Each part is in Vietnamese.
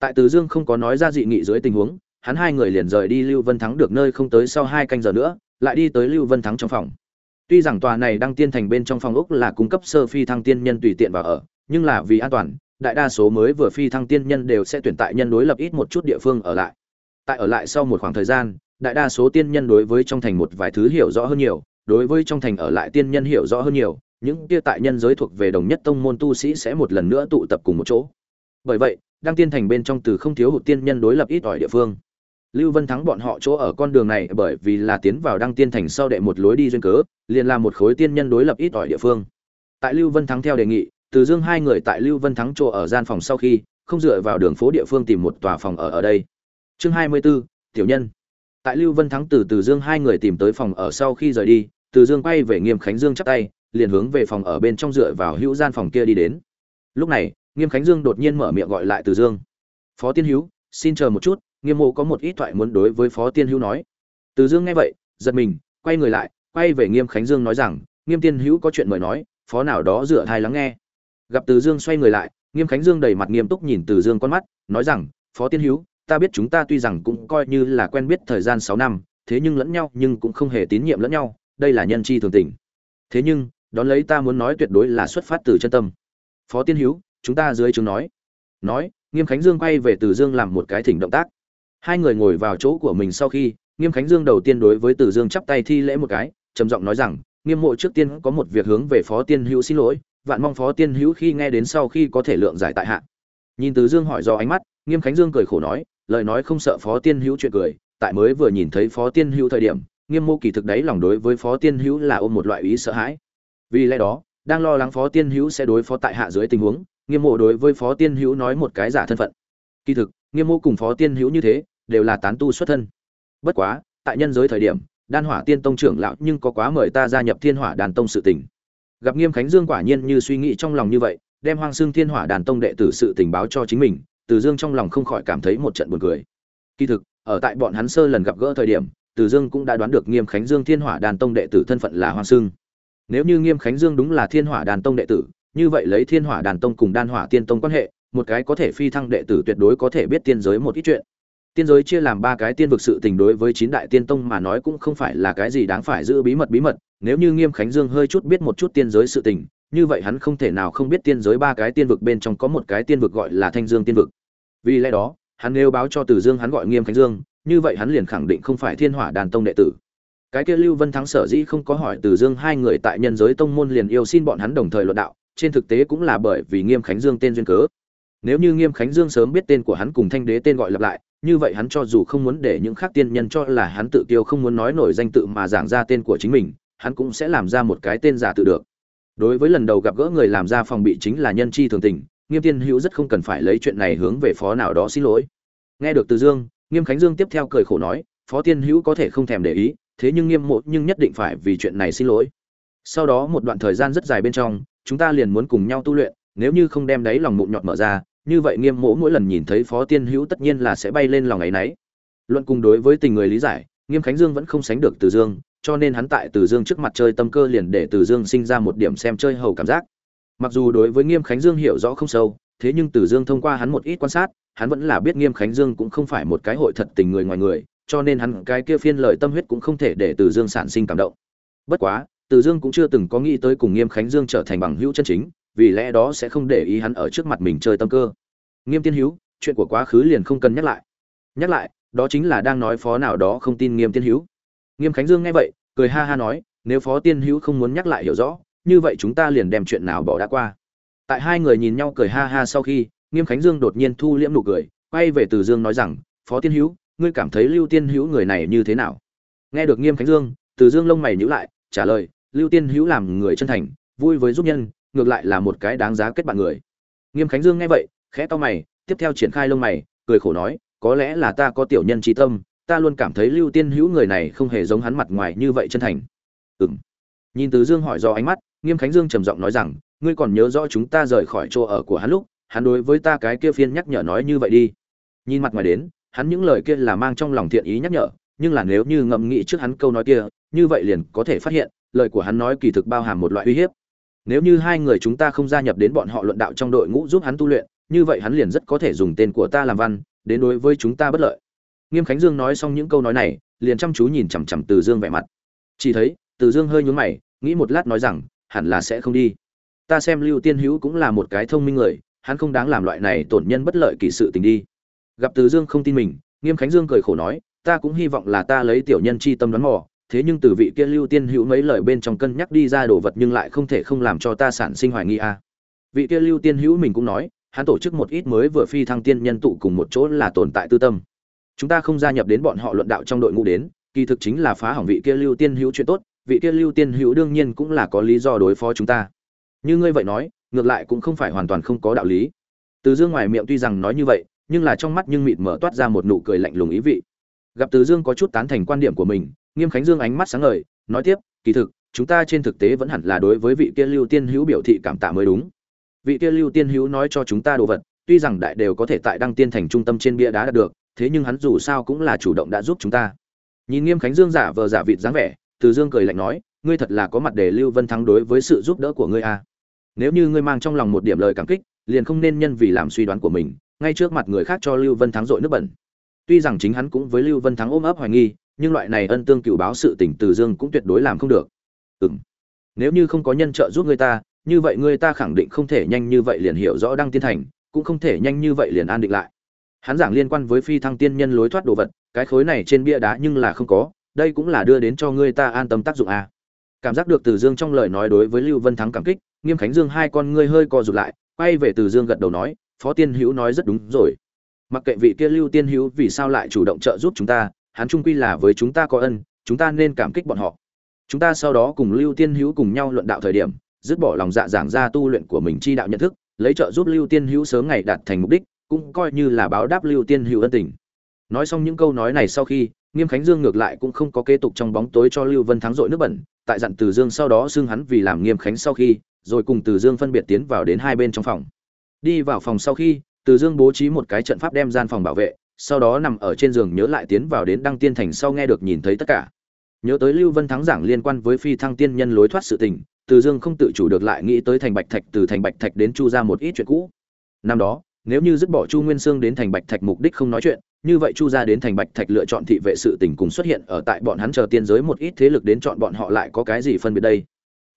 tại từ dương không có nói ra dị nghị dưới tình huống, hắn hai người liền rời đi lưu vân thắng được nơi không tới sau hai canh giờ nữa, lại đi tới lưu vân thắng trong phòng. Tuy rằng tòa này đang tiên thành bên trong phòng ốc là cung cấp sơ phi thăng tiên nhân tùy tiện vào ở, nhưng là vì an toàn, đại đa số mới vừa phi thăng tiên nhân đều sẽ tuyển tại nhân đối lập ít một chút địa phương ở lại. Tại ở lại sau một khoảng thời gian, đại đa số tiên nhân đối với trong thành một vài thứ hiểu rõ hơn nhiều, đối với trong thành ở lại tiên nhân hiểu rõ hơn nhiều, những kia tại nhân giới thuộc về đồng nhất tông môn tu sĩ sẽ một lần nữa tụ tập cùng một chỗ. Bởi vậy đang tiên thành bên trong từ không thiếu hụt tiên nhân đối lập ít ỏi địa phương. Lưu vân thắng bọn họ chỗ ở con đường này bởi vì là tiến vào đăng tiên thành sau đệ một lối đi duyên cớ liền là một khối tiên nhân đối lập ít ỏi địa phương. Tại lưu vân thắng theo đề nghị từ dương hai người tại lưu vân thắng chỗ ở gian phòng sau khi không dựa vào đường phố địa phương tìm một tòa phòng ở ở đây. Chương hai mươi 24, tiểu nhân. Tại lưu vân thắng từ từ dương hai người tìm tới phòng ở sau khi rời đi từ dương quay về nghiêm khánh dương chắp tay liền hướng về phòng ở bên trong dựa vào hữu gian phòng kia đi đến. Lúc này nghiêm khánh dương đột nhiên mở miệng gọi lại từ dương. Phó tiên hữu, xin chờ một chút, nghiêm mộ có một ít thoại muốn đối với phó tiên hữu nói. Từ dương nghe vậy, giật mình, quay người lại, quay về nghiêm khánh dương nói rằng, nghiêm tiên hữu có chuyện mời nói, phó nào đó dựa thai lắng nghe. Gặp từ dương xoay người lại, nghiêm khánh dương đầy mặt nghiêm túc nhìn từ dương con mắt, nói rằng, phó tiên hữu, ta biết chúng ta tuy rằng cũng coi như là quen biết thời gian sáu năm, thế nhưng lẫn nhau nhưng cũng không hề tín nhiệm lẫn nhau, đây là nhân chi thường tình. Thế nhưng, đón lấy ta muốn nói tuyệt đối là xuất phát từ chân tâm. Phó tiên hữu chúng ta dưới chứng nói. Nói, nghiêm khánh dương quay về từ dương làm một cái thỉnh động tác. Hai người ngồi vào chỗ của mình sau khi, nghiêm khánh dương đầu tiên đối với từ dương chắp tay thi lễ một cái, trầm giọng nói rằng, nghiêm mộ trước tiên có một việc hướng về phó tiên hữu xin lỗi, vạn mong phó tiên hữu khi nghe đến sau khi có thể lượng giải tại hạ. Nhìn từ dương hỏi do ánh mắt, nghiêm khánh dương cười khổ nói, lời nói không sợ phó tiên hữu chuyện cười, tại mới vừa nhìn thấy phó tiên hữu thời điểm, nghiêm mô kỳ thực đấy lòng đối với phó tiên hữu là ôm một loại ý sợ hãi. Vì lẽ đó, đang lo lắng phó tiên hữu sẽ đối phó tại hạ dưới tình huống nghiêm mộ đối với phó tiên hữu nói một cái giả thân phận. Kỳ thực, nghiêm Mộ cùng phó tiên hữu như thế, đều là tán tu xuất thân. Bất quá, tại nhân giới thời điểm, đan hỏa tiên tông trưởng lão nhưng có quá mời ta gia nhập thiên hỏa đàn tông sự tình. Gặp nghiêm khánh dương quả nhiên như suy nghĩ trong lòng như vậy, đem hoang xương thiên hỏa đàn tông đệ tử sự tình báo cho chính mình, từ dương trong lòng không khỏi cảm thấy một trận buồn cười. Kỳ thực, ở tại bọn hắn sơ lần gặp gỡ thời điểm, từ dương cũng đã đoán được nghiêm khánh dương thiên hỏa đàn tông đệ tử thân phận là hoang xương nếu như nghiêm khánh dương đúng là thiên hỏa đàn tông đệ tử như vậy lấy thiên hỏa đàn tông cùng đan hỏa tiên tông quan hệ, một cái có thể phi thăng đệ tử tuyệt đối có thể biết tiên giới một ít chuyện. Tiên giới chia làm ba cái tiên vực sự tình đối với chín đại tiên tông mà nói cũng không phải là cái gì đáng phải giữ bí mật bí mật, nếu như nghiêm khánh dương hơi chút biết một chút tiên giới sự tình, như vậy hắn không thể nào không biết tiên giới ba cái tiên vực bên trong có một cái tiên vực gọi là thanh dương tiên vực. Vì lẽ đó, hắn nêu báo cho từ dương hắn gọi nghiêm khánh dương, như vậy hắn liền khẳng định không phải thiên hỏa đàn tông đệ tử. Cái kia lưu vân thắng sở dĩ không có hỏi từ dương hai người tại nhân giới tông môn liền yêu xin bọn hắn đồng thời luận đạo trên thực tế cũng là bởi vì nghiêm khánh dương tên duyên cớ. Nếu như nghiêm khánh dương sớm biết tên của hắn cùng thanh đế tên gọi lặp lại, như vậy hắn cho dù không muốn để những khác tiên nhân cho là hắn tự tiêu không muốn nói nổi danh tự mà giảng ra tên của chính mình, hắn cũng sẽ làm ra một cái tên giả tự được. Đối với lần đầu gặp gỡ người làm ra phòng bị chính là nhân chi thường tình, nghiêm tiên hữu rất không cần phải lấy chuyện này hướng về phó nào đó xin lỗi. Nghe được từ dương, nghiêm khánh dương tiếp theo cười khổ nói, phó tiên hữu có thể không thèm để ý, thế nhưng nghiêm mộ nhưng nhất định phải vì chuyện này xin lỗi. Sau đó một đoạn thời gian rất dài bên trong chúng ta liền muốn cùng nhau tu luyện, nếu như không đem đấy lòng mụn nhọt mở ra, như vậy nghiêm mỗ mỗi lần nhìn thấy phó tiên hữu tất nhiên là sẽ bay lên lòng ấy nấy luận cùng đối với tình người lý giải, nghiêm khánh dương vẫn không sánh được từ dương, cho nên hắn tại từ dương trước mặt chơi tâm cơ liền để từ dương sinh ra một điểm xem chơi hầu cảm giác. Mặc dù đối với nghiêm khánh dương hiểu rõ không sâu, thế nhưng từ dương thông qua hắn một ít quan sát, hắn vẫn là biết nghiêm khánh dương cũng không phải một cái hội thật tình người ngoài người, cho nên hắn cái kia phiên lời tâm huyết cũng không thể để từ dương sản sinh cảm động. Bất quá từ dương cũng chưa từng có nghĩ tới cùng nghiêm khánh dương trở thành bằng hữu chân chính, vì lẽ đó sẽ không để ý hắn ở trước mặt mình chơi tâm cơ. Nghiêm tiên hữu chuyện của quá khứ liền không cần nhắc lại. Nhắc lại, đó chính là đang nói phó nào đó không tin nghiêm tiên hữu nghiêm khánh dương nghe vậy, cười ha ha nói, nếu phó tiên hữu không muốn nhắc lại hiểu rõ, như vậy chúng ta liền đem chuyện nào bỏ đã qua. Tại hai người nhìn nhau cười ha ha sau khi, nghiêm khánh dương đột nhiên thu liễm nụ cười, quay về từ dương nói rằng, phó tiên hữu ngươi cảm thấy lưu tiên hữu người này như thế nào? Nghe được nghiêm khánh dương, từ dương lông mày nhíu lại, trả lời lưu tiên hữu làm người chân thành, vui với giúp nhân, ngược lại là một cái đáng giá kết bạn người. Nghiêm khánh dương nghe vậy, khẽ to mày, tiếp theo triển khai lông mày, cười khổ nói, có lẽ là ta có tiểu nhân trí tâm, ta luôn cảm thấy lưu tiên hữu người này không hề giống hắn mặt ngoài như vậy chân thành. Ừng nhìn từ dương hỏi do ánh mắt, nghiêm khánh dương trầm giọng nói rằng, ngươi còn nhớ rõ chúng ta rời khỏi chỗ ở của hắn lúc, hắn đối với ta cái kia phiên nhắc nhở nói như vậy đi. Nhìn mặt ngoài đến, hắn những lời kia là mang trong lòng thiện ý nhắc nhở, nhưng là nếu như ngẫm nghĩ trước hắn câu nói kia, như vậy liền có thể phát hiện lời của hắn nói kỳ thực bao hàm một loại uy hiếp. Nếu như hai người chúng ta không gia nhập đến bọn họ luận đạo trong đội ngũ giúp hắn tu luyện, như vậy hắn liền rất có thể dùng tên của ta làm văn, đến đối với chúng ta bất lợi. Nghiêm khánh dương nói xong những câu nói này, liền chăm chú nhìn chằm chằm từ dương vẻ mặt. Chỉ thấy, từ dương hơi nhún mày, nghĩ một lát nói rằng, hẳn là sẽ không đi. Ta xem lưu tiên hữu cũng là một cái thông minh người, hắn không đáng làm loại này tổn nhân bất lợi kỳ sự tình đi. Gặp từ dương không tin mình, nghiêm khánh dương cười khổ nói, ta cũng hy vọng là ta lấy tiểu nhân chi tâm đoán mò thế nhưng từ vị kia lưu tiên hữu mấy lời bên trong cân nhắc đi ra đồ vật nhưng lại không thể không làm cho ta sản sinh hoài nghi a. Vị kia lưu tiên hữu mình cũng nói, hắn tổ chức một ít mới vừa phi thăng tiên nhân tụ cùng một chỗ là tồn tại tư tâm. Chúng ta không gia nhập đến bọn họ luận đạo trong đội ngũ đến, kỳ thực chính là phá hỏng vị kia lưu tiên hữu chuyện tốt, vị kia lưu tiên hữu đương nhiên cũng là có lý do đối phó chúng ta. Như ngươi vậy nói, ngược lại cũng không phải hoàn toàn không có đạo lý. Từ dương ngoài miệng tuy rằng nói như vậy, nhưng là trong mắt nhưng mịt mở toát ra một nụ cười lạnh lùng ý vị. Gặp từ dương có chút tán thành quan điểm của mình nghiêm khánh dương ánh mắt sáng ngời, nói tiếp, kỳ thực, chúng ta trên thực tế vẫn hẳn là đối với vị kia lưu tiên hữu biểu thị cảm tạ mới đúng. Vị kia lưu tiên hữu nói cho chúng ta đồ vật, tuy rằng đại đều có thể tại đăng tiên thành trung tâm trên bia đá đạt được, thế nhưng hắn dù sao cũng là chủ động đã giúp chúng ta. Nhìn nghiêm khánh dương giả vờ giả vịt dáng vẻ, từ dương cười lạnh nói, ngươi thật là có mặt để lưu vân thắng đối với sự giúp đỡ của ngươi a à. nếu như ngươi mang trong lòng một điểm lời cảm kích, liền không nên nhân vì làm suy đoán của mình, ngay trước mặt người khác cho lưu vân thắng dội nước bẩn. Tuy rằng chính hắn cũng với lưu vân thắng ôm ấp hoài nghi nhưng loại này ân tương cựu báo sự tỉnh từ dương cũng tuyệt đối làm không được. Ừm. Nếu như không có nhân trợ giúp người ta, như vậy người ta khẳng định không thể nhanh như vậy liền hiểu rõ đăng tiên thành, cũng không thể nhanh như vậy liền an định lại. Hắn giảng liên quan với phi thăng tiên nhân lối thoát đồ vật, cái khối này trên bia đá nhưng là không có, đây cũng là đưa đến cho người ta an tâm tác dụng à. cảm giác được từ dương trong lời nói đối với lưu vân thắng cảm kích, nghiêm khánh dương hai con ngươi hơi co rụt lại, quay về từ dương gật đầu nói, phó tiên hữu nói rất đúng rồi. Mặc kệ vị kia lưu tiên hữu vì sao lại chủ động trợ giúp chúng ta hắn trung quy là với chúng ta có ân, chúng ta nên cảm kích bọn họ. Chúng ta sau đó cùng lưu tiên hữu cùng nhau luận đạo thời điểm, dứt bỏ lòng dạ giảng ra tu luyện của mình chi đạo nhận thức, lấy trợ giúp lưu tiên hữu sớm ngày đạt thành mục đích, cũng coi như là báo đáp lưu tiên hữu ân tình. Nói xong những câu nói này sau khi, nghiêm khánh dương ngược lại cũng không có kế tục trong bóng tối cho lưu vân thắng dội nước bẩn, tại dặn từ dương sau đó xưng hắn vì làm nghiêm khánh sau khi, rồi cùng từ dương phân biệt tiến vào đến hai bên trong phòng. Đi vào phòng sau khi, từ dương bố trí một cái trận pháp đem gian phòng bảo vệ sau đó nằm ở trên giường nhớ lại tiến vào đến đăng tiên thành sau nghe được nhìn thấy tất cả. Nhớ tới lưu vân thắng giảng liên quan với phi thăng tiên nhân lối thoát sự tình, từ dương không tự chủ được lại nghĩ tới thành bạch thạch, từ thành bạch thạch đến chu ra một ít chuyện cũ. Năm đó, nếu như dứt bỏ chu nguyên sương đến thành bạch thạch mục đích không nói chuyện, như vậy chu ra đến thành bạch thạch lựa chọn thị vệ sự tình cùng xuất hiện ở tại bọn hắn chờ tiên giới một ít thế lực đến chọn bọn họ lại có cái gì phân biệt đây?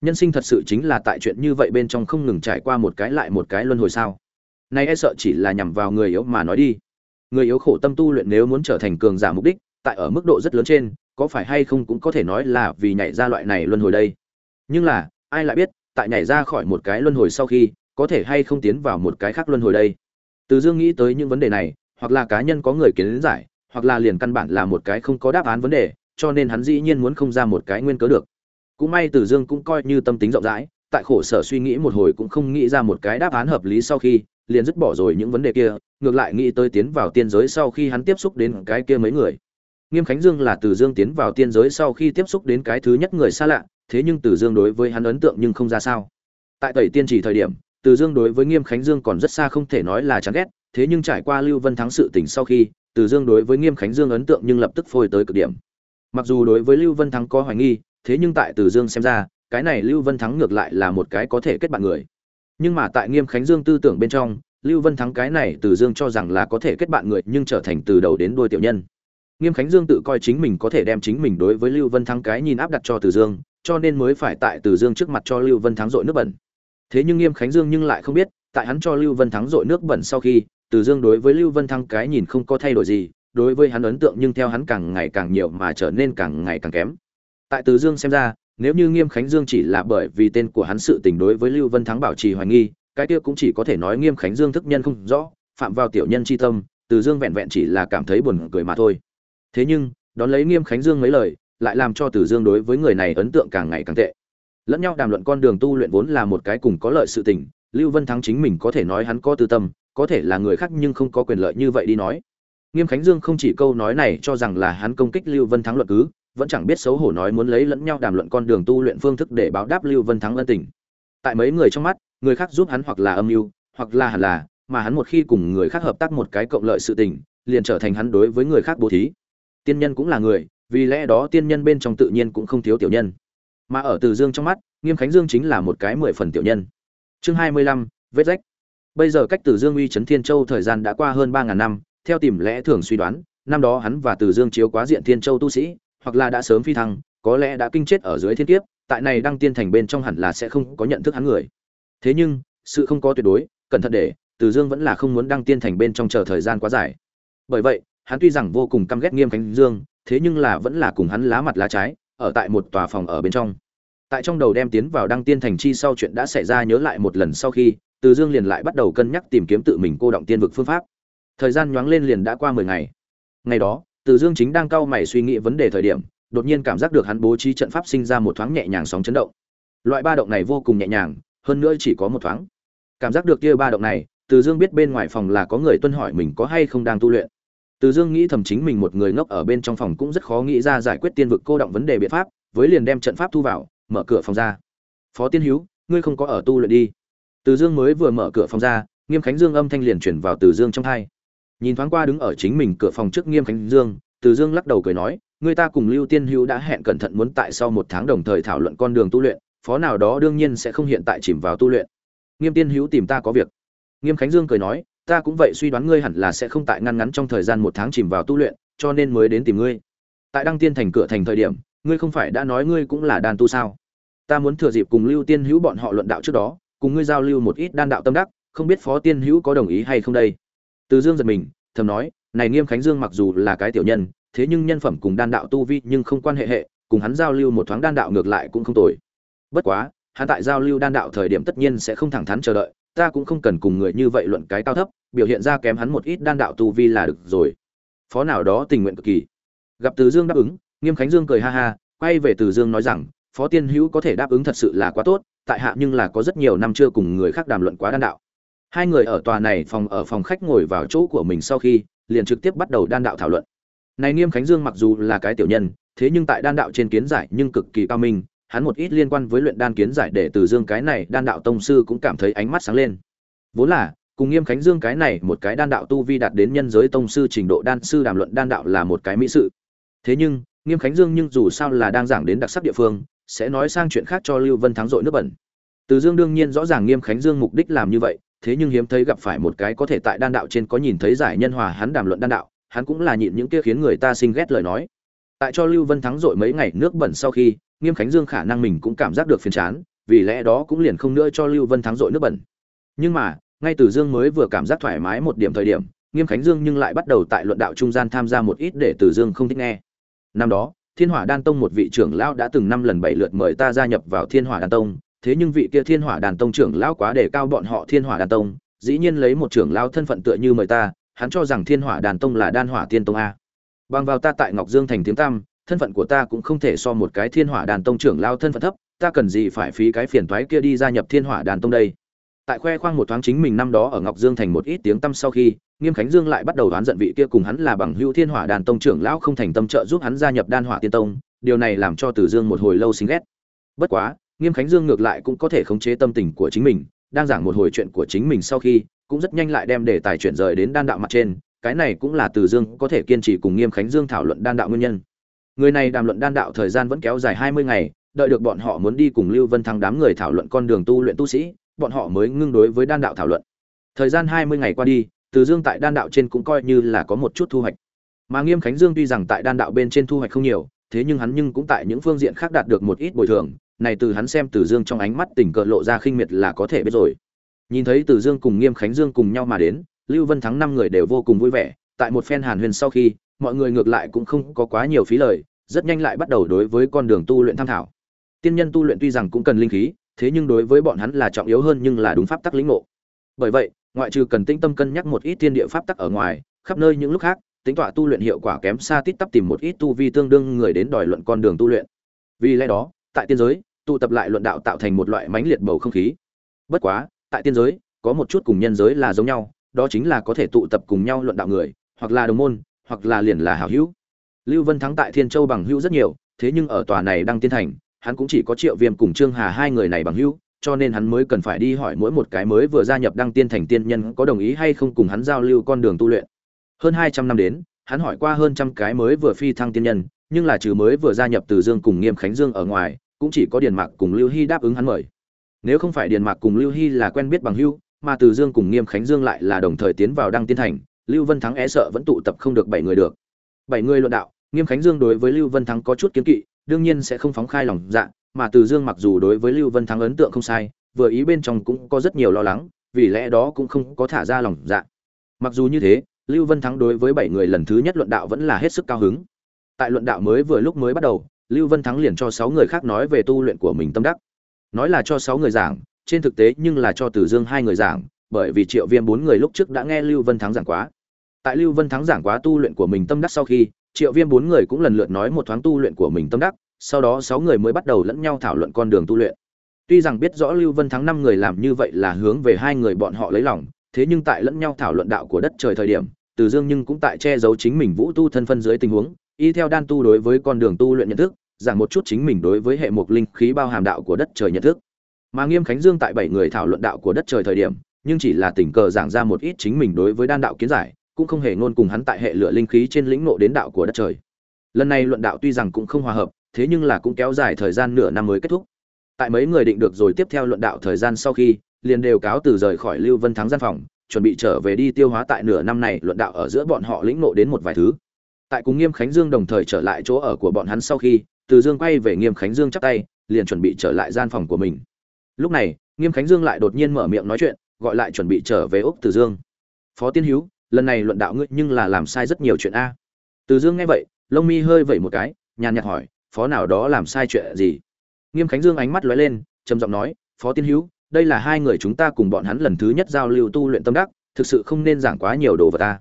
Nhân sinh thật sự chính là tại chuyện như vậy bên trong không ngừng trải qua một cái lại một cái luân hồi sao? Nay e sợ chỉ là nhằm vào người yếu mà nói đi người yếu khổ tâm tu luyện nếu muốn trở thành cường giả mục đích, tại ở mức độ rất lớn trên, có phải hay không cũng có thể nói là vì nhảy ra loại này luân hồi đây. Nhưng là, ai lại biết, tại nhảy ra khỏi một cái luân hồi sau khi, có thể hay không tiến vào một cái khác luân hồi đây? Từ dương nghĩ tới những vấn đề này, hoặc là cá nhân có người kiến giải, hoặc là liền căn bản là một cái không có đáp án vấn đề, cho nên hắn dĩ nhiên muốn không ra một cái nguyên cớ được. Cũng may từ dương cũng coi như tâm tính rộng rãi, tại khổ sở suy nghĩ một hồi cũng không nghĩ ra một cái đáp án hợp lý sau khi liền dứt bỏ rồi những vấn đề kia, ngược lại nghĩ tới tiến vào tiên giới sau khi hắn tiếp xúc đến cái kia mấy người. Nghiêm khánh dương là từ dương tiến vào tiên giới sau khi tiếp xúc đến cái thứ nhất người xa lạ, thế nhưng từ dương đối với hắn ấn tượng nhưng không ra sao. Tại tẩy tiên chỉ thời điểm, từ dương đối với nghiêm khánh dương còn rất xa không thể nói là chán ghét, thế nhưng trải qua lưu vân thắng sự tình sau khi, từ dương đối với nghiêm khánh dương ấn tượng nhưng lập tức phôi tới cực điểm. Mặc dù đối với lưu vân thắng có hoài nghi, thế nhưng tại từ dương xem ra, cái này lưu vân thắng ngược lại là một cái có thể kết bạn người nhưng mà tại nghiêm khánh dương tư tưởng bên trong, lưu vân thắng cái này từ dương cho rằng là có thể kết bạn người nhưng trở thành từ đầu đến đuôi tiểu nhân. Nghiêm khánh dương tự coi chính mình có thể đem chính mình đối với lưu vân thắng cái nhìn áp đặt cho từ dương, cho nên mới phải tại từ dương trước mặt cho lưu vân thắng dội nước bẩn. Thế nhưng nghiêm khánh dương nhưng lại không biết, tại hắn cho lưu vân thắng dội nước bẩn sau khi, từ dương đối với lưu vân thắng cái nhìn không có thay đổi gì, đối với hắn ấn tượng nhưng theo hắn càng ngày càng nhiều mà trở nên càng ngày càng kém. Tại từ dương xem ra nếu như nghiêm khánh dương chỉ là bởi vì tên của hắn sự tình đối với lưu vân thắng bảo trì hoài nghi, cái kia cũng chỉ có thể nói nghiêm khánh dương thức nhân không rõ, phạm vào tiểu nhân c h i tâm, từ dương vẹn vẹn chỉ là cảm thấy buồn cười mà thôi. Thế nhưng, đón lấy nghiêm khánh dương mấy lời, lại làm cho từ dương đối với người này ấn tượng càng ngày càng tệ. Lẫn nhau đàm luận con đường tu luyện vốn là một cái cùng có lợi sự tình, lưu vân thắng chính mình có thể nói hắn có tư tâm, có thể là người khác nhưng không có quyền lợi như vậy đi nói. Nghiêm khánh dương không chỉ câu nói này cho rằng là hắn công kích lưu vân thắng luận cứ vẫn chẳng biết xấu hổ nói muốn lấy lẫn nhau đàm luận con đường tu luyện phương thức để báo đáp lưu vân thắng ân tình. Tại mấy người trong mắt, người khác giúp hắn hoặc là âm mưu, hoặc là hẳn là, mà hắn một khi cùng người khác hợp tác một cái cộng lợi sự tình, liền trở thành hắn đối với người khác bố thí. Tiên nhân cũng là người, vì lẽ đó tiên nhân bên trong tự nhiên cũng không thiếu tiểu nhân. Mà ở từ dương trong mắt, nghiêm khánh dương chính là một cái mười phần tiểu nhân. Chương hai mươi lăm, vết rách. Bây giờ cách từ dương uy trấn thiên châu thời gian đã qua hơn ba ngàn năm, theo tìm lẽ thường suy đoán, năm đó hắn và từ dương chiếu quá diện thiên châu tu sĩ hoặc là đã sớm phi thăng, có lẽ đã kinh chết ở dưới thiên kiếp, tại này đăng tiên thành bên trong hẳn là sẽ không có nhận thức hắn người. Thế nhưng, sự không có tuyệt đối, cẩn thận để, từ dương vẫn là không muốn đăng tiên thành bên trong chờ thời gian quá dài. Bởi vậy, hắn tuy rằng vô cùng căm ghét nghiêm khánh dương, thế nhưng là vẫn là cùng hắn lá mặt lá trái, ở tại một tòa phòng ở bên trong. Tại trong đầu đem tiến vào đăng tiên thành chi sau chuyện đã xảy ra nhớ lại một lần sau khi, từ dương liền lại bắt đầu cân nhắc tìm kiếm tự mình cô động tiên vực phương pháp. Thời gian nhoáng lên liền đã qua mười ngày. Ngày đó từ dương chính đang cau mày suy nghĩ vấn đề thời điểm, đột nhiên cảm giác được hắn bố trí trận pháp sinh ra một thoáng nhẹ nhàng sóng chấn động. Loại ba động này vô cùng nhẹ nhàng, hơn nữa chỉ có một thoáng. Cảm giác được kia ba động này, từ dương biết bên ngoài phòng là có người tuân hỏi mình có hay không đang tu luyện. Từ dương nghĩ thầm chính mình một người ngốc ở bên trong phòng cũng rất khó nghĩ ra giải quyết tiên vực cô động vấn đề biện pháp, với liền đem trận pháp thu vào, mở cửa phòng ra. Phó tiên hữu ngươi không có ở tu luyện đi. Từ dương mới vừa mở cửa phòng ra, nghiêm khánh dương âm thanh liền truyền vào từ dương trong tai nhìn thoáng qua đứng ở chính mình cửa phòng trước nghiêm khánh dương, từ dương lắc đầu cười nói, người ta cùng lưu tiên hữu đã hẹn cẩn thận muốn tại sau một tháng đồng thời thảo luận con đường tu luyện, phó nào đó đương nhiên sẽ không hiện tại chìm vào tu luyện. Nghiêm tiên hữu tìm ta có việc. Nghiêm khánh dương cười nói, ta cũng vậy suy đoán ngươi hẳn là sẽ không tại ngăn ngắn trong thời gian một tháng chìm vào tu luyện, cho nên mới đến tìm ngươi. Tại đăng tiên thành cửa thành thời điểm, ngươi không phải đã nói ngươi cũng là đan tu sao? Ta muốn thừa dịp cùng lưu tiên hữu bọn họ luận đạo trước đó, cùng ngươi giao lưu một ít đan đạo tâm đắc, không biết phó tiên hữu có đồng ý hay không đây? Từ dương giật mình, thầm nói, này nghiêm khánh dương mặc dù là cái tiểu nhân, thế nhưng nhân phẩm cùng đan đạo tu vi nhưng không quan hệ hệ, cùng hắn giao lưu một thoáng đan đạo ngược lại cũng không tồi. Bất quá, hắn tại giao lưu đan đạo thời điểm tất nhiên sẽ không thẳng thắn chờ đợi, ta cũng không cần cùng người như vậy luận cái cao thấp, biểu hiện ra kém hắn một ít đan đạo tu vi là được rồi. Phó nào đó tình nguyện cực kỳ. Gặp từ dương đáp ứng, nghiêm khánh dương cười ha ha, quay về từ dương nói rằng, phó tiên hữu có thể đáp ứng thật sự là quá tốt, tại hạ nhưng là có rất nhiều năm chưa cùng người khác đàm luận quá đan đạo hai người ở tòa này phòng, ở phòng khách ngồi vào chỗ của mình sau khi, liền trực tiếp bắt đầu đan đạo thảo luận. Này nghiêm khánh dương mặc dù là cái tiểu nhân, thế nhưng tại đan đạo trên kiến giải nhưng cực kỳ cao minh, hắn một ít liên quan với luyện đan kiến giải để từ dương cái này, đan đạo tông sư cũng cảm thấy ánh mắt sáng lên. Vốn là, cùng nghiêm khánh dương cái này một cái đan đạo tu vi đạt đến nhân giới tông sư trình độ đan sư đàm luận đan đạo là một cái mỹ sự. Thế nhưng, nghiêm khánh dương nhưng dù sao là đang giảng đến đặc sắc địa phương, sẽ nói sang chuyện khác cho lưu vân thắng dội nước bẩn. Từ dương đương nhiên rõ ràng nghiêm khánh dương mục đích làm như vậy thế nhưng hiếm thấy gặp phải một cái có thể tại đan đạo trên có nhìn thấy giải nhân hòa hắn đàm luận đan đạo, hắn cũng là nhịn những kia khiến người ta sinh ghét lời nói. Tại cho lưu vân thắng dội mấy ngày nước bẩn sau khi, nghiêm khánh dương khả năng mình cũng cảm giác được phiền chán, vì lẽ đó cũng liền không nữa cho lưu vân thắng dội nước bẩn. Nhưng mà, ngay từ dương mới vừa cảm giác thoải mái một điểm thời điểm, nghiêm khánh dương nhưng lại bắt đầu tại luận đạo trung gian tham gia một ít để từ dương không thích nghe. Năm đó, thiên hỏa đan tông một vị trưởng lão đã từng năm lần bảy lượt mời ta gia nhập vào thiên hỏa đan tông thế nhưng vị kia thiên hỏa đàn tông trưởng lão quá để cao bọn họ thiên hỏa đàn tông, dĩ nhiên lấy một trưởng lão thân phận tựa như mời ta, hắn cho rằng thiên hỏa đàn tông là đan hỏa tiên tông a. Bằng vào ta tại ngọc dương thành tiếng tam thân phận của ta cũng không thể so một cái thiên hỏa đàn tông trưởng lao thân phận thấp, ta cần gì phải phí cái phiền toái kia đi gia nhập thiên hỏa đàn tông đây? Tại khoe khoang một thoáng chính mình năm đó ở ngọc dương thành một ít tiếng tăm sau khi, nghiêm khánh dương lại bắt đầu đoán giận vị kia cùng hắn là bằng hữu thiên hỏa đàn tông trưởng lão không thành tâm trợ giúp hắn gia nhập đan hỏa tiên tông, điều này làm cho tử dương một hồi lâu xinh ghét. Bất quá nghiêm khánh dương ngược lại cũng có thể khống chế tâm tình của chính mình, đang giảng một hồi chuyện của chính mình sau khi, cũng rất nhanh lại đem đề tài chuyển rời đến đan đạo mặt trên, cái này cũng là Từ dương có thể kiên trì cùng nghiêm khánh dương thảo luận đan đạo nguyên nhân. Người này đàm luận đan đạo thời gian vẫn kéo dài hai mươi ngày, đợi được bọn họ muốn đi cùng lưu vân thăng đám người thảo luận con đường tu luyện tu sĩ, bọn họ mới ngưng đối với đan đạo thảo luận. Thời gian hai mươi ngày qua đi, từ dương tại đan đạo trên cũng coi như là có một chút thu hoạch. Mà nghiêm khánh dương tuy rằng tại đan đạo bên trên thu hoạch không nhiều, thế nhưng hắn nhưng cũng tại những phương diện khác đạt được một ít bồi thường này từ hắn xem từ dương trong ánh mắt tình cờ lộ ra khinh miệt là có thể biết rồi. Nhìn thấy từ dương cùng nghiêm khánh dương cùng nhau mà đến, lưu vân thắng năm người đều vô cùng vui vẻ. Tại một phen hàn huyền sau khi, mọi người ngược lại cũng không có quá nhiều phí lời, rất nhanh lại bắt đầu đối với con đường tu luyện tham thảo. Tiên nhân tu luyện tuy rằng cũng cần linh khí, thế nhưng đối với bọn hắn là trọng yếu hơn nhưng là đúng pháp tắc lĩnh ngộ. Bởi vậy, ngoại trừ cần tinh tâm cân nhắc một ít tiên địa pháp tắc ở ngoài, khắp nơi những lúc khác tính tọa tu luyện hiệu quả kém xa tít tắp tìm một ít tu vi tương đương người đến đòi luận con đường tu luyện. Vì lẽ đó tại tiên giới, tụ tập lại luận đạo tạo thành một loại mãnh liệt bầu không khí. Bất quá, tại tiên giới, có một chút cùng nhân giới là giống nhau, đó chính là có thể tụ tập cùng nhau luận đạo người, hoặc là đồng môn, hoặc là liền là hảo hữu. Lưu vân thắng tại thiên châu bằng hữu rất nhiều, thế nhưng ở tòa này đang tiên thành, hắn cũng chỉ có triệu viêm cùng trương hà hai người này bằng hữu, cho nên hắn mới cần phải đi hỏi mỗi một cái mới vừa gia nhập đăng tiên thành tiên nhân có đồng ý hay không cùng hắn giao lưu con đường tu luyện. Hơn hai trăm năm đến, hắn hỏi qua hơn trăm cái mới vừa phi thăng tiên nhân, nhưng là trừ mới vừa gia nhập từ dương cùng nghiêm khánh dương ở ngoài cũng chỉ có điền mạc cùng lưu hy đáp ứng hắn mời nếu không phải điền mạc cùng lưu hy là quen biết bằng hữu mà Từ Dương cùng Nghiêm Khánh Dương lại là đồng thời tiến vào đăng tiên thành, Lưu Vân Thắng e sợ vẫn tụ tập không được bảy người được. Bảy người luận đạo, Nghiêm Khánh Dương đối với Lưu Vân Thắng có chút kiến kỵ, đương nhiên sẽ không phóng khai lòng dạ, mà Từ Dương mặc dù đối với Lưu Vân Thắng ấn tượng không sai, vừa ý bên trong cũng có rất nhiều lo lắng, vì lẽ đó cũng không có thả ra lòng dạ. Mặc dù như thế, Lưu Vân Thắng đối với bảy người lần thứ nhất luận đạo vẫn là hết sức cao hứng. Tại luận đạo mới vừa lúc mới bắt đầu, Lưu Vân Thắng liền cho sáu người khác nói về tu luyện của mình tâm đắc. Nói là cho sáu người giảng, trên thực tế nhưng là cho Từ Dương hai người giảng, bởi vì Triệu Viêm bốn người lúc trước đã nghe Lưu Vân Thắng giảng quá. Tại Lưu Vân Thắng giảng quá tu luyện của mình tâm đắc sau khi, Triệu Viêm bốn người cũng lần lượt nói một thoáng tu luyện của mình tâm đắc, sau đó sáu người mới bắt đầu lẫn nhau thảo luận con đường tu luyện. Tuy rằng biết rõ Lưu Vân Thắng năm người làm như vậy là hướng về hai người bọn họ lấy lòng, thế nhưng tại lẫn nhau thảo luận đạo của đất trời thời điểm, Từ Dương nhưng cũng tại che giấu chính mình vũ tu thân phân dưới tình huống, y theo đan tu đối với con đường tu luyện nhận thức, giảng một chút chính mình đối với hệ mục linh khí bao hàm đạo của đất trời nhận thức. Mà Nghiêm Khánh Dương tại bảy người thảo luận đạo của đất trời thời điểm, nhưng chỉ là tình cờ giảng ra một ít chính mình đối với đan đạo kiến giải, cũng không hề ngôn cùng hắn tại hệ lửa linh khí trên lĩnh nộ đến đạo của đất trời. Lần này luận đạo tuy rằng cũng không hòa hợp, thế nhưng là cũng kéo dài thời gian nửa năm mới kết thúc. Tại mấy người định được rồi tiếp theo luận đạo thời gian sau khi, liền đều cáo từ rời khỏi Lưu Vân Thắng gian phòng, chuẩn bị trở về đi tiêu hóa tại nửa năm này luận đạo ở giữa bọn họ lĩnh nộ đến một vài thứ. Tại cùng Nghiêm Khánh Dương đồng thời trở lại chỗ ở của bọn hắn sau khi, từ Dương quay về Nghiêm Khánh Dương chắp tay, liền chuẩn bị trở lại gian phòng của mình. Lúc này, Nghiêm Khánh Dương lại đột nhiên mở miệng nói chuyện, gọi lại chuẩn bị trở về Úc Từ Dương. "Phó Tiên Hiếu, lần này luận đạo ngươi nhưng là làm sai rất nhiều chuyện a." Từ Dương nghe vậy, lông mi hơi vẩy một cái, nhàn nhạt hỏi, "Phó nào đó làm sai chuyện gì?" Nghiêm Khánh Dương ánh mắt lóe lên, trầm giọng nói, "Phó Tiên Hiếu, đây là hai người chúng ta cùng bọn hắn lần thứ nhất giao lưu tu luyện tâm đắc, thực sự không nên giảng quá nhiều đồ vật ta.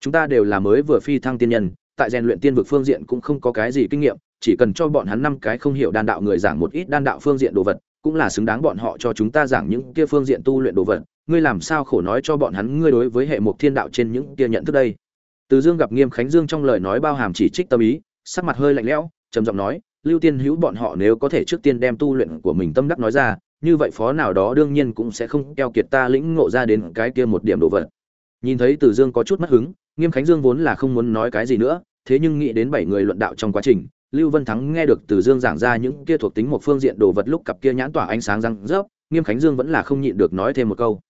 Chúng ta đều là mới vừa phi thăng tiên nhân, tại rèn luyện tiên vực phương diện cũng không có cái gì kinh nghiệm, chỉ cần cho bọn hắn năm cái không hiểu đan đạo người giảng một ít đan đạo phương diện đồ vật, cũng là xứng đáng bọn họ cho chúng ta giảng những kia phương diện tu luyện đồ vật. Ngươi làm sao khổ nói cho bọn hắn ngươi đối với hệ mục thiên đạo trên những kia nhận thức đây? Từ Dương gặp Nghiêm Khánh Dương trong lời nói bao hàm chỉ trích tâm ý, sắc mặt hơi lạnh lẽo, trầm giọng nói, Lưu Tiên Hữu bọn họ nếu có thể trước tiên đem tu luyện của mình tâm đắc nói ra, như vậy phó nào đó đương nhiên cũng sẽ không keo kiệt ta lĩnh ngộ ra đến cái kia một điểm đồ vật. Nhìn thấy Từ Dương có chút mất hứng, Nghiêm Khánh Dương vốn là không muốn nói cái gì nữa, thế nhưng nghĩ đến bảy người luận đạo trong quá trình, Lưu Vân Thắng nghe được Từ Dương giảng ra những kia thuộc tính một phương diện đồ vật lúc cặp kia nhãn tỏa ánh sáng răng rớp, Nghiêm Khánh Dương vẫn là không nhịn được nói thêm một câu.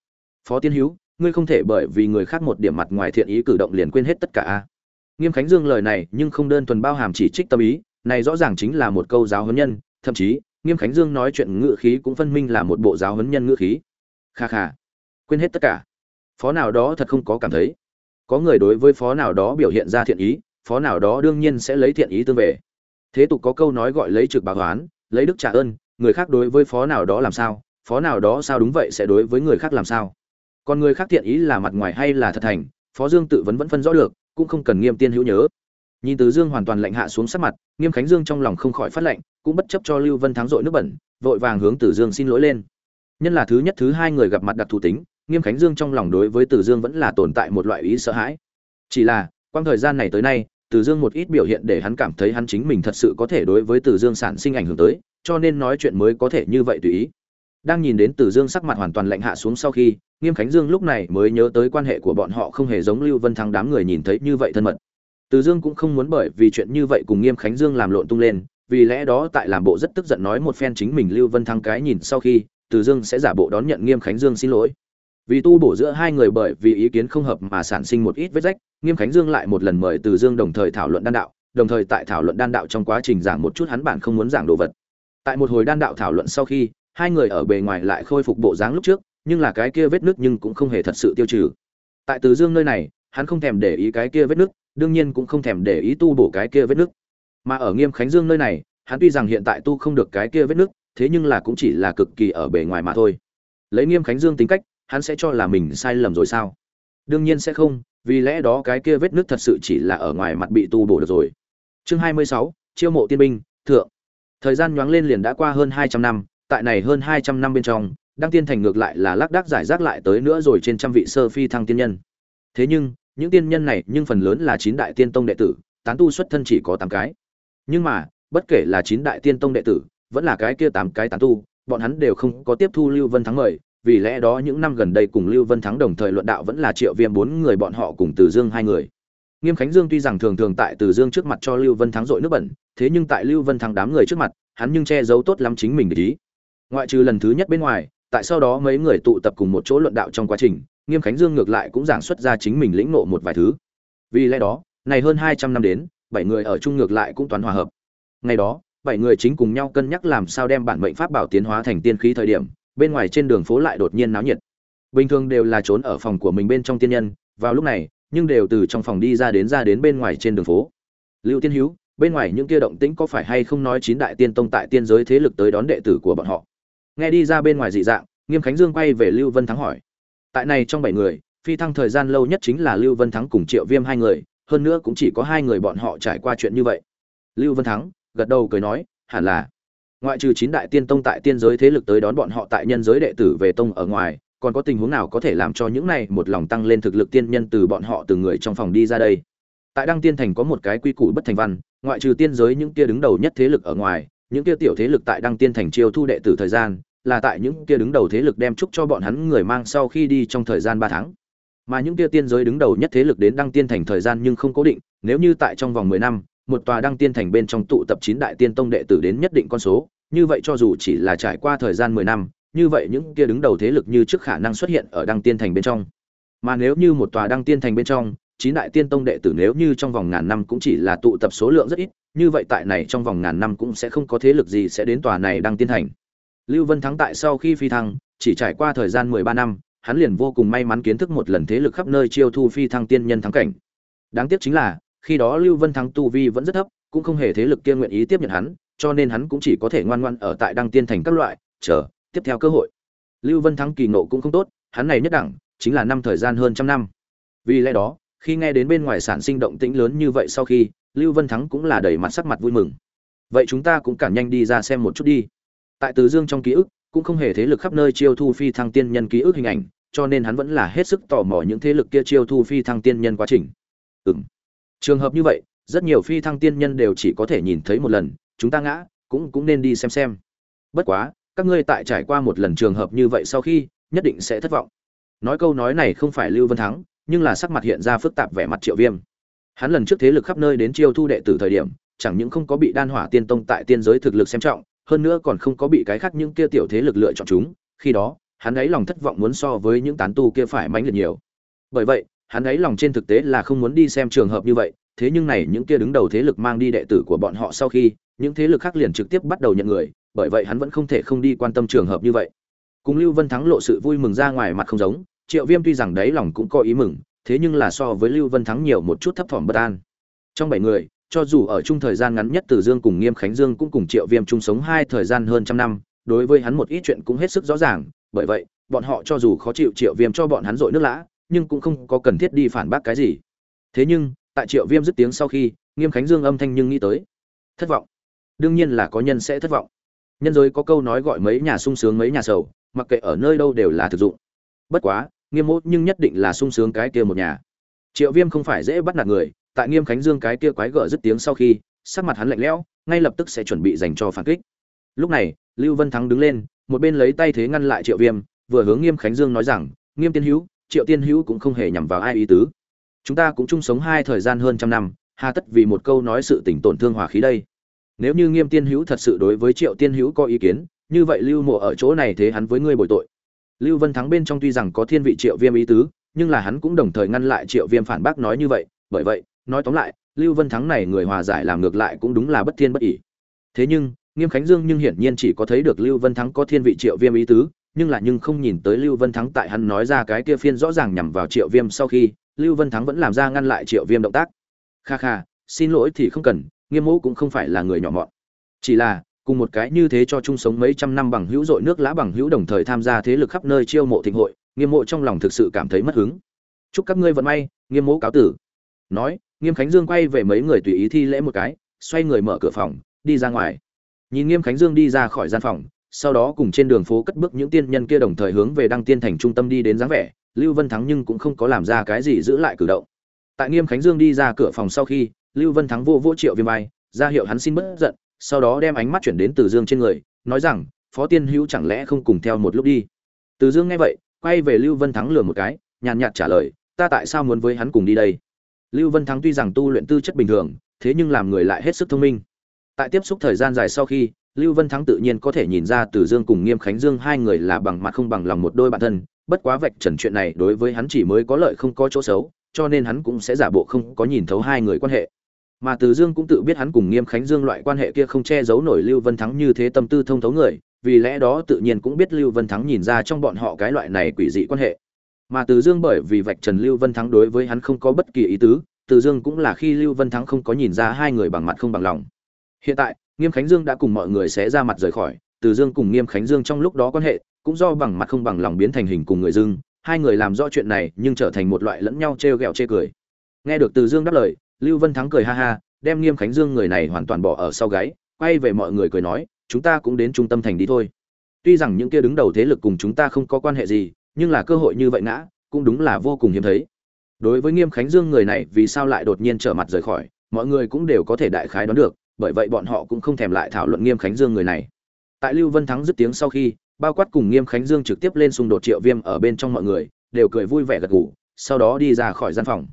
Phó Tiên Hữu, ngươi không thể bởi vì người khác một điểm mặt ngoài thiện ý cử động liền quên hết tất cả a. Nghiêm Khánh Dương lời này, nhưng không đơn thuần bao hàm chỉ trích tâm ý, này rõ ràng chính là một câu giáo huấn nhân, thậm chí, Nghiêm Khánh Dương nói chuyện ngữ khí cũng phân minh là một bộ giáo huấn nhân ngữ khí. Kha kha, quên hết tất cả. Phó nào đó thật không có cảm thấy. Có người đối với phó nào đó biểu hiện ra thiện ý, phó nào đó đương nhiên sẽ lấy thiện ý tương về. Thế tục có câu nói gọi lấy trực báo đoán, lấy đức trả ơn, người khác đối với phó nào đó làm sao, phó nào đó sao đúng vậy sẽ đối với người khác làm sao. Còn người khác thiện ý là mặt ngoài hay là thật thành, Phó Dương tự vấn vẫn phân rõ được, cũng không cần Nghiêm Tiên hữu nhớ. Nhìn Từ Dương hoàn toàn lạnh hạ xuống sắc mặt, Nghiêm Khánh Dương trong lòng không khỏi phát lạnh, cũng bất chấp cho Lưu Vân thắng dội nước bẩn, vội vàng hướng Từ Dương xin lỗi lên. Nhân là thứ nhất thứ hai người gặp mặt đặc thù tính, Nghiêm Khánh Dương trong lòng đối với Từ Dương vẫn là tồn tại một loại ý sợ hãi. Chỉ là, quang thời gian này tới nay, từ dương một ít biểu hiện để hắn cảm thấy hắn chính mình thật sự có thể đối với từ dương sản sinh ảnh hưởng tới, cho nên nói chuyện mới có thể như vậy tùy ý. Đang nhìn đến từ dương sắc mặt hoàn toàn lạnh hạ xuống sau khi, nghiêm khánh dương lúc này mới nhớ tới quan hệ của bọn họ không hề giống lưu vân thắng đám người nhìn thấy như vậy thân mật. Từ dương cũng không muốn bởi vì chuyện như vậy cùng nghiêm khánh dương làm lộn tung lên, vì lẽ đó tại làm bộ rất tức giận nói một phen chính mình lưu vân thắng cái nhìn sau khi, từ dương sẽ giả bộ đón nhận nghiêm khánh dương xin lỗi vì tu bổ giữa hai người bởi vì ý kiến không hợp mà sản sinh một ít vết rách, nghiêm khánh dương lại một lần mời từ dương đồng thời thảo luận đan đạo, đồng thời tại thảo luận đan đạo trong quá trình giảng một chút hắn bản không muốn giảng đồ vật. Tại một hồi đan đạo thảo luận sau khi, hai người ở bề ngoài lại khôi phục bộ dáng lúc trước, nhưng là cái kia vết nước nhưng cũng không hề thật sự tiêu trừ. Tại từ dương nơi này, hắn không thèm để ý cái kia vết nước, đương nhiên cũng không thèm để ý tu bổ cái kia vết nước. Mà ở nghiêm khánh dương nơi này, hắn tuy rằng hiện tại tu không được cái kia vết nước, thế nhưng là cũng chỉ là cực kỳ ở bề ngoài mà thôi. Lấy nghiêm khánh dương tính cách hắn sẽ cho là mình sai lầm rồi sao? Đương nhiên sẽ không vì lẽ đó cái kia vết nứt thật sự chỉ là ở ngoài mặt bị tu bổ được rồi. Chương 26, chiêu mộ tiên binh thượng. Thời gian nhoáng lên liền đã qua hơn 200 năm tại này hơn 200 năm bên trong đăng tiên thành ngược lại là lác đác giải rác lại tới nữa rồi trên trăm vị sơ phi thăng tiên nhân. Thế nhưng những tiên nhân này nhưng phần lớn là chín đại tiên tông đệ tử tán tu xuất thân chỉ có tám cái. Nhưng mà bất kể là chín đại tiên tông đệ tử vẫn là cái kia tám cái tán tu bọn hắn đều không có tiếp thu lưu vân thắng mời vì lẽ đó những năm gần đây cùng Lưu Vân Thắng đồng thời luận đạo vẫn là Triệu Viêm bốn người bọn họ cùng Từ Dương hai người. Nghiêm Khánh Dương tuy rằng thường thường tại Từ Dương trước mặt cho Lưu Vân Thắng dội nước bẩn, thế nhưng tại Lưu Vân Thắng đám người trước mặt, hắn nhưng che giấu tốt lắm chính mình để ý. Ngoại trừ lần thứ nhất bên ngoài, tại sau đó mấy người tụ tập cùng một chỗ luận đạo trong quá trình nghiêm khánh dương ngược lại cũng giảng xuất ra chính mình lĩnh nộ một vài thứ vì lẽ đó này hơn hai trăm năm đến bảy người ở chung ngược lại cũng toán hòa hợp ngày đó bảy người chính cùng nhau cân nhắc làm sao đem bản mệnh pháp bảo tiến hóa thành tiên khí thời điểm bên ngoài trên đường phố lại đột nhiên náo nhiệt. Bình thường đều là trốn ở phòng của mình bên trong tiên nhân, vào lúc này, nhưng đều từ trong phòng đi ra đến ra đến bên ngoài trên đường phố. Lưu tiên hữu bên ngoài những kia động tĩnh có phải hay không nói chín đại tiên tông tại tiên giới thế lực tới đón đệ tử của bọn họ? Nghe đi ra bên ngoài dị dạng, nghiêm khánh dương quay về lưu vân thắng hỏi. Tại này trong bảy người, phi thăng thời gian lâu nhất chính là lưu vân thắng cùng triệu viêm hai người, hơn nữa cũng chỉ có hai người bọn họ trải qua chuyện như vậy. Lưu vân thắng, gật đầu cười nói, hẳn là ngoại trừ chín đại tiên tông tại tiên giới thế lực tới đón bọn họ tại nhân giới đệ tử về tông ở ngoài, còn có tình huống nào có thể làm cho những này một lòng tăng lên thực lực tiên nhân từ bọn họ từng người trong phòng đi ra đây? Tại đăng tiên thành có một cái quy củ bất thành văn, ngoại trừ tiên giới những kia đứng đầu nhất thế lực ở ngoài, những kia tiểu thế lực tại đăng tiên thành chiêu thu đệ tử thời gian, là tại những kia đứng đầu thế lực đem chúc cho bọn hắn người mang sau khi đi trong thời gian ba tháng. Mà những kia tiên giới đứng đầu nhất thế lực đến đăng tiên thành thời gian nhưng không cố định, nếu như tại trong vòng mười năm một tòa đăng tiên thành bên trong tụ tập chín đại tiên tông đệ tử đến nhất định con số, như vậy cho dù chỉ là trải qua thời gian mười năm, như vậy những kia đứng đầu thế lực như trước khả năng xuất hiện ở đăng tiên thành bên trong. Mà nếu như một tòa đăng tiên thành bên trong, chín đại tiên tông đệ tử nếu như trong vòng ngàn năm cũng chỉ là tụ tập số lượng rất ít, như vậy tại này trong vòng ngàn năm cũng sẽ không có thế lực gì sẽ đến tòa này đăng tiên thành. Lưu vân thắng tại sau khi phi thăng, chỉ trải qua thời gian mười ba năm, hắn liền vô cùng may mắn kiến thức một lần thế lực khắp nơi chiêu thu phi thăng tiên nhân thắng cảnh. Đáng tiếc chính là khi đó lưu vân thắng tu vi vẫn rất thấp, cũng không hề thế lực kia nguyện ý tiếp nhận hắn, cho nên hắn cũng chỉ có thể ngoan ngoãn ở tại đăng tiên thành các loại, chờ, tiếp theo cơ hội. Lưu vân thắng kỳ nộ cũng không tốt, hắn này nhất đẳng, chính là năm thời gian hơn trăm năm. Vì lẽ đó, khi nghe đến bên ngoài sản sinh động tĩnh lớn như vậy sau khi, lưu vân thắng cũng là đầy mặt sắc mặt vui mừng. Vậy chúng ta cũng cản nhanh đi ra xem một chút đi. Tại từ dương trong ký ức, cũng không hề thế lực khắp nơi chiêu thu phi thăng tiên nhân ký ức hình ảnh, cho nên hắn vẫn là hết sức tò mò những thế lực kia chiêu thu phi thăng tiên nhân quá trình. Ừ trường hợp như vậy, rất nhiều phi thăng tiên nhân đều chỉ có thể nhìn thấy một lần, chúng ta ngã, cũng cũng nên đi xem xem. Bất quá, các ngươi tại trải qua một lần trường hợp như vậy sau khi, nhất định sẽ thất vọng. Nói câu nói này không phải lưu vân thắng, nhưng là sắc mặt hiện ra phức tạp vẻ mặt triệu viêm. Hắn lần trước thế lực khắp nơi đến chiêu thu đệ tử thời điểm, chẳng những không có bị đan hỏa tiên tông tại tiên giới thực lực xem trọng, hơn nữa còn không có bị cái khác những kia tiểu thế lực lựa chọn chúng. Khi đó, hắn ấy lòng thất vọng muốn so với những tán tu kia phải mãnh liệt nhiều. Bởi vậy hắn ấy lòng trên thực tế là không muốn đi xem trường hợp như vậy, thế nhưng này những kia đứng đầu thế lực mang đi đệ tử của bọn họ sau khi, những thế lực khác liền trực tiếp bắt đầu nhận người, bởi vậy hắn vẫn không thể không đi quan tâm trường hợp như vậy. Cùng lưu vân thắng lộ sự vui mừng ra ngoài mặt không giống, triệu viêm tuy rằng đấy lòng cũng có ý mừng, thế nhưng là so với lưu vân thắng nhiều một chút thấp thỏm bất an. Trong bảy người, cho dù ở chung thời gian ngắn nhất từ dương cùng nghiêm khánh dương cũng cùng triệu viêm chung sống hai thời gian hơn trăm năm, đối với hắn một ít chuyện cũng hết sức rõ ràng, bởi vậy, bọn họ cho dù khó chịu triệu viêm cho bọn hắn dội nước lã nhưng cũng không có cần thiết đi phản bác cái gì. Thế nhưng, tại triệu viêm dứt tiếng sau khi, nghiêm khánh dương âm thanh nhưng nghĩ tới. Thất vọng. Đương nhiên là có nhân sẽ thất vọng. Nhân giới có câu nói gọi mấy nhà sung sướng mấy nhà sầu, mặc kệ ở nơi đâu đều là thực dụng. Bất quá, nghiêm mốt nhưng nhất định là sung sướng cái kia một nhà. Triệu viêm không phải dễ bắt nạt người, tại nghiêm khánh dương cái kia quái gở dứt tiếng sau khi, sắc mặt hắn lạnh lẽo, ngay lập tức sẽ chuẩn bị dành cho phản kích. Lúc này, lưu vân thắng đứng lên, một bên lấy tay thế ngăn lại triệu viêm, vừa hướng nghiêm khánh dương nói rằng, nghiêm tiên hữu triệu tiên hữu cũng không hề nhằm vào ai ý tứ. Chúng ta cũng chung sống hai thời gian hơn trăm năm, hà tất vì một câu nói sự tình tổn thương hòa khí đây. Nếu như nghiêm tiên hữu thật sự đối với triệu tiên hữu có ý kiến, như vậy lưu mộ ở chỗ này thế hắn với ngươi bồi tội. Lưu vân thắng bên trong tuy rằng có thiên vị triệu viêm ý tứ, nhưng là hắn cũng đồng thời ngăn lại triệu viêm phản bác nói như vậy. Bởi vậy, nói tóm lại, lưu vân thắng này người hòa giải làm ngược lại cũng đúng là bất thiên bất ỷ. Thế nhưng, nghiêm khánh dương nhưng hiển nhiên chỉ có thấy được lưu vân thắng có thiên vị triệu viêm ý tứ nhưng là nhưng không nhìn tới lưu vân thắng tại hắn nói ra cái kia phiên rõ ràng nhằm vào triệu viêm sau khi, lưu vân thắng vẫn làm ra ngăn lại triệu viêm động tác. Kha kha, xin lỗi thì không cần, nghiêm Mộ cũng không phải là người nhỏ mọn. Chỉ là, cùng một cái như thế cho chung sống mấy trăm năm bằng hữu dội nước lã bằng hữu đồng thời tham gia thế lực khắp nơi chiêu mộ thịnh hội, nghiêm mộ trong lòng thực sự cảm thấy mất hứng. Chúc các ngươi vận may, nghiêm Mộ cáo tử. Nói, nghiêm khánh dương quay về mấy người tùy ý thi lễ một cái, xoay người mở cửa phòng, đi ra ngoài. Nhìn nghiêm khánh dương đi ra khỏi gian phòng sau đó cùng trên đường phố cất bước những tiên nhân kia đồng thời hướng về đăng tiên thành trung tâm đi đến dáng vẻ, lưu vân thắng nhưng cũng không có làm ra cái gì giữ lại cử động. Tại nghiêm khánh dương đi ra cửa phòng sau khi, lưu vân thắng vô vô triệu viêm bay ra hiệu hắn xin bất giận, sau đó đem ánh mắt chuyển đến từ dương trên người, nói rằng, phó tiên hữu chẳng lẽ không cùng theo một lúc đi? Từ dương nghe vậy, quay về lưu vân thắng lừa một cái, nhàn nhạt trả lời, ta tại sao muốn với hắn cùng đi đây? Lưu vân thắng tuy rằng tu luyện tư chất bình thường, thế nhưng làm người lại hết sức thông minh. Tại tiếp xúc thời gian dài sau khi Lưu Vân Thắng tự nhiên có thể nhìn ra Từ Dương cùng Nghiêm Khánh Dương hai người là bằng mặt không bằng lòng một đôi bạn thân, bất quá vạch trần chuyện này đối với hắn chỉ mới có lợi không có chỗ xấu, cho nên hắn cũng sẽ giả bộ không có nhìn thấu hai người quan hệ. Mà Từ Dương cũng tự biết hắn cùng Nghiêm Khánh Dương loại quan hệ kia không che giấu nổi Lưu Vân Thắng như thế tâm tư thông thấu người, vì lẽ đó tự nhiên cũng biết Lưu Vân Thắng nhìn ra trong bọn họ cái loại này quỷ dị quan hệ. Mà Từ Dương bởi vì vạch trần Lưu Vân Thắng đối với hắn không có bất kỳ ý tứ, Từ Dương cũng là khi Lưu Vân Thắng không có nhìn ra hai người bằng mặt không bằng lòng. Hiện tại, Nghiêm Khánh Dương đã cùng mọi người sẽ ra mặt rời khỏi, Từ Dương cùng Nghiêm Khánh Dương trong lúc đó quan hệ, cũng do bằng mặt không bằng lòng biến thành hình cùng người dưng, hai người làm rõ chuyện này nhưng trở thành một loại lẫn nhau trêu ghẹo chê cười. Nghe được Từ Dương đáp lời, Lưu Vân Thắng cười ha ha, đem Nghiêm Khánh Dương người này hoàn toàn bỏ ở sau gáy, quay về mọi người cười nói, chúng ta cũng đến trung tâm thành đi thôi. Tuy rằng những kia đứng đầu thế lực cùng chúng ta không có quan hệ gì, nhưng là cơ hội như vậy ngã, cũng đúng là vô cùng hiếm thấy. Đối với Nghiêm Khánh Dương người này, vì sao lại đột nhiên trở mặt rời khỏi, mọi người cũng đều có thể đại khái đoán được, bởi vậy bọn họ cũng không thèm lại thảo luận Nghiêm Khánh Dương người này. Tại Lưu Vân Thắng dứt tiếng sau khi, bao quát cùng Nghiêm Khánh Dương trực tiếp lên xung đột Triệu Viêm ở bên trong mọi người, đều cười vui vẻ gật gù, sau đó đi ra khỏi gian phòng.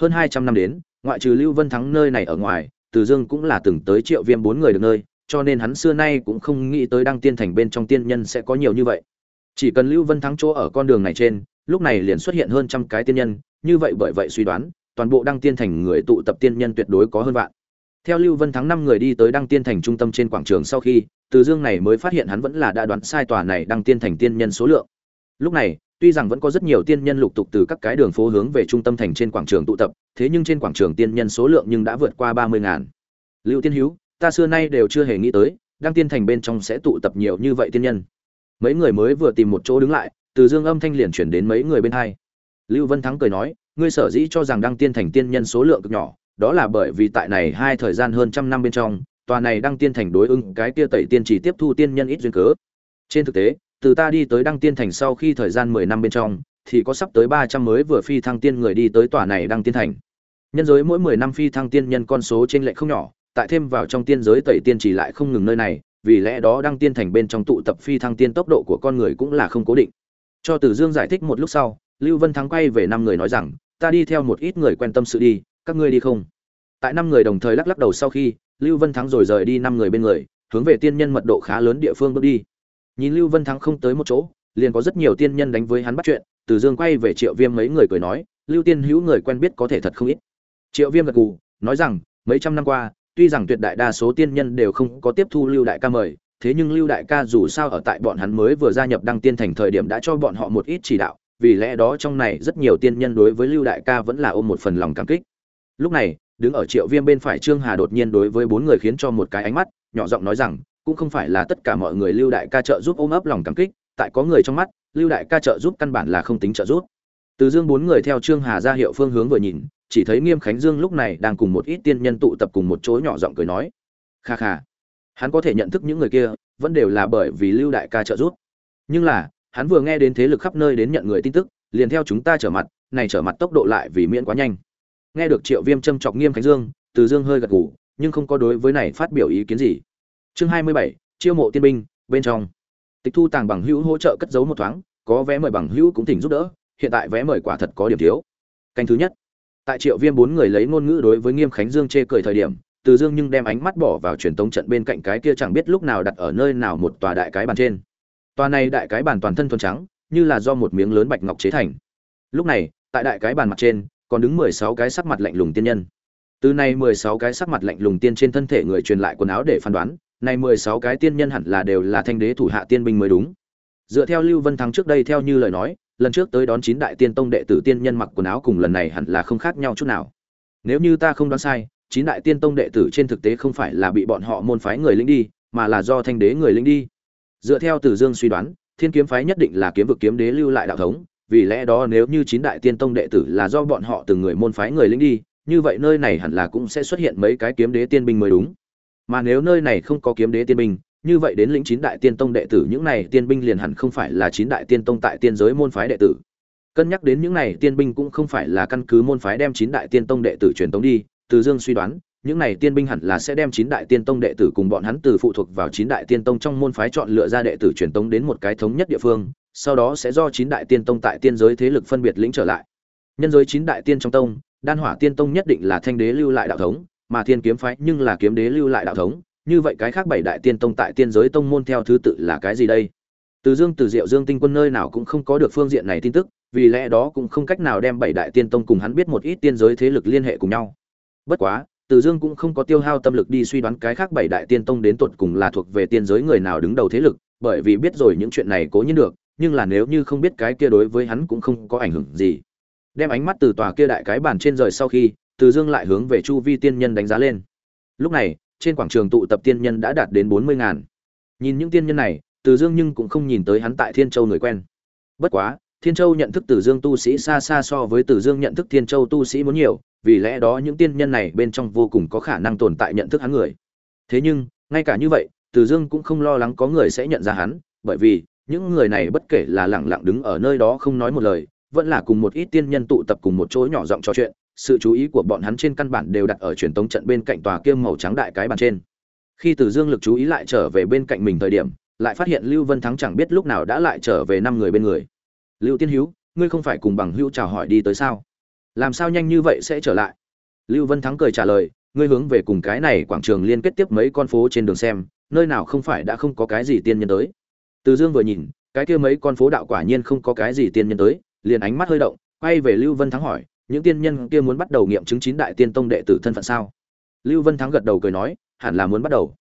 Hơn hai trăm năm đến, ngoại trừ Lưu Vân Thắng nơi này ở ngoài, Từ Dương cũng là từng tới Triệu Viêm bốn người được nơi, cho nên hắn xưa nay cũng không nghĩ tới đăng tiên thành bên trong tiên nhân sẽ có nhiều như vậy. Chỉ cần Lưu Vân Thắng chỗ ở con đường này trên, lúc này liền xuất hiện hơn trăm cái tiên nhân, như vậy bởi vậy suy đoán, toàn bộ đăng tiên thành người tụ tập tiên nhân tuyệt đối có hơn vạn. Theo Lưu Vân Thắng năm người đi tới đăng tiên thành trung tâm trên quảng trường sau khi, Từ Dương này mới phát hiện hắn vẫn là đã đoán sai tòa này đăng tiên thành tiên nhân số lượng. Lúc này, tuy rằng vẫn có rất nhiều tiên nhân lục tục từ các cái đường phố hướng về trung tâm thành trên quảng trường tụ tập, thế nhưng trên quảng trường tiên nhân số lượng nhưng đã vượt qua ba mươi ngàn. Lưu Tiên Hữu, ta xưa nay đều chưa hề nghĩ tới, đăng tiên thành bên trong sẽ tụ tập nhiều như vậy tiên nhân. Mấy người mới vừa tìm một chỗ đứng lại, Từ Dương âm thanh liền chuyển đến mấy người bên hai. Lưu Vân Thắng cười nói, ngươi sở dĩ cho rằng đăng tiên thành tiên nhân số lượng cực nhỏ, đó là bởi vì tại này hai thời gian hơn trăm năm bên trong, tòa này đăng tiên thành đối ứng cái kia tẩy tiên chỉ tiếp thu tiên nhân ít duyên cớ. Trên thực tế, từ ta đi tới đăng tiên thành sau khi thời gian mười năm bên trong, thì có sắp tới ba trăm mới vừa phi thăng tiên người đi tới tòa này đăng tiên thành. Nhân giới mỗi mười năm phi thăng tiên nhân con số trên lệ không nhỏ, tại thêm vào trong tiên giới tẩy tiên chỉ lại không ngừng nơi này, vì lẽ đó đăng tiên thành bên trong tụ tập phi thăng tiên tốc độ của con người cũng là không cố định. Cho Tử Dương giải thích một lúc sau, Lưu Vân Thắng quay về năm người nói rằng, ta đi theo một ít người quen tâm sự đi, các ngươi đi không? Tại năm người đồng thời lắc lắc đầu sau khi, Lưu Vân Thắng rồi rời đi năm người bên người, hướng về tiên nhân mật độ khá lớn địa phương bước đi. Nhìn Lưu Vân Thắng không tới một chỗ, liền có rất nhiều tiên nhân đánh với hắn bắt chuyện, Từ Dương quay về Triệu Viêm mấy người cười nói, Lưu Tiên hữu người quen biết có thể thật không ít. Triệu Viêm gật gù, nói rằng, mấy trăm năm qua, tuy rằng tuyệt đại đa số tiên nhân đều không có tiếp thu Lưu đại ca mời, thế nhưng Lưu đại ca dù sao ở tại bọn hắn mới vừa gia nhập đăng tiên thành thời điểm đã cho bọn họ một ít chỉ đạo, vì lẽ đó trong này rất nhiều tiên nhân đối với Lưu đại ca vẫn là ôm một phần lòng cảm kích. Lúc này, đứng ở Triệu Viêm bên phải Trương Hà đột nhiên đối với bốn người khiến cho một cái ánh mắt, nhỏ giọng nói rằng, cũng không phải là tất cả mọi người Lưu đại ca trợ giúp ôm ấp lòng cảm kích, tại có người trong mắt, Lưu đại ca trợ giúp căn bản là không tính trợ giúp. Từ Dương bốn người theo Trương Hà ra hiệu phương hướng vừa nhìn, chỉ thấy Nghiêm Khánh Dương lúc này đang cùng một ít tiên nhân tụ tập cùng một chỗ nhỏ giọng cười nói. Kha kha. Hắn có thể nhận thức những người kia, vẫn đều là bởi vì Lưu đại ca trợ giúp. Nhưng là, hắn vừa nghe đến thế lực khắp nơi đến nhận người tin tức, liền theo chúng ta trở mặt, này trở mặt tốc độ lại vì miễn quá nhanh. Nghe được Triệu Viêm châm chọc Nghiêm Khánh Dương, Từ Dương hơi gật gù, nhưng không có đối với này phát biểu ý kiến gì. Chương 27, chiêu mộ tiên binh, bên trong. Tịch thu tàng bằng hữu hỗ trợ cất giấu một thoáng, có vé mời bằng hữu cũng thỉnh giúp đỡ, hiện tại vé mời quả thật có điểm thiếu. Canh thứ nhất. Tại Triệu Viêm bốn người lấy ngôn ngữ đối với Nghiêm Khánh Dương chê cười thời điểm, Từ Dương nhưng đem ánh mắt bỏ vào truyền tống trận bên cạnh cái kia chẳng biết lúc nào đặt ở nơi nào một tòa đại cái bàn trên. Tòa này đại cái bàn toàn thân thuần trắng, như là do một miếng lớn bạch ngọc chế thành. Lúc này, tại đại cái bàn mặt trên, còn đứng mười sáu cái sắc mặt lạnh lùng tiên nhân. Từ này mười sáu cái sắc mặt lạnh lùng tiên trên thân thể người truyền lại quần áo để phán đoán, này mười sáu cái tiên nhân hẳn là đều là thanh đế thủ hạ tiên binh mới đúng. Dựa theo Lưu Vân Thắng trước đây theo như lời nói, lần trước tới đón chín đại tiên tông đệ tử tiên nhân mặc quần áo cùng lần này hẳn là không khác nhau chút nào. Nếu như ta không đoán sai, chín đại tiên tông đệ tử trên thực tế không phải là bị bọn họ môn phái người lĩnh đi, mà là do thanh đế người lĩnh đi. Dựa theo tử Dương suy đoán, Thiên kiếm phái nhất định là kiếm vực kiếm đế lưu lại đạo thống, vì lẽ đó nếu như chín đại tiên tông đệ tử là do bọn họ từng người môn phái người lính đi, như vậy nơi này hẳn là cũng sẽ xuất hiện mấy cái kiếm đế tiên binh mới đúng. Mà nếu nơi này không có kiếm đế tiên binh, như vậy đến lĩnh chín đại tiên tông đệ tử những này tiên binh liền hẳn không phải là chín đại tiên tông tại tiên giới môn phái đệ tử. Cân nhắc đến những này tiên binh cũng không phải là căn cứ môn phái đem chín đại tiên tông đệ tử truyền tống đi, Từ Dương suy đoán, những này tiên binh hẳn là sẽ đem chín đại tiên tông đệ tử cùng bọn hắn từ phụ thuộc vào chín đại tiên tông trong môn phái chọn lựa ra đệ tử truyền tống đến một cái thống nhất địa phương, sau đó sẽ do chín đại tiên tông tại tiên giới thế lực phân biệt lĩnh trở lại. Nhân giới chín đại tiên trong tông, Đan Hỏa Tiên Tông nhất định là thanh đế lưu lại đạo thống, mà Thiên Kiếm phái nhưng là kiếm đế lưu lại đạo thống, như vậy cái khác bảy đại tiên tông tại tiên giới tông môn theo thứ tự là cái gì đây? Từ dương từ diệu dương tinh quân nơi nào cũng không có được phương diện này tin tức vì lẽ đó cũng không cách nào đem bảy đại tiên tông cùng hắn biết một ít tiên giới thế lực liên hệ cùng nhau. Bất quá từ dương cũng không có tiêu hao tâm lực đi suy đoán cái khác bảy đại tiên tông đến tột cùng là thuộc về tiên giới người nào đứng đầu thế lực bởi vì biết rồi những chuyện này cố nhiên được nhưng là nếu như không biết cái kia đối với hắn cũng không có ảnh hưởng gì. Đem ánh mắt từ tòa kia đại cái bàn trên rời sau khi, từ dương lại hướng về chu vi tiên nhân đánh giá lên. Lúc này, trên quảng trường tụ tập tiên nhân đã đạt đến bốn mươi ngàn. Nhìn những tiên nhân này, từ dương nhưng cũng không nhìn tới hắn tại thiên châu người quen. Bất quá, thiên châu nhận thức từ dương tu sĩ xa xa so với từ dương nhận thức thiên châu tu sĩ muốn nhiều, vì lẽ đó những tiên nhân này bên trong vô cùng có khả năng tồn tại nhận thức hắn người. Thế nhưng, ngay cả như vậy, từ dương cũng không lo lắng có người sẽ nhận ra hắn, bởi vì những người này bất kể là lẳng lặng đứng ở nơi đó không nói một lời, vẫn là cùng một ít tiên nhân tụ tập cùng một chỗ nhỏ giọng trò chuyện, sự chú ý của bọn hắn trên căn bản đều đặt ở truyền tống trận bên cạnh tòa kia màu trắng đại cái bàn trên. Khi từ dương lực chú ý lại trở về bên cạnh mình thời điểm, lại phát hiện lưu vân thắng chẳng biết lúc nào đã lại trở về năm người bên người. Lưu tiên hữu ngươi không phải cùng bằng hữu chào hỏi đi tới sao? Làm sao nhanh như vậy sẽ trở lại? Lưu vân thắng cười trả lời, ngươi hướng về cùng cái này quảng trường liên kết tiếp mấy con phố trên đường xem, nơi nào không phải đã không có cái gì tiên nhân tới từ dương vừa nhìn, cái kia mấy con phố đạo quả nhiên không có cái gì tiên nhân tới, liền ánh mắt hơi động, quay về lưu vân thắng hỏi, những tiên nhân kia muốn bắt đầu nghiệm chứng chín đại tiên tông đệ tử thân phận sao? Lưu vân thắng gật đầu cười nói, hẳn là muốn bắt đầu.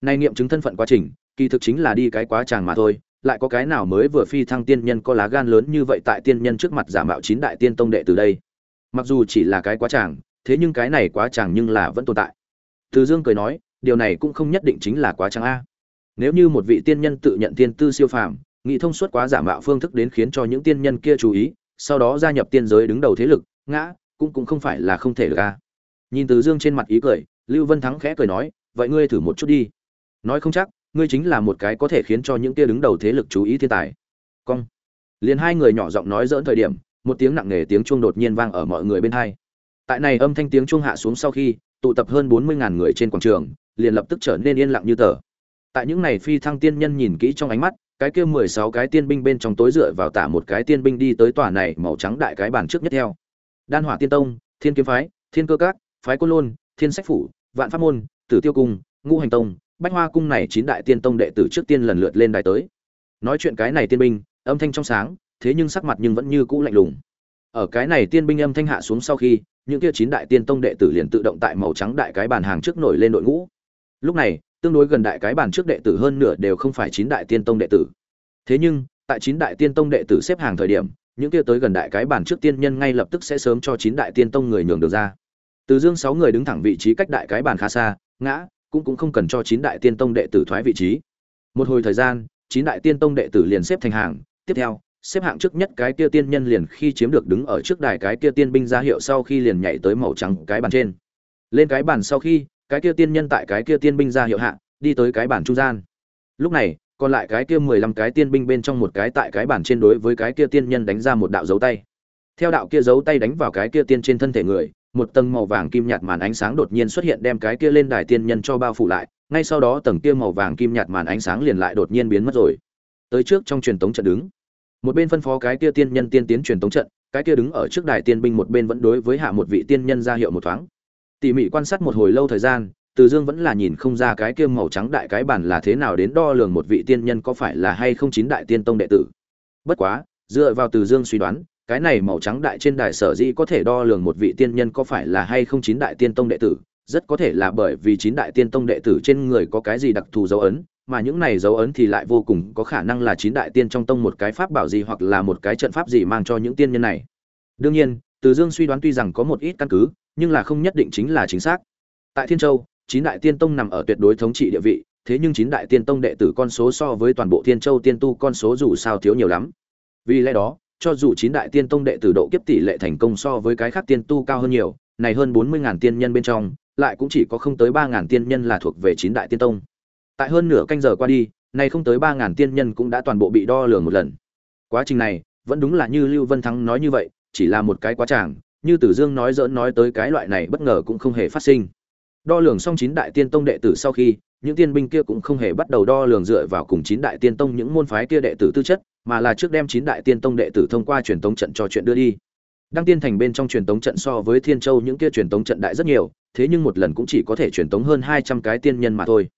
Nay nghiệm chứng thân phận quá trình, kỳ thực chính là đi cái quá tràng mà thôi, lại có cái nào mới vừa phi thăng tiên nhân có lá gan lớn như vậy tại tiên nhân trước mặt giả mạo chín đại tiên tông đệ từ đây? Mặc dù chỉ là cái quá tràng, thế nhưng cái này quá tràng nhưng là vẫn tồn tại. Từ dương cười nói, điều này cũng không nhất định chính là quá tràng a nếu như một vị tiên nhân tự nhận tiên tư siêu phàm, nghị thông suốt quá giả mạo phương thức đến khiến cho những tiên nhân kia chú ý, sau đó gia nhập tiên giới đứng đầu thế lực, ngã, cũng cũng không phải là không thể được a. Nhìn từ dương trên mặt ý cười, lưu vân thắng khẽ cười nói, vậy ngươi thử một chút đi. Nói không chắc, ngươi chính là một cái có thể khiến cho những kia đứng đầu thế lực chú ý thiên tài. Cong. Liền hai người nhỏ giọng nói dỡn thời điểm, một tiếng nặng nề tiếng chuông đột nhiên vang ở mọi người bên hai. Tại này âm thanh tiếng chuông hạ xuống sau khi, tụ tập hơn bốn mươi ngàn người trên quảng trường, liền lập tức trở nên yên lặng như tờ tại những này phi thăng tiên nhân nhìn kỹ trong ánh mắt, cái kia mười sáu cái tiên binh bên trong tối dựa vào tả một cái tiên binh đi tới tòa này màu trắng đại cái bàn trước nhất theo. Đan hỏa tiên tông, thiên kiếm phái, thiên cơ cát phái côn lôn, thiên sách phủ, vạn pháp môn, tử tiêu cung, ngũ hành tông, bách hoa cung này chín đại tiên tông đệ tử trước tiên lần lượt lên đài tới. Nói chuyện cái này tiên binh, âm thanh trong sáng, thế nhưng sắc mặt nhưng vẫn như cũ lạnh lùng. Ở cái này tiên binh âm thanh hạ xuống sau khi, những kia chín đại tiên tông đệ tử liền tự động tại màu trắng đại cái bàn hàng trước nổi lên đội ngũ. Lúc này tương đối gần đại cái bàn trước đệ tử hơn nửa đều không phải chín đại tiên tông đệ tử. Thế nhưng, tại chín đại tiên tông đệ tử xếp hàng thời điểm, những kia tới gần đại cái bàn trước tiên nhân ngay lập tức sẽ sớm cho chín đại tiên tông người nhường được ra. Từ dương sáu người đứng thẳng vị trí cách đại cái bàn khá xa, ngã, cũng cũng không cần cho chín đại tiên tông đệ tử thoái vị trí. Một hồi thời gian, chín đại tiên tông đệ tử liền xếp thành hàng, tiếp theo, xếp hạng trước nhất cái kia tiên nhân liền khi chiếm được đứng ở trước đài cái kia tiên binh ra hiệu sau khi liền nhảy tới màu trắng cái bàn trên. Lên cái bàn sau khi cái kia tiên nhân tại cái kia tiên binh ra hiệu hạ, đi tới cái bản trung gian. Lúc này, còn lại cái kia mười lăm cái tiên binh bên trong một cái tại cái bản trên đối với cái kia tiên nhân đánh ra một đạo dấu tay. Theo đạo kia dấu tay đánh vào cái kia tiên trên thân thể người, một tầng màu vàng kim nhạt màn ánh sáng đột nhiên xuất hiện đem cái kia lên đài tiên nhân cho bao phủ lại, ngay sau đó tầng kia màu vàng kim nhạt màn ánh sáng liền lại đột nhiên biến mất rồi. Tới trước trong truyền tống trận đứng. Một bên phân phó cái kia tiên nhân tiên tiến truyền tống trận, cái kia đứng ở trước đài tiên binh một bên vẫn đối với hạ một vị tiên nhân ra hiệu một thoáng tỉ mỉ quan sát một hồi lâu thời gian, từ dương vẫn là nhìn không ra cái kiêm màu trắng đại cái bản là thế nào đến đo lường một vị tiên nhân có phải là hay không chín đại tiên tông đệ tử. Bất quá, dựa vào từ dương suy đoán, cái này màu trắng đại trên đài sở dĩ có thể đo lường một vị tiên nhân có phải là hay không chín đại tiên tông đệ tử, rất có thể là bởi vì chín đại tiên tông đệ tử trên người có cái gì đặc thù dấu ấn, mà những này dấu ấn thì lại vô cùng có khả năng là chín đại tiên trong tông một cái pháp bảo gì hoặc là một cái trận pháp gì mang cho những tiên nhân này. Đương nhiên, từ dương suy đoán tuy rằng có một ít căn cứ nhưng là không nhất định chính là chính xác. Tại thiên châu, chín đại tiên tông nằm ở tuyệt đối thống trị địa vị, thế nhưng chín đại tiên tông đệ tử con số so với toàn bộ thiên châu tiên tu con số dù sao thiếu nhiều lắm. Vì lẽ đó, cho dù chín đại tiên tông đệ tử độ kiếp tỷ lệ thành công so với cái khác tiên tu cao hơn nhiều, này hơn bốn mươi ngàn tiên nhân bên trong, lại cũng chỉ có không tới ba ngàn tiên nhân là thuộc về chín đại tiên tông. Tại hơn nửa canh giờ qua đi này không tới ba ngàn tiên nhân cũng đã toàn bộ bị đo lường một lần. Quá trình này, vẫn đúng là như lưu vân thắng nói như vậy, chỉ là một cái quá tràng như tử dương nói dỡn nói tới cái loại này bất ngờ cũng không hề phát sinh. Đo lường xong chín đại tiên tông đệ tử sau khi, những tiên binh kia cũng không hề bắt đầu đo lường dựa vào cùng chín đại tiên tông những môn phái kia đệ tử tư chất, mà là trước đem chín đại tiên tông đệ tử thông qua truyền tống trận cho chuyện đưa đi. Đăng tiên thành bên trong truyền tống trận so với thiên châu những kia truyền tống trận đại rất nhiều, thế nhưng một lần cũng chỉ có thể truyền tống hơn hai trăm cái tiên nhân mà thôi.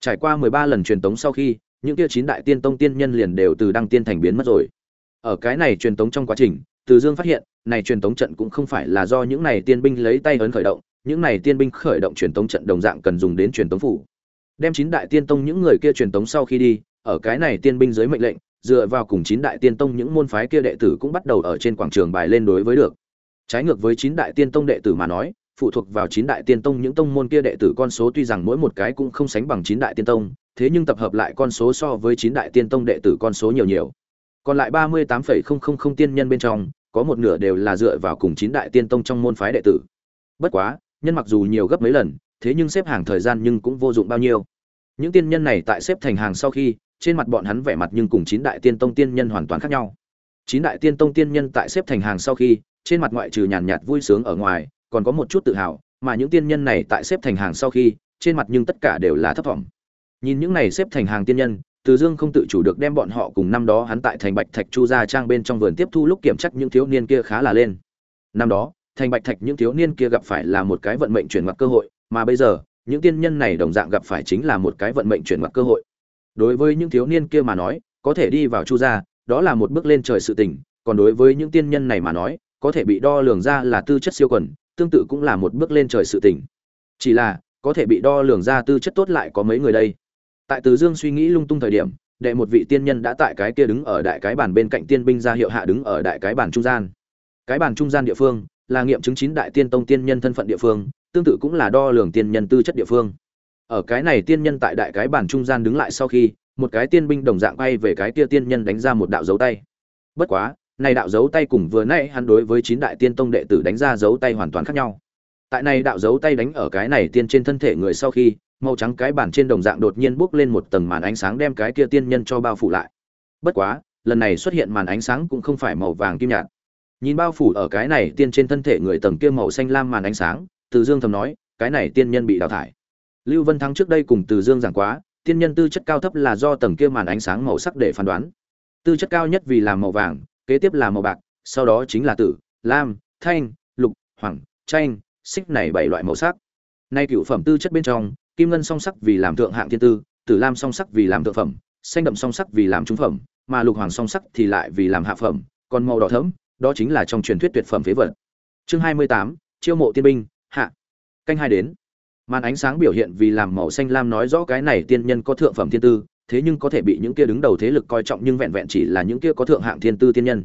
Trải qua mười ba lần truyền tống sau khi, những kia chín đại tiên tông tiên nhân liền đều từ đăng tiên thành biến mất rồi. Ở cái này truyền tống trong quá trình từ dương phát hiện này truyền tống trận cũng không phải là do những này tiên binh lấy tay ấn khởi động, những này tiên binh khởi động truyền tống trận đồng dạng cần dùng đến truyền tống phủ. Đem chín đại tiên tông những người kia truyền tống sau khi đi, ở cái này tiên binh dưới mệnh lệnh, dựa vào cùng chín đại tiên tông những môn phái kia đệ tử cũng bắt đầu ở trên quảng trường bài lên đối với được. Trái ngược với chín đại tiên tông đệ tử mà nói, phụ thuộc vào chín đại tiên tông những tông môn kia đệ tử con số tuy rằng mỗi một cái cũng không sánh bằng chín đại tiên tông, thế nhưng tập hợp lại con số so với chín đại tiên tông đệ tử con số nhiều nhiều. Còn lại ba mươi tám phẩy không không không tiên nhân bên trong có một nửa đều là dựa vào cùng chín đại tiên tông trong môn phái đệ tử. Bất quá, nhân mặc dù nhiều gấp mấy lần, thế nhưng xếp hàng thời gian nhưng cũng vô dụng bao nhiêu. Những tiên nhân này tại xếp thành hàng sau khi, trên mặt bọn hắn vẻ mặt nhưng cùng chín đại tiên tông tiên nhân hoàn toàn khác nhau. Chín đại tiên tông tiên nhân tại xếp thành hàng sau khi, trên mặt ngoại trừ nhàn nhạt vui sướng ở ngoài, còn có một chút tự hào, mà những tiên nhân này tại xếp thành hàng sau khi, trên mặt nhưng tất cả đều là thấp vọng nhìn những này xếp thành hàng tiên nhân từ dương không tự chủ được đem bọn họ cùng năm đó hắn tại thành bạch thạch chu gia trang bên trong vườn tiếp thu lúc kiểm chắc những thiếu niên kia khá là lên. Năm đó, thành bạch thạch những thiếu niên kia gặp phải là một cái vận mệnh chuyển ngoặt cơ hội, mà bây giờ, những tiên nhân này đồng dạng gặp phải chính là một cái vận mệnh chuyển ngoặt cơ hội. Đối với những thiếu niên kia mà nói, có thể đi vào chu gia, đó là một bước lên trời sự tình, còn đối với những tiên nhân này mà nói, có thể bị đo lường ra là tư chất siêu quần, tương tự cũng là một bước lên trời sự tình. Chỉ là, có thể bị đo lường ra tư chất tốt lại có mấy người đây? Tại từ dương suy nghĩ lung tung thời điểm, đệ một vị tiên nhân đã tại cái kia đứng ở đại cái bàn bên cạnh tiên binh ra hiệu hạ đứng ở đại cái bàn trung gian. Cái bàn trung gian địa phương là nghiệm chứng chín đại tiên tông tiên nhân thân phận địa phương, tương tự cũng là đo lường tiên nhân tư chất địa phương. Ở cái này tiên nhân tại đại cái bàn trung gian đứng lại sau khi, một cái tiên binh đồng dạng bay về cái kia tiên nhân đánh ra một đạo dấu tay. Bất quá, này đạo dấu tay cùng vừa nãy hắn đối với chín đại tiên tông đệ tử đánh ra dấu tay hoàn toàn khác nhau. Tại này đạo dấu tay đánh ở cái này tiên trên thân thể người sau khi màu trắng cái bản trên đồng dạng đột nhiên bốc lên một tầng màn ánh sáng đem cái kia tiên nhân cho bao phủ lại. Bất quá, lần này xuất hiện màn ánh sáng cũng không phải màu vàng kim nhạt. Nhìn bao phủ ở cái này tiên trên thân thể người tầng kia màu xanh lam màn ánh sáng, từ dương thầm nói, cái này tiên nhân bị đào thải. Lưu vân thắng trước đây cùng từ dương giảng quá, tiên nhân tư chất cao thấp là do tầng kia màn ánh sáng màu sắc để phán đoán. Tư chất cao nhất vì làm màu vàng, kế tiếp là màu bạc, sau đó chính là tử, lam, thanh, lục, hoàng, chanh, xích này bảy loại màu sắc. Nay cựu phẩm tư chất bên trong kim ngân song sắc vì làm thượng hạng thiên tư, tử lam song sắc vì làm thượng phẩm, xanh đậm song sắc vì làm trung phẩm, mà lục hoàng song sắc thì lại vì làm hạ phẩm, còn màu đỏ thẫm, đó chính là trong truyền thuyết tuyệt phẩm phế vật. Chương hai mươi tám, chiêu mộ tiên binh, hạ. Canh hai đến. Màn ánh sáng biểu hiện vì làm màu xanh lam nói rõ cái này tiên nhân có thượng phẩm thiên tư, thế nhưng có thể bị những kia đứng đầu thế lực coi trọng nhưng vẹn vẹn chỉ là những kia có thượng hạng thiên tư tiên nhân.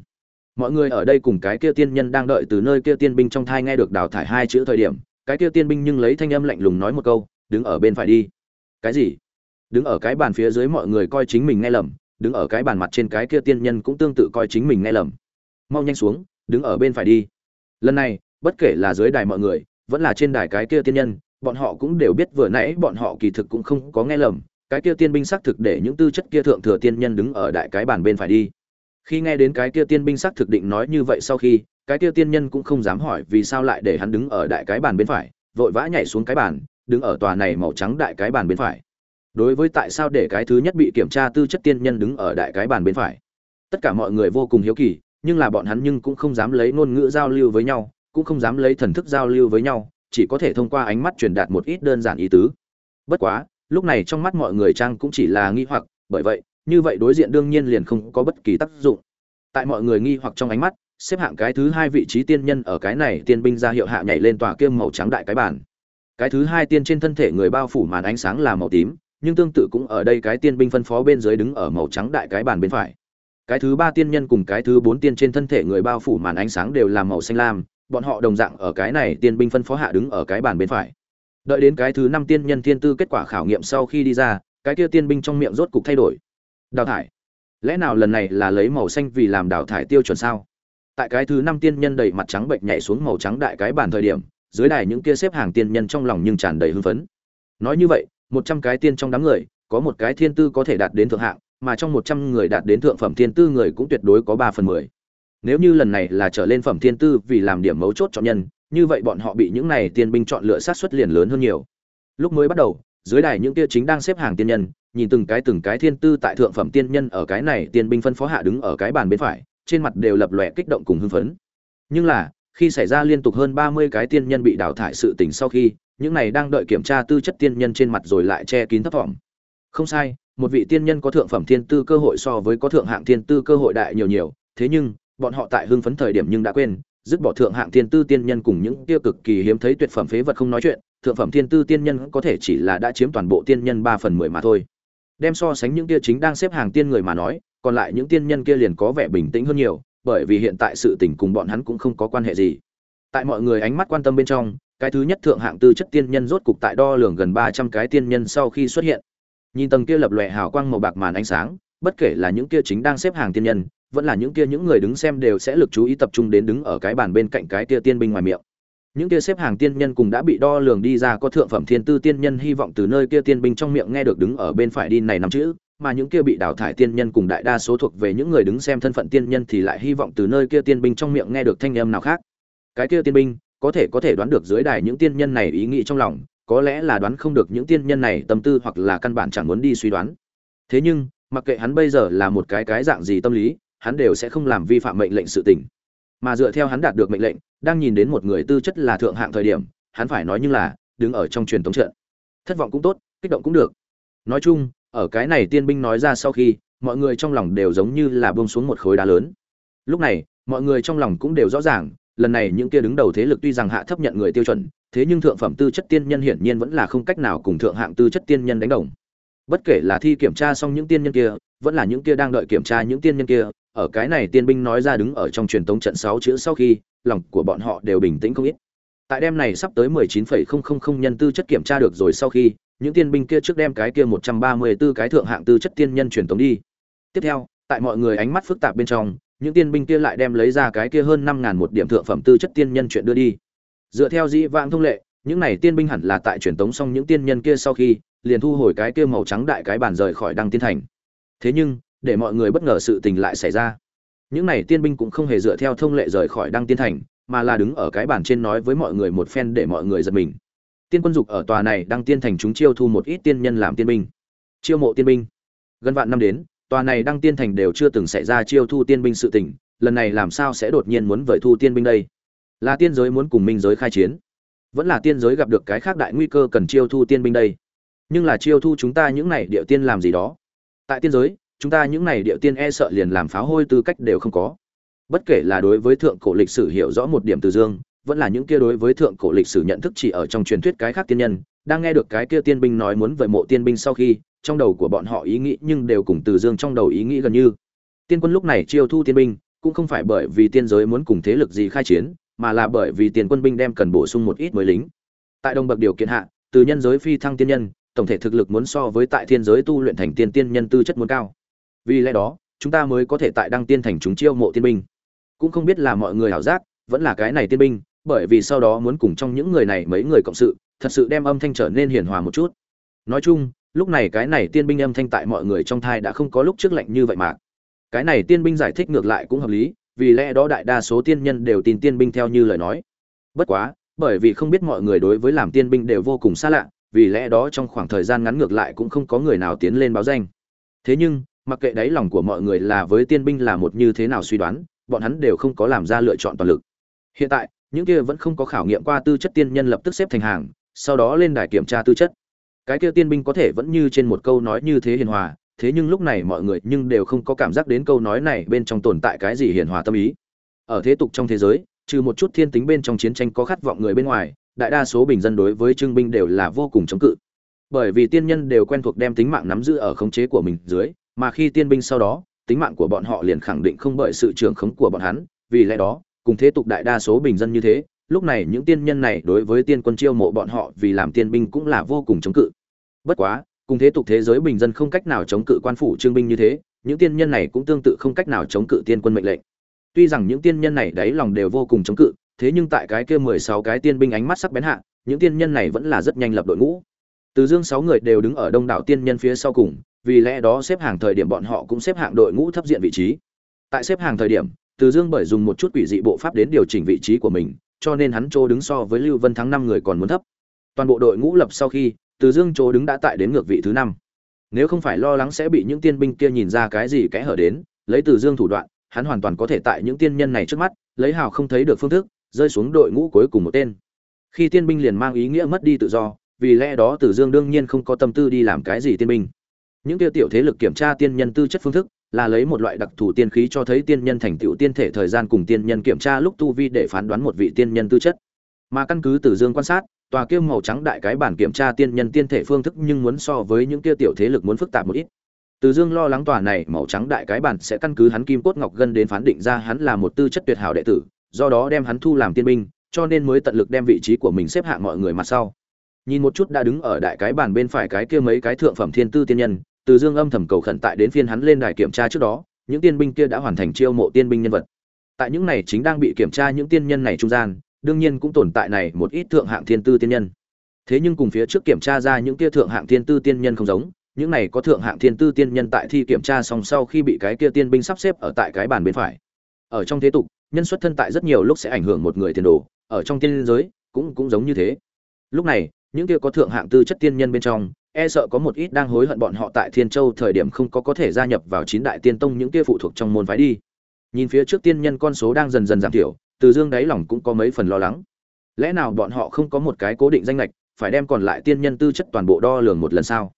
Mọi người ở đây cùng cái kia tiên nhân đang đợi từ nơi kia tiên binh trong thai nghe được đào thải hai chữ thời điểm, cái kia tiên binh nhưng lấy thanh âm lạnh lùng nói một câu đứng ở bên phải đi. Cái gì? Đứng ở cái bàn phía dưới mọi người coi chính mình nghe lầm, đứng ở cái bàn mặt trên cái kia tiên nhân cũng tương tự coi chính mình nghe lầm. Mau nhanh xuống, đứng ở bên phải đi. Lần này, bất kể là dưới đài mọi người, vẫn là trên đài cái kia tiên nhân, bọn họ cũng đều biết vừa nãy bọn họ kỳ thực cũng không có nghe lầm, cái kia tiên binh xác thực để những tư chất kia thượng thừa tiên nhân đứng ở đại cái bàn bên phải đi. Khi nghe đến cái kia tiên binh xác thực định nói như vậy sau khi, cái kia tiên nhân cũng không dám hỏi vì sao lại để hắn đứng ở đại cái bàn bên phải, vội vã nhảy xuống cái bàn đứng ở tòa này màu trắng đại cái bàn bên phải. Đối với tại sao để cái thứ nhất bị kiểm tra tư chất tiên nhân đứng ở đại cái bàn bên phải? Tất cả mọi người vô cùng hiếu kỳ, nhưng là bọn hắn nhưng cũng không dám lấy ngôn ngữ giao lưu với nhau, cũng không dám lấy thần thức giao lưu với nhau, chỉ có thể thông qua ánh mắt truyền đạt một ít đơn giản ý tứ. Bất quá, lúc này trong mắt mọi người trang cũng chỉ là nghi hoặc, bởi vậy, như vậy đối diện đương nhiên liền không có bất kỳ tác dụng. Tại mọi người nghi hoặc trong ánh mắt, xếp hạng cái thứ hai vị trí tiên nhân ở cái này tiên binh ra hiệu hạ nhảy lên tòa kiêm màu trắng đại cái bàn cái thứ hai tiên trên thân thể người bao phủ màn ánh sáng là màu tím, nhưng tương tự cũng ở đây cái tiên binh phân phó bên dưới đứng ở màu trắng đại cái bàn bên phải. Cái thứ ba tiên nhân cùng cái thứ bốn tiên trên thân thể người bao phủ màn ánh sáng đều là màu xanh lam, bọn họ đồng dạng ở cái này tiên binh phân phó hạ đứng ở cái bàn bên phải. Đợi đến cái thứ năm tiên nhân thiên tư kết quả khảo nghiệm sau khi đi ra, cái kia tiên binh trong miệng rốt cục thay đổi. Đào thải. Lẽ nào lần này là lấy màu xanh vì làm đào thải tiêu chuẩn sao? Tại cái thứ năm tiên nhân đầy mặt trắng bệnh nhảy xuống màu trắng đại cái bàn thời điểm dưới đài những kia xếp hàng tiên nhân trong lòng nhưng tràn đầy hưng phấn. Nói như vậy, một trăm cái tiên trong đám người, có một cái thiên tư có thể đạt đến thượng hạng, mà trong một trăm người đạt đến thượng phẩm thiên tư người cũng tuyệt đối có ba phần mười. Nếu như lần này là trở lên phẩm thiên tư vì làm điểm mấu chốt cho nhân, như vậy bọn họ bị những này tiên binh chọn lựa sát xuất liền lớn hơn nhiều. Lúc mới bắt đầu, dưới đài những kia chính đang xếp hàng tiên nhân, nhìn từng cái từng cái thiên tư tại thượng phẩm tiên nhân ở cái này tiên binh phân phó hạ đứng ở cái bàn bên phải, trên mặt đều lập lòe kích động cùng hưng phấn. Nhưng là khi xảy ra liên tục hơn ba mươi cái tiên nhân bị đào thải sự tình sau khi, những này đang đợi kiểm tra tư chất tiên nhân trên mặt rồi lại che kín thấp vọng. không sai, một vị tiên nhân có thượng phẩm thiên tư cơ hội so với có thượng hạng thiên tư cơ hội đại nhiều nhiều, thế nhưng, bọn họ tại hưng phấn thời điểm nhưng đã quên, dứt bỏ thượng hạng thiên tư tiên nhân cùng những tiêu cực kỳ hiếm thấy tuyệt phẩm phế vật không nói chuyện, thượng phẩm thiên tư tiên nhân có thể chỉ là đã chiếm toàn bộ tiên nhân ba phần mười mà thôi đem so sánh những kia chính đang xếp hàng tiên người mà nói, còn lại những tiên nhân kia liền có vẻ bình tĩnh hơn nhiều bởi vì hiện tại sự tình cùng bọn hắn cũng không có quan hệ gì. Tại mọi người ánh mắt quan tâm bên trong, cái thứ nhất thượng hạng tư chất tiên nhân rốt cục tại đo lường gần ba trăm cái tiên nhân sau khi xuất hiện. Nhìn tầng kia lập lòe hào quang màu bạc màn ánh sáng, bất kể là những kia chính đang xếp hàng tiên nhân, vẫn là những kia những người đứng xem đều sẽ lực chú ý tập trung đến đứng ở cái bàn bên cạnh cái kia tiên binh ngoài miệng. Những kia xếp hàng tiên nhân cùng đã bị đo lường đi ra có thượng phẩm thiên tư tiên nhân hy vọng từ nơi kia tiên binh trong miệng nghe được đứng ở bên phải đi này nằm chữ mà những kia bị đào thải tiên nhân cùng đại đa số thuộc về những người đứng xem thân phận tiên nhân thì lại hy vọng từ nơi kia tiên binh trong miệng nghe được thanh âm nào khác. Cái kia tiên binh, có thể có thể đoán được dưới đài những tiên nhân này ý nghĩ trong lòng, có lẽ là đoán không được những tiên nhân này tâm tư hoặc là căn bản chẳng muốn đi suy đoán. Thế nhưng, mặc kệ hắn bây giờ là một cái cái dạng gì tâm lý, hắn đều sẽ không làm vi phạm mệnh lệnh sự tình. Mà dựa theo hắn đạt được mệnh lệnh, đang nhìn đến một người tư chất là thượng hạng thời điểm, hắn phải nói như là, đứng ở trong truyền thống trận. Thất vọng cũng tốt, kích động cũng được. Nói chung ở cái này tiên binh nói ra sau khi mọi người trong lòng đều giống như là bông xuống một khối đá lớn. Lúc này mọi người trong lòng cũng đều rõ ràng lần này những kia đứng đầu thế lực tuy rằng hạ thấp nhận người tiêu chuẩn thế nhưng thượng phẩm tư chất tiên nhân hiển nhiên vẫn là không cách nào cùng thượng hạng tư chất tiên nhân đánh đồng. Bất kể là thi kiểm tra xong những tiên nhân kia vẫn là những kia đang đợi kiểm tra những tiên nhân kia ở cái này tiên binh nói ra đứng ở trong truyền tống trận sáu chữ sau khi lòng của bọn họ đều bình tĩnh không ít. Tại đêm này sắp tới 19,000 nhân tư chất kiểm tra được rồi sau khi những tiên binh kia trước đem cái kia 134 cái thượng hạng tư chất tiên nhân truyền tống đi. Tiếp theo, tại mọi người ánh mắt phức tạp bên trong, những tiên binh kia lại đem lấy ra cái kia hơn năm ngàn một điểm thượng phẩm tư chất tiên nhân chuyện đưa đi. Dựa theo dĩ vãng thông lệ, những này tiên binh hẳn là tại truyền tống xong những tiên nhân kia sau khi, liền thu hồi cái kia màu trắng đại cái bàn rời khỏi đăng tiên thành. Thế nhưng, để mọi người bất ngờ sự tình lại xảy ra. Những này tiên binh cũng không hề dựa theo thông lệ rời khỏi đăng tiên thành, mà là đứng ở cái bàn trên nói với mọi người một phen để mọi người giật mình tiên quân dục ở tòa này đăng tiên thành chúng chiêu thu một ít tiên nhân làm tiên binh. Chiêu mộ tiên binh. Gần vạn năm đến, tòa này đăng tiên thành đều chưa từng xảy ra chiêu thu tiên binh sự tình, lần này làm sao sẽ đột nhiên muốn vời thu tiên binh đây? Là tiên giới muốn cùng minh giới khai chiến. Vẫn là tiên giới gặp được cái khác đại nguy cơ cần chiêu thu tiên binh đây. Nhưng là chiêu thu chúng ta những này địa tiên làm gì đó? Tại tiên giới, chúng ta những này địa tiên e sợ liền làm phá hôi tư cách đều không có. Bất kể là đối với thượng cổ lịch sử hiểu rõ một điểm từ dương vẫn là những kia đối với thượng cổ lịch sử nhận thức chỉ ở trong truyền thuyết cái khác tiên nhân, đang nghe được cái kia tiên binh nói muốn về mộ tiên binh sau khi, trong đầu của bọn họ ý nghĩ nhưng đều cùng từ dương trong đầu ý nghĩ gần như. Tiên quân lúc này chiêu thu tiên binh, cũng không phải bởi vì tiên giới muốn cùng thế lực gì khai chiến, mà là bởi vì tiền quân binh đem cần bổ sung một ít mới lính. Tại đồng bậc điều kiện hạ, từ nhân giới phi thăng tiên nhân, tổng thể thực lực muốn so với tại thiên giới tu luyện thành tiên tiên nhân tư chất muốn cao. Vì lẽ đó, chúng ta mới có thể tại đăng tiên thành chúng chiêu mộ tiên binh. Cũng không biết là mọi người hảo giác, vẫn là cái này tiên binh bởi vì sau đó muốn cùng trong những người này mấy người cộng sự, thật sự đem âm thanh trở nên hiền hòa một chút. Nói chung, lúc này cái này tiên binh âm thanh tại mọi người trong thai đã không có lúc trước lạnh như vậy mà. Cái này tiên binh giải thích ngược lại cũng hợp lý, vì lẽ đó đại đa số tiên nhân đều tin tiên binh theo như lời nói. Bất quá, bởi vì không biết mọi người đối với làm tiên binh đều vô cùng xa lạ, vì lẽ đó trong khoảng thời gian ngắn ngược lại cũng không có người nào tiến lên báo danh. Thế nhưng, mặc kệ đáy lòng của mọi người là với tiên binh là một như thế nào suy đoán, bọn hắn đều không có làm ra lựa chọn toàn lực. Hiện tại những kia vẫn không có khảo nghiệm qua tư chất tiên nhân lập tức xếp thành hàng, sau đó lên đài kiểm tra tư chất. Cái kia tiên binh có thể vẫn như trên một câu nói như thế hiền hòa, thế nhưng lúc này mọi người nhưng đều không có cảm giác đến câu nói này bên trong tồn tại cái gì hiền hòa tâm ý. Ở thế tục trong thế giới, trừ một chút thiên tính bên trong chiến tranh có khát vọng người bên ngoài, đại đa số bình dân đối với trưng binh đều là vô cùng chống cự. Bởi vì tiên nhân đều quen thuộc đem tính mạng nắm giữ ở khống chế của mình dưới, mà khi tiên binh sau đó, tính mạng của bọn họ liền khẳng định không bởi sự trưởng khống của bọn hắn, vì lẽ đó cùng thế tục đại đa số bình dân như thế, lúc này những tiên nhân này đối với tiên quân chiêu mộ bọn họ vì làm tiên binh cũng là vô cùng chống cự. Bất quá, cùng thế tục thế giới bình dân không cách nào chống cự quan phủ trương binh như thế, những tiên nhân này cũng tương tự không cách nào chống cự tiên quân mệnh lệnh. Tuy rằng những tiên nhân này đáy lòng đều vô cùng chống cự, thế nhưng tại cái kia mười sáu cái tiên binh ánh mắt sắc bén hạ, những tiên nhân này vẫn là rất nhanh lập đội ngũ. Từ dương sáu người đều đứng ở đông đảo tiên nhân phía sau cùng, vì lẽ đó xếp hàng thời điểm bọn họ cũng xếp hạng đội ngũ thấp diện vị trí. Tại xếp hàng thời điểm từ dương bởi dùng một chút quỷ dị bộ pháp đến điều chỉnh vị trí của mình, cho nên hắn chỗ đứng so với lưu vân thắng năm người còn muốn thấp. Toàn bộ đội ngũ lập sau khi, từ dương chỗ đứng đã tại đến ngược vị thứ năm. Nếu không phải lo lắng sẽ bị những tiên binh kia nhìn ra cái gì kẽ hở đến, lấy từ dương thủ đoạn, hắn hoàn toàn có thể tại những tiên nhân này trước mắt, lấy hào không thấy được phương thức, rơi xuống đội ngũ cuối cùng một tên. Khi tiên binh liền mang ý nghĩa mất đi tự do, vì lẽ đó từ dương đương nhiên không có tâm tư đi làm cái gì tiên binh. Những kia tiểu thế lực kiểm tra tiên nhân tư chất phương thức là lấy một loại đặc thù tiên khí cho thấy tiên nhân thành tựu tiên thể thời gian cùng tiên nhân kiểm tra lúc tu vi để phán đoán một vị tiên nhân tư chất. Mà căn cứ từ dương quan sát, tòa kia màu trắng đại cái bản kiểm tra tiên nhân tiên thể phương thức nhưng muốn so với những kia tiểu thế lực muốn phức tạp một ít. Từ dương lo lắng tòa này màu trắng đại cái bản sẽ căn cứ hắn kim cốt ngọc gân đến phán định ra hắn là một tư chất tuyệt hảo đệ tử, do đó đem hắn thu làm tiên binh, cho nên mới tận lực đem vị trí của mình xếp hạng mọi người mặt sau. Nhìn một chút đã đứng ở đại cái bàn bên phải cái kia mấy cái thượng phẩm thiên tư tiên nhân từ dương âm thầm cầu khẩn tại đến phiên hắn lên đài kiểm tra trước đó, những tiên binh kia đã hoàn thành chiêu mộ tiên binh nhân vật. Tại những này chính đang bị kiểm tra những tiên nhân này trung gian, đương nhiên cũng tồn tại này một ít thượng hạng thiên tư tiên nhân. Thế nhưng cùng phía trước kiểm tra ra những kia thượng hạng thiên tư tiên nhân không giống, những này có thượng hạng thiên tư tiên nhân tại thi kiểm tra xong sau khi bị cái kia tiên binh sắp xếp ở tại cái bàn bên phải. Ở trong thế tục, nhân xuất thân tại rất nhiều lúc sẽ ảnh hưởng một người tiền đồ, ở trong tiên giới, cũng cũng giống như thế. Lúc này, những kia có thượng hạng tư chất tiên nhân bên trong e sợ có một ít đang hối hận bọn họ tại thiên châu thời điểm không có có thể gia nhập vào chín đại tiên tông những kia phụ thuộc trong môn phái đi. Nhìn phía trước tiên nhân con số đang dần dần giảm thiểu, từ dương đáy lòng cũng có mấy phần lo lắng. Lẽ nào bọn họ không có một cái cố định danh lệch phải đem còn lại tiên nhân tư chất toàn bộ đo lường một lần sao?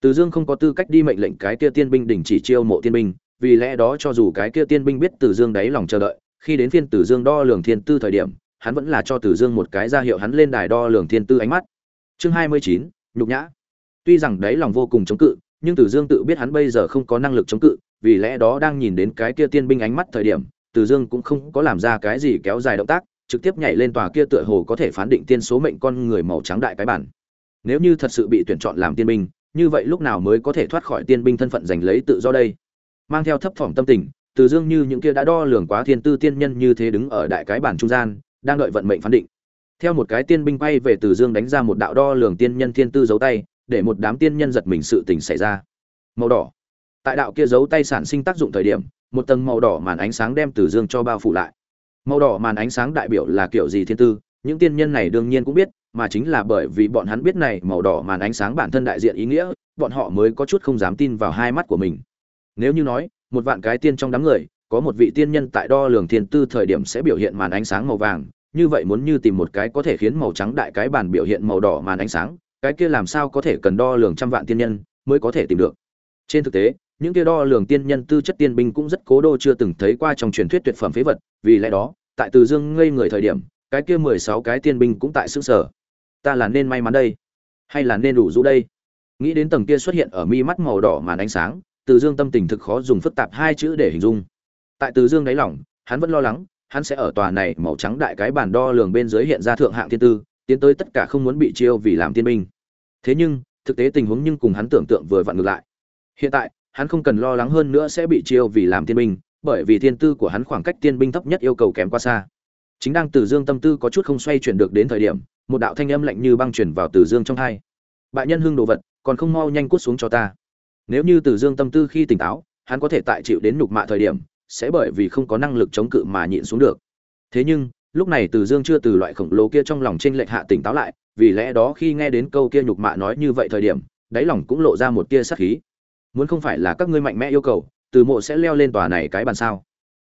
Từ dương không có tư cách đi mệnh lệnh cái kia tiên binh đình chỉ chiêu mộ tiên binh, vì lẽ đó cho dù cái kia tiên binh biết từ dương đáy lòng chờ đợi, khi đến phiên từ dương đo lường thiên tư thời điểm, hắn vẫn là cho từ dương một cái ra hiệu hắn lên đài đo lường thiên tư ánh mắt. Chương hai mươi chín, nhục nhã tuy rằng đáy lòng vô cùng chống cự, nhưng Tử dương tự biết hắn bây giờ không có năng lực chống cự, vì lẽ đó đang nhìn đến cái kia tiên binh ánh mắt thời điểm Tử dương cũng không có làm ra cái gì kéo dài động tác, trực tiếp nhảy lên tòa kia tựa hồ có thể phán định tiên số mệnh con người màu trắng đại cái bản. Nếu như thật sự bị tuyển chọn làm tiên binh, như vậy lúc nào mới có thể thoát khỏi tiên binh thân phận giành lấy tự do đây? Mang theo thấp thỏm tâm tình, từ dương như những kia đã đo lường quá thiên tư tiên nhân như thế đứng ở đại cái bản trung gian, đang đợi vận mệnh phán định. Theo một cái tiên binh bay về từ dương đánh ra một đạo đo lường tiên nhân thiên tư giấu tay để một đám tiên nhân giật mình sự tình xảy ra. Màu đỏ. Tại đạo kia giấu tay sản sinh tác dụng thời điểm, một tầng màu đỏ màn ánh sáng đem từ dương cho bao phủ lại. Màu đỏ màn ánh sáng đại biểu là kiểu gì thiên tư, những tiên nhân này đương nhiên cũng biết, mà chính là bởi vì bọn hắn biết này màu đỏ màn ánh sáng bản thân đại diện ý nghĩa, bọn họ mới có chút không dám tin vào hai mắt của mình. Nếu như nói, một vạn cái tiên trong đám người, có một vị tiên nhân tại đo lường thiên tư thời điểm sẽ biểu hiện màn ánh sáng màu vàng, như vậy muốn như tìm một cái có thể khiến màu trắng đại cái bản biểu hiện màu đỏ màn ánh sáng cái kia làm sao có thể cần đo lường trăm vạn tiên nhân mới có thể tìm được? Trên thực tế, những kia đo lường tiên nhân tư chất tiên binh cũng rất cố đô chưa từng thấy qua trong truyền thuyết tuyệt phẩm phế vật, vì lẽ đó, tại từ dương ngây người thời điểm, cái kia mười sáu cái tiên binh cũng tại xứ sở ta là nên may mắn đây, hay là nên đủ rũ đây? Nghĩ đến tầng kia xuất hiện ở mi mắt màu đỏ màn ánh sáng, từ dương tâm tình thực khó dùng phức tạp hai chữ để hình dung. Tại từ dương đáy lòng, hắn vẫn lo lắng, hắn sẽ ở tòa này màu trắng đại cái bản đo lường bên dưới hiện ra thượng hạng thiên tư, tiến tới tất cả không muốn bị chiêu vì làm tiên binh thế nhưng, thực tế tình huống nhưng cùng hắn tưởng tượng vừa vặn ngược lại. Hiện tại, hắn không cần lo lắng hơn nữa sẽ bị chiêu vì làm tiên binh, bởi vì thiên tư của hắn khoảng cách tiên binh thấp nhất yêu cầu kém quá xa. Chính đang từ dương tâm tư có chút không xoay chuyển được đến thời điểm, một đạo thanh âm lạnh như băng chuyển vào từ dương trong hai. Bại nhân hưng đồ vật, còn không mau nhanh cút xuống cho ta. Nếu như từ dương tâm tư khi tỉnh táo, hắn có thể tại chịu đến nhục mạ thời điểm, sẽ bởi vì không có năng lực chống cự mà nhịn xuống được. Thế nhưng, lúc này từ dương chưa từ loại khổng lồ kia trong lòng t r ê n lệch hạ tỉnh táo lại vì lẽ đó khi nghe đến câu kia nhục mạ nói như vậy thời điểm, đáy lòng cũng lộ ra một tia sắc khí. Muốn không phải là các ngươi mạnh mẽ yêu cầu, từ mộ sẽ leo lên tòa này cái bàn sao?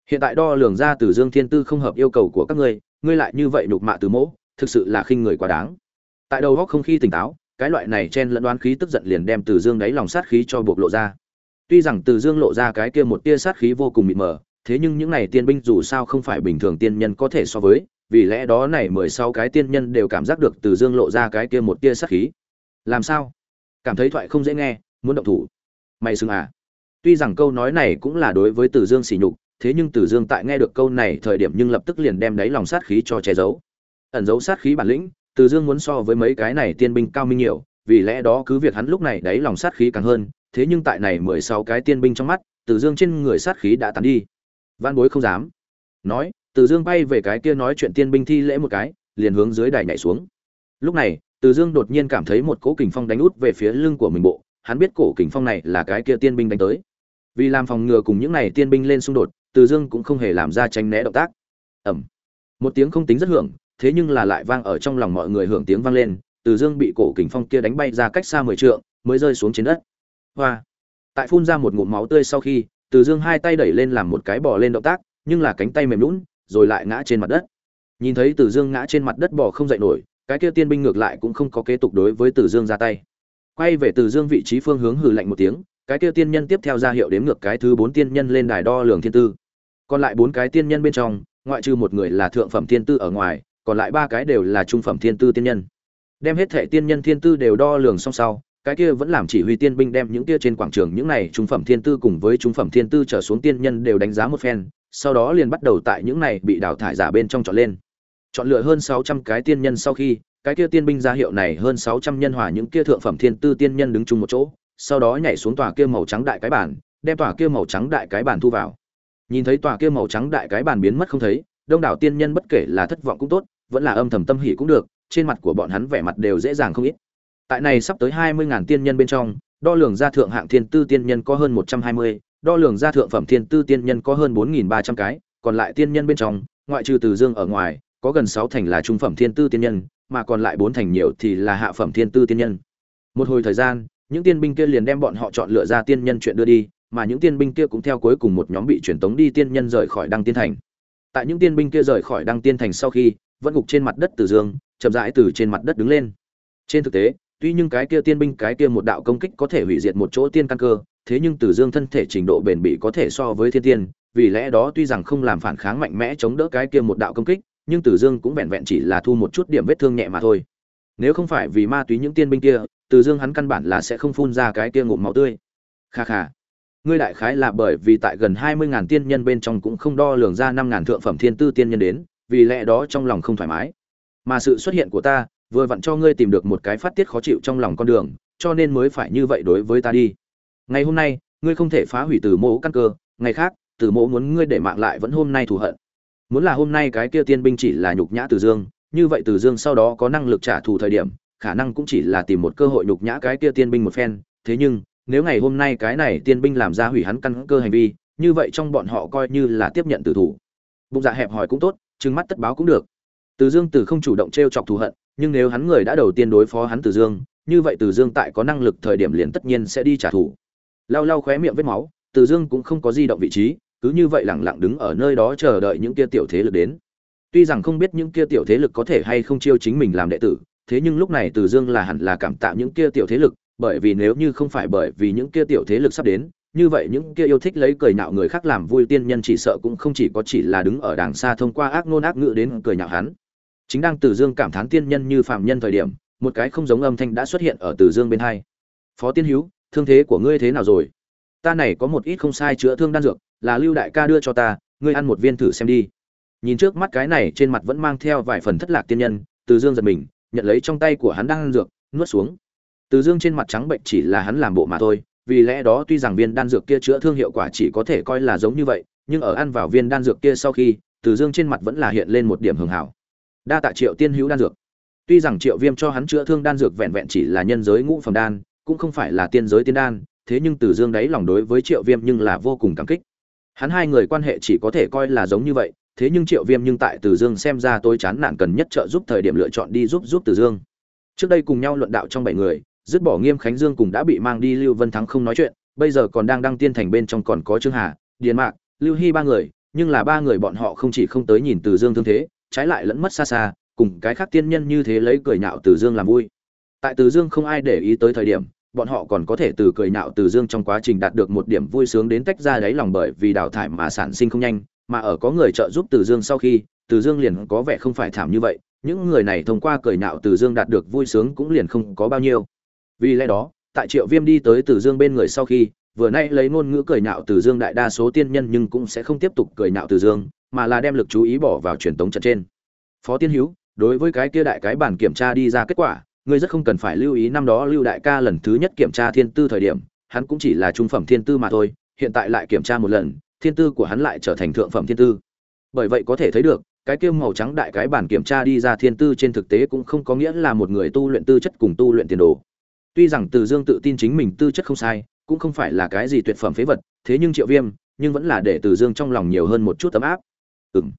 Hiện tại đo lường ra từ dương thiên tư không hợp yêu cầu của các ngươi ngươi lại như vậy nhục mạ từ mộ, thực sự là khinh người quá đáng. Tại đầu góc không khi tỉnh táo, cái loại này chen lẫn đoán khí tức giận liền đem từ dương đáy lòng sát khí cho buộc lộ ra. Tuy rằng từ dương lộ ra cái kia một tia sát khí vô cùng mịt mờ, thế nhưng những này tiên binh dù sao không phải bình thường tiên nhân có thể so với vì lẽ đó này mười sáu cái tiên nhân đều cảm giác được từ dương lộ ra cái kia một tia sát khí. Làm sao? Cảm thấy thoại không dễ nghe, muốn động thủ. Mày xưng à? Tuy rằng câu nói này cũng là đối với từ dương sỉ nhục, thế nhưng từ dương tại nghe được câu này thời điểm nhưng lập tức liền đem đáy lòng sát khí cho che giấu. Ẩn giấu sát khí bản lĩnh, từ dương muốn so với mấy cái này tiên binh cao minh nhiều, vì lẽ đó cứ việc hắn lúc này đáy lòng sát khí càng hơn, thế nhưng tại này mười sáu cái tiên binh trong mắt, từ dương trên người sát khí đã tàn đi. Văn bối không dám nói từ dương bay về cái kia nói chuyện tiên binh thi lễ một cái, liền hướng dưới đài nhảy xuống. Lúc này, từ dương đột nhiên cảm thấy một cỗ kình phong đánh út về phía lưng của mình bộ, hắn biết cổ kình phong này là cái kia tiên binh đánh tới. Vì làm phòng ngừa cùng những này tiên binh lên xung đột, từ dương cũng không hề làm ra tránh né động tác. Ẩm một tiếng không tính rất hưởng, thế nhưng là lại vang ở trong lòng mọi người hưởng tiếng vang lên, từ dương bị cổ kình phong kia đánh bay ra cách xa mười trượng, mới rơi xuống trên đất. Hoa. Tại phun ra một ngụm máu tươi sau khi, từ dương hai tay đẩy lên làm một cái bò lên động tác, nhưng là cánh tay mềm lún rồi lại ngã trên mặt đất. Nhìn thấy Tử dương ngã trên mặt đất bò không dậy nổi, cái kia tiên binh ngược lại cũng không có kế tục đối với Tử dương ra tay. Quay về Tử dương vị trí phương hướng hừ lạnh một tiếng, cái kia tiên nhân tiếp theo ra hiệu đếm ngược cái thứ bốn tiên nhân lên đài đo lường thiên tư. Còn lại bốn cái tiên nhân bên trong, ngoại trừ một người là thượng phẩm thiên tư ở ngoài, còn lại ba cái đều là trung phẩm thiên tư tiên nhân. Đem hết thệ tiên nhân thiên tư đều đo lường xong sau, cái kia vẫn làm chỉ huy tiên binh đem những kia trên quảng trường những này trung phẩm thiên tư cùng với trung phẩm thiên tư trở xuống tiên nhân đều đánh giá một phen sau đó liền bắt đầu tại những này bị đào thải giả bên trong chọn lên. Chọn lựa hơn sáu trăm cái tiên nhân sau khi cái kia tiên binh gia hiệu này hơn sáu trăm nhân hòa những kia thượng phẩm thiên tư tiên nhân đứng chung một chỗ sau đó nhảy xuống tòa kia màu trắng đại cái bàn, đem tòa kia màu trắng đại cái bàn thu vào. Nhìn thấy tòa kia màu trắng đại cái bàn biến mất không thấy đông đảo tiên nhân bất kể là thất vọng cũng tốt vẫn là âm thầm tâm hỉ cũng được trên mặt của bọn hắn vẻ mặt đều dễ dàng không ít. Tại này sắp tới hai mươi ngàn tiên nhân bên trong đo lường ra thượng hạng thiên tư tiên nhân có hơn một trăm hai mươi đo lường ra thượng phẩm thiên tư tiên nhân có hơn bốn nghìn ba trăm cái, còn lại tiên nhân bên trong, ngoại trừ từ dương ở ngoài, có gần sáu thành là trung phẩm thiên tư tiên nhân, mà còn lại bốn thành nhiều thì là hạ phẩm thiên tư tiên nhân. Một hồi thời gian, những tiên binh kia liền đem bọn họ chọn lựa ra tiên nhân chuyện đưa đi, mà những tiên binh kia cũng theo cuối cùng một nhóm bị truyền tống đi tiên nhân rời khỏi đăng tiên thành. Tại những tiên binh kia rời khỏi đăng tiên thành sau khi, vẫn gục trên mặt đất từ dương, chậm rãi từ trên mặt đất đứng lên. Trên thực tế, tuy nhưng cái kia tiên binh, cái kia một đạo công kích có thể hủy diệt một chỗ tiên căn cơ thế nhưng từ dương thân thể trình độ bền bỉ có thể so với thiên tiên, vì lẽ đó tuy rằng không làm phản kháng mạnh mẽ chống đỡ cái kia một đạo công kích, nhưng từ dương cũng vẹn vẹn chỉ là thu một chút điểm vết thương nhẹ mà thôi. Nếu không phải vì ma túy những tiên binh kia, từ dương hắn căn bản là sẽ không phun ra cái kia ngụm máu tươi. Kha kha. Ngươi đại khái là bởi vì tại gần hai mươi ngàn tiên nhân bên trong cũng không đo lường ra năm ngàn thượng phẩm thiên tư tiên nhân đến, vì lẽ đó trong lòng không thoải mái. Mà sự xuất hiện của ta, vừa vặn cho ngươi tìm được một cái phát tiết khó chịu trong lòng con đường, cho nên mới phải như vậy đối với ta đi ngày hôm nay, ngươi không thể phá hủy từ mộ căn cơ, ngày khác, từ mộ muốn ngươi để mạng lại vẫn hôm nay thù hận. Muốn là hôm nay cái kia tiên binh chỉ là nhục nhã từ dương, như vậy từ dương sau đó có năng lực trả thù thời điểm, khả năng cũng chỉ là tìm một cơ hội nhục nhã cái kia tiên binh một phen. Thế nhưng, nếu ngày hôm nay cái này tiên binh làm ra hủy hắn căn cơ hành vi, như vậy trong bọn họ coi như là tiếp nhận tử thủ. Bụng dạ hẹp hòi cũng tốt, trừng mắt tất báo cũng được. Từ dương từ không chủ động t r e o chọc thù hận, nhưng nếu hắn người đã đầu tiên đối phó hắn từ dương, như vậy từ dương tại có năng lực thời điểm liền tất nhiên sẽ đi trả thù lau lau khóe miệng vết máu từ dương cũng không có di động vị trí cứ như vậy lẳng lặng đứng ở nơi đó chờ đợi những kia tiểu thế lực đến tuy rằng không biết những kia tiểu thế lực có thể hay không chiêu chính mình làm đệ tử thế nhưng lúc này từ dương là hẳn là cảm tạ những kia tiểu thế lực bởi vì nếu như không phải bởi vì những kia tiểu thế lực sắp đến, như vậy những kia yêu thích lấy cười nhạo người khác làm vui tiên nhân chỉ sợ cũng không chỉ có chỉ là đứng ở đàng xa thông qua ác ngôn ác ngữ đến cười nhạo hắn. Chính đang Từ Dương cảm thán tiên nhân như phạm nhân thời điểm, một cái không giống âm thanh đã xuất hiện ở Từ Dương bên hai. "Phó Tiên Hữu, thương thế của ngươi thế nào rồi? Ta này có một ít không sai chữa thương đan dược, là Lưu đại ca đưa cho ta, ngươi ăn một viên thử xem đi." Nhìn trước mắt cái này trên mặt vẫn mang theo vài phần thất lạc tiên nhân, Từ Dương giật mình, nhận lấy trong tay của hắn đan dược, nuốt xuống. Từ Dương trên mặt trắng bệnh chỉ là hắn làm bộ mà thôi, vì lẽ đó tuy rằng viên đan dược kia chữa thương hiệu quả chỉ có thể coi là giống như vậy, nhưng ở ăn vào viên đan dược kia sau khi, Từ Dương trên mặt vẫn là hiện lên một điểm hưởng hảo. Đa tạ Triệu Tiên hữu đan dược. Tuy rằng Triệu Viêm cho hắn chữa thương đan dược vẹn vẹn chỉ là nhân giới ngũ phẩm đan, cũng không phải là tiên giới tiên đan, thế nhưng Từ Dương đấy lòng đối với Triệu Viêm nhưng là vô cùng cảm kích. Hắn hai người quan hệ chỉ có thể coi là giống như vậy, thế nhưng Triệu Viêm nhưng tại Từ Dương xem ra tôi chán nản cần nhất trợ giúp thời điểm lựa chọn đi giúp giúp Từ Dương. Trước đây cùng nhau luận đạo trong bảy người, dứt bỏ nghiêm khánh dương cùng đã bị mang đi lưu vân thắng không nói chuyện bây giờ còn đang đăng tiên thành bên trong còn có trương hà điền mạc lưu hy ba người nhưng là ba người bọn họ không chỉ không tới nhìn từ dương thương thế trái lại lẫn mất xa xa cùng cái khác tiên nhân như thế lấy cười nhạo từ dương làm vui tại từ dương không ai để ý tới thời điểm bọn họ còn có thể từ cười nạo từ dương trong quá trình đạt được một điểm vui sướng đến tách ra đáy lòng bởi vì đào thải mà sản sinh không nhanh, mà ở có người trợ giúp từ dương sau khi, từ dương liền có vẻ không phải thảm như vậy, những người này thông qua cười nạo từ dương đạt được vui sướng cũng liền không có bao nhiêu. Vì lẽ đó, tại triệu viêm đi tới từ dương bên người sau khi, vừa nay lấy ngôn ngữ cười nạo từ dương đại đa số tiên nhân nhưng cũng sẽ không tiếp tục cười nạo từ dương, mà là đem lực chú ý bỏ vào truyền tống trận trên. Phó tiên hữu đối với cái kia đại cái bản kiểm tra đi ra kết quả ngươi rất không cần phải lưu ý năm đó lưu đại ca lần thứ nhất kiểm tra thiên tư thời điểm hắn cũng chỉ là trung phẩm thiên tư mà thôi hiện tại lại kiểm tra một lần thiên tư của hắn lại trở thành thượng phẩm thiên tư bởi vậy có thể thấy được cái kiêm màu trắng đại cái bản kiểm tra đi ra thiên tư trên thực tế cũng không có nghĩa là một người tu luyện tư chất cùng tu luyện tiền đồ Tuy rằng Từ Dương tự tin chính mình tư chất không sai, cũng không phải là cái gì tuyệt phẩm phế vật, thế nhưng Triệu Viêm, nhưng vẫn là để Từ Dương trong lòng nhiều hơn một chút tấm áp. Ừm.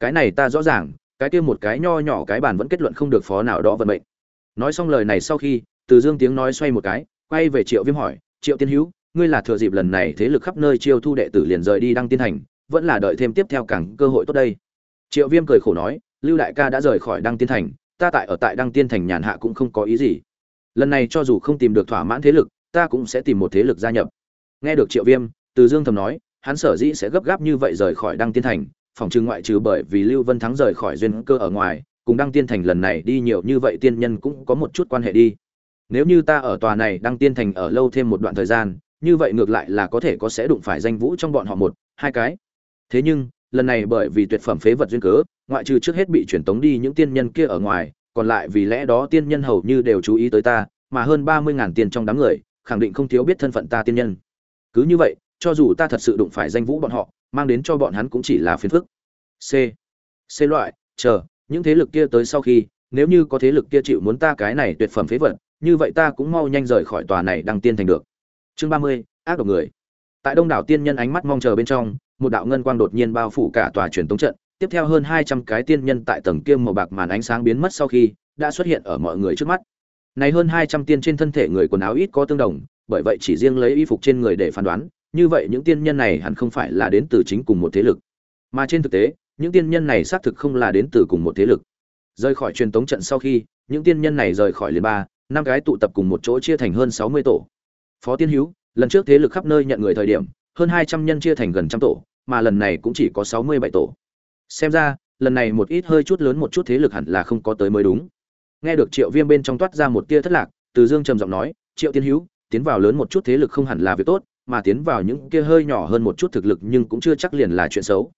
Cái này ta rõ ràng, cái kia một cái nho nhỏ cái bàn vẫn kết luận không được phó nào đó vận mệnh. Nói xong lời này sau khi, Từ Dương tiếng nói xoay một cái, quay về Triệu Viêm hỏi, "Triệu Tiên Hữu, ngươi là thừa dịp lần này thế lực khắp nơi chiêu thu đệ tử liền rời đi đăng tiên hành, vẫn là đợi thêm tiếp theo càng cơ hội tốt đây?" Triệu Viêm cười khổ nói, "Lưu đại ca đã rời khỏi đăng tiên thành, ta tại ở tại đăng tiên thành nhàn hạ cũng không có ý gì." lần này cho dù không tìm được thỏa mãn thế lực ta cũng sẽ tìm một thế lực gia nhập nghe được triệu viêm từ dương thầm nói hắn sở dĩ sẽ gấp gáp như vậy rời khỏi đăng tiên thành phòng trừ ngoại trừ bởi vì lưu vân thắng rời khỏi duyên cơ ở ngoài cùng đăng tiên thành lần này đi nhiều như vậy tiên nhân cũng có một chút quan hệ đi. Nếu như ta ở tòa này đăng tiên thành ở lâu thêm một đoạn thời gian, như vậy ngược lại là có thể có sẽ đụng phải danh vũ trong bọn họ một, hai cái. Thế nhưng, lần này bởi vì tuyệt phẩm phế vật duyên cớ, ngoại trừ trước hết bị truyền tống đi những tiên nhân kia ở ngoài, còn lại vì lẽ đó tiên nhân hầu như đều chú ý tới ta, mà hơn ba mươi ngàn tiền trong đám người, khẳng định không thiếu biết thân phận ta tiên nhân. Cứ như vậy, cho dù ta thật sự đụng phải danh vũ bọn họ, mang đến cho bọn hắn cũng chỉ là phiền phức. C. C loại, chờ những thế lực kia tới sau khi, nếu như có thế lực kia chịu muốn ta cái này tuyệt phẩm phế vật, như vậy ta cũng mau nhanh rời khỏi tòa này đăng tiên thành được. Chương ba mươi, ác độc người. Tại đông đảo tiên nhân ánh mắt mong chờ bên trong, một đạo ngân quang đột nhiên bao phủ cả tòa truyền tống trận, tiếp theo hơn hai trăm cái tiên nhân tại tầng kia màu bạc màn ánh sáng biến mất sau khi, đã xuất hiện ở mọi người trước mắt. Này hơn hai trăm tiên trên thân thể người quần áo ít có tương đồng, bởi vậy chỉ riêng lấy y phục trên người để phán đoán, như vậy những tiên nhân này hẳn không phải là đến từ chính cùng một thế lực. Mà trên thực tế những tiên nhân này xác thực không là đến từ cùng một thế lực. Rời khỏi truyền tống trận sau khi, những tiên nhân này rời khỏi liền ba, năm cái tụ tập cùng một chỗ chia thành hơn sáu mươi tổ. Phó tiên hữu lần trước thế lực khắp nơi nhận người thời điểm, hơn hai trăm nhân chia thành gần trăm tổ, mà lần này cũng chỉ có sáu mươi bảy tổ. Xem ra, lần này một ít hơi chút lớn một chút thế lực hẳn là không có tới mới đúng. Nghe được triệu viêm bên trong toát ra một tia thất lạc, từ dương trầm giọng nói, triệu tiên hữu tiến vào lớn một chút thế lực không hẳn là việc tốt, mà tiến vào những kia hơi nhỏ hơn một chút thực lực nhưng cũng chưa chắc liền là chuyện xấu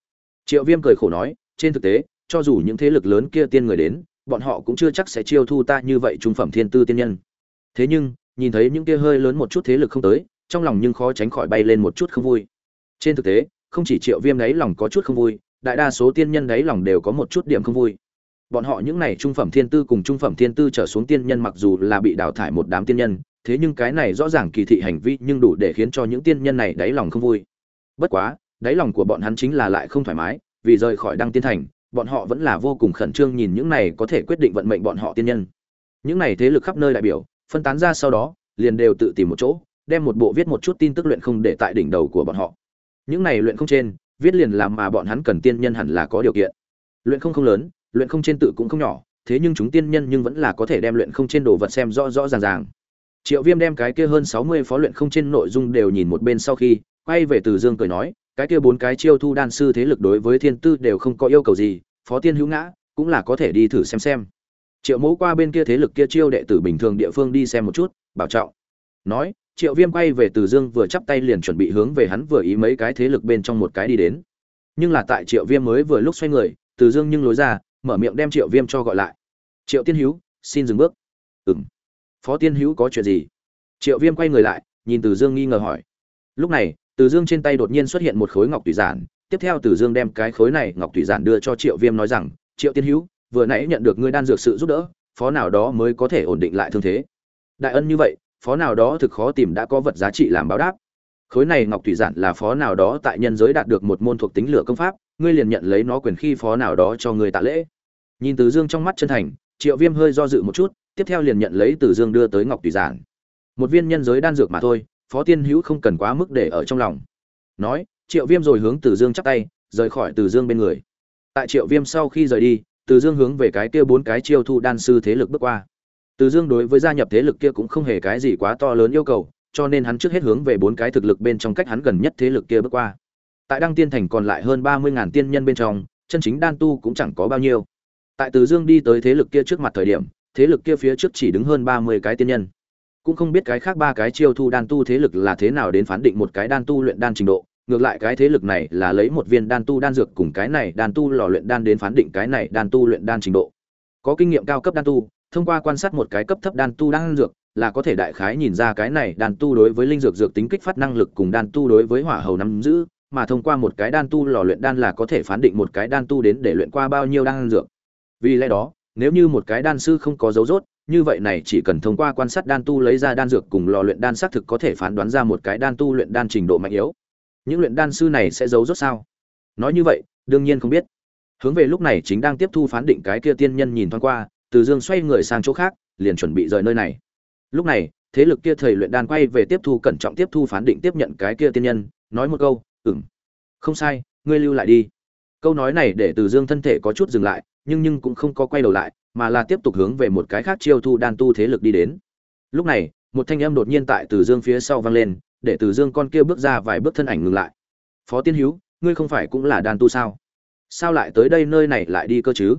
triệu viêm cười khổ nói, trên thực tế, cho dù những thế lực lớn kia tiên người đến, bọn họ cũng chưa chắc sẽ chiêu thu ta như vậy trung phẩm thiên tư tiên nhân. Thế nhưng, nhìn thấy những kia hơi lớn một chút thế lực không tới, trong lòng nhưng khó tránh khỏi bay lên một chút không vui. Trên thực tế, không chỉ triệu viêm đấy lòng có chút không vui, đại đa số tiên nhân đấy lòng đều có một chút điểm không vui. Bọn họ những này trung phẩm thiên tư cùng trung phẩm thiên tư trở xuống tiên nhân mặc dù là bị đào thải một đám tiên nhân, thế nhưng cái này rõ ràng kỳ thị hành vi nhưng đủ để khiến cho những tiên nhân này đáy lòng không vui. Bất quá đáy lòng của bọn hắn chính là lại không thoải mái, vì rời khỏi đăng tiên thành, bọn họ vẫn là vô cùng khẩn trương nhìn những này có thể quyết định vận mệnh bọn họ tiên nhân. Những này thế lực khắp nơi đại biểu, phân tán ra sau đó, liền đều tự tìm một chỗ, đem một bộ viết một chút tin tức luyện không để tại đỉnh đầu của bọn họ. Những này luyện không trên, viết liền làm mà bọn hắn cần tiên nhân hẳn là có điều kiện. Luyện không không lớn, luyện không trên tự cũng không nhỏ, thế nhưng chúng tiên nhân nhưng vẫn là có thể đem luyện không trên đồ vật xem rõ rõ ràng ràng. Triệu viêm đem cái kia hơn sáu mươi phó luyện không trên nội dung đều nhìn một bên sau khi quay về từ dương cười nói, cái kia bốn cái chiêu thu đan sư thế lực đối với thiên tư đều không có yêu cầu gì, phó tiên hữu ngã cũng là có thể đi thử xem xem. Triệu mẫu qua bên kia thế lực kia chiêu đệ tử bình thường địa phương đi xem một chút, bảo trọng. Nói, triệu viêm quay về từ dương vừa chắp tay liền chuẩn bị hướng về hắn vừa ý mấy cái thế lực bên trong một cái đi đến. Nhưng là tại triệu viêm mới vừa lúc xoay người, từ dương nhưng lối ra, mở miệng đem triệu viêm cho gọi lại. Triệu tiên hữu, xin dừng bước. Ừ m phó tiên hữu có chuyện gì? Triệu viêm quay người lại, nhìn từ dương nghi ngờ hỏi. Lúc này từ dương trên tay đột nhiên xuất hiện một khối ngọc thủy giản. Tiếp theo từ dương đem cái khối này ngọc thủy giản đưa cho triệu viêm nói rằng, triệu tiên hữu, vừa nãy nhận được ngươi đan dược sự giúp đỡ, phó nào đó mới có thể ổn định lại thương thế. Đại ân như vậy, phó nào đó thực khó tìm đã có vật giá trị làm báo đáp. Khối này ngọc thủy giản là phó nào đó tại nhân giới đạt được một môn thuộc tính lửa công pháp, ngươi liền nhận lấy nó quyền khi phó nào đó cho người tạ lễ. Nhìn từ dương trong mắt chân thành, triệu viêm hơi do dự một chút, tiếp theo liền nhận lấy từ dương đưa tới ngọc thủy giản. Một viên nhân giới đan dược mà thôi phó tiên hữu không cần quá mức để ở trong lòng. Nói, triệu viêm rồi hướng từ dương chắp tay, rời khỏi từ dương bên người. Tại triệu viêm sau khi rời đi, từ dương hướng về cái kia bốn cái chiêu thu đan sư thế lực bước qua. Từ dương đối với gia nhập thế lực kia cũng không hề cái gì quá to lớn yêu cầu, cho nên hắn trước hết hướng về bốn cái thực lực bên trong cách hắn gần nhất thế lực kia bước qua. Tại đăng tiên thành còn lại hơn ba mươi ngàn tiên nhân bên trong, chân chính đan tu cũng chẳng có bao nhiêu. Tại từ dương đi tới thế lực kia trước mặt thời điểm, thế lực kia phía trước chỉ đứng hơn ba mươi cái tiên nhân cũng không biết cái khác ba cái chiêu thu đan tu thế lực là thế nào đến phán định một cái đan tu luyện đan trình độ ngược lại cái thế lực này là lấy một viên đan tu đan dược cùng cái này đan tu lò luyện đan đến phán định cái này đan tu luyện đan trình độ có kinh nghiệm cao cấp đan tu thông qua quan sát một cái cấp thấp đan tu đan dược là có thể đại khái nhìn ra cái này đan tu đối với linh dược dược tính kích phát năng lực cùng đan tu đối với hỏa hầu nắm giữ mà thông qua một cái đan tu lò luyện đan là có thể phán định một cái đan tu đến để luyện qua bao nhiêu đan dược vì lẽ đó nếu như một cái đan sư không có dấu rốt như vậy này chỉ cần thông qua quan sát đan tu lấy ra đan dược cùng lò luyện đan xác thực có thể phán đoán ra một cái đan tu luyện đan trình độ mạnh yếu. Những luyện đan sư này sẽ giấu rốt sao? Nói như vậy, đương nhiên không biết. Hướng về lúc này chính đang tiếp thu phán định cái kia tiên nhân nhìn thoáng qua, từ dương xoay người sang chỗ khác, liền chuẩn bị rời nơi này. Lúc này, thế lực kia thầy luyện đan quay về tiếp thu cẩn trọng tiếp thu phán định tiếp nhận cái kia tiên nhân, nói một câu, ừm, không sai, ngươi lưu lại đi. Câu nói này để từ dương thân thể có chút dừng lại, nhưng nhưng cũng không có quay đầu lại mà là tiếp tục hướng về một cái khác chiêu thu đan tu thế lực đi đến. Lúc này, một thanh âm đột nhiên tại từ dương phía sau vang lên, để từ dương con kia bước ra vài bước thân ảnh ngừng lại. Phó tiên hữu ngươi không phải cũng là đan tu sao? Sao lại tới đây nơi này lại đi cơ chứ?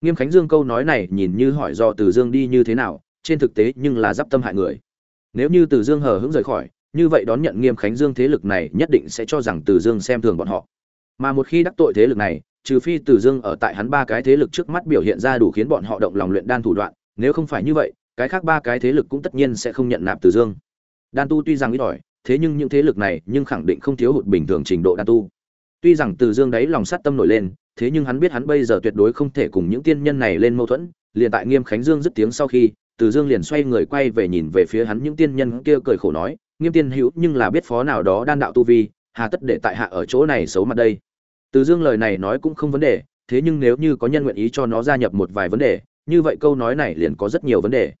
Nghiêm khánh dương câu nói này nhìn như hỏi do từ dương đi như thế nào, trên thực tế nhưng là giáp tâm hại người. Nếu như từ dương hờ hững rời khỏi, như vậy đón nhận nghiêm khánh dương thế lực này nhất định sẽ cho rằng từ dương xem thường bọn họ. Mà một khi đắc tội thế lực này trừ phi từ dương ở tại hắn ba cái thế lực trước mắt biểu hiện ra đủ khiến bọn họ động lòng luyện đan thủ đoạn, nếu không phải như vậy, cái khác ba cái thế lực cũng tất nhiên sẽ không nhận nạp từ dương. Đan tu tuy rằng ít ỏi, thế nhưng những thế lực này nhưng khẳng định không thiếu hụt bình thường trình độ đan tu. Tuy rằng từ dương đấy lòng sát tâm nổi lên, thế nhưng hắn biết hắn bây giờ tuyệt đối không thể cùng những tiên nhân này lên mâu thuẫn, liền tại nghiêm khánh dương dứt tiếng sau khi từ dương liền xoay người quay về nhìn về phía hắn những tiên nhân kia cười khổ nói, nghiêm tiên hữu, nhưng là biết phó nào đó đan đạo tu vi, hà tất để tại hạ ở chỗ này xấu mặt đây từ dương lời này nói cũng không vấn đề, thế nhưng nếu như có nhân nguyện ý cho nó gia nhập một vài vấn đề, như vậy câu nói này liền có rất nhiều vấn đề.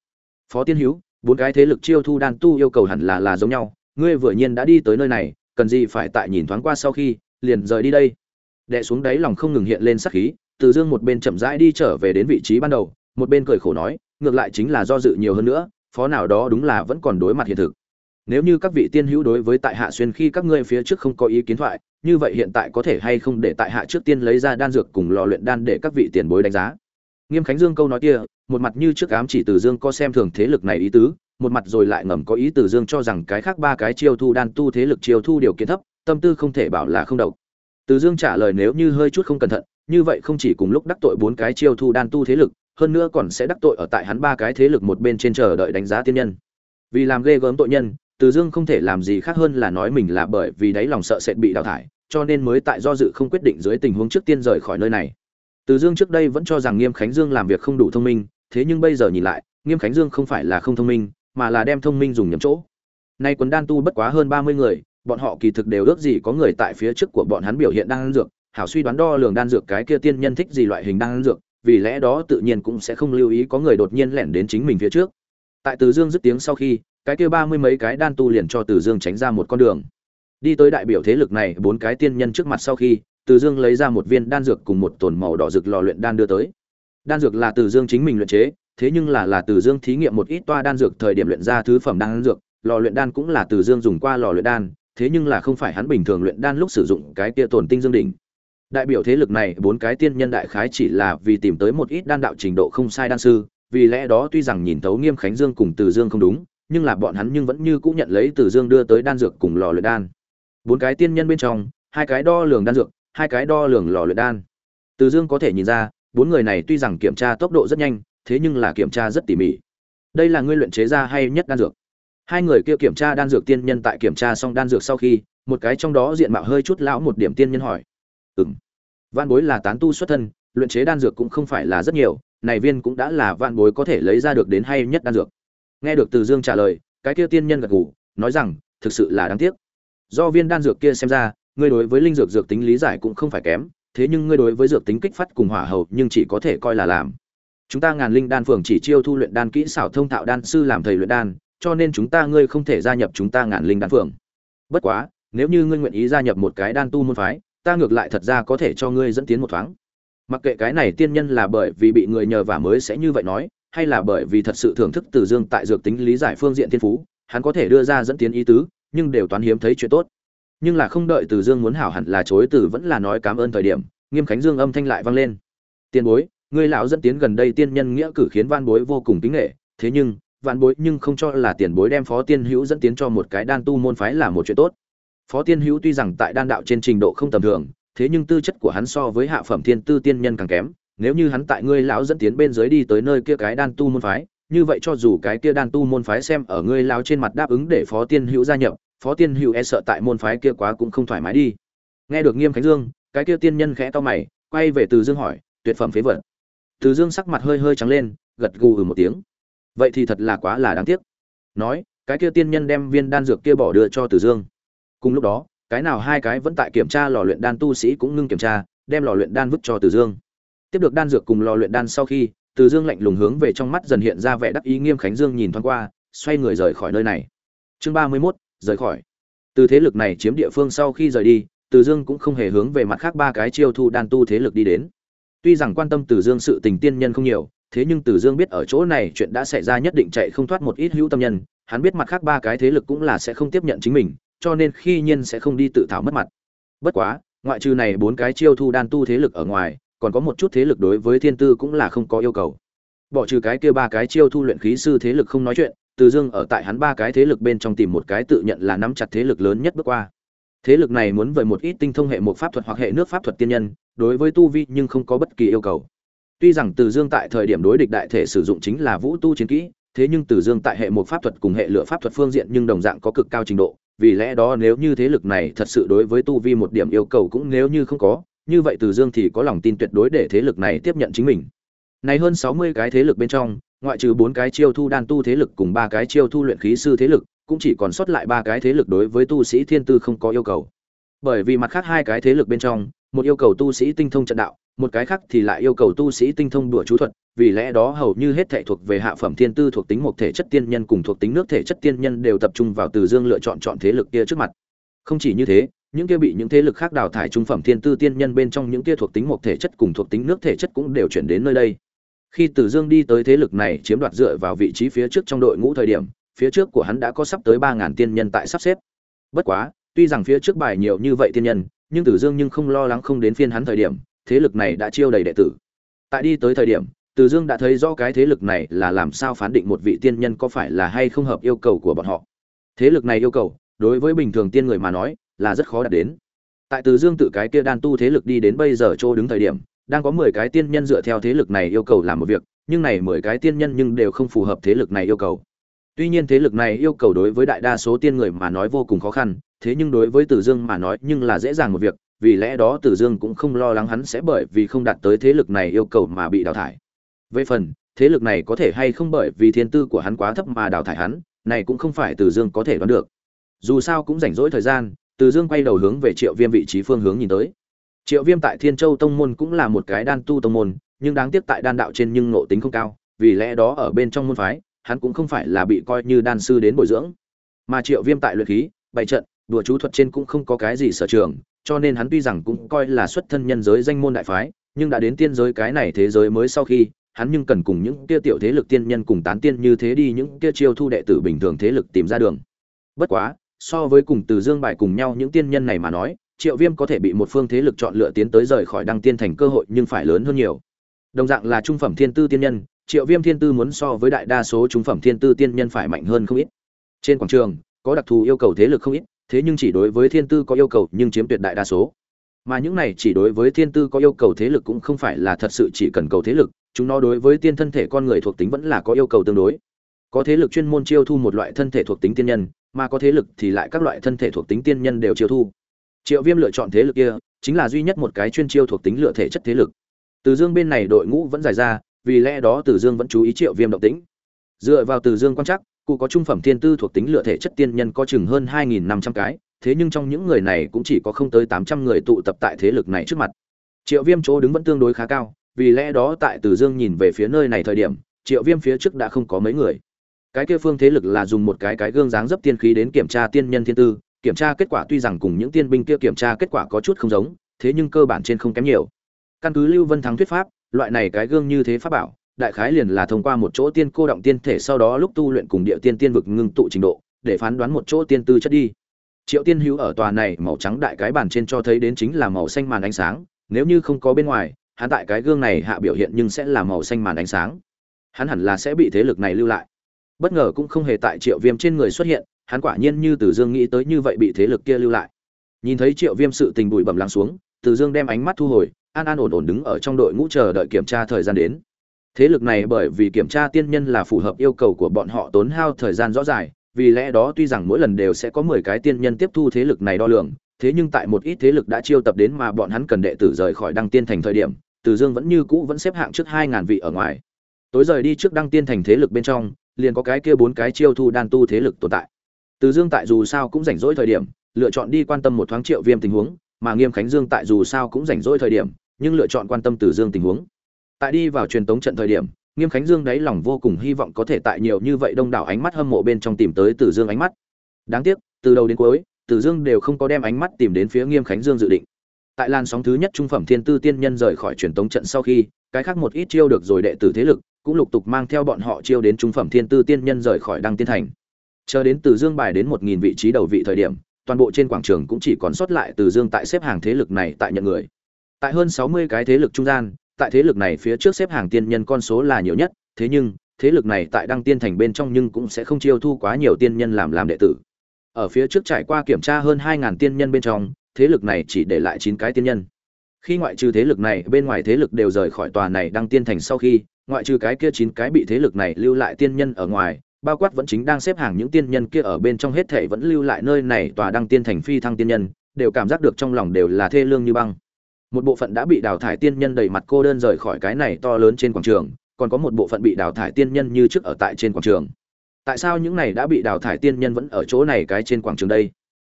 Phó tiên hữu bốn cái thế lực chiêu thu đan tu yêu cầu hẳn là là giống nhau, ngươi vừa nhiên đã đi tới nơi này, cần gì phải tại nhìn thoáng qua sau khi, liền rời đi đây. Đệ xuống đáy lòng không ngừng hiện lên sắc khí, từ dương một bên chậm rãi đi trở về đến vị trí ban đầu, một bên cười khổ nói, ngược lại chính là do dự nhiều hơn nữa, phó nào đó đúng là vẫn còn đối mặt hiện thực. Nếu như các vị tiên hữu đối với tại hạ xuyên khi các ngươi phía trước không có ý kiến thoại như vậy hiện tại có thể hay không để tại hạ trước tiên lấy ra đan dược cùng lò luyện đan để các vị tiền bối đánh giá. Nghiêm khánh dương câu nói kia, một mặt như trước ám chỉ từ dương có xem thường thế lực này ý tứ, một mặt rồi lại ngầm có ý từ dương cho rằng cái khác ba cái chiêu thu đan tu thế lực chiêu thu điều kiện thấp, tâm tư không thể bảo là không độc. Từ dương trả lời nếu như hơi chút không cẩn thận, như vậy không chỉ cùng lúc đắc tội bốn cái chiêu thu đan tu thế lực, hơn nữa còn sẽ đắc tội ở tại hắn ba cái thế lực một bên trên chờ đợi đánh giá tiên nhân. Vì làm ghê gớm tội nhân từ dương không thể làm gì khác hơn là nói mình là bởi vì đáy lòng sợ sẽ bị đào thải, cho nên mới tại do dự không quyết định dưới tình huống trước tiên rời khỏi nơi này. Từ dương trước đây vẫn cho rằng nghiêm khánh dương làm việc không đủ thông minh, thế nhưng bây giờ nhìn lại, nghiêm khánh dương không phải là không thông minh, mà là đem thông minh dùng nhầm chỗ. Nay quần đan tu bất quá hơn ba mươi người, bọn họ kỳ thực đều ước gì có người tại phía trước của bọn hắn biểu hiện đan dược, hảo suy đoán đo lường đan dược cái kia tiên nhân thích gì loại hình đan dược, vì lẽ đó tự nhiên cũng sẽ không lưu ý có người đột nhiên lẻn đến chính mình phía trước. Tại từ dương dứt tiếng sau khi cái kia ba mươi mấy cái đan tu liền cho từ dương tránh ra một con đường. Đi tới đại biểu thế lực này, bốn cái tiên nhân trước mặt sau khi, từ dương lấy ra một viên đan dược cùng một tồn màu đỏ rực lò luyện đan đưa tới. Đan dược là từ dương chính mình luyện chế, thế nhưng là là từ dương thí nghiệm một ít toa đan dược thời điểm luyện ra thứ phẩm đan dược, lò luyện đan cũng là từ dương dùng qua lò luyện đan, thế nhưng là không phải hắn bình thường luyện đan lúc sử dụng cái kia tồn tinh dương đỉnh. Đại biểu thế lực này, bốn cái tiên nhân đại khái chỉ là vì tìm tới một ít đan đạo trình độ không sai đan sư, vì lẽ đó tuy rằng nhìn tấu nghiêm khánh dương cùng từ dương không đúng nhưng là bọn hắn nhưng vẫn như cũng nhận lấy từ dương đưa tới đan dược cùng lò luyện đan. Bốn cái tiên nhân bên trong, hai cái đo lường đan dược, hai cái đo lường lò luyện đan. Từ dương có thể nhìn ra, bốn người này tuy rằng kiểm tra tốc độ rất nhanh, thế nhưng là kiểm tra rất tỉ mỉ. Đây là ngươi luyện chế ra hay nhất đan dược? Hai người kia kiểm tra đan dược tiên nhân tại kiểm tra xong đan dược sau khi, một cái trong đó diện mạo hơi chút lão một điểm tiên nhân hỏi. Ừng văn bối là tán tu xuất thân, luyện chế đan dược cũng không phải là rất nhiều, này viên cũng đã là vạn bối có thể lấy ra được đến hay nhất đan dược nghe được từ dương trả lời, cái kia tiên nhân gật gù, nói rằng, thực sự là đáng tiếc. Do viên đan dược kia xem ra, ngươi đối với linh dược dược tính lý giải cũng không phải kém, thế nhưng ngươi đối với dược tính kích phát cùng hỏa hầu nhưng chỉ có thể coi là làm. Chúng ta ngàn linh đan phường chỉ chiêu thu luyện đan kỹ xảo thông thạo đan sư làm thầy luyện đan, cho nên chúng ta ngươi không thể gia nhập chúng ta ngàn linh đan phường. Bất quá, nếu như ngươi nguyện ý gia nhập một cái đan tu môn phái, ta ngược lại thật ra có thể cho ngươi dẫn tiến một thoáng. Mặc kệ cái này tiên nhân là bởi vì bị người nhờ vả mới sẽ như vậy nói hay là bởi vì thật sự thưởng thức từ dương tại dược tính lý giải phương diện thiên phú, hắn có thể đưa ra dẫn tiến ý tứ, nhưng đều toán hiếm thấy chuyện tốt. Nhưng là không đợi từ dương muốn hảo hẳn là chối từ vẫn là nói cảm ơn thời điểm, nghiêm khánh dương âm thanh lại vang lên. Tiền bối người lão dẫn tiến gần đây tiên nhân nghĩa cử khiến van bối vô cùng kính nghệ thế nhưng, vạn bối nhưng không cho là tiền bối đem phó tiên hữu dẫn tiến cho một cái đan tu môn phái là một chuyện tốt. Phó tiên hữu tuy rằng tại đan đạo trên trình độ không tầm thường, thế nhưng tư chất của hắn so với hạ phẩm thiên tư tiên nhân càng kém nếu như hắn tại ngươi lão dẫn tiến bên dưới đi tới nơi kia cái đan tu môn phái, như vậy cho dù cái kia đan tu môn phái xem ở ngươi lão trên mặt đáp ứng để phó tiên hữu gia nhập, phó tiên hữu e sợ tại môn phái kia quá cũng không thoải mái đi. Nghe được nghiêm khánh dương, cái kia tiên nhân khẽ to mày, quay về từ dương hỏi, tuyệt phẩm phế vật. Từ dương sắc mặt hơi hơi trắng lên, gật gù ừ một tiếng. Vậy thì thật là quá là đáng tiếc. Nói, cái kia tiên nhân đem viên đan dược kia bỏ đưa cho từ dương. Cùng lúc đó, cái nào hai cái vẫn tại kiểm tra lò luyện đan tu sĩ cũng ngưng kiểm tra, đem lò luyện đan vứt cho từ dương tiếp được đan dược cùng lò luyện đan sau khi, từ dương lạnh lùng hướng về trong mắt dần hiện ra vẻ đắc ý nghiêm khánh dương nhìn thoáng qua, xoay người rời khỏi nơi này. Chương ba mươi mốt, rời khỏi. Từ thế lực này chiếm địa phương sau khi rời đi, từ dương cũng không hề hướng về mặt khác ba cái chiêu thu đan tu thế lực đi đến. Tuy rằng quan tâm từ dương sự tình tiên nhân không nhiều, thế nhưng từ dương biết ở chỗ này chuyện đã xảy ra nhất định chạy không thoát một ít hữu tâm nhân, hắn biết mặt khác ba cái thế lực cũng là sẽ không tiếp nhận chính mình, cho nên khi nhiên sẽ không đi tự thảo mất mặt. Bất quá, ngoại trừ này bốn cái chiêu thu đan tu thế lực ở ngoài còn có một chút thế lực đối với thiên tư cũng là không có yêu cầu. Bỏ trừ cái kia ba cái chiêu thu luyện khí sư thế lực không nói chuyện, từ dương ở tại hắn ba cái thế lực bên trong tìm một cái tự nhận là nắm chặt thế lực lớn nhất bước qua. Thế lực này muốn về một ít tinh thông hệ một pháp thuật hoặc hệ nước pháp thuật tiên nhân, đối với tu vi nhưng không có bất kỳ yêu cầu. Tuy rằng từ dương tại thời điểm đối địch đại thể sử dụng chính là vũ tu chiến kỹ, thế nhưng từ dương tại hệ một pháp thuật cùng hệ lửa pháp thuật phương diện nhưng đồng dạng có cực cao trình độ, vì lẽ đó nếu như thế lực này thật sự đối với tu vi một điểm yêu cầu cũng nếu như không có như vậy từ dương thì có lòng tin tuyệt đối để thế lực này tiếp nhận chính mình. Này hơn sáu mươi cái thế lực bên trong, ngoại trừ bốn cái chiêu thu đan tu thế lực cùng ba cái chiêu thu luyện khí sư thế lực, cũng chỉ còn sót lại ba cái thế lực đối với tu sĩ thiên tư không có yêu cầu. Bởi vì mặt khác hai cái thế lực bên trong, một yêu cầu tu sĩ tinh thông trận đạo, một cái khác thì lại yêu cầu tu sĩ tinh thông đùa chú thuật, vì lẽ đó hầu như hết thể thuộc về hạ phẩm thiên tư thuộc tính một thể chất tiên nhân cùng thuộc tính nước thể chất tiên nhân đều tập trung vào từ dương lựa chọn chọn thế lực kia trước mặt. Không chỉ như thế những kia bị những thế lực khác đào thải trung phẩm thiên tư tiên nhân bên trong những kia thuộc tính một thể chất cùng thuộc tính nước thể chất cũng đều chuyển đến nơi đây khi Từ Dương đi tới thế lực này chiếm đoạt dựa vào vị trí phía trước trong đội ngũ thời điểm, phía trước của hắn đã có sắp tới 3000 tiên nhân tại sắp xếp. Bất quá, tuy rằng phía trước bài nhiều như vậy tiên nhân, nhưng Từ Dương nhưng không lo lắng không đến phiên hắn thời điểm, thế lực này đã chiêu đầy đệ tử. Tại đi tới thời điểm, Từ Dương đã thấy rõ cái thế lực này là làm sao phán định một vị tiên nhân có phải là hay không hợp yêu cầu của bọn họ. Thế lực này yêu cầu, đối với bình thường tiên người mà nói, là rất khó đạt đến. Tại Từ Dương tự cái kia đan tu thế lực đi đến bây giờ chỗ đứng thời điểm, đang có mười cái tiên nhân dựa theo thế lực này yêu cầu làm một việc, nhưng này mười cái tiên nhân nhưng đều không phù hợp thế lực này yêu cầu. Tuy nhiên thế lực này yêu cầu đối với đại đa số tiên người mà nói vô cùng khó khăn, thế nhưng đối với Tử Dương mà nói nhưng là dễ dàng một việc, vì lẽ đó Tử Dương cũng không lo lắng hắn sẽ bởi vì không đạt tới thế lực này yêu cầu mà bị đào thải. Về phần, thế lực này có thể hay không bởi vì thiên tư của hắn quá thấp mà đào thải hắn, này cũng không phải Tử Dương có thể đoán được. Dù sao cũng rảnh rỗi thời gian, từ Dương quay đầu hướng về Triệu Viêm vị trí phương hướng nhìn tới. Triệu Viêm tại Thiên Châu tông môn cũng là một cái đan tu tông môn, nhưng đáng tiếc tại đan đạo trên nhưng ngộ tính không cao, vì lẽ đó ở bên trong môn phái, hắn cũng không phải là bị coi như đan sư đến bồi dưỡng. Mà Triệu Viêm tại luyện khí, bày trận, đùa chú thuật trên cũng không có cái gì sở trường, cho nên hắn tuy rằng cũng coi là xuất thân nhân giới danh môn đại phái, nhưng đã đến tiên giới cái này thế giới mới sau khi, hắn nhưng cần cùng những kia tiểu thế lực tiên nhân cùng tán tiên như thế đi những kia chiêu thu đệ tử bình thường thế lực tìm ra đường. Bất quá, so với cùng Từ Dương bài cùng nhau những tiên nhân này mà nói, triệu viêm có thể bị một phương thế lực chọn lựa tiến tới rời khỏi đăng tiên thành cơ hội nhưng phải lớn hơn nhiều. Đồng dạng là trung phẩm thiên tư tiên nhân triệu viêm thiên tư muốn so với đại đa số trung phẩm thiên tư tiên nhân phải mạnh hơn không ít. Trên quảng trường có đặc thù yêu cầu thế lực không ít thế nhưng chỉ đối với thiên tư có yêu cầu nhưng chiếm tuyệt đại đa số. Mà những này chỉ đối với thiên tư có yêu cầu thế lực cũng không phải là thật sự chỉ cần cầu thế lực chúng nó đối với tiên thân thể con người thuộc tính vẫn là có yêu cầu tương đối. Có thế lực chuyên môn chiêu thu một loại thân thể thuộc tính tiên nhân mà có thế lực thì lại các loại thân thể thuộc tính tiên nhân đều chiêu thu. Triệu viêm lựa chọn thế lực kia, chính là duy nhất một cái chuyên chiêu thuộc tính lựa thể chất thế lực. Từ dương bên này đội ngũ vẫn dài ra, vì lẽ đó từ dương vẫn chú ý triệu viêm động tĩnh. Dựa vào từ dương quan chắc cụ có trung phẩm thiên tư thuộc tính lựa thể chất tiên nhân có chừng hơn hai nghìn năm trăm cái, thế nhưng trong những người này cũng chỉ có không tới tám trăm người tụ tập tại thế lực này trước mặt. Triệu viêm chỗ đứng vẫn tương đối khá cao, vì lẽ đó tại từ dương nhìn về phía nơi này thời điểm, triệu viêm phía trước đã không có mấy người cái kia phương thế lực là dùng một cái cái gương dáng dấp tiên khí đến kiểm tra tiên nhân thiên tư kiểm tra kết quả tuy rằng cùng những tiên binh kia kiểm tra kết quả có chút không giống, thế nhưng cơ bản trên không kém nhiều. Căn cứ Lưu Vân Thắng thuyết pháp, loại này cái gương như thế pháp bảo, đại khái liền là thông qua một chỗ tiên cô động tiên thể sau đó lúc tu luyện cùng địa tiên tiên vực ngưng tụ trình độ, để phán đoán một chỗ tiên tư chất đi. Triệu Tiên Hữu ở tòa này màu trắng đại cái bàn trên cho thấy đến chính là màu xanh màn ánh sáng, nếu như không có bên ngoài, hắn tại cái gương này hạ biểu hiện nhưng sẽ là màu xanh màn ánh sáng. Hắn hẳn là sẽ bị thế lực này lưu lại. Bất ngờ cũng không hề tại Triệu Viêm trên người xuất hiện, hắn quả nhiên như Từ Dương nghĩ tới như vậy bị thế lực kia lưu lại. Nhìn thấy Triệu Viêm sự tình bụi bẩm lắng xuống, Từ Dương đem ánh mắt thu hồi, an an ổn ổn đứng ở trong đội ngũ chờ đợi kiểm tra thời gian đến. Thế lực này bởi vì kiểm tra tiên nhân là phù hợp yêu cầu của bọn họ tốn hao thời gian rõ dài, vì lẽ đó tuy rằng mỗi lần đều sẽ có 10 cái tiên nhân tiếp thu thế lực này đo lường, thế nhưng tại một ít thế lực đã chiêu tập đến mà bọn hắn cần đệ tử rời khỏi đăng tiên thành thời điểm, Từ Dương vẫn như cũ vẫn xếp hạng trước hai ngàn vị ở ngoài. Tối rời đi trước đăng tiên thành thế lực bên trong, liền có cái kia bốn cái chiêu thu đan tu thế lực tồn tại. Từ Dương tại dù sao cũng rảnh rỗi thời điểm, lựa chọn đi quan tâm một thoáng Triệu Viêm tình huống, mà Nghiêm Khánh Dương tại dù sao cũng rảnh rỗi thời điểm, nhưng lựa chọn quan tâm Từ Dương tình huống. Tại đi vào truyền tống trận thời điểm, Nghiêm Khánh Dương đáy lòng vô cùng hy vọng có thể tại nhiều như vậy đông đảo ánh mắt hâm mộ bên trong tìm tới Từ Dương ánh mắt. Đáng tiếc, từ đầu đến cuối, Từ Dương đều không có đem ánh mắt tìm đến phía Nghiêm Khánh Dương dự định. Tại làn sóng thứ nhất trung phẩm thiên tư tiên nhân rời khỏi truyền tống trận sau khi, cái khác một ít chiêu được rồi đệ tử thế lực, cũng lục tục mang theo bọn họ chiêu đến trung phẩm thiên tư tiên nhân rời khỏi đăng tiên thành. Chờ đến từ dương bài đến một nghìn vị trí đầu vị thời điểm, toàn bộ trên quảng trường cũng chỉ còn sót lại từ dương tại xếp hàng thế lực này tại nhận người. Tại hơn sáu mươi cái thế lực trung gian, tại thế lực này phía trước xếp hàng tiên nhân con số là nhiều nhất, thế nhưng, thế lực này tại đăng tiên thành bên trong nhưng cũng sẽ không chiêu thu quá nhiều tiên nhân làm làm đệ tử. Ở phía trước trải qua kiểm tra hơn hai ngàn tiên nhân bên trong, thế lực này chỉ để lại chín cái tiên nhân khi ngoại trừ thế lực này, bên ngoài thế lực đều rời khỏi tòa này đăng tiên thành sau khi, ngoại trừ cái kia chín cái bị thế lực này lưu lại tiên nhân ở ngoài, bao quát vẫn chính đang xếp hàng những tiên nhân kia ở bên trong hết thể vẫn lưu lại nơi này tòa đăng tiên thành phi thăng tiên nhân, đều cảm giác được trong lòng đều là thê lương như băng. Một bộ phận đã bị đào thải tiên nhân đầy mặt cô đơn rời khỏi cái này to lớn trên quảng trường, còn có một bộ phận bị đào thải tiên nhân như trước ở tại trên quảng trường. Tại sao những này đã bị đào thải tiên nhân vẫn ở chỗ này cái trên quảng trường đây?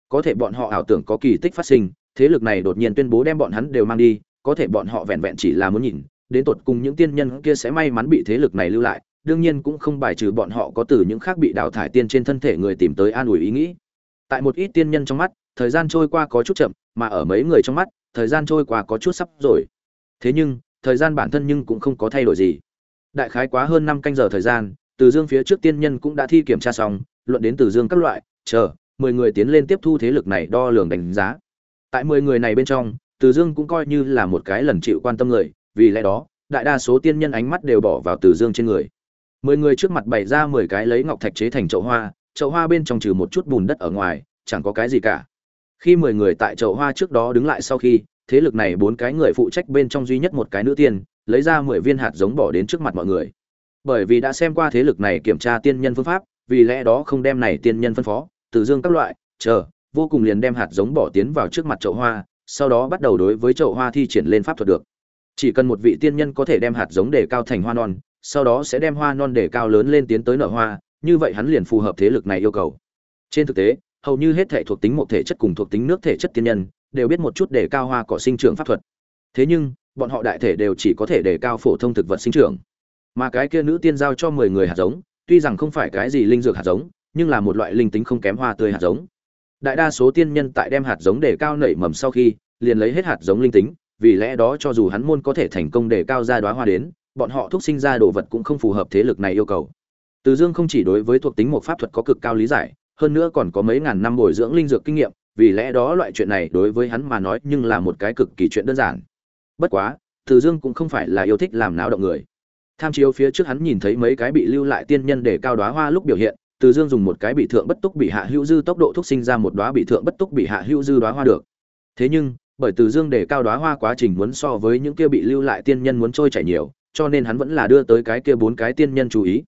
Có thể bọn họ ảo tưởng có kỳ tích phát sinh thế lực này đột nhiên tuyên bố đem bọn hắn đều mang đi, có thể bọn họ vẹn vẹn chỉ là muốn nhìn, đến tột cùng những tiên nhân kia sẽ may mắn bị thế lực này lưu lại, đương nhiên cũng không bài trừ bọn họ có từ những khác bị đào thải tiên trên thân thể người tìm tới an ủi ý nghĩ. Tại một ít tiên nhân trong mắt, thời gian trôi qua có chút chậm, mà ở mấy người trong mắt, thời gian trôi qua có chút sắp rồi. Thế nhưng, thời gian bản thân nhưng cũng không có thay đổi gì. Đại khái quá hơn năm canh giờ thời gian, từ dương phía trước tiên nhân cũng đã thi kiểm tra xong, luận đến từ dương các loại, chờ, mười người tiến lên tiếp thu thế lực này đo lường đánh giá tại mười người này bên trong, từ dương cũng coi như là một cái lần chịu quan tâm người, vì lẽ đó, đại đa số tiên nhân ánh mắt đều bỏ vào từ dương trên người. Mười người trước mặt bày ra mười cái lấy ngọc thạch chế thành chậu hoa chậu hoa bên trong trừ một chút bùn đất ở ngoài, chẳng có cái gì cả. Khi mười người tại chậu hoa trước đó đứng lại sau khi, thế lực này bốn cái người phụ trách bên trong duy nhất một cái nữ tiên, lấy ra mười viên hạt giống bỏ đến trước mặt mọi người. Bởi vì đã xem qua thế lực này kiểm tra tiên nhân phương pháp, vì lẽ đó không đem này tiên nhân phân phó, từ dương các loại, chờ vô cùng liền đem hạt giống bỏ tiến vào trước mặt chậu hoa, sau đó bắt đầu đối với chậu hoa thi triển lên pháp thuật được. Chỉ cần một vị tiên nhân có thể đem hạt giống để cao thành hoa non, sau đó sẽ đem hoa non để cao lớn lên tiến tới nở hoa, như vậy hắn liền phù hợp thế lực này yêu cầu. Trên thực tế, hầu như hết thể thuộc tính một thể chất cùng thuộc tính nước thể chất tiên nhân, đều biết một chút để cao hoa cỏ sinh trưởng pháp thuật. Thế nhưng, bọn họ đại thể đều chỉ có thể để cao phổ thông thực vật sinh trưởng. Mà cái kia nữ tiên giao cho mười người hạt giống, tuy rằng không phải cái gì linh dược hạt giống, nhưng là một loại linh tính không kém hoa tươi hạt giống đại đa số tiên nhân tại đem hạt giống để cao nảy mầm sau khi, liền lấy hết hạt giống linh tính, vì lẽ đó cho dù hắn môn có thể thành công để cao ra đóa hoa đến, bọn họ thúc sinh ra đồ vật cũng không phù hợp thế lực này yêu cầu. Từ dương không chỉ đối với thuộc tính một pháp thuật có cực cao lý giải, hơn nữa còn có mấy ngàn năm bồi dưỡng linh dược kinh nghiệm, vì lẽ đó loại chuyện này đối với hắn mà nói nhưng là một cái cực kỳ chuyện đơn giản. Bất quá, từ dương cũng không phải là yêu thích làm náo động người. Tham chiếu phía trước hắn nhìn thấy mấy cái bị lưu lại tiên nhân để cao đóa hoa lúc biểu hiện từ dương dùng một cái bị thượng bất túc bị hạ hữu dư tốc độ thúc sinh ra một đóa bị thượng bất túc bị hạ hữu dư đóa hoa được. Thế nhưng, bởi từ dương để cao đóa hoa quá trình muốn so với những kia bị lưu lại tiên nhân muốn trôi chảy nhiều, cho nên hắn vẫn là đưa tới cái kia bốn cái tiên nhân chú ý.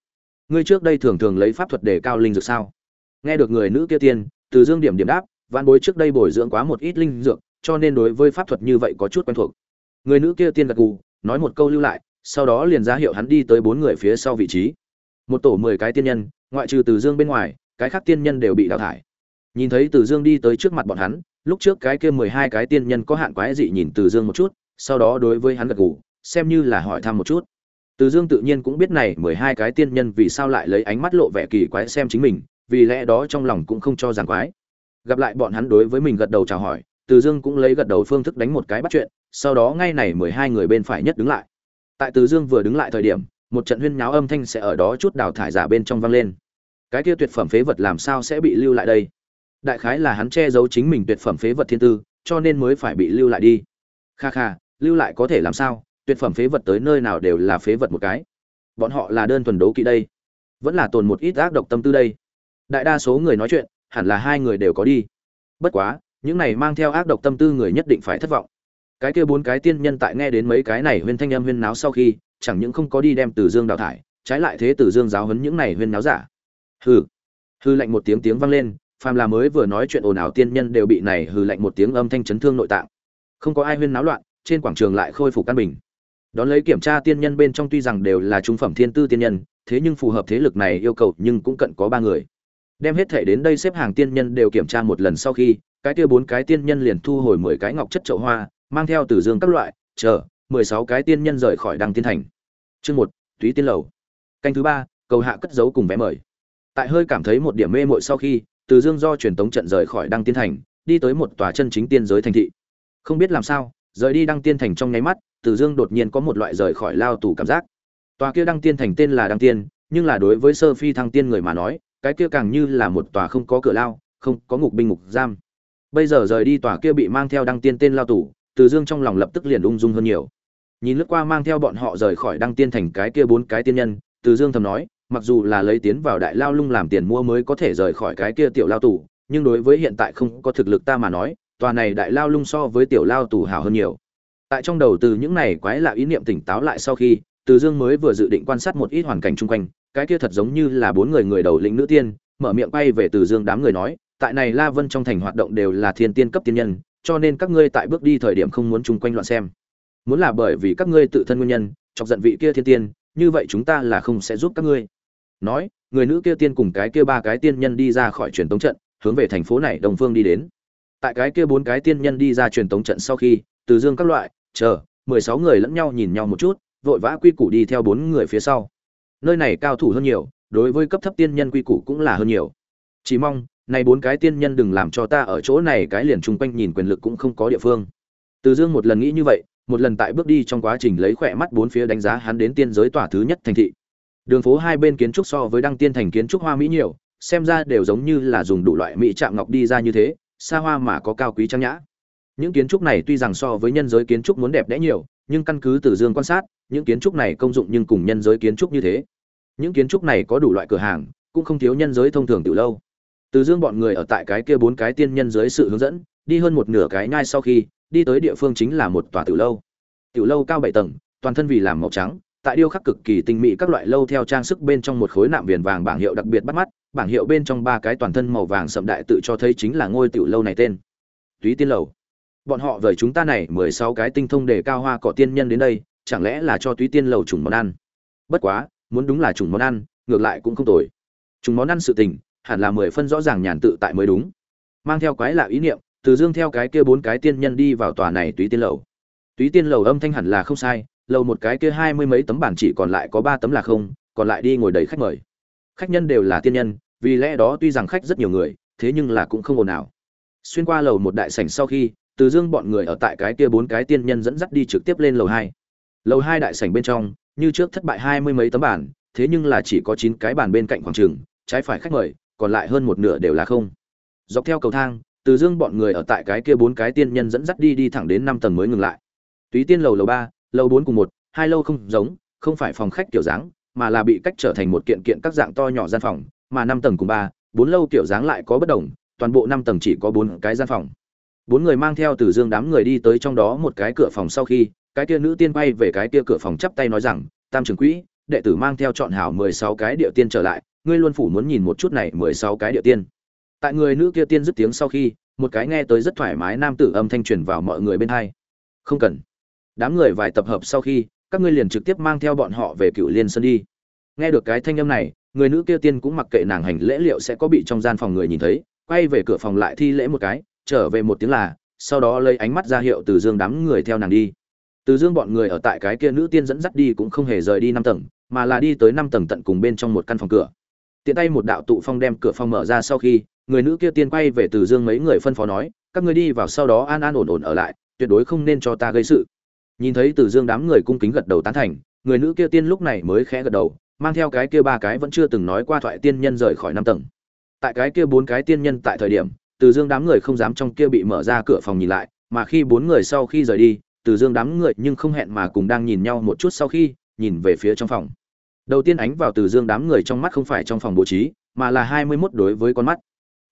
Ngươi trước đây thường thường lấy pháp thuật để cao linh dược sao? Nghe được người nữ kia tiên, từ dương điểm điểm đáp văn bối trước đây bồi dưỡng quá một ít linh dược, cho nên đối với pháp thuật như vậy có chút quen thuộc. Người nữ kia tiên gật gù, nói một câu lưu lại, sau đó liền ra hiệu hắn đi tới bốn người phía sau vị trí. Một tổ mười cái tiên nhân ngoại trừ từ dương bên ngoài, cái khác tiên nhân đều bị đào thải. Nhìn thấy từ dương đi tới trước mặt bọn hắn, lúc trước cái kia mười hai cái tiên nhân có hạn quái dị nhìn từ dương một chút, sau đó đối với hắn gật gù, xem như là hỏi thăm một chút. Từ dương tự nhiên cũng biết này mười hai cái tiên nhân vì sao lại lấy ánh mắt lộ vẻ kỳ quái xem chính mình, vì lẽ đó trong lòng cũng không cho rằng quái. Gặp lại bọn hắn đối với mình gật đầu chào hỏi, từ dương cũng lấy gật đầu phương thức đánh một cái bắt chuyện, sau đó ngay này mười hai người bên phải nhất đứng lại. Tại từ dương vừa đứng lại thời điểm, một trận huyên náo âm thanh sẽ ở đó chút đào thải giả bên trong vang lên cái kia tuyệt phẩm phế vật làm sao sẽ bị lưu lại đây? Đại khái là hắn che giấu chính mình tuyệt phẩm phế vật thiên tư, cho nên mới phải bị lưu lại đi. Kha kha, lưu lại có thể làm sao? Tuyệt phẩm phế vật tới nơi nào đều là phế vật một cái. Bọn họ là đơn thuần đấu kỵ đây. Vẫn là tồn một ít ác độc tâm tư đây. Đại đa số người nói chuyện, hẳn là hai người đều có đi. Bất quá, những này mang theo ác độc tâm tư người nhất định phải thất vọng. Cái kia bốn cái tiên nhân tại nghe đến mấy cái này huyên thanh âm huyên náo sau khi, chẳng những không có đi đem từ dương đào thải, trái lại thế từ dương giáo hấn những này huyên náo giả hừ. Hư lạnh một tiếng tiếng vang lên, phàm là mới vừa nói chuyện ồn ào tiên nhân đều bị này hư lạnh một tiếng âm thanh chấn thương nội tạng. Không có ai huyên náo loạn, trên quảng trường lại khôi phục căn bình. Đón lấy kiểm tra tiên nhân bên trong tuy rằng đều là trung phẩm thiên tư tiên nhân, thế nhưng phù hợp thế lực này yêu cầu nhưng cũng cận có ba người. Đem hết thể đến đây xếp hàng tiên nhân đều kiểm tra một lần sau khi, cái kia bốn cái tiên nhân liền thu hồi mười cái ngọc chất chậu hoa, mang theo từ dương các loại, chờ, mười sáu cái tiên nhân rời khỏi đăng tiên thành. Chương một, túy tiên lầu. Canh thứ ba, cầu hạ cất giấu cùng vé mời tại hơi cảm thấy một điểm mê mội sau khi, từ dương do truyền tống trận rời khỏi đăng tiên thành, đi tới một tòa chân chính tiên giới thành thị. Không biết làm sao, rời đi đăng tiên thành trong nháy mắt, từ dương đột nhiên có một loại rời khỏi lao tù cảm giác. Tòa kia đăng tiên thành tên là đăng tiên, nhưng là đối với sơ phi thăng tiên người mà nói, cái kia càng như là một tòa không có cửa lao, không có ngục binh ngục giam. Bây giờ rời đi tòa kia bị mang theo đăng tiên tên lao tù, từ dương trong lòng lập tức liền ung dung hơn nhiều. Nhìn lướt qua mang theo bọn họ rời khỏi đăng tiên thành cái kia bốn cái tiên nhân, từ dương thầm nói mặc dù là lấy tiến vào đại lao lung làm tiền mua mới có thể rời khỏi cái kia tiểu lao tù, nhưng đối với hiện tại không có thực lực ta mà nói, tòa này đại lao lung so với tiểu lao tù hảo hơn nhiều. Tại trong đầu từ những này quái lạ ý niệm tỉnh táo lại sau khi, từ dương mới vừa dự định quan sát một ít hoàn cảnh chung quanh, cái kia thật giống như là bốn người người đầu lĩnh nữ tiên, mở miệng bay về từ dương đám người nói, tại này la vân trong thành hoạt động đều là thiên tiên cấp tiên nhân, cho nên các ngươi tại bước đi thời điểm không muốn chung quanh loạn xem. Muốn là bởi vì các ngươi tự thân nguyên nhân, chọc giận vị kia thiên tiên như vậy chúng ta là không sẽ giúp các ngươi. Nói, người nữ kia tiên cùng cái kia ba cái tiên nhân đi ra khỏi truyền tống trận, hướng về thành phố này đồng phương đi đến. Tại cái kia bốn cái tiên nhân đi ra truyền tống trận sau khi, từ dương các loại, chờ, mười sáu người lẫn nhau nhìn nhau một chút, vội vã quy củ đi theo bốn người phía sau. Nơi này cao thủ hơn nhiều, đối với cấp thấp tiên nhân quy củ cũng là hơn nhiều. Chỉ mong, này bốn cái tiên nhân đừng làm cho ta ở chỗ này cái liền chung quanh nhìn quyền lực cũng không có địa phương. Từ dương một lần nghĩ như vậy một lần tại bước đi trong quá trình lấy khỏe mắt bốn phía đánh giá hắn đến tiên giới tòa thứ nhất thành thị. Đường phố hai bên kiến trúc so với đăng tiên thành kiến trúc hoa mỹ nhiều, xem ra đều giống như là dùng đủ loại mỹ chạm ngọc đi ra như thế, xa hoa mà có cao quý trang nhã. Những kiến trúc này tuy rằng so với nhân giới kiến trúc muốn đẹp đẽ nhiều, nhưng căn cứ từ dương quan sát, những kiến trúc này công dụng nhưng cùng nhân giới kiến trúc như thế. Những kiến trúc này có đủ loại cửa hàng, cũng không thiếu nhân giới thông thường từ lâu. Từ dương bọn người ở tại cái kia bốn cái tiên nhân dưới sự hướng dẫn, đi hơn một nửa cái nhai sau khi đi tới địa phương chính là một tòa tiểu lâu. Tiểu lâu cao bảy tầng, toàn thân vì làm màu trắng, tại điêu khắc cực kỳ tinh mỹ các loại lâu theo trang sức bên trong một khối nạm viền vàng bảng hiệu đặc biệt bắt mắt, bảng hiệu bên trong ba cái toàn thân màu vàng sẫm đại tự cho thấy chính là ngôi tiểu lâu này tên. Túy tiên lầu. Bọn họ vời chúng ta này mười sáu cái tinh thông để cao hoa cỏ tiên nhân đến đây, chẳng lẽ là cho túy tiên lầu trùng món ăn? Bất quá, muốn đúng là trùng món ăn, ngược lại cũng không tồi. Trùng món ăn sự tình, hẳn là mười phân rõ ràng nhàn tự tại mới đúng. Mang theo quái lạ ý niệm từ dương theo cái kia bốn cái tiên nhân đi vào tòa này túy tiên lầu. Túy tiên lầu âm thanh hẳn là không sai, lầu một cái kia hai mươi mấy tấm bản chỉ còn lại có ba tấm là không, còn lại đi ngồi đầy khách mời. Khách nhân đều là tiên nhân, vì lẽ đó tuy rằng khách rất nhiều người, thế nhưng là cũng không ồn ào. Xuyên qua lầu một đại sảnh sau khi, từ dương bọn người ở tại cái kia bốn cái tiên nhân dẫn dắt đi trực tiếp lên lầu hai. Lầu hai đại sảnh bên trong, như trước thất bại hai mươi mấy tấm bản, thế nhưng là chỉ có chín cái bàn bên cạnh khoảng trường, trái phải khách mời, còn lại hơn một nửa đều là không. Dọc theo cầu thang từ dương bọn người ở tại cái kia bốn cái tiên nhân dẫn dắt đi đi thẳng đến năm tầng mới ngừng lại. Túy tiên lầu lầu ba, lầu bốn cùng một, hai lâu không giống, không phải phòng khách kiểu dáng, mà là bị cách trở thành một kiện kiện các dạng to nhỏ gian phòng, mà năm tầng cùng ba, bốn lâu kiểu dáng lại có bất đồng, toàn bộ năm tầng chỉ có bốn cái gian phòng. Bốn người mang theo từ dương đám người đi tới trong đó một cái cửa phòng sau khi, cái kia nữ tiên bay về cái kia cửa phòng chắp tay nói rằng, tam trưởng quỹ, đệ tử mang theo chọn hảo mười sáu cái địa tiên trở lại, ngươi luôn phủ muốn nhìn một chút này mười sáu cái địa tiên tại người nữ kia tiên dứt tiếng sau khi, một cái nghe tới rất thoải mái nam tử âm thanh truyền vào mọi người bên hai. Không cần. Đám người vài tập hợp sau khi, các ngươi liền trực tiếp mang theo bọn họ về cựu liên sơn đi. Nghe được cái thanh âm này, người nữ kia tiên cũng mặc kệ nàng hành lễ liệu sẽ có bị trong gian phòng người nhìn thấy, quay về cửa phòng lại thi lễ một cái, trở về một tiếng là, sau đó lấy ánh mắt ra hiệu từ dương đám người theo nàng đi. Từ dương bọn người ở tại cái kia nữ tiên dẫn dắt đi cũng không hề rời đi năm tầng, mà là đi tới năm tầng tận cùng bên trong một căn phòng cửa. Tiện tay một đạo tụ phong đem cửa phòng mở ra sau khi người nữ kia tiên quay về từ dương mấy người phân phó nói, các ngươi đi vào sau đó an an ổn ổn ở lại, tuyệt đối không nên cho ta gây sự. Nhìn thấy từ dương đám người cung kính gật đầu tán thành, người nữ kia tiên lúc này mới khẽ gật đầu, mang theo cái kia ba cái vẫn chưa từng nói qua thoại tiên nhân rời khỏi năm tầng. Tại cái kia bốn cái tiên nhân tại thời điểm, từ dương đám người không dám trong kia bị mở ra cửa phòng nhìn lại, mà khi bốn người sau khi rời đi, từ dương đám người nhưng không hẹn mà cùng đang nhìn nhau một chút sau khi, nhìn về phía trong phòng. Đầu tiên ánh vào từ dương đám người trong mắt không phải trong phòng bố trí, mà là hai mươi mốt đối với con mắt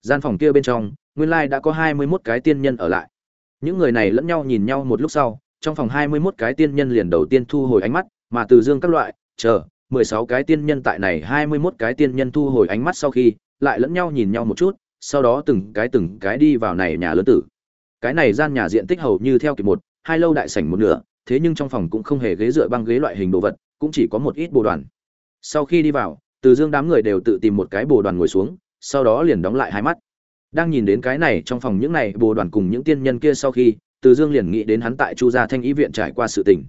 gian phòng kia bên trong, nguyên lai đã có hai mươi mốt cái tiên nhân ở lại. Những người này lẫn nhau nhìn nhau một lúc sau, trong phòng hai mươi mốt cái tiên nhân liền đầu tiên thu hồi ánh mắt, mà từ dương các loại, chờ, mười sáu cái tiên nhân tại này hai mươi mốt cái tiên nhân thu hồi ánh mắt sau khi, lại lẫn nhau nhìn nhau một chút, sau đó từng cái từng cái đi vào này nhà lớn tử. Cái này gian nhà diện tích hầu như theo kịp một, hai lâu đại sảnh một nửa, thế nhưng trong phòng cũng không hề ghế dựa băng ghế loại hình đồ vật, cũng chỉ có một ít bồ đoàn. Sau khi đi vào, từ dương đám người đều tự tìm một cái bồ đoàn ngồi xuống sau đó liền đóng lại hai mắt. Đang nhìn đến cái này trong phòng những này bồ đoàn cùng những tiên nhân kia sau khi, từ dương liền nghĩ đến hắn tại chu gia thanh ý viện trải qua sự tình.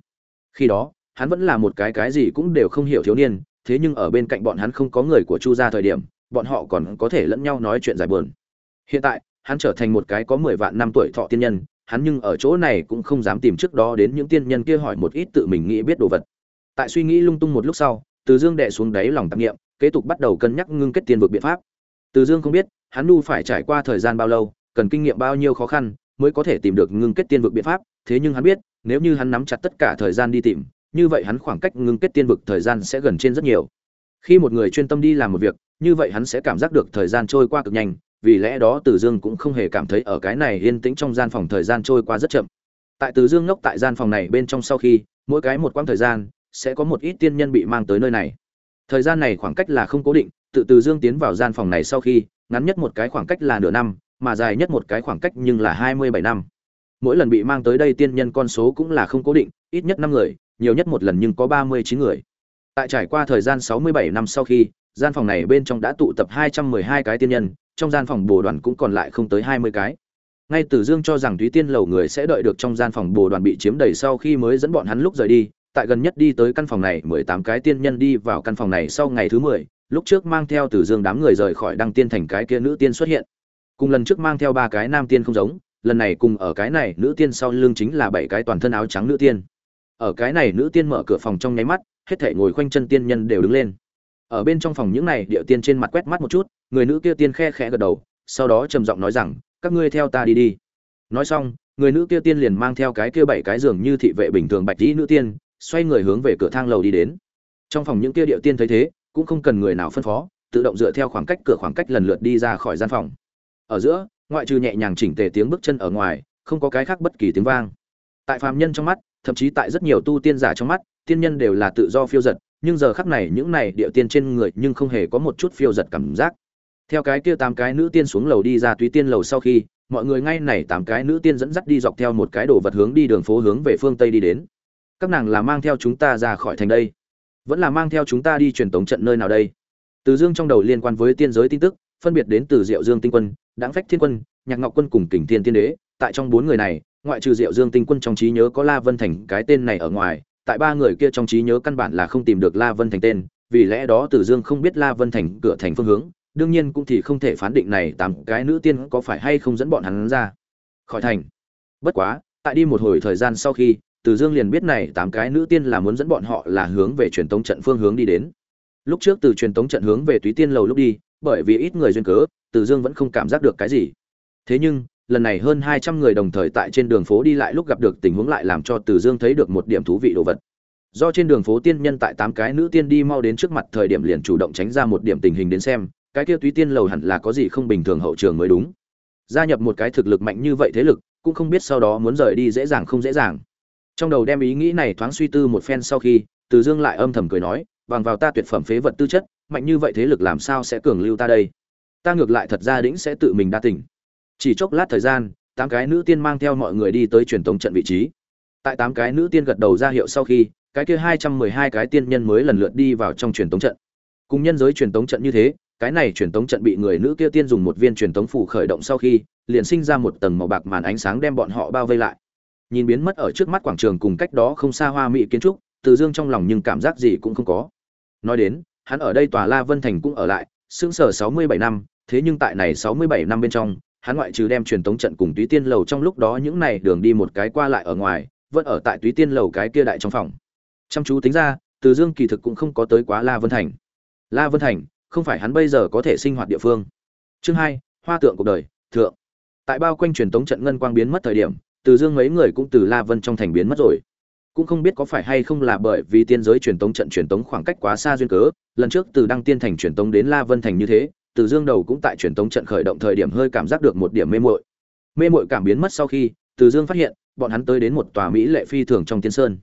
Khi đó, hắn vẫn là một cái cái gì cũng đều không hiểu thiếu niên, thế nhưng ở bên cạnh bọn hắn không có người của chu gia thời điểm, bọn họ còn có thể lẫn nhau nói chuyện giải buồn. Hiện tại, hắn trở thành một cái có mười vạn năm tuổi thọ tiên nhân, hắn nhưng ở chỗ này cũng không dám tìm trước đó đến những tiên nhân kia hỏi một ít tự mình nghĩ biết đồ vật. Tại suy nghĩ lung tung một lúc sau, từ dương đệ xuống đáy lòng tạp nghiệm, kế tục bắt đầu cân nhắc ngưng kết tiên vực biện pháp từ dương không biết hắn nu phải trải qua thời gian bao lâu cần kinh nghiệm bao nhiêu khó khăn mới có thể tìm được ngưng kết tiên vực biện pháp thế nhưng hắn biết nếu như hắn nắm chặt tất cả thời gian đi tìm như vậy hắn khoảng cách ngưng kết tiên vực thời gian sẽ gần trên rất nhiều khi một người chuyên tâm đi làm một việc như vậy hắn sẽ cảm giác được thời gian trôi qua cực nhanh vì lẽ đó Từ Dương cũng không hề cảm thấy ở cái này yên tĩnh trong gian phòng thời gian trôi qua rất chậm. Tại Từ Dương ngốc tại gian phòng này bên trong sau khi, mỗi cái một quãng thời gian sẽ có một ít tiên nhân bị mang tới nơi này. Thời gian này khoảng cách là không cố định, tự Từ Dương tiến vào gian phòng này sau khi, ngắn nhất một cái khoảng cách là nửa năm, mà dài nhất một cái khoảng cách nhưng là hai mươi bảy năm. Mỗi lần bị mang tới đây tiên nhân con số cũng là không cố định, ít nhất năm người, nhiều nhất một lần nhưng có ba mươi chín người. Tại trải qua thời gian sáu mươi bảy năm sau khi, gian phòng này bên trong đã tụ tập hai trăm mười hai cái tiên nhân, trong gian phòng bồ đoàn cũng còn lại không tới hai mươi cái ngay từ dương cho rằng thúy tiên lầu người sẽ đợi được trong gian phòng bồ đoàn bị chiếm đầy sau khi mới dẫn bọn hắn lúc rời đi tại gần nhất đi tới căn phòng này mười tám cái tiên nhân đi vào căn phòng này sau ngày thứ mười lúc trước mang theo từ dương đám người rời khỏi đăng tiên thành cái kia nữ tiên xuất hiện. Cùng lần trước mang theo ba cái nam tiên không giống, lần này cùng ở cái này nữ tiên sau lưng chính là bảy cái toàn thân áo trắng nữ tiên. Ở cái này nữ tiên mở cửa phòng trong nháy mắt, hết thảy ngồi khoanh chân tiên nhân đều đứng lên. Ở bên trong phòng những này địa tiên trên mặt quét mắt một chút, người nữ kia tiên khe khẽ gật đầu, sau đó trầm giọng nói rằng, các ngươi theo ta đi đi. Nói xong, người nữ kia tiên liền mang theo cái kia bảy cái giường như thị vệ bình thường bạch dĩ nữ tiên, xoay người hướng về cửa thang lầu đi đến. Trong phòng những kia địa tiên thấy thế cũng không cần người nào phân phó, tự động dựa theo khoảng cách cửa khoảng cách lần lượt đi ra khỏi gian phòng. Ở giữa, ngoại trừ nhẹ nhàng chỉnh tề tiếng bước chân ở ngoài, không có cái khác bất kỳ tiếng vang. Tại phàm nhân trong mắt, thậm chí tại rất nhiều tu tiên giả trong mắt, tiên nhân đều là tự do phiêu giật, nhưng giờ khắc này những này địa tiên trên người nhưng không hề có một chút phiêu giật cảm giác. Theo cái kia tám cái nữ tiên xuống lầu đi ra túy tiên lầu sau khi, mọi người ngay này tám cái nữ tiên dẫn dắt đi dọc theo một cái đồ vật hướng đi đường phố hướng về phương tây đi đến. Các nàng là mang theo chúng ta ra khỏi thành đây vẫn là mang theo chúng ta đi truyền tống trận nơi nào đây từ dương trong đầu liên quan với tiên giới tin tức phân biệt đến từ diệu dương tinh quân đáng phách thiên quân nhạc ngọc quân cùng kình tiên tiên đế tại trong bốn người này ngoại trừ diệu dương tinh quân trong trí nhớ có la vân thành cái tên này ở ngoài tại ba người kia trong trí nhớ căn bản là không tìm được La Vân Thành tên, vì lẽ đó Từ Dương không biết La Vân Thành cửa thành phương hướng, đương nhiên cũng thì không thể phán định này tám cái nữ tiên có phải hay không dẫn bọn hắn ra khỏi thành. Bất quá, tại đi một hồi thời gian sau khi, từ Dương liền biết này tám cái nữ tiên là muốn dẫn bọn họ là hướng về truyền tống trận phương hướng đi đến. Lúc trước từ truyền tống trận hướng về Túy Tiên lầu lúc đi, bởi vì ít người duyên cớ, Từ Dương vẫn không cảm giác được cái gì. Thế nhưng, lần này hơn hai trăm người đồng thời tại trên đường phố đi lại lúc gặp được tình huống lại làm cho Từ Dương thấy được một điểm thú vị đồ vật. Do trên đường phố tiên nhân tại tám cái nữ tiên đi mau đến trước mặt thời điểm liền chủ động tránh ra một điểm tình hình đến xem, cái kia Túy Tiên lầu hẳn là có gì không bình thường hậu trường mới đúng. Gia nhập một cái thực lực mạnh như vậy thế lực, cũng không biết sau đó muốn rời đi dễ dàng không dễ dàng. Trong đầu đem ý nghĩ này thoáng suy tư một phen sau khi, Từ Dương lại âm thầm cười nói, bằng vào ta tuyệt phẩm phế vật tư chất, mạnh như vậy thế lực làm sao sẽ cường lưu ta đây? Ta ngược lại thật ra đĩnh sẽ tự mình đa tỉnh chỉ chốc lát thời gian tám cái nữ tiên mang theo mọi người đi tới truyền thống trận vị trí. Tại tám cái nữ tiên gật đầu ra hiệu sau khi cái kia hai trăm mười hai cái tiên nhân mới lần lượt đi vào trong truyền thống trận. Cùng nhân giới truyền thống trận như thế cái này truyền thống trận bị người nữ kia tiên dùng một viên truyền thống phủ khởi động sau khi liền sinh ra một tầng màu bạc màn ánh sáng đem bọn họ bao vây lại nhìn biến mất ở trước mắt quảng trường cùng cách đó không xa hoa mỹ kiến trúc, từ dương trong lòng nhưng cảm giác gì cũng không có. Nói đến, hắn ở đây tòa la vân thành cũng ở lại, sững sờ sáu mươi bảy năm, thế nhưng tại này sáu mươi bảy năm bên trong, hắn ngoại trừ đem truyền tống trận cùng túy tiên lầu trong lúc đó những này đường đi một cái qua lại ở ngoài, vẫn ở tại túy tiên lầu cái kia đại trong phòng. Chăm chú tính ra, từ dương kỳ thực cũng không có tới quá la vân thành. La vân thành, không phải hắn bây giờ có thể sinh hoạt địa phương. Chương hai, hoa tượng cuộc đời, thượng. Tại bao quanh truyền tống trận ngân quang biến mất thời điểm từ dương mấy người cũng từ la vân trong thành biến mất rồi. Cũng không biết có phải hay không là bởi vì tiên giới truyền tống trận truyền tống khoảng cách quá xa duyên cớ, lần trước từ đăng tiên thành truyền tống đến la vân thành như thế, từ dương đầu cũng tại truyền tống trận khởi động thời điểm hơi cảm giác được một điểm mê muội. Mê muội cảm biến mất sau khi, từ dương phát hiện, bọn hắn tới đến một tòa mỹ lệ phi thường trong tiên sơn.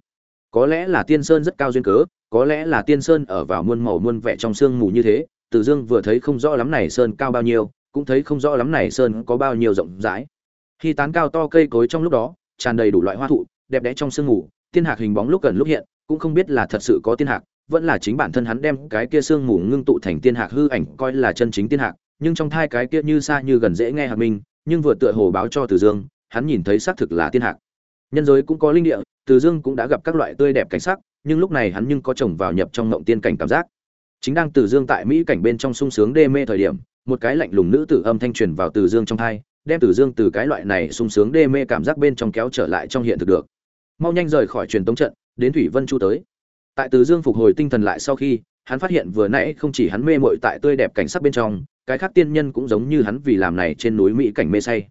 Có lẽ là tiên sơn rất cao duyên cớ, có lẽ là tiên sơn ở vào muôn màu muôn vẻ trong sương mù như thế, từ dương vừa thấy không rõ lắm này sơn cao bao nhiêu, cũng thấy không rõ lắm này sơn có bao nhiêu rộng rãi khi tán cao to cây cối trong lúc đó, tràn đầy đủ loại hoa thụ, đẹp đẽ trong sương mù, tiên hạc hình bóng lúc gần lúc hiện, cũng không biết là thật sự có tiên hạc, vẫn là chính bản thân hắn đem cái kia sương mù ngưng tụ thành tiên hạc hư ảnh coi là chân chính tiên hạc, nhưng trong thai cái kia như xa như gần dễ nghe hạc minh, nhưng vừa tựa hồ báo cho từ dương, hắn nhìn thấy xác thực là tiên hạc. Nhân giới cũng có linh địa, từ dương cũng đã gặp các loại tươi đẹp cảnh sắc, nhưng lúc này hắn nhưng có chồng vào nhập trong ngộng tiên cảnh cảm giác. Chính đang từ dương tại mỹ cảnh bên trong sung sướng đê mê thời điểm, một cái lạnh lùng nữ tử âm thanh truyền vào từ dương trong thai đem từ dương từ cái loại này sung sướng đê mê cảm giác bên trong kéo trở lại trong hiện thực được. Mau nhanh rời khỏi truyền tống trận, đến thủy vân chu tới. Tại từ dương phục hồi tinh thần lại sau khi, hắn phát hiện vừa nãy không chỉ hắn mê mội tại tươi đẹp cảnh sắc bên trong, cái khác tiên nhân cũng giống như hắn vì làm này trên núi mỹ cảnh mê say.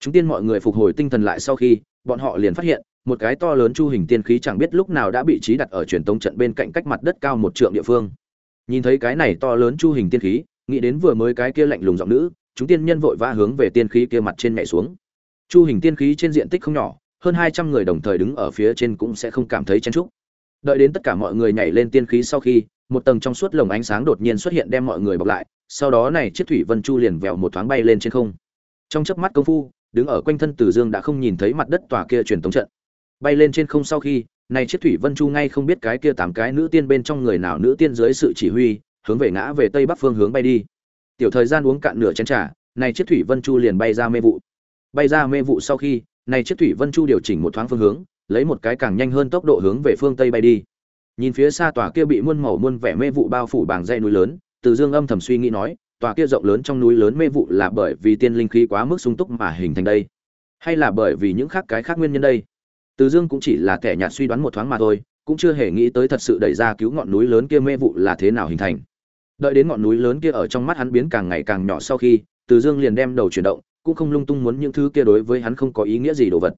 Chúng tiên mọi người phục hồi tinh thần lại sau khi, bọn họ liền phát hiện, một cái to lớn chu hình tiên khí chẳng biết lúc nào đã bị trí đặt ở truyền tống trận bên cạnh cách mặt đất cao một trượng địa phương. Nhìn thấy cái này to lớn chu hình tiên khí, nghĩ đến vừa mới cái kia lạnh lùng giọng nữ chúng tiên nhân vội vã hướng về tiên khí kia mặt trên nhảy xuống chu hình tiên khí trên diện tích không nhỏ hơn hai trăm người đồng thời đứng ở phía trên cũng sẽ không cảm thấy chen chúc. đợi đến tất cả mọi người nhảy lên tiên khí sau khi một tầng trong suốt lồng ánh sáng đột nhiên xuất hiện đem mọi người bọc lại sau đó này chiếc thủy vân chu liền vèo một thoáng bay lên trên không trong chớp mắt công phu đứng ở quanh thân Từ Dương đã không nhìn thấy mặt đất tòa kia truyền tống trận. Bay lên trên không sau khi, này chiếc thủy vân chu ngay không biết cái kia tám cái nữ tiên bên trong người nào nữ tiên dưới sự chỉ huy, hướng về ngã về tây bắc phương hướng bay đi. Tiểu thời gian uống cạn nửa chén trà, này chiếc thủy vân chu liền bay ra mê vụ. Bay ra mê vụ sau khi, này chiếc thủy vân chu điều chỉnh một thoáng phương hướng, lấy một cái càng nhanh hơn tốc độ hướng về phương tây bay đi. Nhìn phía xa tòa kia bị muôn màu muôn vẻ mê vụ bao phủ bảng dãy núi lớn, Từ Dương âm thầm suy nghĩ nói, tòa kia rộng lớn trong núi lớn mê vụ là bởi vì tiên linh khí quá mức sung túc mà hình thành đây hay là bởi vì những khác cái khác nguyên nhân đây từ dương cũng chỉ là kẻ nhạt suy đoán một thoáng mà thôi cũng chưa hề nghĩ tới thật sự đẩy ra cứu ngọn núi lớn kia mê vụ là thế nào hình thành đợi đến ngọn núi lớn kia ở trong mắt hắn biến càng ngày càng nhỏ sau khi, từ dương liền đem đầu chuyển động, cũng không lung tung muốn những thứ kia đối với hắn không có ý nghĩa gì đồ vật.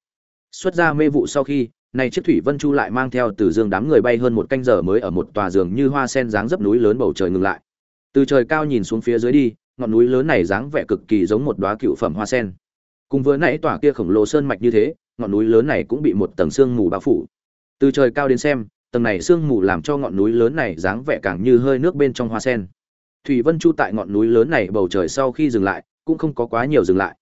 Xuất ra mê vụ sau khi, này chiếc thủy vân chu lại mang theo từ dương đám người bay hơn một canh giờ mới ở một tòa giường như hoa sen dáng dấp núi lớn bầu trời ngừng lại. Từ trời cao nhìn xuống phía dưới đi, ngọn núi lớn này dáng vẻ cực kỳ giống một đóa cựu phẩm hoa sen. Cùng vừa nãy tòa kia khổng lồ sơn mạch như thế, ngọn núi lớn này cũng bị một tầng sương mù bao phủ. Từ trời cao đến xem tầng này sương mù làm cho ngọn núi lớn này dáng vẻ càng như hơi nước bên trong hoa sen. Thủy vân chu tại ngọn núi lớn này bầu trời sau khi dừng lại, cũng không có quá nhiều dừng lại.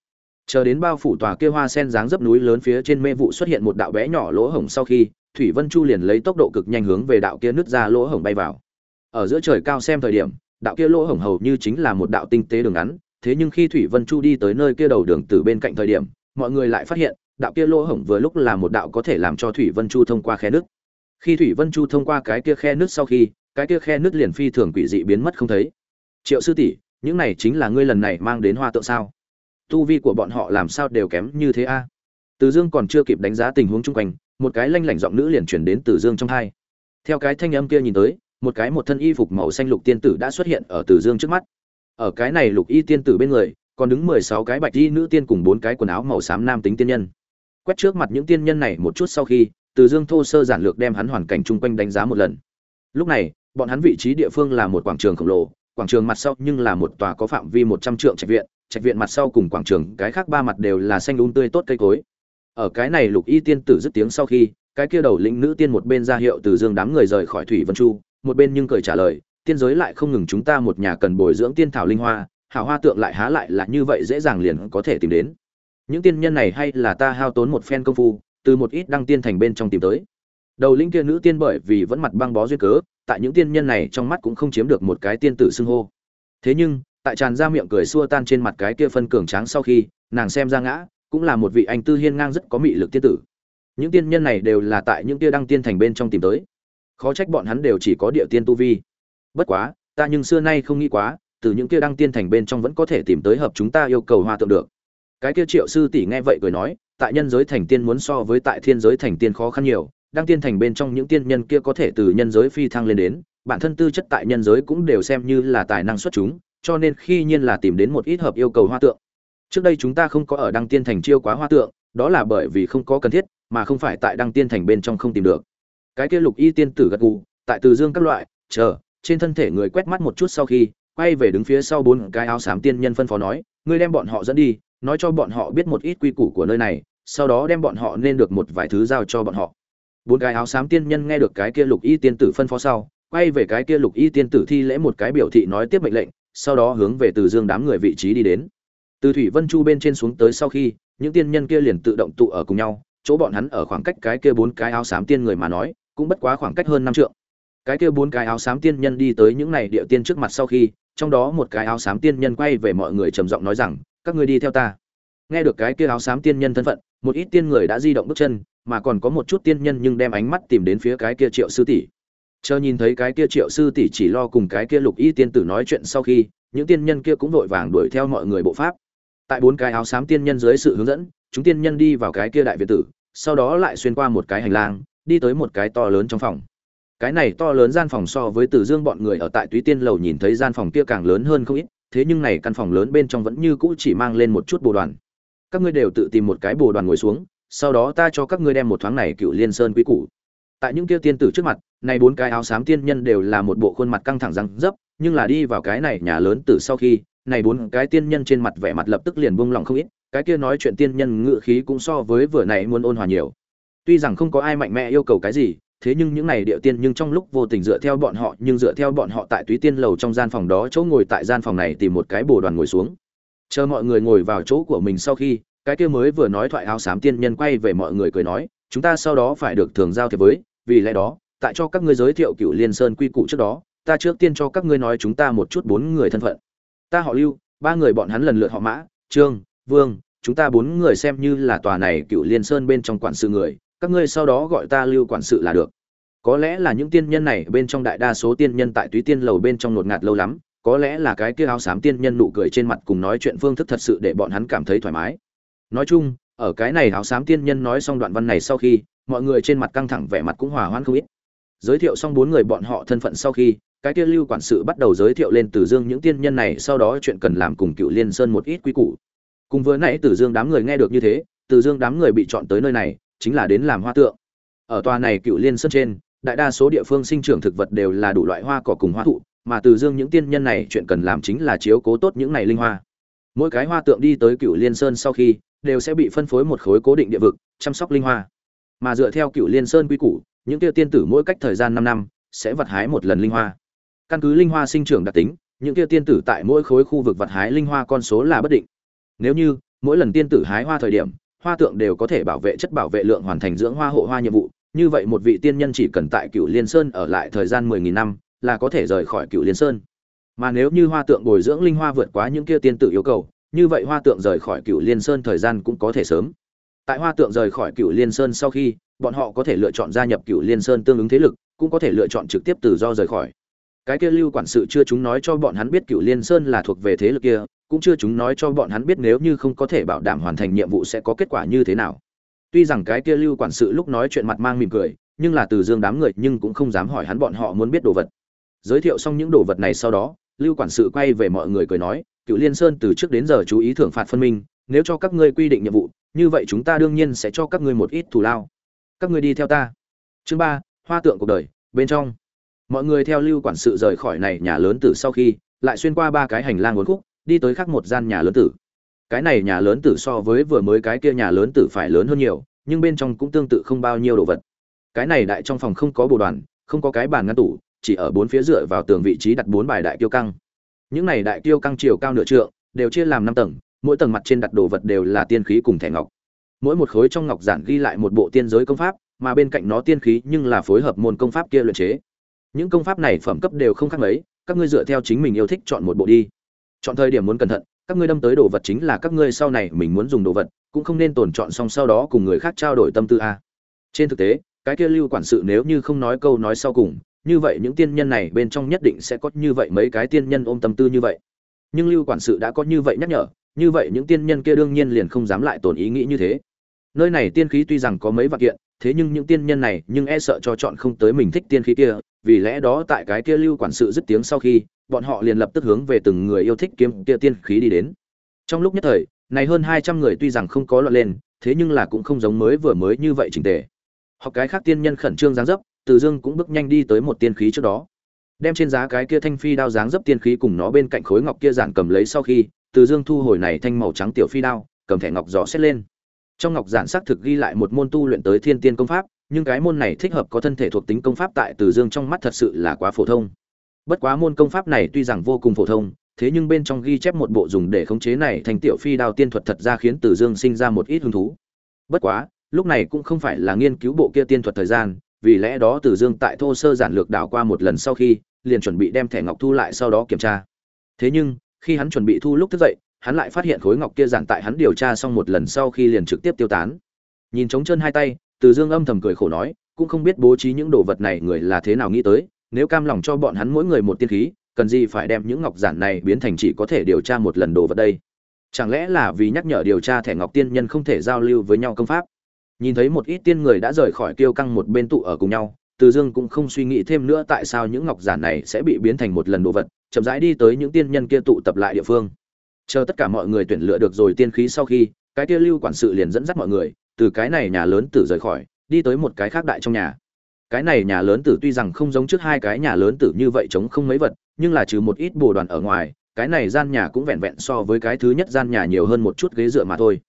Chờ đến bao phủ tòa kia hoa sen dáng dấp núi lớn phía trên mê vụ xuất hiện một đạo bé nhỏ lỗ hổng sau khi, thủy vân chu liền lấy tốc độ cực nhanh hướng về đạo kia nứt ra lỗ hổng bay vào. Ở giữa trời cao xem thời điểm, đạo kia lỗ hổng hầu như chính là một đạo tinh tế đường ngắn, thế nhưng khi thủy vân chu đi tới nơi kia đầu đường từ bên cạnh thời điểm, mọi người lại phát hiện, đạo kia lỗ hổng vừa lúc là một đạo có thể làm cho thủy vân chu thông qua khe nước khi thủy vân chu thông qua cái kia khe nước sau khi cái kia khe nước liền phi thường quỷ dị biến mất không thấy triệu sư tỷ những này chính là ngươi lần này mang đến hoa tượng sao tu vi của bọn họ làm sao đều kém như thế a từ dương còn chưa kịp đánh giá tình huống chung quanh một cái lanh lảnh giọng nữ liền chuyển đến từ dương trong hai theo cái thanh âm kia nhìn tới một cái một thân y phục màu xanh lục tiên tử đã xuất hiện ở Từ Dương trước mắt. Ở cái này lục y tiên tử bên người, còn đứng mười sáu cái bạch y nữ tiên cùng bốn cái quần áo màu xám nam tính tiên nhân. Quét trước mặt những tiên nhân này một chút sau khi, từ Dương thô sơ giản lược đem hắn hoàn cảnh chung quanh đánh giá một lần. Lúc này, bọn hắn vị trí địa phương là một quảng trường khổng lồ, quảng trường mặt sau nhưng là một tòa có phạm vi một trăm trượng trạch viện, trạch viện mặt sau cùng quảng trường, cái khác ba mặt đều là xanh um tươi tốt cây cối. Ở cái này lục y tiên tử dứt tiếng sau khi, cái kia đầu lĩnh nữ tiên một bên ra hiệu Từ Dương đám người rời khỏi thủy vân chu, một bên nhưng cười trả lời tiên giới lại không ngừng chúng ta một nhà cần bồi dưỡng tiên thảo linh hoa hảo hoa tượng lại há lại là như vậy dễ dàng liền có thể tìm đến những tiên nhân này hay là ta hao tốn một phen công phu từ một ít đăng tiên thành bên trong tìm tới. Đầu linh kia nữ tiên bởi vì vẫn mặt băng bó duyên cớ, tại những tiên nhân này trong mắt cũng không chiếm được một cái tiên tử xưng hô. Thế nhưng, tại tràn ra miệng cười xua tan trên mặt cái kia phân cường tráng sau khi, nàng xem ra ngã, cũng là một vị anh tư hiên ngang rất có mị lực tiên tử. Những tiên nhân này đều là tại những kia đăng tiên thành bên trong tìm tới. Khó trách bọn hắn đều chỉ có địa tiên tu vi. Bất quá, ta nhưng xưa nay không nghĩ quá, từ những kia đăng tiên thành bên trong vẫn có thể tìm tới hợp chúng ta yêu cầu hoa tượng được. Cái kia triệu sư tỷ nghe vậy cười nói tại nhân giới thành tiên muốn so với tại thiên giới thành tiên khó khăn nhiều đăng tiên thành bên trong những tiên nhân kia có thể từ nhân giới phi thăng lên đến, bản thân tư chất tại nhân giới cũng đều xem như là tài năng xuất chúng, cho nên khi nhiên là tìm đến một ít hợp yêu cầu hoa tượng. Trước đây chúng ta không có ở đăng tiên thành chiêu quá hoa tượng, đó là bởi vì không có cần thiết, mà không phải tại đăng tiên thành bên trong không tìm được. Cái kia lục y tiên tử gật gù, tại từ dương các loại, chờ, trên thân thể người quét mắt một chút sau khi, quay về đứng phía sau bốn cái áo xám tiên nhân phân phó nói, ngươi đem bọn họ dẫn đi, nói cho bọn họ biết một ít quy củ của nơi này sau đó đem bọn họ nên được một vài thứ giao cho bọn họ. Bốn cái áo xám tiên nhân nghe được cái kia lục y tiên tử phân phó sau, quay về cái kia lục y tiên tử thi lễ một cái biểu thị nói tiếp mệnh lệnh, sau đó hướng về từ dương đám người vị trí đi đến. Từ thủy vân chu bên trên xuống tới sau khi, những tiên nhân kia liền tự động tụ ở cùng nhau, chỗ bọn hắn ở khoảng cách cái kia bốn cái áo xám tiên người mà nói, cũng bất quá khoảng cách hơn năm trượng. Cái kia bốn cái áo xám tiên nhân đi tới những này địa tiên trước mặt sau khi, trong đó một cái áo xám tiên nhân quay về mọi người trầm giọng nói rằng, các ngươi đi theo ta nghe được cái kia áo xám tiên nhân thân phận, một ít tiên người đã di động bước chân, mà còn có một chút tiên nhân nhưng đem ánh mắt tìm đến phía cái kia triệu sư tỷ. Chờ nhìn thấy cái kia triệu sư tỷ chỉ lo cùng cái kia lục y tiên tử nói chuyện sau khi, những tiên nhân kia cũng vội vàng đuổi theo mọi người bộ pháp. Tại bốn cái áo xám tiên nhân dưới sự hướng dẫn, chúng tiên nhân đi vào cái kia đại việt tử, sau đó lại xuyên qua một cái hành lang, đi tới một cái to lớn trong phòng. Cái này to lớn gian phòng so với từ dương bọn người ở tại túy tiên lầu nhìn thấy gian phòng kia càng lớn hơn không ít, thế nhưng này căn phòng lớn bên trong vẫn như cũ chỉ mang lên một chút bồ đoàn các ngươi đều tự tìm một cái bồ đoàn ngồi xuống, sau đó ta cho các ngươi đem một thoáng này cựu liên sơn quý củ. Tại những kia tiên tử trước mặt, này bốn cái áo xám tiên nhân đều là một bộ khuôn mặt căng thẳng răng dấp, nhưng là đi vào cái này nhà lớn từ sau khi, này bốn cái tiên nhân trên mặt vẻ mặt lập tức liền buông lỏng không ít, cái kia nói chuyện tiên nhân ngự khí cũng so với vừa này muốn ôn hòa nhiều. Tuy rằng không có ai mạnh mẽ yêu cầu cái gì, thế nhưng những này địa tiên nhưng trong lúc vô tình dựa theo bọn họ, nhưng dựa theo bọn họ tại túy tiên lầu trong gian phòng đó chỗ ngồi tại gian phòng này tìm một cái bồ đoàn ngồi xuống chờ mọi người ngồi vào chỗ của mình sau khi, cái kia mới vừa nói thoại áo xám tiên nhân quay về mọi người cười nói, chúng ta sau đó phải được thường giao thiệp với, vì lẽ đó, tại cho các ngươi giới thiệu cựu liên sơn quy củ trước đó, ta trước tiên cho các ngươi nói chúng ta một chút bốn người thân phận. Ta, họ lưu, ba người bọn hắn lần lượt họ mã, trương, vương, chúng ta bốn người xem như là tòa này cựu liên sơn bên trong quản sự người, các ngươi sau đó gọi ta lưu quản sự là được. Có lẽ là những tiên nhân này bên trong đại đa số tiên nhân tại túy tiên lầu bên trong ngột ngạt lâu lắm có lẽ là cái kia áo xám tiên nhân nụ cười trên mặt cùng nói chuyện phương thức thật sự để bọn hắn cảm thấy thoải mái nói chung ở cái này áo xám tiên nhân nói xong đoạn văn này sau khi mọi người trên mặt căng thẳng vẻ mặt cũng hòa hoãn không ít giới thiệu xong bốn người bọn họ thân phận sau khi cái kia lưu quản sự bắt đầu giới thiệu lên Tử Dương những tiên nhân này, sau đó chuyện cần làm cùng Cựu Liên Sơn một ít quy củ. Cùng vừa nãy Tử Dương đám người nghe được như thế, Tử Dương đám người bị chọn tới nơi này, chính là đến làm hoa tượng. Ở tòa này Cựu Liên Sơn trên, đại đa số địa phương sinh trưởng thực vật đều là đủ loại hoa cỏ cùng hoa thụ, mà từ Dương những tiên nhân này chuyện cần làm chính là chiếu cố tốt những này linh hoa. Mỗi cái hoa tượng đi tới Cựu Liên Sơn sau khi, đều sẽ bị phân phối một khối cố định địa vực, chăm sóc linh hoa. Mà dựa theo Cựu Liên Sơn quy củ, những tiêu tiên tử mỗi cách thời gian năm năm sẽ vật hái một lần linh hoa căn cứ linh hoa sinh trưởng đặc tính những kia tiên tử tại mỗi khối khu vực vật hái linh hoa con số là bất định nếu như mỗi lần tiên tử hái hoa thời điểm hoa tượng đều có thể bảo vệ chất bảo vệ lượng hoàn thành dưỡng hoa hộ hoa nhiệm vụ như vậy một vị tiên nhân chỉ cần tại cựu liên sơn ở lại thời gian mười nghìn năm là có thể rời khỏi cựu liên sơn. Mà nếu như hoa tượng bồi dưỡng linh hoa vượt quá những kia tiên tử yêu cầu, như vậy hoa tượng rời khỏi cựu liên sơn thời gian cũng có thể sớm. Tại hoa tượng rời khỏi cựu liên sơn sau khi, bọn họ có thể lựa chọn gia nhập cựu liên sơn tương ứng thế lực, cũng có thể lựa chọn trực tiếp tự do rời khỏi. Cái kia lưu quản sự chưa chúng nói cho bọn hắn biết cựu liên sơn là thuộc về thế lực kia, cũng chưa chúng nói cho bọn hắn biết nếu như không có thể bảo đảm hoàn thành nhiệm vụ sẽ có kết quả như thế nào. Tuy rằng cái kia lưu quản sự lúc nói chuyện mặt mang mỉm cười, nhưng là từ dương đám người nhưng cũng không dám hỏi hắn bọn họ muốn biết đồ vật giới thiệu xong những đồ vật này sau đó, lưu quản sự quay về mọi người cười nói, cựu liên sơn, từ trước đến giờ chú ý thưởng phạt phân minh, nếu cho các ngươi quy định nhiệm vụ, như vậy chúng ta đương nhiên sẽ cho các ngươi một ít thù lao. Các ngươi đi theo ta. Chương ba, hoa tượng cuộc đời, bên trong. Mọi người theo lưu quản sự rời khỏi này nhà lớn tử sau khi, lại xuyên qua ba cái hành lang uốn khúc, đi tới khác một gian nhà lớn tử. Cái này nhà lớn tử so với vừa mới cái kia nhà lớn tử phải lớn hơn nhiều, nhưng bên trong cũng tương tự không bao nhiêu đồ vật. Cái này đại trong phòng không có bồ đoàn, không có cái bàn ngăn tủ chỉ ở bốn phía dựa vào tường vị trí đặt bốn bài đại tiêu căng. Những này đại tiêu căng chiều cao nửa trượng, đều chia làm năm tầng, mỗi tầng mặt trên đặt đồ vật đều là tiên khí cùng thẻ ngọc. Mỗi một khối trong ngọc giản ghi lại một bộ tiên giới công pháp, mà bên cạnh nó tiên khí nhưng là phối hợp môn công pháp kia luyện chế. Những công pháp này phẩm cấp đều không khác mấy, các ngươi dựa theo chính mình yêu thích chọn một bộ đi. Chọn thời điểm muốn cẩn thận, các ngươi đâm tới đồ vật chính là các ngươi sau này mình muốn dùng đồ vật, cũng không nên tồn chọn xong sau đó cùng người khác trao đổi tâm tư a. Trên thực tế, cái kia lưu quản sự nếu như không nói câu nói sau cùng như vậy những tiên nhân này bên trong nhất định sẽ có như vậy mấy cái tiên nhân ôm tâm tư như vậy. Nhưng lưu quản sự đã có như vậy nhắc nhở, như vậy những tiên nhân kia đương nhiên liền không dám lại tổn ý nghĩ như thế. Nơi này tiên khí tuy rằng có mấy vạn kiện, thế nhưng những tiên nhân này nhưng e sợ cho chọn không tới mình thích tiên khí kia, vì lẽ đó tại cái kia lưu quản sự dứt tiếng sau khi, bọn họ liền lập tức hướng về từng người yêu thích kiếm kia tiên khí đi đến. Trong lúc nhất thời, này hơn hai trăm người tuy rằng không có loạn lên, thế nhưng là cũng không giống mới vừa mới như vậy chỉnh tề. Học cái khác tiên nhân khẩn trương giáng dấp từ dương cũng bước nhanh đi tới một tiên khí trước đó. Đem trên giá cái kia thanh phi đao dáng dấp tiên khí cùng nó bên cạnh khối ngọc kia giản cầm lấy sau khi, từ dương thu hồi này thanh màu trắng tiểu phi đao, cầm thẻ ngọc rõ xét lên. Trong ngọc giản xác thực ghi lại một môn tu luyện tới thiên tiên công pháp, nhưng cái môn này thích hợp có thân thể thuộc tính công pháp tại từ dương trong mắt thật sự là quá phổ thông. Bất quá môn công pháp này tuy rằng vô cùng phổ thông, thế nhưng bên trong ghi chép một bộ dùng để khống chế này thành tiểu phi đao tiên thuật thật ra khiến từ dương sinh ra một ít hứng thú. Bất quá, lúc này cũng không phải là nghiên cứu bộ kia tiên thuật thời gian vì lẽ đó từ dương tại thô sơ giản lược đảo qua một lần sau khi, liền chuẩn bị đem thẻ ngọc thu lại sau đó kiểm tra. Thế nhưng, khi hắn chuẩn bị thu lúc thức dậy, hắn lại phát hiện khối ngọc kia giản tại hắn điều tra xong một lần sau khi liền trực tiếp tiêu tán. Nhìn trống chân hai tay, từ dương âm thầm cười khổ nói, cũng không biết bố trí những đồ vật này người là thế nào nghĩ tới, nếu cam lòng cho bọn hắn mỗi người một tiên khí, cần gì phải đem những ngọc giản này biến thành chỉ có thể điều tra một lần đồ vật đây? Chẳng lẽ là vì nhắc nhở điều tra thẻ ngọc tiên nhân không thể giao lưu với nhau công pháp? Nhìn thấy một ít tiên người đã rời khỏi kiêu căng một bên tụ ở cùng nhau Từ Dương cũng không suy nghĩ thêm nữa tại sao những ngọc giản này sẽ bị biến thành một lần đồ vật, chậm rãi đi tới những tiên nhân kia tụ tập lại địa phương. Chờ tất cả mọi người tuyển lựa được rồi tiên khí sau khi, cái kia lưu quản sự liền dẫn dắt mọi người, từ cái này nhà lớn tử rời khỏi, đi tới một cái khác đại trong nhà. Cái này nhà lớn tử tuy rằng không giống trước hai cái nhà lớn tử như vậy chống không mấy vật, nhưng là trừ một ít bồ đoàn ở ngoài, cái này gian nhà cũng vẹn vẹn so với cái thứ nhất gian nhà nhiều hơn một chút ghế dựa mà thôi.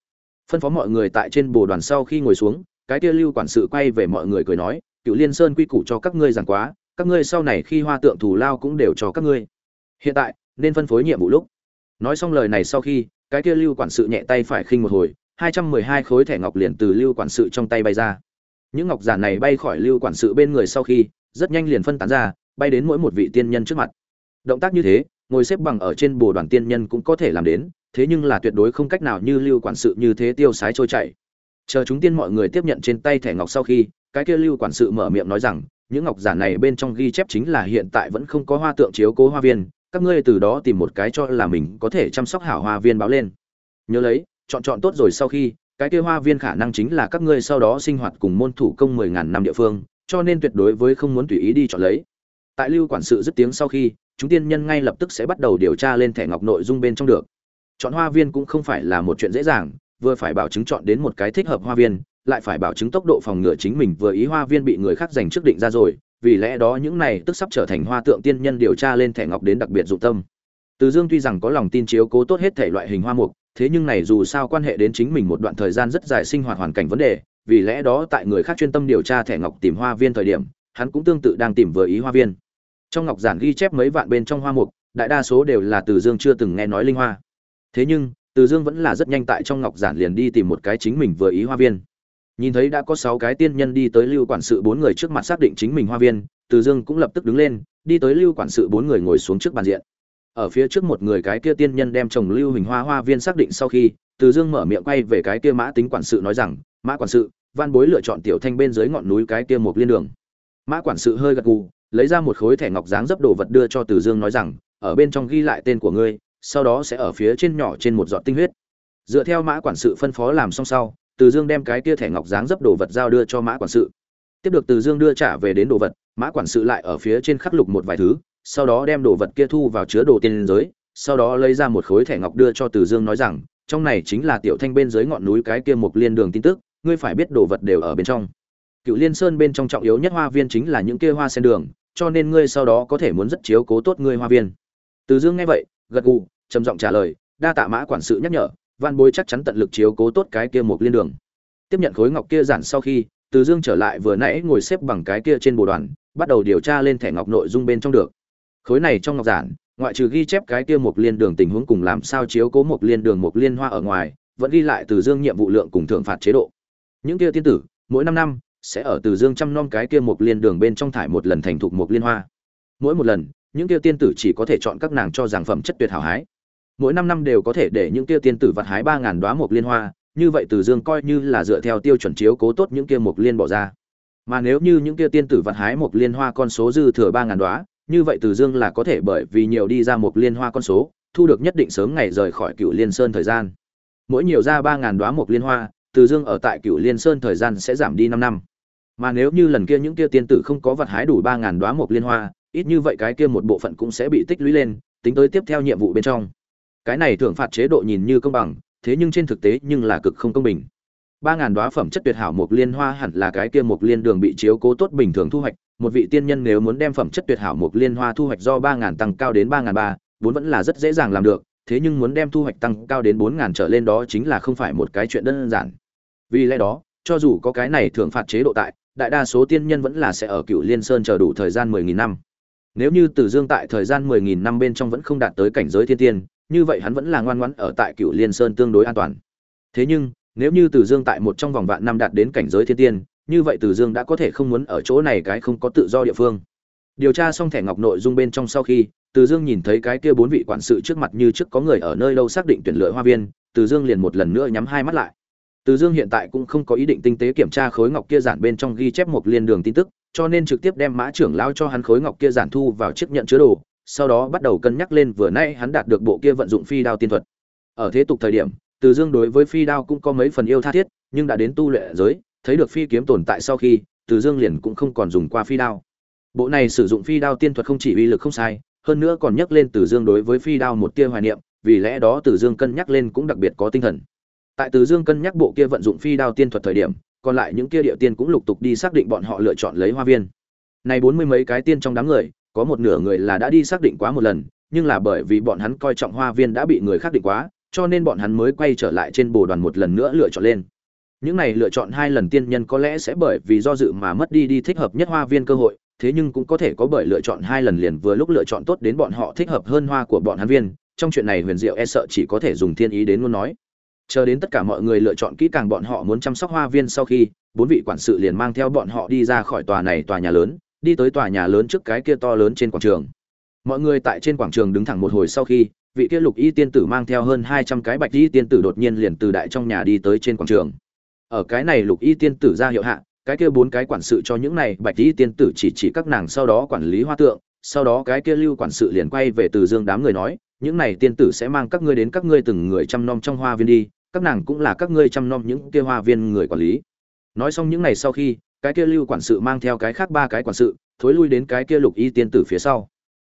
Phân phó mọi người tại trên bồ đoàn sau khi ngồi xuống, cái kia lưu quản sự quay về mọi người cười nói, cựu liên sơn quy củ cho các ngươi giảng quá các ngươi sau này khi hoa tượng thù lao cũng đều cho các ngươi. Hiện tại nên phân phối nhiệm vụ lúc. Nói xong lời này sau khi cái kia lưu quản sự nhẹ tay phải khinh một hồi hai trăm mười hai khối thẻ ngọc liền từ lưu quản sự trong tay bay ra. Những ngọc giản này bay khỏi lưu quản sự bên người sau khi rất nhanh liền phân tán ra bay đến mỗi một vị tiên nhân trước mặt. Động tác như thế ngồi xếp bằng ở trên bồ đoàn tiên nhân cũng có thể làm đến thế nhưng là tuyệt đối không cách nào như lưu quản sự như thế tiêu sái trôi chảy. Chờ chúng tiên mọi người tiếp nhận trên tay thẻ ngọc sau khi, cái kia lưu quản sự mở miệng nói rằng, những ngọc giả này bên trong ghi chép chính là hiện tại vẫn không có hoa tượng chiếu cố hoa viên, các ngươi từ đó tìm một cái cho là mình có thể chăm sóc hảo hoa viên báo lên. Nhớ lấy, chọn chọn tốt rồi sau khi, cái kia hoa viên khả năng chính là các ngươi sau đó sinh hoạt cùng môn thủ công mười ngàn năm địa phương, cho nên tuyệt đối với không muốn tùy ý đi chọn lấy. Tại lưu quản sự dứt tiếng sau khi, chúng tiên nhân ngay lập tức sẽ bắt đầu điều tra lên thẻ ngọc nội dung bên trong được chọn hoa viên cũng không phải là một chuyện dễ dàng, vừa phải bảo chứng chọn đến một cái thích hợp hoa viên, lại phải bảo chứng tốc độ phòng ngừa chính mình vừa ý hoa viên bị người khác giành trước định ra rồi, vì lẽ đó những này tức sắp trở thành hoa tượng tiên nhân điều tra lên thẻ ngọc đến đặc biệt dụng tâm. Từ dương tuy rằng có lòng tin chiếu cố tốt hết thể loại hình hoa mục, thế nhưng này dù sao quan hệ đến chính mình một đoạn thời gian rất dài sinh hoạt hoàn cảnh vấn đề, vì lẽ đó tại người khác chuyên tâm điều tra thẻ ngọc tìm hoa viên thời điểm, hắn cũng tương tự đang tìm vừa ý hoa viên. Trong ngọc giản ghi chép mấy vạn bên trong hoa mục, đại đa số đều là từ dương chưa từng nghe nói linh hoa thế nhưng, từ dương vẫn là rất nhanh tại trong ngọc giản liền đi tìm một cái chính mình vừa ý hoa viên. Nhìn thấy đã có sáu cái tiên nhân đi tới lưu quản sự bốn người trước mặt xác định chính mình hoa viên, từ dương cũng lập tức đứng lên, đi tới lưu quản sự bốn người ngồi xuống trước bàn diện. Ở phía trước một người cái kia tiên nhân đem trồng lưu hình hoa hoa viên xác định sau khi, từ dương mở miệng quay về cái kia mã tính quản sự nói rằng, mã quản sự, văn bối lựa chọn tiểu thanh bên dưới ngọn núi cái kia một liên đường. Mã quản sự hơi gật gù, lấy ra một khối thẻ ngọc dáng dấp đồ vật đưa cho từ dương nói rằng, ở bên trong ghi lại tên của ngươi sau đó sẽ ở phía trên nhỏ trên một giọt tinh huyết. Dựa theo mã quản sự phân phó làm xong sau, từ dương đem cái kia thẻ ngọc dáng dấp đồ vật giao đưa cho mã quản sự. Tiếp được từ dương đưa trả về đến đồ vật, mã quản sự lại ở phía trên khắc lục một vài thứ, sau đó đem đồ vật kia thu vào chứa đồ tiền giới, sau đó lấy ra một khối thẻ ngọc đưa cho từ dương nói rằng, trong này chính là tiểu thanh bên dưới ngọn núi cái kia một liên đường tin tức, ngươi phải biết đồ vật đều ở bên trong. Cựu liên sơn bên trong trọng yếu nhất hoa viên chính là những kia hoa sen đường, cho nên ngươi sau đó có thể muốn rất chiếu cố tốt ngươi hoa viên. Từ dương nghe vậy, gật gù trầm giọng trả lời đa tạ mã quản sự nhắc nhở Van Bối chắc chắn tận lực chiếu cố tốt cái kia một liên đường. Tiếp nhận khối ngọc kia giản sau khi, Từ Dương trở lại vừa nãy ngồi xếp bằng cái kia trên bộ đoàn, bắt đầu điều tra lên thẻ ngọc nội dung bên trong được. Khối này trong ngọc giản, ngoại trừ ghi chép cái kia một liên đường tình huống cùng làm sao chiếu cố một liên đường một liên hoa ở ngoài, vẫn ghi lại Từ Dương nhiệm vụ lượng cùng thưởng phạt chế độ. Những kia tiên tử, mỗi 5 năm sẽ ở Từ Dương chăm nom cái kia một liên đường bên trong thải một lần thành thục một liên hoa. Mỗi một lần, những kia tiên tử chỉ có thể chọn các nàng cho giảng phẩm chất tuyệt hảo hái mỗi năm năm đều có thể để những kia tiên tử vặt hái ba ngàn đoá mộc liên hoa, như vậy từ dương coi như là dựa theo tiêu chuẩn chiếu cố tốt những kia mộc liên bỏ ra. Mà nếu như những kia tiên tử vặt hái mộc liên hoa con số dư thừa ba ngàn đoá, như vậy từ dương là có thể bởi vì nhiều đi ra mộc liên hoa con số, thu được nhất định sớm ngày rời khỏi cựu liên sơn thời gian. Mỗi nhiều ra ba ngàn đoá mộc liên hoa, từ dương ở tại cựu liên sơn thời gian sẽ giảm đi năm năm. Mà nếu như lần kia những kia tiên tử không có vặt hái đủ ba ngàn đoá mộc liên hoa, ít như vậy cái kia một bộ phận cũng sẽ bị tích lũy lên, tính tới tiếp theo nhiệm vụ bên trong cái này thưởng phạt chế độ nhìn như công bằng, thế nhưng trên thực tế nhưng là cực không công bình. Ba ngàn đoá phẩm chất tuyệt hảo một liên hoa hẳn là cái kia một liên đường bị chiếu cố tốt bình thường thu hoạch, một vị tiên nhân nếu muốn đem phẩm chất tuyệt hảo một liên hoa thu hoạch do ba ngàn tăng cao đến ba ngàn ba bốn vẫn là rất dễ dàng làm được, thế nhưng muốn đem thu hoạch tăng cao đến bốn ngàn trở lên đó chính là không phải một cái chuyện đơn giản. Vì lẽ đó, cho dù có cái này thưởng phạt chế độ tại, đại đa số tiên nhân vẫn là sẽ ở cựu liên sơn chờ đủ thời gian mười nghìn năm nếu như tử dương tại thời gian mười nghìn năm bên trong vẫn không đạt tới cảnh giới thiên tiên như vậy hắn vẫn là ngoan ngoãn ở tại Cửu Liên Sơn tương đối an toàn. Thế nhưng, nếu như Từ Dương tại một trong vòng vạn năm đạt đến cảnh giới thiên tiên, như vậy Từ Dương đã có thể không muốn ở chỗ này cái không có tự do địa phương. Điều tra xong thẻ ngọc nội dung bên trong sau khi, Từ Dương nhìn thấy cái kia bốn vị quản sự trước mặt như trước có người ở nơi đâu xác định tuyển lựa hoa viên, Từ Dương liền một lần nữa nhắm hai mắt lại. Từ Dương hiện tại cũng không có ý định tinh tế kiểm tra khối ngọc kia giản bên trong ghi chép một liên đường tin tức, cho nên trực tiếp đem mã trưởng lao cho hắn khối ngọc kia giản thu vào chiếc nhận chứa đồ, sau đó bắt đầu cân nhắc lên vừa nãy hắn đạt được bộ kia vận dụng phi đao tiên thuật. Ở thế tục thời điểm, Từ Dương đối với phi đao cũng có mấy phần yêu tha thiết, nhưng đã đến tu luyện giới, thấy được phi kiếm tồn tại sau khi, Từ Dương liền cũng không còn dùng qua phi đao. Bộ này sử dụng phi đao tiên thuật không chỉ uy lực không sai, hơn nữa còn nhắc lên Từ Dương đối với phi đao một tia hoài niệm, vì lẽ đó Từ Dương cân nhắc lên cũng đặc biệt có tinh thần. Tại Từ Dương cân nhắc bộ kia vận dụng phi đao tiên thuật thời điểm, còn lại những kia địa tiên cũng lục tục đi xác định bọn họ lựa chọn lấy hoa viên. Này bốn mươi mấy cái tiên trong đám người, có một nửa người là đã đi xác định quá một lần, nhưng là bởi vì bọn hắn coi trọng hoa viên đã bị người khác định quá, cho nên bọn hắn mới quay trở lại trên bồ đoàn một lần nữa lựa chọn lên. Những này lựa chọn hai lần tiên nhân có lẽ sẽ bởi vì do dự mà mất đi đi thích hợp nhất hoa viên cơ hội, thế nhưng cũng có thể có bởi lựa chọn hai lần liền vừa lúc lựa chọn tốt đến bọn họ thích hợp hơn hoa của bọn hắn viên, trong chuyện này Huyền Diệu e sợ chỉ có thể dùng thiên ý đến luôn nói. Chờ đến tất cả mọi người lựa chọn kỹ càng bọn họ muốn chăm sóc hoa viên sau khi, bốn vị quản sự liền mang theo bọn họ đi ra khỏi tòa này tòa nhà lớn, đi tới tòa nhà lớn trước cái kia to lớn trên quảng trường. Mọi người tại trên quảng trường đứng thẳng một hồi sau khi, vị kia lục y tiên tử mang theo hơn hai trăm cái bạch y tiên tử đột nhiên liền từ đại trong nhà đi tới trên quảng trường. Ở cái này lục y tiên tử ra hiệu hạ, cái kia bốn cái quản sự cho những này bạch y tiên tử chỉ chỉ các nàng sau đó quản lý hoa tượng, sau đó cái kia lưu quản sự liền quay về từ dương đám người nói, những này tiên tử sẽ mang các ngươi đến các ngươi từng người chăm nom trong hoa viên đi, các nàng cũng là các ngươi chăm nom những kia hoa viên người quản lý. Nói xong những này sau khi, cái kia lưu quản sự mang theo cái khác ba cái quản sự, thối lui đến cái kia lục y tiên tử phía sau.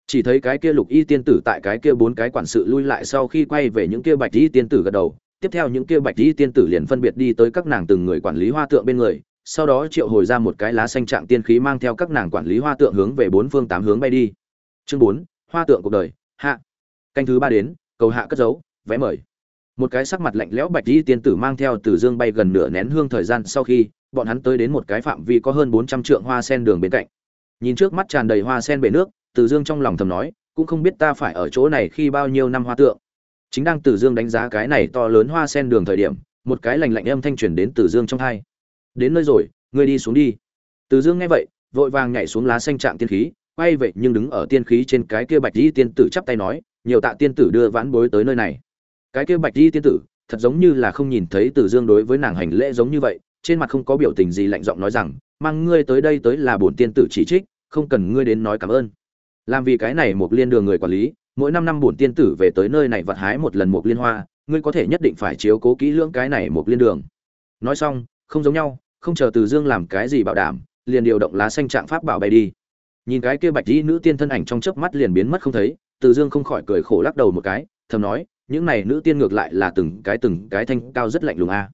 Chỉ thấy cái kia lục y tiên tử tại cái kia bốn cái quản sự lui lại sau khi quay về những kia bạch y tiên tử gật đầu. Tiếp theo những kia bạch y tiên tử liền phân biệt đi tới các nàng từng người quản lý hoa tượng bên người. Sau đó triệu hồi ra một cái lá xanh trạng tiên khí mang theo các nàng quản lý hoa tượng hướng về bốn phương tám hướng bay đi. Chương bốn hoa tượng cuộc đời hạ. Canh thứ ba đến cầu hạ cất giấu vé mời một cái sắc mặt lạnh lẽo bạch y tiên tử mang theo từ dương bay gần nửa nén hương thời gian sau khi, bọn hắn tới đến một cái phạm vi có hơn bốn trăm trượng hoa sen đường bên cạnh. Nhìn trước mắt tràn đầy hoa sen bể nước, từ dương trong lòng thầm nói, cũng không biết ta phải ở chỗ này khi bao nhiêu năm hoa tượng. Chính đang từ dương đánh giá cái này to lớn hoa sen đường thời điểm, một cái lành lạnh âm thanh truyền đến từ dương trong hai. Đến nơi rồi, ngươi đi xuống đi. Từ dương nghe vậy, vội vàng nhảy xuống lá xanh trạng tiên khí, quay vậy nhưng đứng ở tiên khí trên cái kia bạch di tiên tử chắp tay nói, nhiều tạ tiên tử đưa vãn bối tới nơi này cái kia bạch di tiên tử, thật giống như là không nhìn thấy từ dương đối với nàng hành lễ giống như vậy, trên mặt không có biểu tình gì lạnh giọng nói rằng, mang ngươi tới đây tới là bổn tiên tử chỉ trích, không cần ngươi đến nói cảm ơn. Làm vì cái này một liên đường người quản lý, mỗi năm năm bổn tiên tử về tới nơi này vặt hái một lần một liên hoa, ngươi có thể nhất định phải chiếu cố kỹ lưỡng cái này một liên đường. Nói xong, không giống nhau, không chờ từ dương làm cái gì bảo đảm, liền điều động lá xanh trạng pháp bảo bay đi. Nhìn cái kia bạch y nữ tiên thân ảnh trong chớp mắt liền biến mất không thấy, từ dương không khỏi cười khổ lắc đầu một cái, thầm nói những này nữ tiên ngược lại là từng cái từng cái thanh cao rất lạnh lùng a.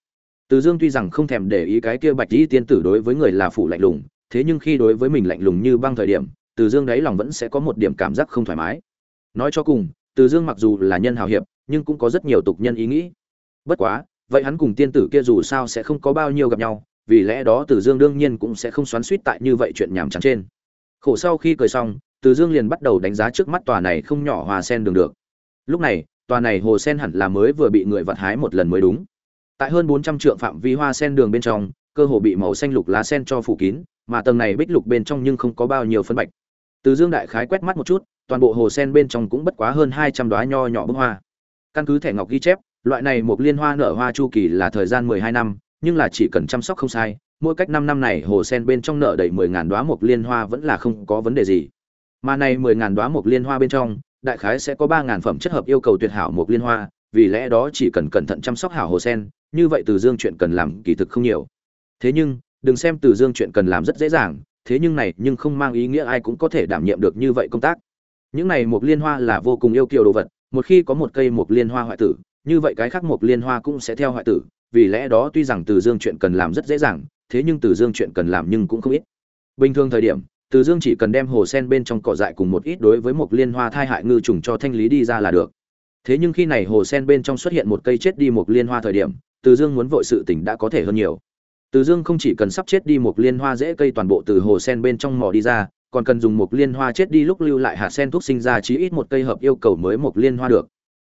Từ dương tuy rằng không thèm để ý cái kia bạch y tiên tử đối với người là phủ lạnh lùng, thế nhưng khi đối với mình lạnh lùng như băng thời điểm, từ dương đáy lòng vẫn sẽ có một điểm cảm giác không thoải mái. Nói cho cùng, từ dương mặc dù là nhân hào hiệp, nhưng cũng có rất nhiều tục nhân ý nghĩ. Bất quá, vậy hắn cùng tiên tử kia dù sao sẽ không có bao nhiêu gặp nhau, vì lẽ đó từ dương đương nhiên cũng sẽ không xoắn suýt tại như vậy chuyện nhảm chán trên. Khổ sau khi cười xong, từ dương liền bắt đầu đánh giá trước mắt tòa này không nhỏ hòa sen đường được. Lúc này tòa này hồ sen hẳn là mới vừa bị người vặt hái một lần mới đúng tại hơn bốn trăm trượng phạm vi hoa sen đường bên trong cơ hồ bị màu xanh lục lá sen cho phủ kín mà tầng này bích lục bên trong nhưng không có bao nhiêu phân bạch từ Dương đại khái quét mắt một chút, toàn bộ hồ sen bên trong cũng bất quá hơn hai trăm đóa nho nhỏ bông hoa. Căn cứ thẻ ngọc ghi chép, loại này một liên hoa nở hoa chu kỳ là thời gian mười hai năm, nhưng là chỉ cần chăm sóc không sai, mỗi cách năm năm này hồ sen bên trong nở đầy mười ngàn đóa một liên hoa vẫn là không có vấn đề gì. Mà này mười ngàn đóa một liên hoa bên trong, đại khái sẽ có ba ngàn phẩm chất hợp yêu cầu tuyệt hảo một liên hoa, vì lẽ đó chỉ cần cẩn thận chăm sóc hảo hồ sen, như vậy Từ Dương chuyện cần làm kỳ thực không nhiều. Thế nhưng, đừng xem Từ Dương chuyện cần làm rất dễ dàng, thế nhưng này nhưng không mang ý nghĩa ai cũng có thể đảm nhiệm được như vậy công tác những này một liên hoa là vô cùng yêu kiều đồ vật một khi có một cây một liên hoa hoại tử như vậy cái khác một liên hoa cũng sẽ theo hoại tử vì lẽ đó tuy rằng từ dương chuyện cần làm rất dễ dàng thế nhưng từ dương chuyện cần làm nhưng cũng không ít bình thường thời điểm từ dương chỉ cần đem hồ sen bên trong cỏ dại cùng một ít đối với một liên hoa thai hại ngư trùng cho thanh lý đi ra là được thế nhưng khi này hồ sen bên trong xuất hiện một cây chết đi một liên hoa thời điểm từ dương muốn vội sự tỉnh đã có thể hơn nhiều từ Dương không chỉ cần sắp chết đi một liên hoa dễ cây toàn bộ từ hồ sen bên trong mỏ đi ra, còn cần dùng một liên hoa chết đi lúc lưu lại hạt sen thuốc sinh ra chí ít một cây hợp yêu cầu mới một liên hoa được.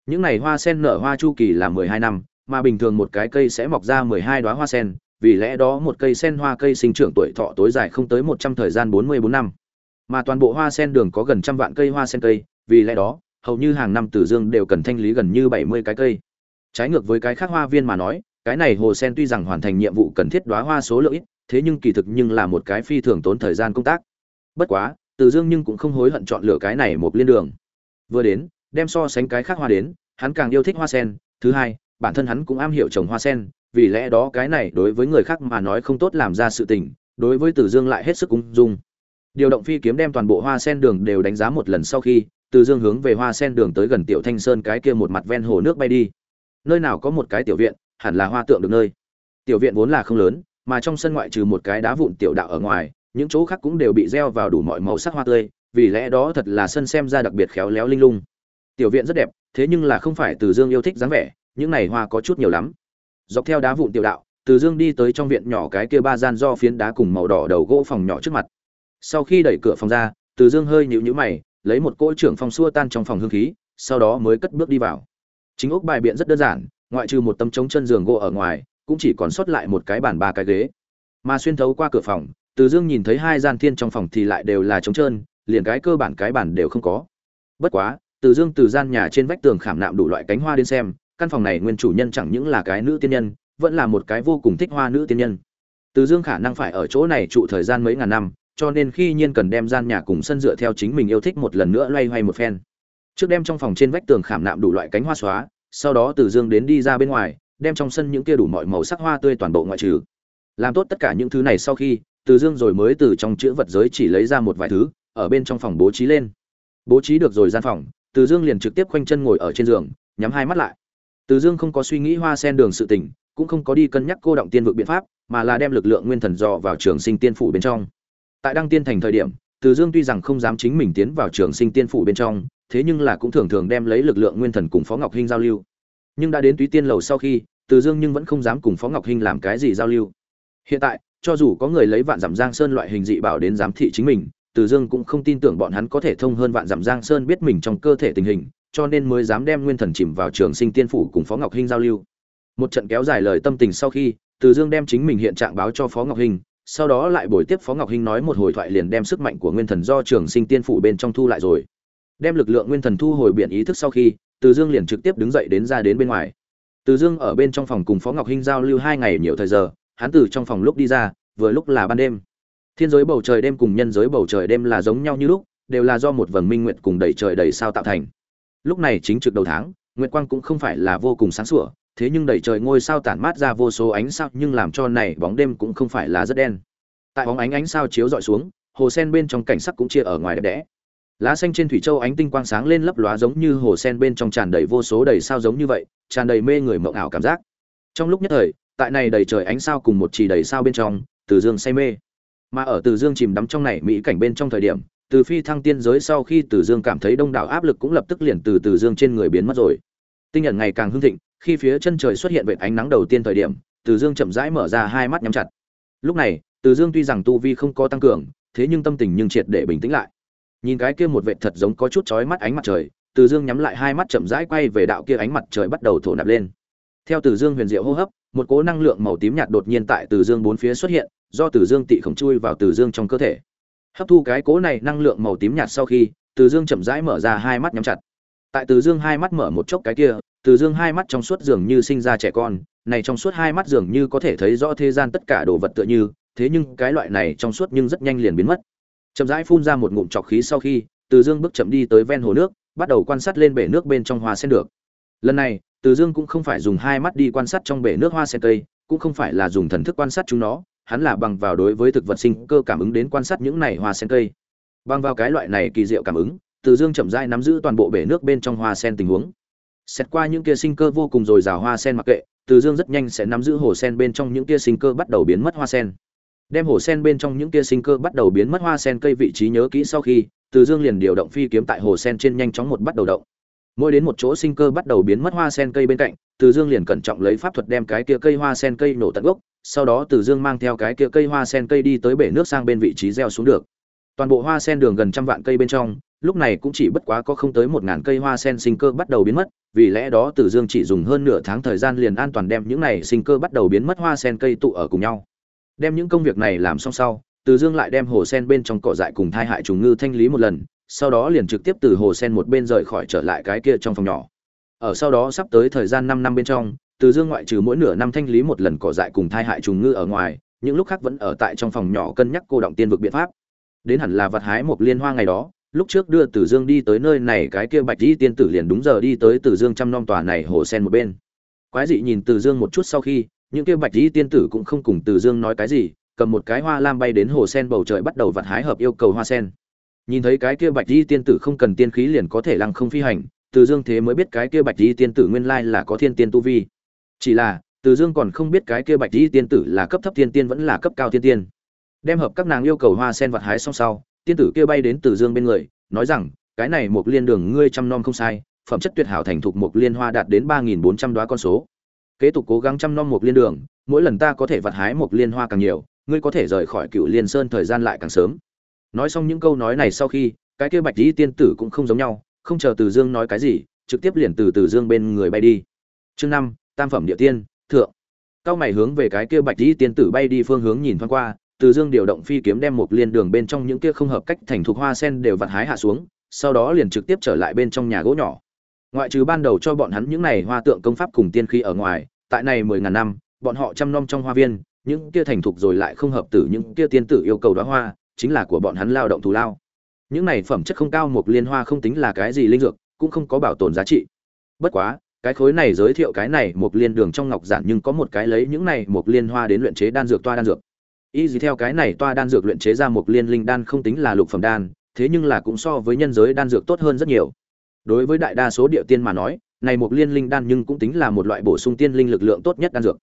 Những này hoa sen nở hoa chu kỳ là 12 năm, mà bình thường một cái cây sẽ mọc ra 12 đóa hoa sen, vì lẽ đó một cây sen hoa cây sinh trưởng tuổi thọ tối dài không tới 100 thời gian 44 năm. Mà toàn bộ hoa sen đường có gần trăm vạn cây hoa sen cây, vì lẽ đó, hầu như hàng năm Tử Dương đều cần thanh lý gần như 70 cái cây. Trái ngược với cái khác hoa viên mà nói, cái này hồ sen tuy rằng hoàn thành nhiệm vụ cần thiết đóa hoa số lượng ít thế nhưng kỳ thực nhưng là một cái phi thường tốn thời gian công tác bất quá từ dương nhưng cũng không hối hận chọn lựa cái này một liên đường vừa đến đem so sánh cái khác hoa đến hắn càng yêu thích hoa sen thứ hai bản thân hắn cũng am hiểu trồng hoa sen vì lẽ đó cái này đối với người khác mà nói không tốt làm ra sự tình đối với Từ Dương lại hết sức ung dung. Điều động phi kiếm đem toàn bộ hoa sen đường đều đánh giá một lần sau khi, Từ Dương hướng về hoa sen đường tới gần Tiểu Thanh Sơn cái kia một mặt ven hồ nước bay đi. Nơi nào có một cái tiểu viện, hẳn là hoa tượng được nơi. Tiểu viện vốn là không lớn, mà trong sân ngoại trừ một cái đá vụn tiểu đạo ở ngoài, những chỗ khác cũng đều bị gieo vào đủ mọi màu sắc hoa tươi, vì lẽ đó thật là sân xem ra đặc biệt khéo léo linh lung. Tiểu viện rất đẹp, thế nhưng là không phải Từ Dương yêu thích dáng vẻ, những này hoa có chút nhiều lắm. Dọc theo đá vụn tiểu đạo, Từ Dương đi tới trong viện nhỏ cái kia ba gian do phiến đá cùng màu đỏ đầu gỗ phòng nhỏ trước mặt. Sau khi đẩy cửa phòng ra, Từ Dương hơi nhịu nhữ mày, lấy một cỗ trưởng phòng xua tan trong phòng hương khí, sau đó mới cất bước đi vào. Chính ốc bài biện rất đơn giản, ngoại trừ một tấm trống chân giường gỗ ở ngoài, cũng chỉ còn sót lại một cái bàn ba cái ghế. Mà xuyên thấu qua cửa phòng, Từ Dương nhìn thấy hai gian thiên trong phòng thì lại đều là trống trơn, liền cái cơ bản cái bản đều không có. Bất quá, Từ Dương từ gian nhà trên vách tường khảm nạm đủ loại cánh hoa đến xem, căn phòng này nguyên chủ nhân chẳng những là cái nữ tiên nhân, vẫn là một cái vô cùng thích hoa nữ tiên nhân. Từ Dương khả năng phải ở chỗ này trụ thời gian mấy ngàn năm, cho nên khi nhiên cần đem gian nhà cùng sân dựa theo chính mình yêu thích một lần nữa loay hoay một phen. Trước đem trong phòng trên vách tường khảm nạm đủ loại cánh hoa xóa, sau đó Từ Dương đến đi ra bên ngoài, đem trong sân những kia đủ mọi màu sắc hoa tươi toàn bộ ngoại trừ. Làm tốt tất cả những thứ này sau khi, Từ Dương rồi mới từ trong chữ vật giới chỉ lấy ra một vài thứ, ở bên trong phòng bố trí lên. Bố trí được rồi gian phòng, Từ Dương liền trực tiếp khoanh chân ngồi ở trên giường, nhắm hai mắt lại. Từ Dương không có suy nghĩ hoa sen đường sự tình, cũng không có đi cân nhắc cô động tiên vực biện pháp, mà là đem lực lượng nguyên thần dò vào trường sinh tiên phủ bên trong. Tại đăng tiên thành thời điểm, Từ Dương tuy rằng không dám chính mình tiến vào trường sinh tiên phủ bên trong, thế nhưng là cũng thường thường đem lấy lực lượng nguyên thần cùng Phó Ngọc Hinh giao lưu. Nhưng đã đến Túy Tiên lầu sau khi, Từ Dương nhưng vẫn không dám cùng Phó Ngọc Hinh làm cái gì giao lưu. Hiện tại, cho dù có người lấy vạn giảm giang sơn loại hình dị bảo đến giám thị chính mình, Từ Dương cũng không tin tưởng bọn hắn có thể thông hơn vạn giảm giang sơn biết mình trong cơ thể tình hình, cho nên mới dám đem nguyên thần chìm vào trường sinh tiên phủ cùng Phó Ngọc Hinh giao lưu. Một trận kéo dài lời tâm tình sau khi, Từ Dương đem chính mình hiện trạng báo cho Phó Ngọc Hinh, sau đó lại buổi tiếp Phó Ngọc Hinh nói một hồi thoại liền đem sức mạnh của nguyên thần do trường sinh tiên phủ bên trong thu lại rồi. Đem lực lượng nguyên thần thu hồi biển ý thức sau khi, Từ Dương liền trực tiếp đứng dậy đến ra đến bên ngoài. Từ Dương ở bên trong phòng cùng Phó Ngọc Hinh giao lưu hai ngày nhiều thời giờ, hắn từ trong phòng lúc đi ra, vừa lúc là ban đêm. Thiên giới bầu trời đêm cùng nhân giới bầu trời đêm là giống nhau như lúc, đều là do một vầng minh nguyệt cùng đầy trời đầy sao tạo thành. Lúc này chính trực đầu tháng, nguyệt quang cũng không phải là vô cùng sáng sủa, thế nhưng đầy trời ngôi sao tản mát ra vô số ánh sao, nhưng làm cho này bóng đêm cũng không phải là rất đen. Tại bóng ánh ánh sao chiếu dọi xuống, hồ sen bên trong cảnh sắc cũng chia ở ngoài đẹp đẽ. Lá xanh trên thủy châu ánh tinh quang sáng lên lấp lóa giống như hồ sen bên trong tràn đầy vô số đầy sao giống như vậy, tràn đầy mê người mộng ảo cảm giác. Trong lúc nhất thời, tại này đầy trời ánh sao cùng một chỉ đầy sao bên trong, Từ Dương say mê. Mà ở Từ Dương chìm đắm trong này mỹ cảnh bên trong thời điểm, từ phi thăng tiên giới sau khi Từ Dương cảm thấy đông đảo áp lực cũng lập tức liền từ Từ Dương trên người biến mất rồi. Tinh nhận ngày càng hưng thịnh, khi phía chân trời xuất hiện vệt ánh nắng đầu tiên thời điểm, Từ Dương chậm rãi mở ra hai mắt nhắm chặt. Lúc này, Từ Dương tuy rằng tu vi không có tăng cường, thế nhưng tâm tình nhưng triệt để bình tĩnh lại. Nhìn cái kia một vệt thật giống có chút chói mắt ánh mặt trời, Từ Dương nhắm lại hai mắt chậm rãi quay về đạo kia ánh mặt trời bắt đầu thổ nạp lên. Theo Từ Dương huyền diệu hô hấp, một cỗ năng lượng màu tím nhạt đột nhiên tại Từ Dương bốn phía xuất hiện, do Từ Dương tị khổng chui vào Từ Dương trong cơ thể. Hấp thu cái cỗ này năng lượng màu tím nhạt sau khi, Từ Dương chậm rãi mở ra hai mắt nhắm chặt. Tại Từ Dương hai mắt mở một chốc cái kia, Từ Dương hai mắt trong suốt dường như sinh ra trẻ con, này trong suốt hai mắt dường như có thể thấy rõ thế gian tất cả đồ vật tựa như, thế nhưng cái loại này trong suốt nhưng rất nhanh liền biến mất. Chậm rãi phun ra một ngụm trọc khí sau khi, Từ Dương bước chậm đi tới ven hồ nước, bắt đầu quan sát lên bể nước bên trong hoa sen được. Lần này, Từ Dương cũng không phải dùng hai mắt đi quan sát trong bể nước hoa sen cây, cũng không phải là dùng thần thức quan sát chúng nó, hắn là bằng vào đối với thực vật sinh cơ cảm ứng đến quan sát những này hoa sen cây. Bằng vào cái loại này kỳ diệu cảm ứng, Từ Dương chậm rãi nắm giữ toàn bộ bể nước bên trong hoa sen tình huống. Xét qua những kia sinh cơ vô cùng dồi dào hoa sen mặc kệ, Từ Dương rất nhanh sẽ nắm giữ hồ sen bên trong những kia sinh cơ bắt đầu biến mất hoa sen. Đem hồ sen bên trong những kia sinh cơ bắt đầu biến mất hoa sen cây vị trí nhớ kỹ sau khi, Từ Dương liền điều động phi kiếm tại hồ sen trên nhanh chóng một bắt đầu động. Mỗi đến một chỗ sinh cơ bắt đầu biến mất hoa sen cây bên cạnh, Từ Dương liền cẩn trọng lấy pháp thuật đem cái kia cây hoa sen cây nổ tận gốc, sau đó Từ Dương mang theo cái kia cây hoa sen cây đi tới bể nước sang bên vị trí gieo xuống được. Toàn bộ hoa sen đường gần trăm vạn cây bên trong, lúc này cũng chỉ bất quá có không tới một ngàn cây hoa sen sinh cơ bắt đầu biến mất, vì lẽ đó Từ Dương chỉ dùng hơn nửa tháng thời gian liền an toàn đem những này sinh cơ bắt đầu biến mất hoa sen cây tụ ở cùng nhau. Đem những công việc này làm xong sau, Từ Dương lại đem hồ sen bên trong cỏ dại cùng thai hại trùng ngư thanh lý một lần, sau đó liền trực tiếp từ hồ sen một bên rời khỏi trở lại cái kia trong phòng nhỏ. Ở sau đó sắp tới thời gian năm năm bên trong, từ Dương ngoại trừ mỗi nửa năm thanh lý một lần cỏ dại cùng thai hại trùng ngư ở ngoài, những lúc khác vẫn ở tại trong phòng nhỏ cân nhắc cô động tiên vực biện pháp. Đến hẳn là vật hái một liên hoa ngày đó, lúc trước đưa Từ Dương đi tới nơi này cái kia Bạch Y tiên tử liền đúng giờ đi tới Từ Dương chăm nom tòa này hồ sen một bên. Quái dị nhìn Từ Dương một chút sau khi, những kia Bạch Y tiên tử cũng không cùng Từ Dương nói cái gì, cầm một cái hoa lam bay đến hồ sen bầu trời bắt đầu vặt hái hợp yêu cầu hoa sen nhìn thấy cái kia bạch di tiên tử không cần tiên khí liền có thể lăng không phi hành từ dương thế mới biết cái kia bạch di tiên tử nguyên lai là có thiên tiên tu vi chỉ là, từ dương còn không biết cái kia bạch di tiên tử là cấp thấp thiên tiên vẫn là cấp cao thiên tiên. Đem hợp các nàng yêu cầu hoa sen vặt hái xong sau, tiên tử kia bay đến từ dương bên người, nói rằng, cái này một liên đường ngươi chăm nom không sai, phẩm chất tuyệt hảo thành thục một liên hoa đạt đến ba nghìn bốn trăm đoá con số. Kế tục cố gắng chăm nom một liên đường, mỗi lần ta có thể vặt hái một liên hoa càng nhiều, ngươi có thể rời khỏi cựu liên sơn thời gian lại càng sớm. Nói xong những câu nói này sau khi, cái kia bạch di tiên tử cũng không giống nhau, không chờ từ dương nói cái gì, trực tiếp liền từ từ dương bên người bay đi. Chương năm tam phẩm địa tiên, thượng. Cao mày hướng về cái kia bạch dĩ tiên tử bay đi phương hướng nhìn thoáng qua, từ dương điều động phi kiếm đem một liên đường bên trong những kia không hợp cách thành thục hoa sen đều vặt hái hạ xuống, sau đó liền trực tiếp trở lại bên trong nhà gỗ nhỏ. Ngoại trừ ban đầu cho bọn hắn những này hoa tượng công pháp cùng tiên khí ở ngoài, tại này mười ngàn năm, bọn họ chăm nom trong hoa viên, những kia thành thục rồi lại không hợp tử những kia tiên tử yêu cầu đóa hoa, chính là của bọn hắn lao động thù lao. Những này phẩm chất không cao một liên hoa không tính là cái gì linh dược, cũng không có bảo tồn giá trị. Bất quá cái khối này giới thiệu cái này một liên đường trong ngọc giản nhưng có một cái lấy những này một liên hoa đến luyện chế đan dược toa đan dược y gì theo cái này toa đan dược luyện chế ra một liên linh đan không tính là lục phẩm đan thế nhưng là cũng so với nhân giới đan dược tốt hơn rất nhiều đối với đại đa số địa tiên mà nói này một liên linh đan nhưng cũng tính là một loại bổ sung tiên linh lực lượng tốt nhất đan dược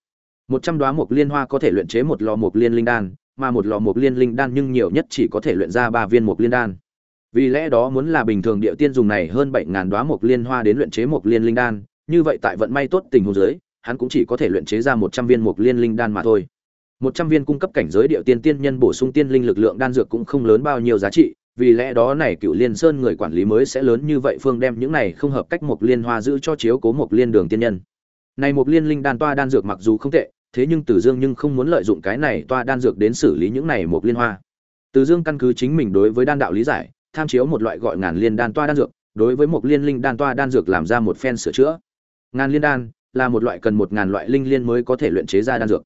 một trăm đoá một liên hoa có thể luyện chế một lò một liên linh đan mà một lò một liên linh đan nhưng nhiều nhất chỉ có thể luyện ra ba viên một liên đan vì lẽ đó muốn là bình thường địa tiên dùng này hơn bảy ngàn đoá một liên hoa đến luyện chế một liên linh đan như vậy tại vận may tốt tình huống dưới hắn cũng chỉ có thể luyện chế ra một trăm viên một liên linh đan mà thôi một trăm viên cung cấp cảnh giới địa tiên tiên nhân bổ sung tiên linh lực lượng đan dược cũng không lớn bao nhiêu giá trị vì lẽ đó này cựu liên sơn người quản lý mới sẽ lớn như vậy phương đem những này không hợp cách một liên hoa giữ cho chiếu cố một liên đường tiên nhân này một liên linh đan toa đan dược mặc dù không tệ thế nhưng Từ Dương nhưng không muốn lợi dụng cái này toa đan dược đến xử lý những này một liên hoa. Từ Dương căn cứ chính mình đối với đan đạo lý giải, tham chiếu một loại gọi ngàn liên đan toa đan dược, đối với một liên linh đan toa đan dược làm ra một phen sửa chữa. Ngàn liên đan là một loại cần một ngàn loại linh liên mới có thể luyện chế ra đan dược.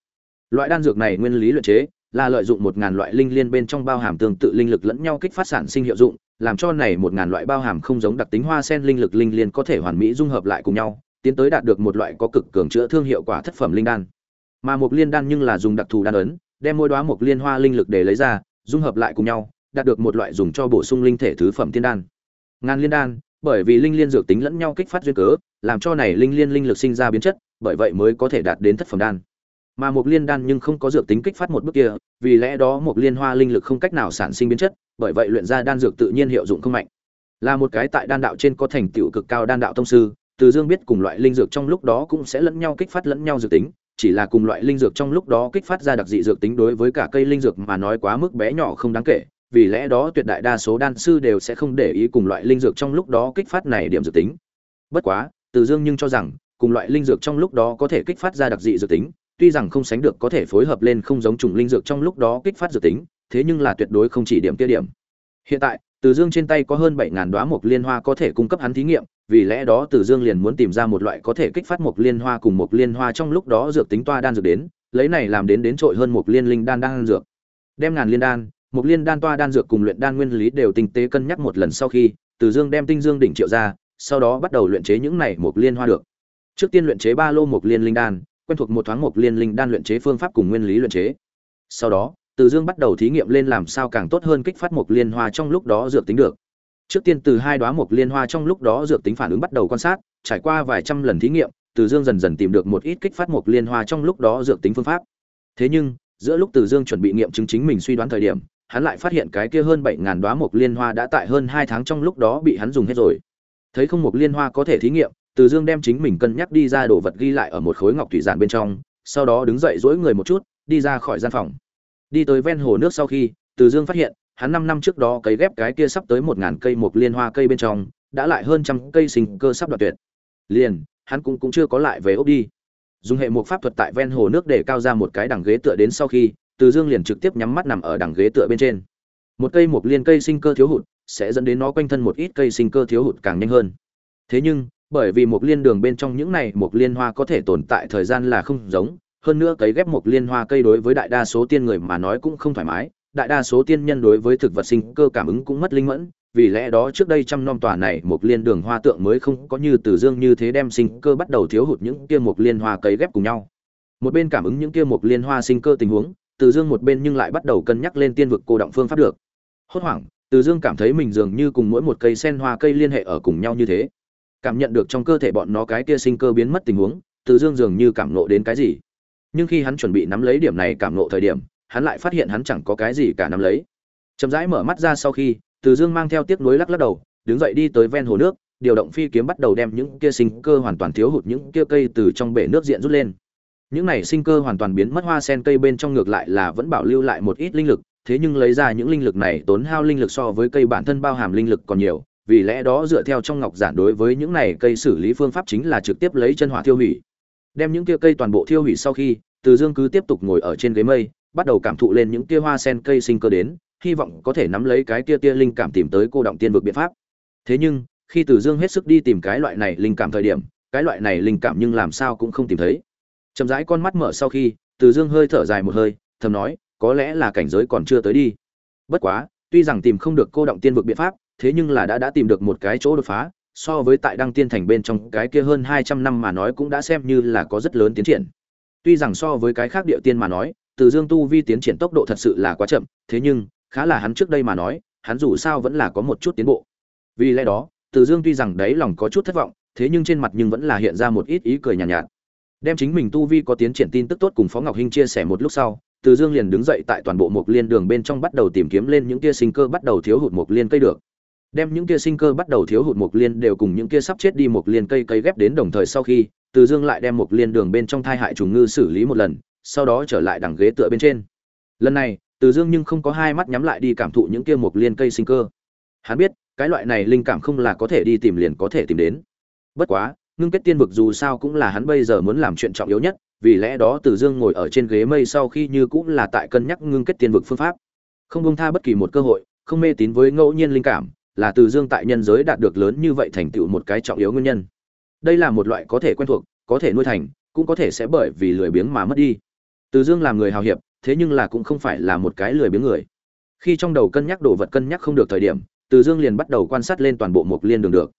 Loại đan dược này nguyên lý luyện chế là lợi dụng một ngàn loại linh liên bên trong bao hàm tương tự linh lực lẫn nhau kích phát sản sinh hiệu dụng, làm cho này một ngàn loại bao hàm không giống đặc tính hoa sen linh lực linh liên có thể hoàn mỹ dung hợp lại cùng nhau, tiến tới đạt được một loại có cực cường chữa thương hiệu quả thất phẩm linh đan mà một liên đan nhưng là dùng đặc thù đan ấn đem mỗi đóa một liên hoa linh lực để lấy ra dung hợp lại cùng nhau đạt được một loại dùng cho bổ sung linh thể thứ phẩm tiên đan ngàn liên đan bởi vì linh liên dược tính lẫn nhau kích phát duyên cớ làm cho này linh liên linh lực sinh ra biến chất bởi vậy mới có thể đạt đến thất phẩm đan. Mà một liên đan nhưng không có dược tính kích phát một bước kia vì lẽ đó một liên hoa linh lực không cách nào sản sinh biến chất bởi vậy luyện ra đan dược tự nhiên hiệu dụng không mạnh. Là một cái tại đan đạo trên có thành tựu cực cao đan đạo tông sư từ dương biết cùng loại linh dược trong lúc đó cũng sẽ lẫn nhau kích phát lẫn nhau dược tính chỉ là cùng loại linh dược trong lúc đó kích phát ra đặc dị dược tính đối với cả cây linh dược mà nói quá mức bé nhỏ không đáng kể, vì lẽ đó tuyệt đại đa số đan sư đều sẽ không để ý cùng loại linh dược trong lúc đó kích phát này điểm dược tính. Bất quá, Từ Dương nhưng cho rằng, cùng loại linh dược trong lúc đó có thể kích phát ra đặc dị dược tính, tuy rằng không sánh được có thể phối hợp lên không giống chủng linh dược trong lúc đó kích phát dược tính, thế nhưng là tuyệt đối không chỉ điểm kia điểm. Hiện tại, Từ Dương trên tay có hơn 7000 đóa mộc liên hoa có thể cung cấp hắn thí nghiệm, vì lẽ đó Từ Dương liền muốn tìm ra một loại có thể kích phát mộc liên hoa cùng mộc liên hoa trong lúc đó dược tính toa đan dược đến, lấy này làm đến đến trội hơn mộc liên linh đan đan dược. Đem ngàn liên đan, một liên đan toa đan dược cùng luyện đan nguyên lý đều tinh tế cân nhắc một lần sau khi, Từ Dương đem tinh dương đỉnh triệu ra, sau đó bắt đầu luyện chế những này một liên hoa được. Trước tiên luyện chế ba lô một liên linh đan, quen thuộc một thoáng một liên linh đan luyện chế phương pháp cùng nguyên lý luyện chế. Sau đó, Từ Dương bắt đầu thí nghiệm lên làm sao càng tốt hơn kích phát một liên hoa trong lúc đó dược tính được trước tiên từ hai đóa mộc liên hoa trong lúc đó dược tính phản ứng bắt đầu quan sát trải qua vài trăm lần thí nghiệm từ dương dần dần tìm được một ít kích phát mộc liên hoa trong lúc đó dược tính phương pháp thế nhưng giữa lúc từ dương chuẩn bị nghiệm chứng chính mình suy đoán thời điểm hắn lại phát hiện cái kia hơn bảy ngàn đóa mộc liên hoa đã tại hơn hai tháng trong lúc đó bị hắn dùng hết rồi thấy không mộc liên hoa có thể thí nghiệm từ dương đem chính mình cân nhắc đi ra đồ vật ghi lại ở một khối ngọc thủy giản bên trong sau đó đứng dậy dỗi người một chút đi ra khỏi gian phòng đi tới ven hồ nước sau khi từ dương phát hiện hắn năm năm trước đó cấy ghép cái kia sắp tới một ngàn cây một liên hoa cây bên trong, đã lại hơn trăm cây sinh cơ sắp đoạt tuyệt. Liền, hắn cũng cũng chưa có lại về ốc đi. Dùng hệ mục pháp thuật tại ven hồ nước để cao ra một cái đằng ghế tựa đến sau khi, từ Dương liền trực tiếp nhắm mắt nằm ở đằng ghế tựa bên trên. Một cây một liên cây sinh cơ thiếu hụt, sẽ dẫn đến nó quanh thân một ít cây sinh cơ thiếu hụt càng nhanh hơn. Thế nhưng, bởi vì một liên đường bên trong những này một liên hoa có thể tồn tại thời gian là không giống, hơn nữa cấy ghép một liên hoa cây đối với đại đa số tiên người mà nói cũng không thoải mái, đại đa số tiên nhân đối với thực vật sinh cơ cảm ứng cũng mất linh mẫn, vì lẽ đó trước đây trăm năm tòa này một liên đường hoa tượng mới không có như Từ Dương như thế đem sinh cơ bắt đầu thiếu hụt những kia một liên hoa cấy ghép cùng nhau. Một bên cảm ứng những kia một liên hoa sinh cơ tình huống, từ dương một bên nhưng lại bắt đầu cân nhắc lên tiên vực cô động phương pháp được. Hốt hoảng, từ dương cảm thấy mình dường như cùng mỗi một cây sen hoa cây liên hệ ở cùng nhau như thế. Cảm nhận được trong cơ thể bọn nó cái kia sinh cơ biến mất tình huống, từ dương dường như cảm nộ đến cái gì. Nhưng khi hắn chuẩn bị nắm lấy điểm này cảm nộ thời điểm, hắn lại phát hiện hắn chẳng có cái gì cả nắm lấy. Chậm rãi mở mắt ra sau khi, từ dương mang theo tiếc nuối lắc lắc đầu, đứng dậy đi tới ven hồ nước, điều động phi kiếm bắt đầu đem những kia sinh cơ hoàn toàn thiếu hụt những kia cây từ trong bể nước diện rút lên những này sinh cơ hoàn toàn biến mất, hoa sen cây bên trong ngược lại là vẫn bảo lưu lại một ít linh lực, thế nhưng lấy ra những linh lực này tốn hao linh lực so với cây bản thân bao hàm linh lực còn nhiều, vì lẽ đó dựa theo trong ngọc giản đối với những này cây xử lý phương pháp chính là trực tiếp lấy chân hỏa tiêu hủy. Đem những kia cây toàn bộ tiêu hủy sau khi, từ dương cứ tiếp tục ngồi ở trên ghế mây, bắt đầu cảm thụ lên những kia hoa sen cây sinh cơ đến, hy vọng có thể nắm lấy cái kia tia linh cảm tìm tới cô động tiên vực biện pháp. Thế nhưng, khi từ dương hết sức đi tìm cái loại này linh cảm thời điểm, cái loại này linh cảm nhưng làm sao cũng không tìm thấy chậm rãi con mắt mở sau khi từ dương hơi thở dài một hơi thầm nói có lẽ là cảnh giới còn chưa tới đi. Bất quá tuy rằng tìm không được cô động tiên vực biện pháp thế nhưng là đã đã tìm được một cái chỗ đột phá so với tại đăng tiên thành bên trong cái kia hơn hai trăm năm mà nói cũng đã xem như là có rất lớn tiến triển. Tuy rằng so với cái khác địa tiên mà nói từ dương tu vi tiến triển tốc độ thật sự là quá chậm thế nhưng khá là hắn trước đây mà nói hắn dù sao vẫn là có một chút tiến bộ. Vì lẽ đó từ dương tuy rằng đấy lòng có chút thất vọng thế nhưng trên mặt nhưng vẫn là hiện ra một ít ý cười nhàn nhạt, nhạt đem chính mình tu vi có tiến triển tin tức tốt cùng phó ngọc hinh chia sẻ một lúc sau, từ dương liền đứng dậy tại toàn bộ mục liên đường bên trong bắt đầu tìm kiếm lên những tia sinh cơ bắt đầu thiếu hụt mục liên cây được. Đem những tia sinh cơ bắt đầu thiếu hụt mục liên đều cùng những tia sắp chết đi mục liên cây cây ghép đến đồng thời sau khi, từ dương lại đem mục liên đường bên trong thai hại trùng ngư xử lý một lần, sau đó trở lại đằng ghế tựa bên trên. Lần này, từ dương nhưng không có hai mắt nhắm lại đi cảm thụ những kia mục liên cây sinh cơ. Hắn biết, cái loại này linh cảm không là có thể đi tìm liền có thể tìm đến. Bất quá ngưng kết tiên vực dù sao cũng là hắn bây giờ muốn làm chuyện trọng yếu nhất, vì lẽ đó từ dương ngồi ở trên ghế mây sau khi như cũng là tại cân nhắc ngưng kết tiên vực phương pháp. Không bông tha bất kỳ một cơ hội, không mê tín với ngẫu nhiên linh cảm, là từ dương tại nhân giới đạt được lớn như vậy thành tựu một cái trọng yếu nguyên nhân. Đây là một loại có thể quen thuộc, có thể nuôi thành, cũng có thể sẽ bởi vì lười biếng mà mất đi. Từ dương làm người hào hiệp, thế nhưng là cũng không phải là một cái lười biếng người. Khi trong đầu cân nhắc đồ vật cân nhắc không được thời điểm, từ dương liền bắt đầu quan sát lên toàn bộ mục liên đường được.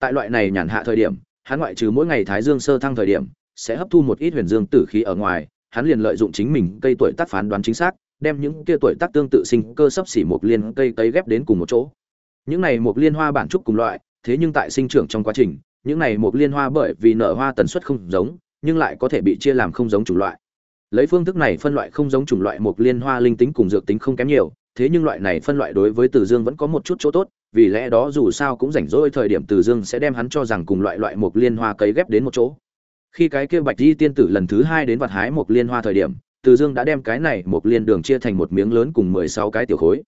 Tại loại này nhàn hạ thời điểm hắn ngoại trừ mỗi ngày thái dương sơ thăng thời điểm, sẽ hấp thu một ít huyền dương tử khí ở ngoài, hắn liền lợi dụng chính mình cây tuổi tác phán đoán chính xác, đem những kia tuổi tác tương tự sinh cơ sấp xỉ một liên cây cấy ghép đến cùng một chỗ. Những này một liên hoa bản trúc cùng loại, thế nhưng tại sinh trưởng trong quá trình, những này một liên hoa bởi vì nở hoa tần suất không giống, nhưng lại có thể bị chia làm không giống chủng loại. Lấy phương thức này phân loại không giống chủng loại một liên hoa linh tính cùng dược tính không kém nhiều thế nhưng loại này phân loại đối với Từ Dương vẫn có một chút chỗ tốt, vì lẽ đó dù sao cũng rảnh rỗi thời điểm Từ Dương sẽ đem hắn cho rằng cùng loại loại một liên hoa cấy ghép đến một chỗ. Khi cái kia Bạch Di tiên tử lần thứ hai đến vặt hái một liên hoa thời điểm, Từ Dương đã đem cái này một liên đường chia thành một miếng lớn cùng mười sáu cái tiểu khối.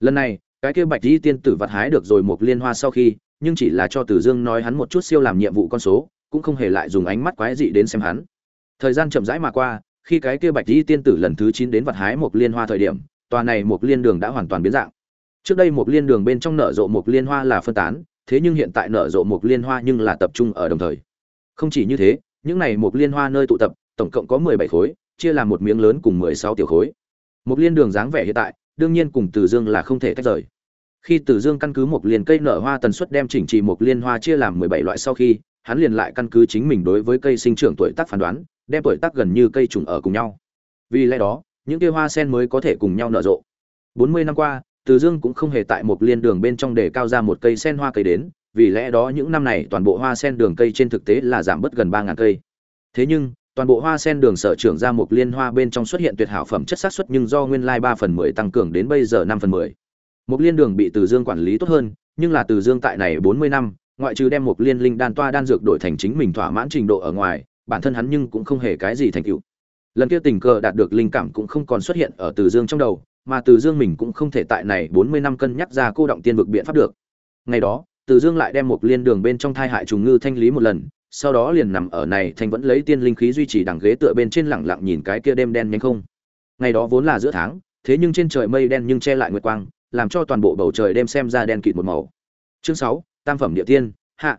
Lần này, cái kia Bạch Di tiên tử vặt hái được rồi một liên hoa sau khi, nhưng chỉ là cho Từ Dương nói hắn một chút siêu làm nhiệm vụ con số, cũng không hề lại dùng ánh mắt quái dị đến xem hắn. Thời gian chậm rãi mà qua, khi cái kia Bạch Di tiên tử lần thứ chín đến vặt hái một liên hoa thời điểm, tòa này một liên đường đã hoàn toàn biến dạng. Trước đây một liên đường bên trong nở rộ một liên hoa là phân tán, thế nhưng hiện tại nở rộ một liên hoa nhưng là tập trung ở đồng thời. Không chỉ như thế, những này một liên hoa nơi tụ tập, tổng cộng có mười bảy khối, chia làm một miếng lớn cùng mười sáu tiểu khối. Một liên đường dáng vẻ hiện tại, đương nhiên cùng từ dương là không thể tách rời. Khi từ dương căn cứ một liên cây nở hoa tần suất đem chỉnh trì một liên hoa chia làm mười bảy loại sau khi, hắn liền lại căn cứ chính mình đối với cây sinh trưởng tuổi tác phán đoán, đem tuổi tác gần như cây trùng ở cùng nhau. Vì lẽ đó những kia hoa sen mới có thể cùng nhau nở rộ. 40 năm qua, Từ Dương cũng không hề tại một liên đường bên trong để cao ra một cây sen hoa cây đến, vì lẽ đó những năm này toàn bộ hoa sen đường cây trên thực tế là giảm bớt gần 3000 cây. Thế nhưng, toàn bộ hoa sen đường sở trưởng ra một liên hoa bên trong xuất hiện tuyệt hảo phẩm chất xác suất nhưng do nguyên lai 3 phần 10 tăng cường đến bây giờ 5 phần 10. Một liên đường bị Từ Dương quản lý tốt hơn, nhưng là Từ Dương tại này 40 năm, ngoại trừ đem một liên linh đan toa đan dược đổi thành chính mình thỏa mãn trình độ ở ngoài, bản thân hắn nhưng cũng không hề cái gì thành tựu lần kia tình cờ đạt được linh cảm cũng không còn xuất hiện ở từ dương trong đầu, mà từ dương mình cũng không thể tại này bốn mươi năm cân nhắc ra cô động tiên vực biện pháp được. Ngày đó, từ dương lại đem một liên đường bên trong thai hại trùng ngư thanh lý một lần, sau đó liền nằm ở này thanh vẫn lấy tiên linh khí duy trì đằng ghế tựa bên trên lẳng lặng nhìn cái kia đêm đen nhanh không. Ngày đó vốn là giữa tháng, thế nhưng trên trời mây đen nhưng che lại nguyệt quang, làm cho toàn bộ bầu trời đêm xem ra đen kịt một màu. Chương sáu, tam phẩm địa tiên, hạ.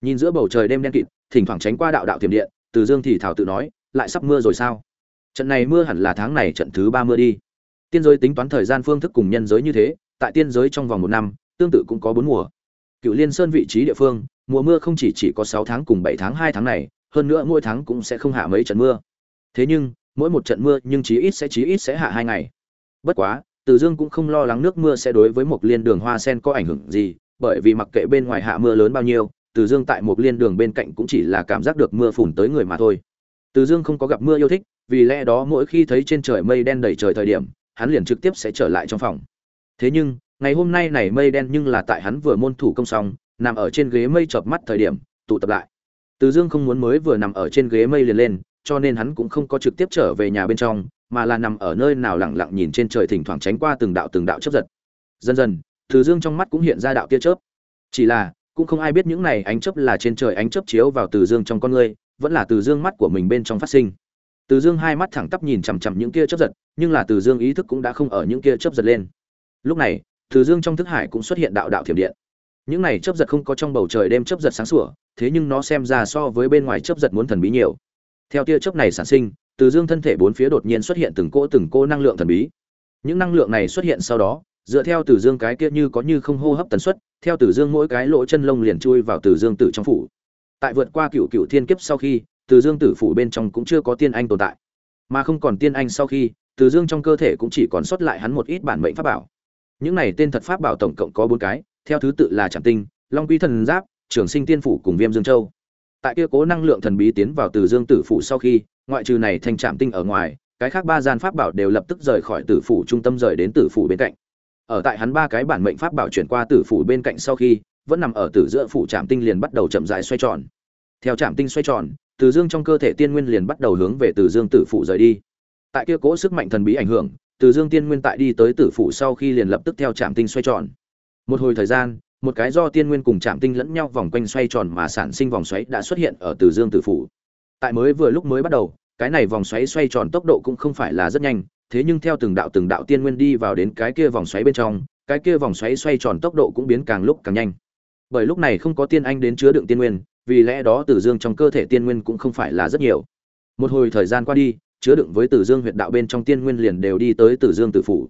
Nhìn giữa bầu trời đêm đen kịt, thỉnh thoảng tránh qua đạo đạo tiềm điện, từ dương thì thảo tự nói, lại sắp mưa rồi sao? Trận này mưa hẳn là tháng này trận thứ ba mưa đi. Tiên giới tính toán thời gian phương thức cùng nhân giới như thế, tại tiên giới trong vòng một năm, tương tự cũng có bốn mùa. Cựu liên sơn vị trí địa phương, mùa mưa không chỉ chỉ có sáu tháng cùng bảy tháng, hai tháng này, hơn nữa mỗi tháng cũng sẽ không hạ mấy trận mưa. Thế nhưng, mỗi một trận mưa nhưng chí ít sẽ chí ít sẽ hạ hai ngày. Bất quá, từ dương cũng không lo lắng nước mưa sẽ đối với một liên đường hoa sen có ảnh hưởng gì, bởi vì mặc kệ bên ngoài hạ mưa lớn bao nhiêu, từ dương tại một liên đường bên cạnh cũng chỉ là cảm giác được mưa phùn tới người mà thôi. Từ dương không có gặp mưa yêu thích vì lẽ đó mỗi khi thấy trên trời mây đen đầy trời thời điểm, hắn liền trực tiếp sẽ trở lại trong phòng. Thế nhưng, ngày hôm nay này mây đen nhưng là tại hắn vừa môn thủ công xong, nằm ở trên ghế mây chợp mắt thời điểm, tụ tập lại. Từ dương không muốn mới vừa nằm ở trên ghế mây liền lên, cho nên hắn cũng không có trực tiếp trở về nhà bên trong, mà là nằm ở nơi nào lặng lặng nhìn trên trời thỉnh thoảng tránh qua từng đạo từng đạo chớp giật. Dần dần, từ dương trong mắt cũng hiện ra đạo tia chớp. Chỉ là, cũng không ai biết những này ánh chớp là trên trời ánh chớp chiếu vào từ dương trong con ngươi vẫn là từ dương mắt của mình bên trong phát sinh từ dương hai mắt thẳng tắp nhìn chằm chằm những kia chớp giật, nhưng là từ dương ý thức cũng đã không ở những kia chớp giật lên. Lúc này, từ dương trong thức hải cũng xuất hiện đạo đạo thiểm điện. Những này chớp giật không có trong bầu trời đêm chớp giật sáng sủa, thế nhưng nó xem ra so với bên ngoài chớp giật muốn thần bí nhiều. Theo tia chớp này sản sinh, từ dương thân thể bốn phía đột nhiên xuất hiện từng cỗ từng cỗ năng lượng thần bí. Những năng lượng này xuất hiện sau đó, dựa theo từ dương cái kia như có như không hô hấp tần suất, theo từ dương mỗi cái lỗ chân lông liền chui vào từ dương tử trong phủ. Tại vượt qua cựu cựu thiên kiếp sau khi từ dương tử phủ bên trong cũng chưa có tiên anh tồn tại. Mà không còn tiên anh sau khi, từ dương trong cơ thể cũng chỉ còn sót lại hắn một ít bản mệnh pháp bảo. Những này tên thật pháp bảo tổng cộng có bốn cái, theo thứ tự là trạm tinh, long quy thần giáp, trường sinh tiên phủ cùng viêm dương châu. Tại kia cố năng lượng thần bí tiến vào từ dương tử phủ sau khi, ngoại trừ này thành trạm tinh ở ngoài, cái khác ba gian pháp bảo đều lập tức rời khỏi tử phủ trung tâm rời đến tử phủ bên cạnh. Ở tại hắn ba cái bản mệnh pháp bảo chuyển qua tử phủ bên cạnh sau khi, vẫn nằm ở tử giữa phủ trạm tinh liền bắt đầu chậm rãi xoay tròn. Theo trạm tinh xoay tròn từ dương trong cơ thể tiên nguyên liền bắt đầu hướng về từ dương tử Phụ rời đi. Tại kia cố sức mạnh thần bí ảnh hưởng, từ dương tiên nguyên tại đi tới tử Phụ sau khi liền lập tức theo trạm tinh xoay tròn. Một hồi thời gian, một cái do tiên nguyên cùng trạm tinh lẫn nhau vòng quanh xoay tròn mà sản sinh vòng xoáy đã xuất hiện ở từ dương tử Phụ. tại mới vừa lúc mới bắt đầu, cái này vòng xoáy xoay tròn tốc độ cũng không phải là rất nhanh, thế nhưng theo từng đạo từng đạo tiên nguyên đi vào đến cái kia vòng xoáy bên trong, cái kia vòng xoáy xoay tròn tốc độ cũng biến càng lúc càng nhanh. Bởi lúc này không có tiên anh đến chứa đựng tiên nguyên vì lẽ đó tử dương trong cơ thể tiên nguyên cũng không phải là rất nhiều. Một hồi thời gian qua đi, chứa đựng với tử dương huyệt đạo bên trong tiên nguyên liền đều đi tới tử dương tử phủ.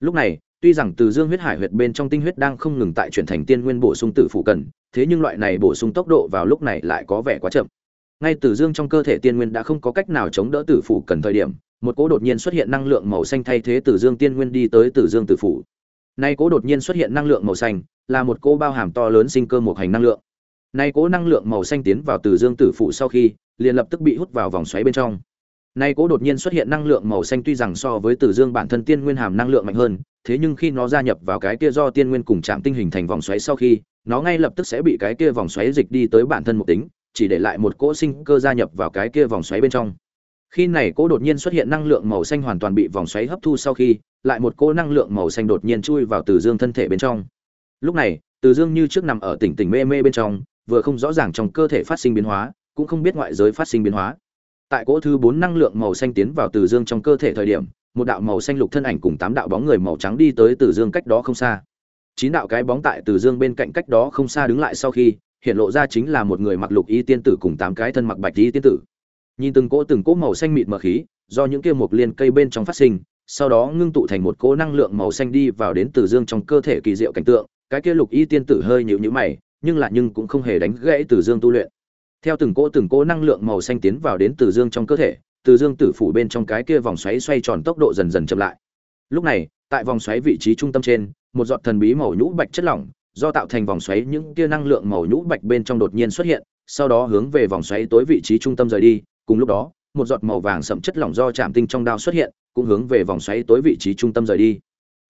Lúc này, tuy rằng tử dương huyết hải huyệt bên trong tinh huyết đang không ngừng tại chuyển thành tiên nguyên bổ sung tử phủ cần, thế nhưng loại này bổ sung tốc độ vào lúc này lại có vẻ quá chậm. Ngay tử dương trong cơ thể tiên nguyên đã không có cách nào chống đỡ tử phủ cần thời điểm, một cỗ đột nhiên xuất hiện năng lượng màu xanh thay thế tử dương tiên nguyên đi tới tử dương tử phủ. Nay cỗ đột nhiên xuất hiện năng lượng màu xanh là một cỗ bao hàm to lớn sinh cơ một hành năng lượng nay cỗ năng lượng màu xanh tiến vào tử dương tử phụ sau khi, liền lập tức bị hút vào vòng xoáy bên trong. Nay cỗ đột nhiên xuất hiện năng lượng màu xanh tuy rằng so với tử dương bản thân tiên nguyên hàm năng lượng mạnh hơn, thế nhưng khi nó gia nhập vào cái kia do tiên nguyên cùng chạm tinh hình thành vòng xoáy sau khi, nó ngay lập tức sẽ bị cái kia vòng xoáy dịch đi tới bản thân một tính, chỉ để lại một cỗ sinh cơ gia nhập vào cái kia vòng xoáy bên trong. Khi này cỗ đột nhiên xuất hiện năng lượng màu xanh hoàn toàn bị vòng xoáy hấp thu sau khi, lại một cỗ năng lượng màu xanh đột nhiên chui vào từ dương thân thể bên trong. Lúc này, từ dương như trước nằm ở tỉnh tỉnh mê mê bên trong vừa không rõ ràng trong cơ thể phát sinh biến hóa, cũng không biết ngoại giới phát sinh biến hóa. Tại cỗ thứ bốn năng lượng màu xanh tiến vào từ dương trong cơ thể thời điểm, một đạo màu xanh lục thân ảnh cùng tám đạo bóng người màu trắng đi tới từ dương cách đó không xa. Chín đạo cái bóng tại từ dương bên cạnh cách đó không xa đứng lại sau khi, hiện lộ ra chính là một người mặc lục y tiên tử cùng tám cái thân mặc bạch y tiên tử. Nhìn từng cỗ từng cỗ màu xanh mịt mờ khí, do những kia một liên cây bên trong phát sinh, sau đó ngưng tụ thành một cỗ năng lượng màu xanh đi vào đến từ dương trong cơ thể kỳ diệu cảnh tượng, cái kia lục y tiên tử hơi nhịu nhữ mày nhưng lại nhưng cũng không hề đánh gãy từ dương tu luyện. Theo từng cỗ từng cỗ năng lượng màu xanh tiến vào đến từ dương trong cơ thể, từ dương tử phủ bên trong cái kia vòng xoáy xoay tròn tốc độ dần dần chậm lại. Lúc này, tại vòng xoáy vị trí trung tâm trên, một giọt thần bí màu nhũ bạch chất lỏng, do tạo thành vòng xoáy những kia năng lượng màu nhũ bạch bên trong đột nhiên xuất hiện, sau đó hướng về vòng xoáy tối vị trí trung tâm rời đi. Cùng lúc đó, một giọt màu vàng sậm chất lỏng do chạm tinh trong đao xuất hiện, cũng hướng về vòng xoáy tối vị trí trung tâm rời đi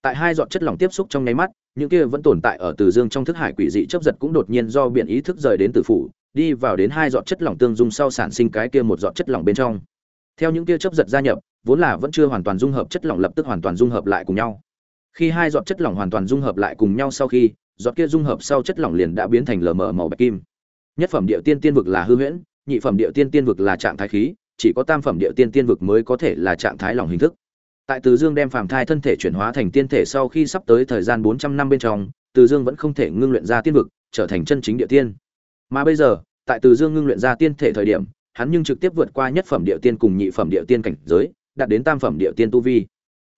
tại hai giọt chất lỏng tiếp xúc trong nháy mắt, những kia vẫn tồn tại ở từ dương trong thức hải quỷ dị chấp giật cũng đột nhiên do biển ý thức rời đến từ phủ, đi vào đến hai giọt chất lỏng tương dung sau sản sinh cái kia một giọt chất lỏng bên trong. Theo những kia chấp giật gia nhập, vốn là vẫn chưa hoàn toàn dung hợp chất lỏng lập tức hoàn toàn dung hợp lại cùng nhau. Khi hai giọt chất lỏng hoàn toàn dung hợp lại cùng nhau sau khi, giọt kia dung hợp sau chất lỏng liền đã biến thành lờ mờ màu bạch kim. Nhất phẩm địa tiên tiên vực là hư huyễn, nhị phẩm địa tiên tiên vực là trạng thái khí, chỉ có tam phẩm địa tiên tiên vực mới có thể là trạng thái lỏng hình thức tại từ dương đem phàm thai thân thể chuyển hóa thành tiên thể sau khi sắp tới thời gian bốn trăm năm bên trong, từ dương vẫn không thể ngưng luyện ra tiên vực, trở thành chân chính địa tiên. Mà bây giờ, tại từ dương ngưng luyện ra tiên thể thời điểm, hắn nhưng trực tiếp vượt qua nhất phẩm địa tiên cùng nhị phẩm địa tiên cảnh giới, đạt đến tam phẩm địa tiên tu vi.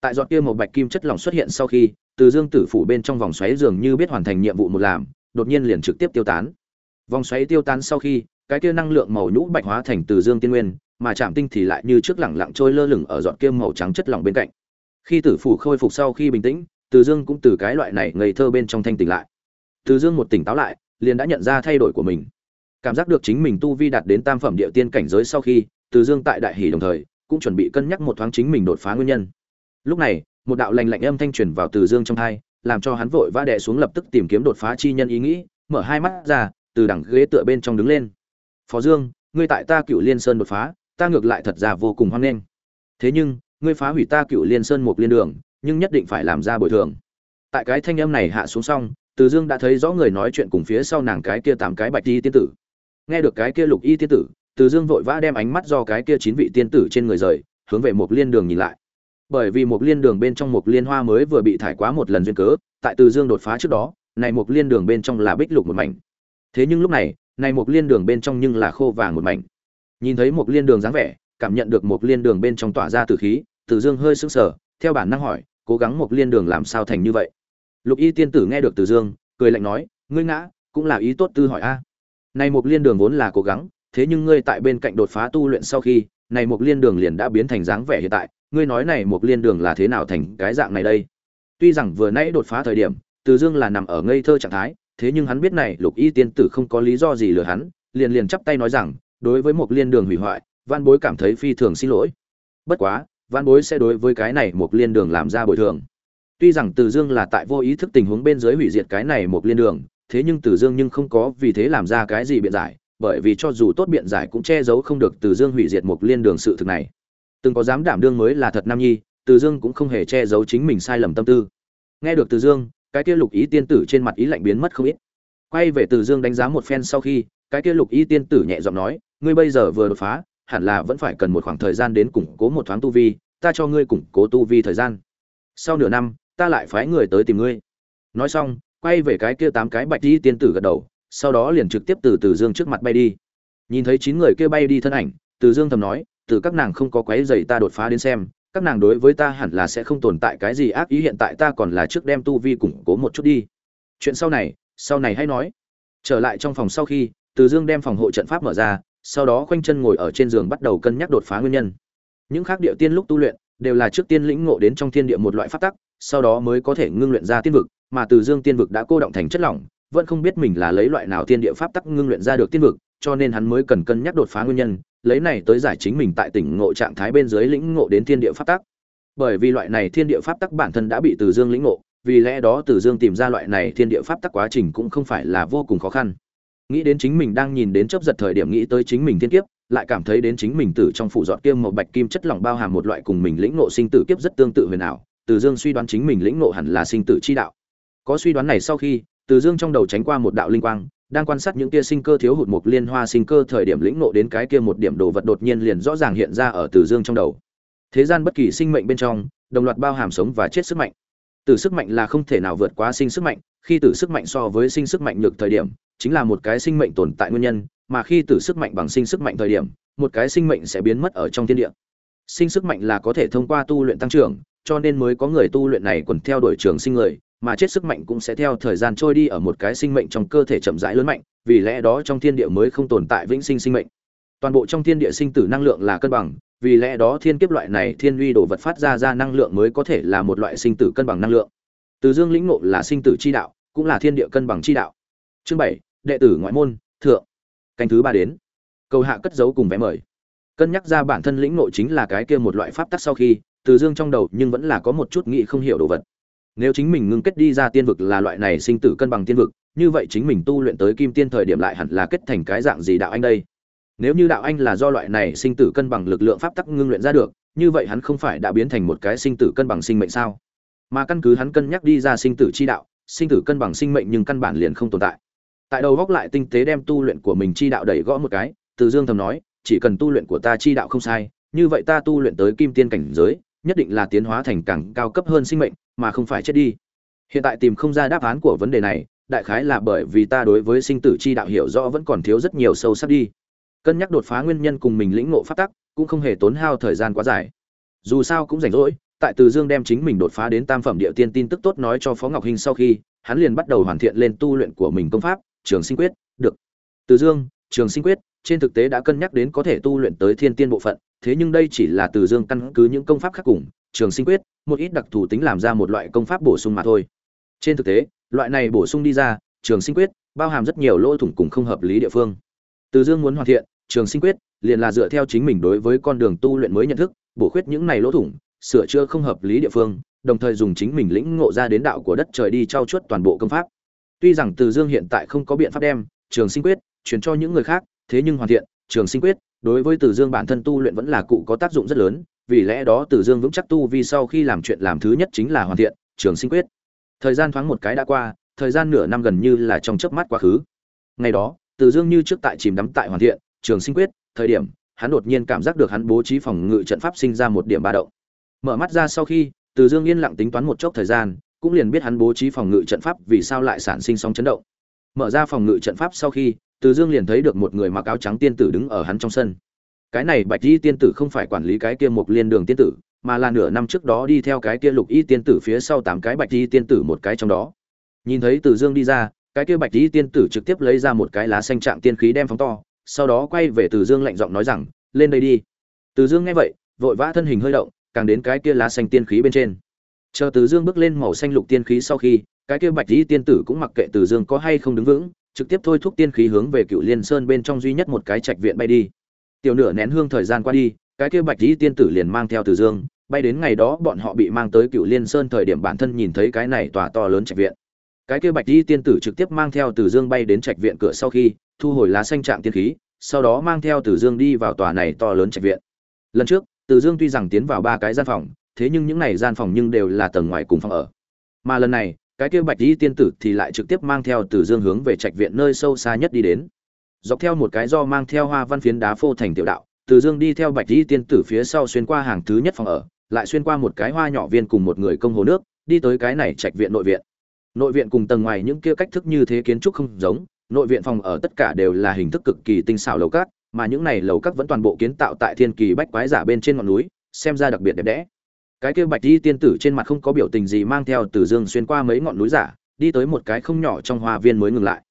Tại giọt kia màu bạch kim chất lỏng xuất hiện sau khi, từ dương tử phủ bên trong vòng xoáy dường như biết hoàn thành nhiệm vụ một làm, đột nhiên liền trực tiếp tiêu tán. Vòng xoáy tiêu tán sau khi, cái kia năng lượng màu nhũ bạch hóa thành từ dương tiên nguyên mà chạm tinh thì lại như trước lẳng lặng trôi lơ lửng ở giọt kia màu trắng chất lỏng bên cạnh. Khi tử phủ khôi phục sau khi bình tĩnh, từ dương cũng từ cái loại này ngây thơ bên trong thanh tỉnh lại. Từ dương một tỉnh táo lại, liền đã nhận ra thay đổi của mình. Cảm giác được chính mình tu vi đạt đến tam phẩm địa tiên cảnh giới sau khi, từ dương tại đại hỷ đồng thời, cũng chuẩn bị cân nhắc một thoáng chính mình đột phá nguyên nhân. Lúc này, một đạo lành lạnh âm thanh truyền vào từ dương trong thai làm cho hắn vội vã đè xuống lập tức tìm kiếm đột phá chi nhân ý nghĩ, mở hai mắt ra, từ đằng ghế tựa bên trong đứng lên. Phó dương, ngươi tại ta cựu liên sơn đột phá ta ngược lại thật ra vô cùng hoan nghênh. Thế nhưng, ngươi phá hủy ta cựu liên sơn một liên đường, nhưng nhất định phải làm ra bồi thường. Tại cái thanh âm này hạ xuống xong, từ dương đã thấy rõ người nói chuyện cùng phía sau nàng cái kia tám cái bạch y tiên tử. Nghe được cái kia lục y tiên tử, từ dương vội vã đem ánh mắt do cái kia chín vị tiên tử trên người rời, hướng về một liên đường nhìn lại. Bởi vì một liên đường bên trong một liên hoa mới vừa bị thải quá một lần duyên cớ, tại từ dương đột phá trước đó, này một liên đường bên trong là bích lục một mảnh. Thế nhưng lúc này này một liên đường bên trong nhưng là khô vàng một mảnh nhìn thấy một liên đường dáng vẻ, cảm nhận được một liên đường bên trong tỏa ra từ khí từ dương hơi sững sờ, theo bản năng hỏi, cố gắng một liên đường làm sao thành như vậy? Lục y tiên tử nghe được từ dương, cười lạnh nói, ngươi ngã, cũng là ý tốt tư hỏi a. Này một liên đường vốn là cố gắng, thế nhưng ngươi tại bên cạnh đột phá tu luyện sau khi, này một liên đường liền đã biến thành dáng vẻ hiện tại, ngươi nói này một liên đường là thế nào thành cái dạng này đây? Tuy rằng vừa nãy đột phá thời điểm từ dương là nằm ở ngây thơ trạng thái, thế nhưng hắn biết này lục y tiên tử không có lý do gì lừa hắn, liền liền chắp tay nói rằng đối với một liên đường hủy hoại văn bối cảm thấy phi thường xin lỗi. Bất quá văn bối sẽ đối với cái này một liên đường làm ra bồi thường. Tuy rằng từ dương là tại vô ý thức tình huống bên dưới hủy diệt cái này một liên đường, thế nhưng từ dương nhưng không có vì thế làm ra cái gì biện giải, bởi vì cho dù tốt biện giải cũng che giấu không được từ dương hủy diệt một liên đường sự thực này. Từng có dám đảm đương mới là thật nam nhi, từ dương cũng không hề che giấu chính mình sai lầm tâm tư. Nghe được từ dương, cái kia lục ý tiên tử trên mặt ý lạnh biến mất không ít. Quay về từ dương đánh giá một phen sau khi, cái kia lục ý tiên tử nhẹ giọng nói ngươi bây giờ vừa đột phá, hẳn là vẫn phải cần một khoảng thời gian đến củng cố một thoáng tu vi, ta cho ngươi củng cố tu vi thời gian. Sau nửa năm, ta lại phái người tới tìm ngươi. Nói xong, quay về cái kia tám cái bạch y tiên tử gật đầu, sau đó liền trực tiếp từ từ dương trước mặt bay đi. Nhìn thấy chín người kia bay đi thân ảnh, từ dương thầm nói, từ các nàng không có quấy dày ta đột phá đến xem, các nàng đối với ta hẳn là sẽ không tồn tại cái gì ác ý, hiện tại ta còn là trước đem tu vi củng cố một chút đi. Chuyện sau này sau này hãy nói. Trở lại trong phòng sau khi, từ dương đem phòng hộ trận pháp mở ra sau đó khoanh chân ngồi ở trên giường bắt đầu cân nhắc đột phá nguyên nhân những khác địa tiên lúc tu luyện đều là trước tiên lĩnh ngộ đến trong thiên địa một loại pháp tắc sau đó mới có thể ngưng luyện ra tiên vực mà từ dương tiên vực đã cô động thành chất lỏng vẫn không biết mình là lấy loại nào thiên địa pháp tắc ngưng luyện ra được tiên vực cho nên hắn mới cần cân nhắc đột phá nguyên nhân lấy này tới giải chính mình tại tỉnh ngộ trạng thái bên dưới lĩnh ngộ đến thiên địa pháp tắc. Bởi vì loại này thiên địa pháp tắc bản thân đã bị Từ Dương lĩnh ngộ, vì lẽ đó Từ Dương tìm ra loại này thiên địa pháp tắc quá trình cũng không phải là vô cùng khó khăn. Nghĩ đến chính mình đang nhìn đến chớp giật thời điểm nghĩ tới chính mình thiên kiếp, lại cảm thấy đến chính mình tử trong phủ giọt kiêm một bạch kim chất lỏng bao hàm một loại cùng mình lĩnh ngộ sinh tử kiếp rất tương tự huyền ảo, Từ Dương suy đoán chính mình lĩnh ngộ hẳn là sinh tử chi đạo. Có suy đoán này sau khi, Từ Dương trong đầu tránh qua một đạo linh quang, đang quan sát những kia sinh cơ thiếu hụt một liên hoa sinh cơ thời điểm lĩnh ngộ đến cái kia một điểm đồ vật đột nhiên liền rõ ràng hiện ra ở Từ Dương trong đầu. Thế gian bất kỳ sinh mệnh bên trong, đồng loạt bao hàm sống và chết sức mạnh. Tử sức mạnh là không thể nào vượt quá sinh sức mạnh, khi tử sức mạnh so với sinh sức mạnh nhược thời điểm, chính là một cái sinh mệnh tồn tại nguyên nhân, mà khi tử sức mạnh bằng sinh sức mạnh thời điểm, một cái sinh mệnh sẽ biến mất ở trong thiên địa. Sinh sức mạnh là có thể thông qua tu luyện tăng trưởng, cho nên mới có người tu luyện này quần theo đuổi trường sinh người, mà chết sức mạnh cũng sẽ theo thời gian trôi đi ở một cái sinh mệnh trong cơ thể chậm rãi lớn mạnh, vì lẽ đó trong thiên địa mới không tồn tại vĩnh sinh sinh mệnh. Toàn bộ trong thiên địa sinh tử năng lượng là cân bằng, vì lẽ đó thiên kiếp loại này thiên uy đồ vật phát ra ra năng lượng mới có thể là một loại sinh tử cân bằng năng lượng. Từ Dương lĩnh ngộ là sinh tử chi đạo, cũng là thiên địa cân bằng chi đạo. Chương 7, đệ tử ngoại môn, thượng. Canh thứ ba đến. Cầu hạ cất giấu cùng vé mời. Cân nhắc ra bản thân lĩnh nội chính là cái kia một loại pháp tắc sau khi, Từ Dương trong đầu nhưng vẫn là có một chút nghĩ không hiểu đồ vật nếu chính mình ngưng kết đi ra tiên vực là loại này sinh tử cân bằng tiên vực như vậy chính mình tu luyện tới kim tiên thời điểm lại hẳn là kết thành cái dạng gì đạo anh đây nếu như đạo anh là do loại này sinh tử cân bằng lực lượng pháp tắc ngưng luyện ra được như vậy hắn không phải đã biến thành một cái sinh tử cân bằng sinh mệnh sao mà căn cứ hắn cân nhắc đi ra sinh tử chi đạo sinh tử cân bằng sinh mệnh nhưng căn bản liền không tồn tại tại đầu góc lại tinh tế đem tu luyện của mình chi đạo đẩy gõ một cái, từ dương thầm nói, chỉ cần tu luyện của ta chi đạo không sai, như vậy ta tu luyện tới kim tiên cảnh giới, nhất định là tiến hóa thành càng cao cấp hơn sinh mệnh, mà không phải chết đi. Hiện tại tìm không ra đáp án của vấn đề này, đại khái là bởi vì ta đối với sinh tử chi đạo hiểu rõ vẫn còn thiếu rất nhiều sâu sắc đi. Cân nhắc đột phá nguyên nhân cùng mình lĩnh ngộ phát tắc, cũng không hề tốn hao thời gian quá dài. Dù sao cũng rảnh rỗi, tại từ dương đem chính mình đột phá đến tam phẩm địa tiên tin tức tốt nói cho phó ngọc hinh sau khi, hắn liền bắt đầu hoàn thiện lên tu luyện của mình công pháp trường sinh quyết, được. Từ dương, trường sinh quyết, trên thực tế đã cân nhắc đến có thể tu luyện tới thiên tiên bộ phận, thế nhưng đây chỉ là từ dương căn cứ những công pháp khác cùng, trường sinh quyết, một ít đặc thù tính làm ra một loại công pháp bổ sung mà thôi. Trên thực tế, loại này bổ sung đi ra, trường sinh quyết, bao hàm rất nhiều lỗ thủng cùng không hợp lý địa phương. Từ dương muốn hoàn thiện, trường sinh quyết liền là dựa theo chính mình đối với con đường tu luyện mới nhận thức, bổ khuyết những này lỗ thủng, sửa chữa không hợp lý địa phương, đồng thời dùng chính mình lĩnh ngộ ra đến đạo của đất trời đi trao chuốt toàn bộ công pháp tuy rằng từ dương hiện tại không có biện pháp đem trường sinh quyết truyền cho những người khác, thế nhưng hoàn thiện trường sinh quyết đối với từ dương bản thân tu luyện vẫn là cụ có tác dụng rất lớn, vì lẽ đó từ dương vững chắc tu vì sau khi làm chuyện làm thứ nhất chính là hoàn thiện trường sinh quyết. Thời gian thoáng một cái đã qua, thời gian nửa năm gần như là trong chớp mắt quá khứ. Ngày đó, từ dương như trước tại chìm đắm tại hoàn thiện trường sinh quyết, thời điểm, hắn đột nhiên cảm giác được hắn bố trí phòng ngự trận pháp sinh ra một điểm ba động. Mở mắt ra sau khi, từ dương yên lặng tính toán một chốc thời gian cũng liền biết hắn bố trí phòng ngự trận pháp vì sao lại sản sinh sóng chấn động. Mở ra phòng ngự trận pháp sau khi, từ dương liền thấy được một người mặc áo trắng tiên tử đứng ở hắn trong sân. Cái này bạch y tiên tử không phải quản lý cái kia một liên đường tiên tử, mà là nửa năm trước đó đi theo cái kia lục y tiên tử phía sau tám cái bạch y tiên tử một cái trong đó. Nhìn thấy từ dương đi ra, cái kia bạch y tiên tử trực tiếp lấy ra một cái lá xanh trạng tiên khí đem phóng to, sau đó quay về từ dương lạnh giọng nói rằng, lên đây đi. Từ dương nghe vậy, vội vã thân hình hơi động, càng đến cái kia lá xanh tiên khí bên trên chờ từ dương bước lên màu xanh lục tiên khí sau khi, cái kia bạch Dĩ tiên tử cũng mặc kệ từ dương có hay không đứng vững, trực tiếp thôi thúc tiên khí hướng về cựu liên sơn bên trong duy nhất một cái trạch viện bay đi. Tiểu nửa nén hương thời gian qua đi, cái kia bạch Dĩ tiên tử liền mang theo từ dương, bay đến ngày đó bọn họ bị mang tới cựu liên sơn thời điểm bản thân nhìn thấy cái này tòa to lớn trạch viện. Cái kia bạch Dĩ tiên tử trực tiếp mang theo từ dương bay đến trạch viện cửa sau khi, thu hồi lá xanh trạng tiên khí, sau đó mang theo từ dương đi vào tòa này to lớn trạch viện. Lần trước, từ dương tuy rằng tiến vào ba cái gian phòng thế nhưng những này gian phòng nhưng đều là tầng ngoài cùng phòng ở. Mà lần này, cái kia bạch y tiên tử thì lại trực tiếp mang theo từ dương hướng về trạch viện nơi sâu xa nhất đi đến. Dọc theo một cái do mang theo hoa văn phiến đá phô thành tiểu đạo, từ dương đi theo bạch y tiên tử phía sau xuyên qua hàng thứ nhất phòng ở, lại xuyên qua một cái hoa nhỏ viên cùng một người công hồ nước, đi tới cái này trạch viện nội viện. Nội viện cùng tầng ngoài những kia cách thức như thế kiến trúc không giống, nội viện phòng ở tất cả đều là hình thức cực kỳ tinh xảo lầu cát mà những này lầu cát vẫn toàn bộ kiến tạo tại thiên kỳ bách quái giả bên trên ngọn núi, xem ra đặc biệt đẹp đẽ cái kia bạch y tiên tử trên mặt không có biểu tình gì mang theo từ dương xuyên qua mấy ngọn núi giả, đi tới một cái không nhỏ trong hoa viên mới ngừng lại.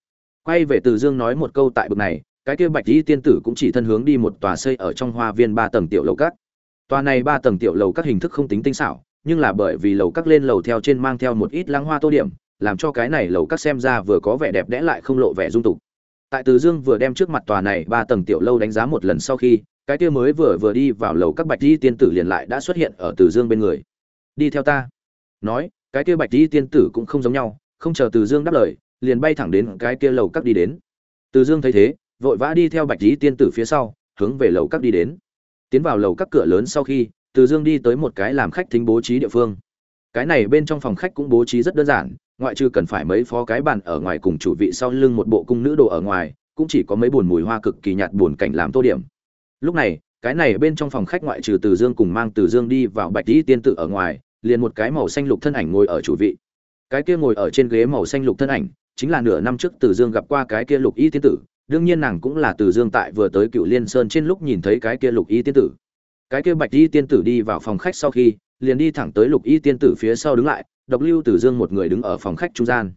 Quay về từ dương nói một câu tại bực này, cái kia bạch y tiên tử cũng chỉ thân hướng đi một tòa xây ở trong hoa viên ba tầng tiểu lầu cát. Tòa này ba tầng tiểu lầu các hình thức không tính tinh xảo, nhưng là bởi vì lầu các lên lầu theo trên mang theo một ít lăng hoa tô điểm, làm cho cái này lầu các xem ra vừa có vẻ đẹp đẽ lại không lộ vẻ dung tục. Tại từ dương vừa đem trước mặt tòa này ba tầng tiểu lâu đánh giá một lần sau khi cái kia mới vừa vừa đi vào lầu các bạch di tiên tử liền lại đã xuất hiện ở từ dương bên người. Đi theo ta. Nói, cái kia bạch di tiên tử cũng không giống nhau, không chờ từ dương đáp lời, liền bay thẳng đến cái kia lầu các đi đến. Từ dương thấy thế, vội vã đi theo bạch di tiên tử phía sau, hướng về lầu các đi đến. Tiến vào lầu các cửa lớn sau khi, từ dương đi tới một cái làm khách thính bố trí địa phương. Cái này bên trong phòng khách cũng bố trí rất đơn giản, ngoại trừ cần phải mấy phó cái bàn ở ngoài cùng chủ vị sau lưng một bộ cung nữ đồ ở ngoài, cũng chỉ có mấy buồn mùi hoa cực kỳ nhạt buồn cảnh làm tô điểm lúc này, cái này bên trong phòng khách ngoại trừ từ dương cùng mang từ dương đi vào bạch dĩ tiên tự ở ngoài, liền một cái màu xanh lục thân ảnh ngồi ở chủ vị. Cái kia ngồi ở trên ghế màu xanh lục thân ảnh, chính là nửa năm trước từ dương gặp qua cái kia lục y tiên tử đương nhiên nàng cũng là từ dương tại vừa tới cựu liên sơn trên lúc nhìn thấy cái kia lục y tiên tử cái kia bạch y tiên tử đi vào phòng khách sau khi, liền đi thẳng tới lục y tiên tử phía sau đứng lại, độc lưu Từ dương một người đứng ở phòng khách trung gian.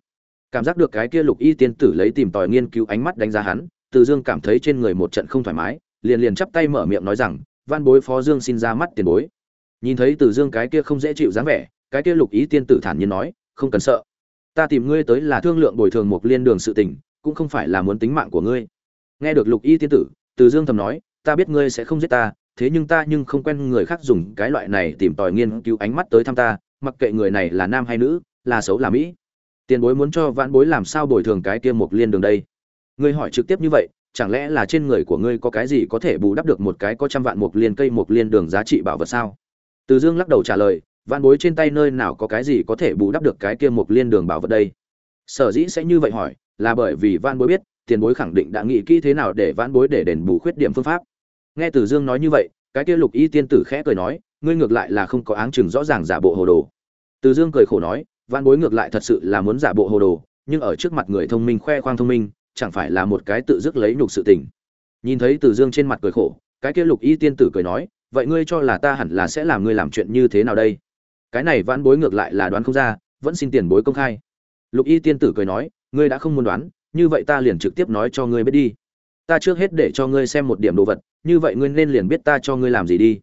Cảm giác được cái kia lục y tiên tử lấy tìm tòi nghiên cứu ánh mắt đánh giá hắn, Từ dương cảm thấy trên người một trận không thoải mái liền liền chắp tay mở miệng nói rằng, văn bối phó dương xin ra mắt tiền bối. Nhìn thấy từ dương cái kia không dễ chịu dáng vẻ, cái kia lục ý tiên tử thản nhiên nói, không cần sợ. Ta tìm ngươi tới là thương lượng bồi thường một liên đường sự tình, cũng không phải là muốn tính mạng của ngươi. Nghe được lục y tiên tử, từ dương thầm nói, ta biết ngươi sẽ không giết ta, thế nhưng ta nhưng không quen người khác dùng cái loại này tìm tòi nghiên cứu ánh mắt tới thăm ta, mặc kệ người này là nam hay nữ, là xấu là mỹ. Tiền bối muốn cho vãn bối làm sao bồi thường cái kia một liên đường đây? Ngươi hỏi trực tiếp như vậy chẳng lẽ là trên người của ngươi có cái gì có thể bù đắp được một cái có trăm vạn mục liên cây mục liên đường giá trị bảo vật sao? Từ dương lắc đầu trả lời, vạn bối trên tay nơi nào có cái gì có thể bù đắp được cái kia mục liên đường bảo vật đây? Sở dĩ sẽ như vậy hỏi, là bởi vì vạn bối biết, tiền bối khẳng định đã nghĩ kỹ thế nào để vãn bối để đền bù khuyết điểm phương pháp. Nghe từ dương nói như vậy, cái kia lục y tiên tử khẽ cười nói, ngươi ngược lại là không có áng chừng rõ ràng giả bộ hồ đồ. Từ dương cười khổ nói văn bối ngược lại thật sự là muốn giả bộ hồ đồ, nhưng ở trước mặt người thông minh khoe khoang thông minh chẳng phải là một cái tự dứt lấy nhục sự tình. Nhìn thấy từ dương trên mặt cười khổ, cái kia lục y tiên tử cười nói, vậy ngươi cho là ta hẳn là sẽ làm ngươi làm chuyện như thế nào đây? Cái này vãn bối ngược lại là đoán không ra, vẫn xin tiền bối công khai. Lục y tiên tử cười nói, ngươi đã không muốn đoán, như vậy ta liền trực tiếp nói cho ngươi biết đi. Ta trước hết để cho ngươi xem một điểm đồ vật, như vậy ngươi nên liền biết ta cho ngươi làm gì đi.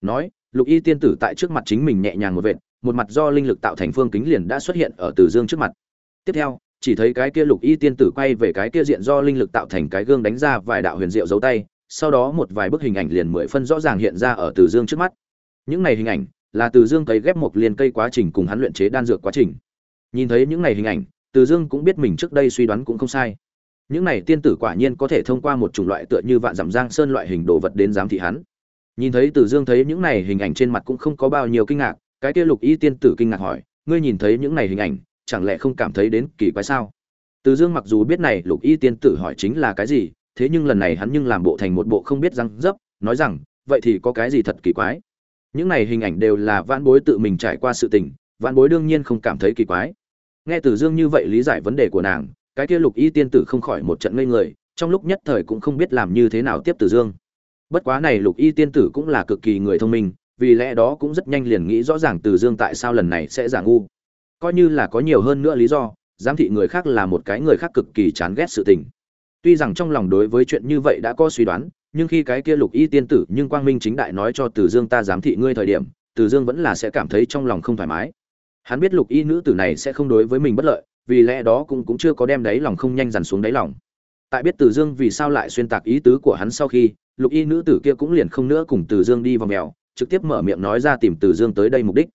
Nói, lục y tiên tử tại trước mặt chính mình nhẹ nhàng một vệt, một mặt do linh lực tạo thành phương kính liền đã xuất hiện ở từ dương trước mặt. Tiếp theo chỉ thấy cái kia lục y tiên tử quay về cái kia diện do linh lực tạo thành cái gương đánh ra vài đạo huyền diệu dấu tay, sau đó một vài bức hình ảnh liền mười phân rõ ràng hiện ra ở từ dương trước mắt. Những này hình ảnh là từ dương cấy ghép một liền cây quá trình cùng hắn luyện chế đan dược quá trình. Nhìn thấy những này hình ảnh, từ dương cũng biết mình trước đây suy đoán cũng không sai. Những này tiên tử quả nhiên có thể thông qua một chủng loại tựa như vạn dặm giang sơn loại hình đồ vật đến giám thị hắn. Nhìn thấy từ dương thấy những này hình ảnh trên mặt cũng không có bao nhiêu kinh ngạc, cái kia lục y tiên tử kinh ngạc hỏi, ngươi nhìn thấy những này hình ảnh chẳng lẽ không cảm thấy đến kỳ quái sao? Từ dương mặc dù biết này, lục y tiên tử hỏi chính là cái gì, thế nhưng lần này hắn nhưng làm bộ thành một bộ không biết răng dấp, nói rằng, vậy thì có cái gì thật kỳ quái? Những này hình ảnh đều là vãn bối tự mình trải qua sự tình, vãn bối đương nhiên không cảm thấy kỳ quái. Nghe từ dương như vậy lý giải vấn đề của nàng, cái kia lục y tiên tử không khỏi một trận ngây người, trong lúc nhất thời cũng không biết làm như thế nào tiếp từ dương. Bất quá này lục y tiên tử cũng là cực kỳ người thông minh, vì lẽ đó cũng rất nhanh liền nghĩ rõ ràng từ dương tại sao lần này sẽ giả ngu coi như là có nhiều hơn nữa lý do, giám thị người khác là một cái người khác cực kỳ chán ghét sự tình. Tuy rằng trong lòng đối với chuyện như vậy đã có suy đoán, nhưng khi cái kia lục y tiên tử nhưng quang minh chính đại nói cho từ dương ta giám thị ngươi thời điểm, từ dương vẫn là sẽ cảm thấy trong lòng không thoải mái. Hắn biết lục y nữ tử này sẽ không đối với mình bất lợi, vì lẽ đó cũng cũng chưa có đem đáy lòng không nhanh dằn xuống đáy lòng. Tại biết từ dương vì sao lại xuyên tạc ý tứ của hắn sau khi, lục y nữ tử kia cũng liền không nữa cùng từ dương đi vào mèo, trực tiếp mở miệng nói ra tìm từ dương tới đây mục đích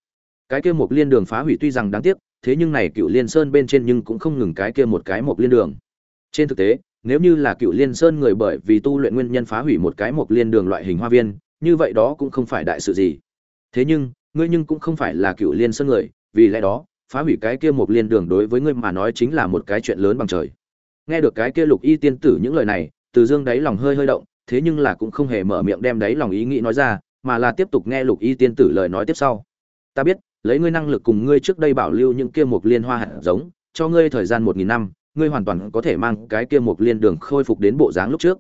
cái kia một liên đường phá hủy tuy rằng đáng tiếc, thế nhưng này cựu liên sơn bên trên nhưng cũng không ngừng cái kia một cái một liên đường. Trên thực tế, nếu như là cựu liên sơn người bởi vì tu luyện nguyên nhân phá hủy một cái một liên đường loại hình hoa viên, như vậy đó cũng không phải đại sự gì. Thế nhưng, ngươi nhưng cũng không phải là cựu liên sơn người, vì lẽ đó, phá hủy cái kia một liên đường đối với ngươi mà nói chính là một cái chuyện lớn bằng trời. Nghe được cái kia lục y tiên tử những lời này, từ dương đáy lòng hơi hơi động, thế nhưng là cũng không hề mở miệng đem đáy lòng ý nghĩ nói ra, mà là tiếp tục nghe lục y tiên tử lời nói tiếp sau. Ta biết lấy ngươi năng lực cùng ngươi trước đây bảo lưu những kia mục liên hoa hạt giống, cho ngươi thời gian một nghìn năm, ngươi hoàn toàn có thể mang cái kia mục liên đường khôi phục đến bộ dáng lúc trước.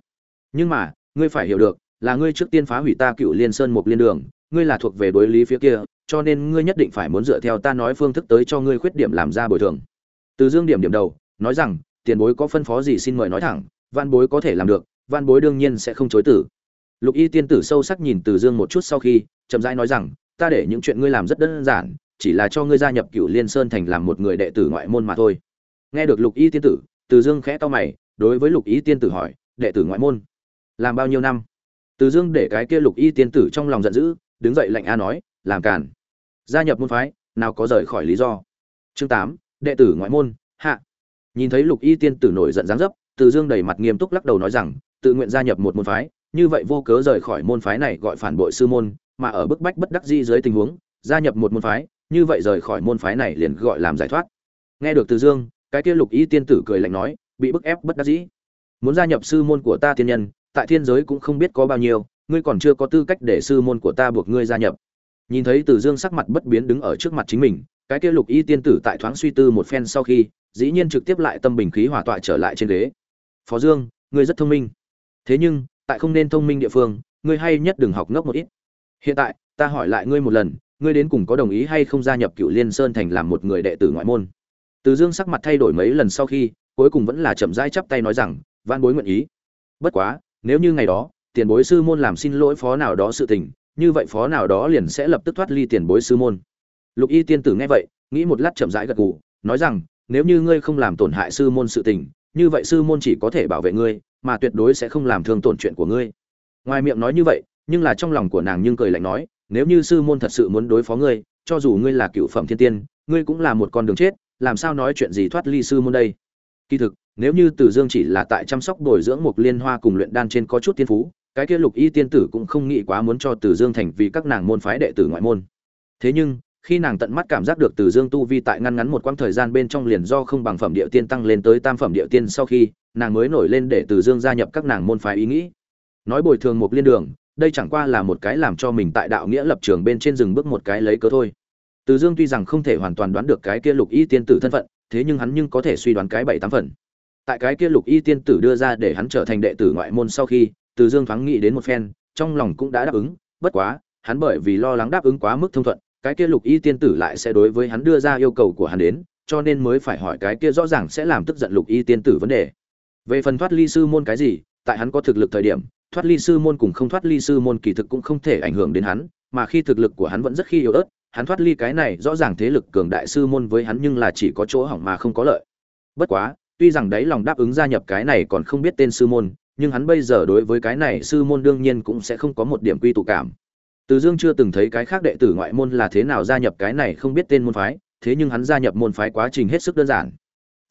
Nhưng mà, ngươi phải hiểu được, là ngươi trước tiên phá hủy ta cựu liên sơn mục liên đường, ngươi là thuộc về đối lý phía kia, cho nên ngươi nhất định phải muốn dựa theo ta nói phương thức tới cho ngươi khuyết điểm làm ra bồi thường. Từ dương điểm điểm đầu, nói rằng, tiền bối có phân phó gì xin mời nói thẳng, văn bối có thể làm được, văn bối đương nhiên sẽ không chối từ. Lục y tiên tử sâu sắc nhìn từ dương một chút sau khi, chậm rãi nói rằng ta để những chuyện ngươi làm rất đơn giản, chỉ là cho ngươi gia nhập cựu liên sơn thành làm một người đệ tử ngoại môn mà thôi. Nghe được lục y tiên tử, từ dương khẽ to mày, đối với lục y tiên tử hỏi, đệ tử ngoại môn, làm bao nhiêu năm? Từ dương để cái kia lục y tiên tử trong lòng giận dữ, đứng dậy lạnh a nói, làm cản gia nhập môn phái, nào có rời khỏi lý do. Chương tám, đệ tử ngoại môn, hạ. Nhìn thấy lục y tiên tử nổi giận dáng dấp, từ dương đầy mặt nghiêm túc lắc đầu nói rằng, tự nguyện gia nhập một môn phái, như vậy vô cớ rời khỏi môn phái này gọi phản bội sư môn mà ở bức bách bất đắc di dưới tình huống, gia nhập một môn phái, như vậy rời khỏi môn phái này liền gọi làm giải thoát. Nghe được từ dương, cái kia lục y tiên tử cười lạnh nói, bị bức ép bất đắc dĩ. Muốn gia nhập sư môn của ta tiên nhân, tại thiên giới cũng không biết có bao nhiêu, ngươi còn chưa có tư cách để sư môn của ta buộc ngươi gia nhập. Nhìn thấy từ dương sắc mặt bất biến đứng ở trước mặt chính mình, cái kia lục y tiên tử tại thoáng suy tư một phen sau khi, dĩ nhiên trực tiếp lại tâm bình khí hòa tọa trở lại trên ghế. Phó dương, ngươi rất thông minh. Thế nhưng, tại không nên thông minh địa phương, ngươi hay nhất đừng học ngốc một ít hiện tại, ta hỏi lại ngươi một lần, ngươi đến cùng có đồng ý hay không gia nhập cựu liên sơn thành làm một người đệ tử ngoại môn? Từ dương sắc mặt thay đổi mấy lần sau khi, cuối cùng vẫn là chậm rãi chắp tay nói rằng van bối nguyện ý. Bất quá, nếu như ngày đó, tiền bối sư môn làm xin lỗi phó nào đó sự tình, như vậy phó nào đó liền sẽ lập tức thoát ly tiền bối sư môn. Lục y tiên tử nghe vậy, nghĩ một lát chậm rãi gật gù, nói rằng, nếu như ngươi không làm tổn hại sư môn sự tình, như vậy sư môn chỉ có thể bảo vệ ngươi, mà tuyệt đối sẽ không làm thương tổn chuyện của ngươi. Ngoài miệng nói như vậy nhưng là trong lòng của nàng nhưng cười lạnh nói nếu như sư môn thật sự muốn đối phó ngươi cho dù ngươi là cựu phẩm thiên tiên ngươi cũng là một con đường chết làm sao nói chuyện gì thoát ly sư môn đây kỳ thực nếu như Từ Dương chỉ là tại chăm sóc bồi dưỡng một liên hoa cùng luyện đan trên có chút tiên phú, cái kia Lục Y tiên tử cũng không nghĩ quá muốn cho Từ Dương thành vì các nàng môn phái đệ tử ngoại môn. Thế nhưng, khi nàng tận mắt cảm giác được Từ Dương tu vi tại ngăn ngắn một quãng thời gian bên trong liền do không bằng phẩm địa tiên tăng lên tới tam phẩm địa tiên sau khi, nàng mới nổi lên để Từ Dương gia nhập các nàng môn phái ý nghĩ. Nói bồi thường một liên đường, đây chẳng qua là một cái làm cho mình tại đạo nghĩa lập trường bên trên rừng bước một cái lấy cớ thôi. Từ Dương tuy rằng không thể hoàn toàn đoán được cái kia Lục Y tiên tử thân phận, thế nhưng hắn nhưng có thể suy đoán cái bảy tám phần tại cái kia lục y tiên tử đưa ra để hắn trở thành đệ tử ngoại môn sau khi từ dương thoáng nghĩ đến một phen trong lòng cũng đã đáp ứng bất quá hắn bởi vì lo lắng đáp ứng quá mức thông thuận cái kia lục y tiên tử lại sẽ đối với hắn đưa ra yêu cầu của hắn đến cho nên mới phải hỏi cái kia rõ ràng sẽ làm tức giận lục y tiên tử vấn đề về phần thoát ly sư môn cái gì tại hắn có thực lực thời điểm thoát ly sư môn cùng không thoát ly sư môn kỳ thực cũng không thể ảnh hưởng đến hắn, mà khi thực lực của hắn vẫn rất khi yếu ớt, hắn thoát ly cái này rõ ràng thế lực cường đại sư môn với hắn nhưng là chỉ có chỗ hỏng mà không có lợi. Bất quá, tuy rằng đấy lòng đáp ứng gia nhập cái này còn không biết tên sư môn, nhưng hắn bây giờ đối với cái này sư môn đương nhiên cũng sẽ không có một điểm quy tụ cảm. Từ dương chưa từng thấy cái khác đệ tử ngoại môn là thế nào gia nhập cái này không biết tên môn phái, thế nhưng hắn gia nhập môn phái quá trình hết sức đơn giản.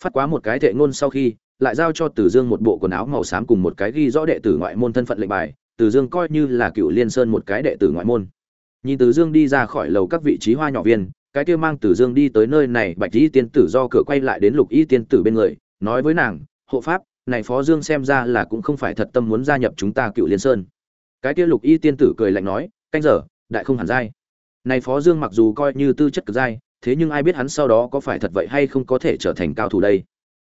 Phát quá một cái thệ ngôn sau khi lại giao cho Từ Dương một bộ quần áo màu xám cùng một cái ghi rõ đệ tử ngoại môn thân phận lệnh bài, Từ Dương coi như là cựu Liên Sơn một cái đệ tử ngoại môn. Nhìn Từ Dương đi ra khỏi lầu các vị trí hoa nhỏ viên, cái kia mang Từ Dương đi tới nơi này, Bạch Y tiên tử do cửa quay lại đến Lục Y tiên tử bên người, nói với nàng, "Hộ pháp, này Phó Dương xem ra là cũng không phải thật tâm muốn gia nhập chúng ta Cựu Liên Sơn." Cái kia Lục Y tiên tử cười lạnh nói, "Canh giờ, đại không hẳn dai." Này Phó Dương mặc dù coi như tư chất cực dai, thế nhưng ai biết hắn sau đó có phải thật vậy hay không có thể trở thành cao thủ đây.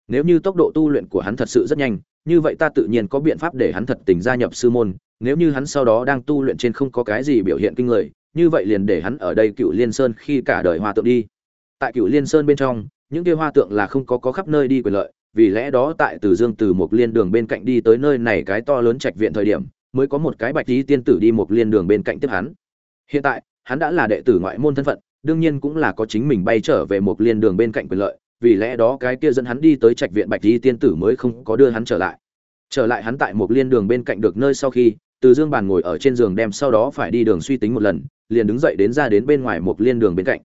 Nếu như tốc độ tu luyện của hắn thật sự rất nhanh, như vậy ta tự nhiên có biện pháp để hắn thật tình gia nhập sư môn, nếu như hắn sau đó đang tu luyện trên không có cái gì biểu hiện kinh người, như vậy liền để hắn ở đây Cựu Liên Sơn khi cả đời hoa tượng đi. Tại Cựu Liên Sơn bên trong, những kia hoa tượng là không có có khắp nơi đi quyền lợi, vì lẽ đó tại Từ Dương từ một liên đường bên cạnh đi tới nơi này cái to lớn trạch viện thời điểm, mới có một cái bạch tí tiên tử đi một liên đường bên cạnh tiếp hắn. Hiện tại, hắn đã là đệ tử ngoại môn thân phận, đương nhiên cũng là có chính mình bay trở về một liên đường bên cạnh quyền lợi, vì lẽ đó cái kia dẫn hắn đi tới trạch viện bạch di tiên tử mới không có đưa hắn trở lại. Trở lại hắn tại một liên đường bên cạnh được nơi sau khi, từ dương bàn ngồi ở trên giường đem sau đó phải đi đường suy tính một lần, liền đứng dậy đến ra đến bên ngoài một liên đường bên cạnh.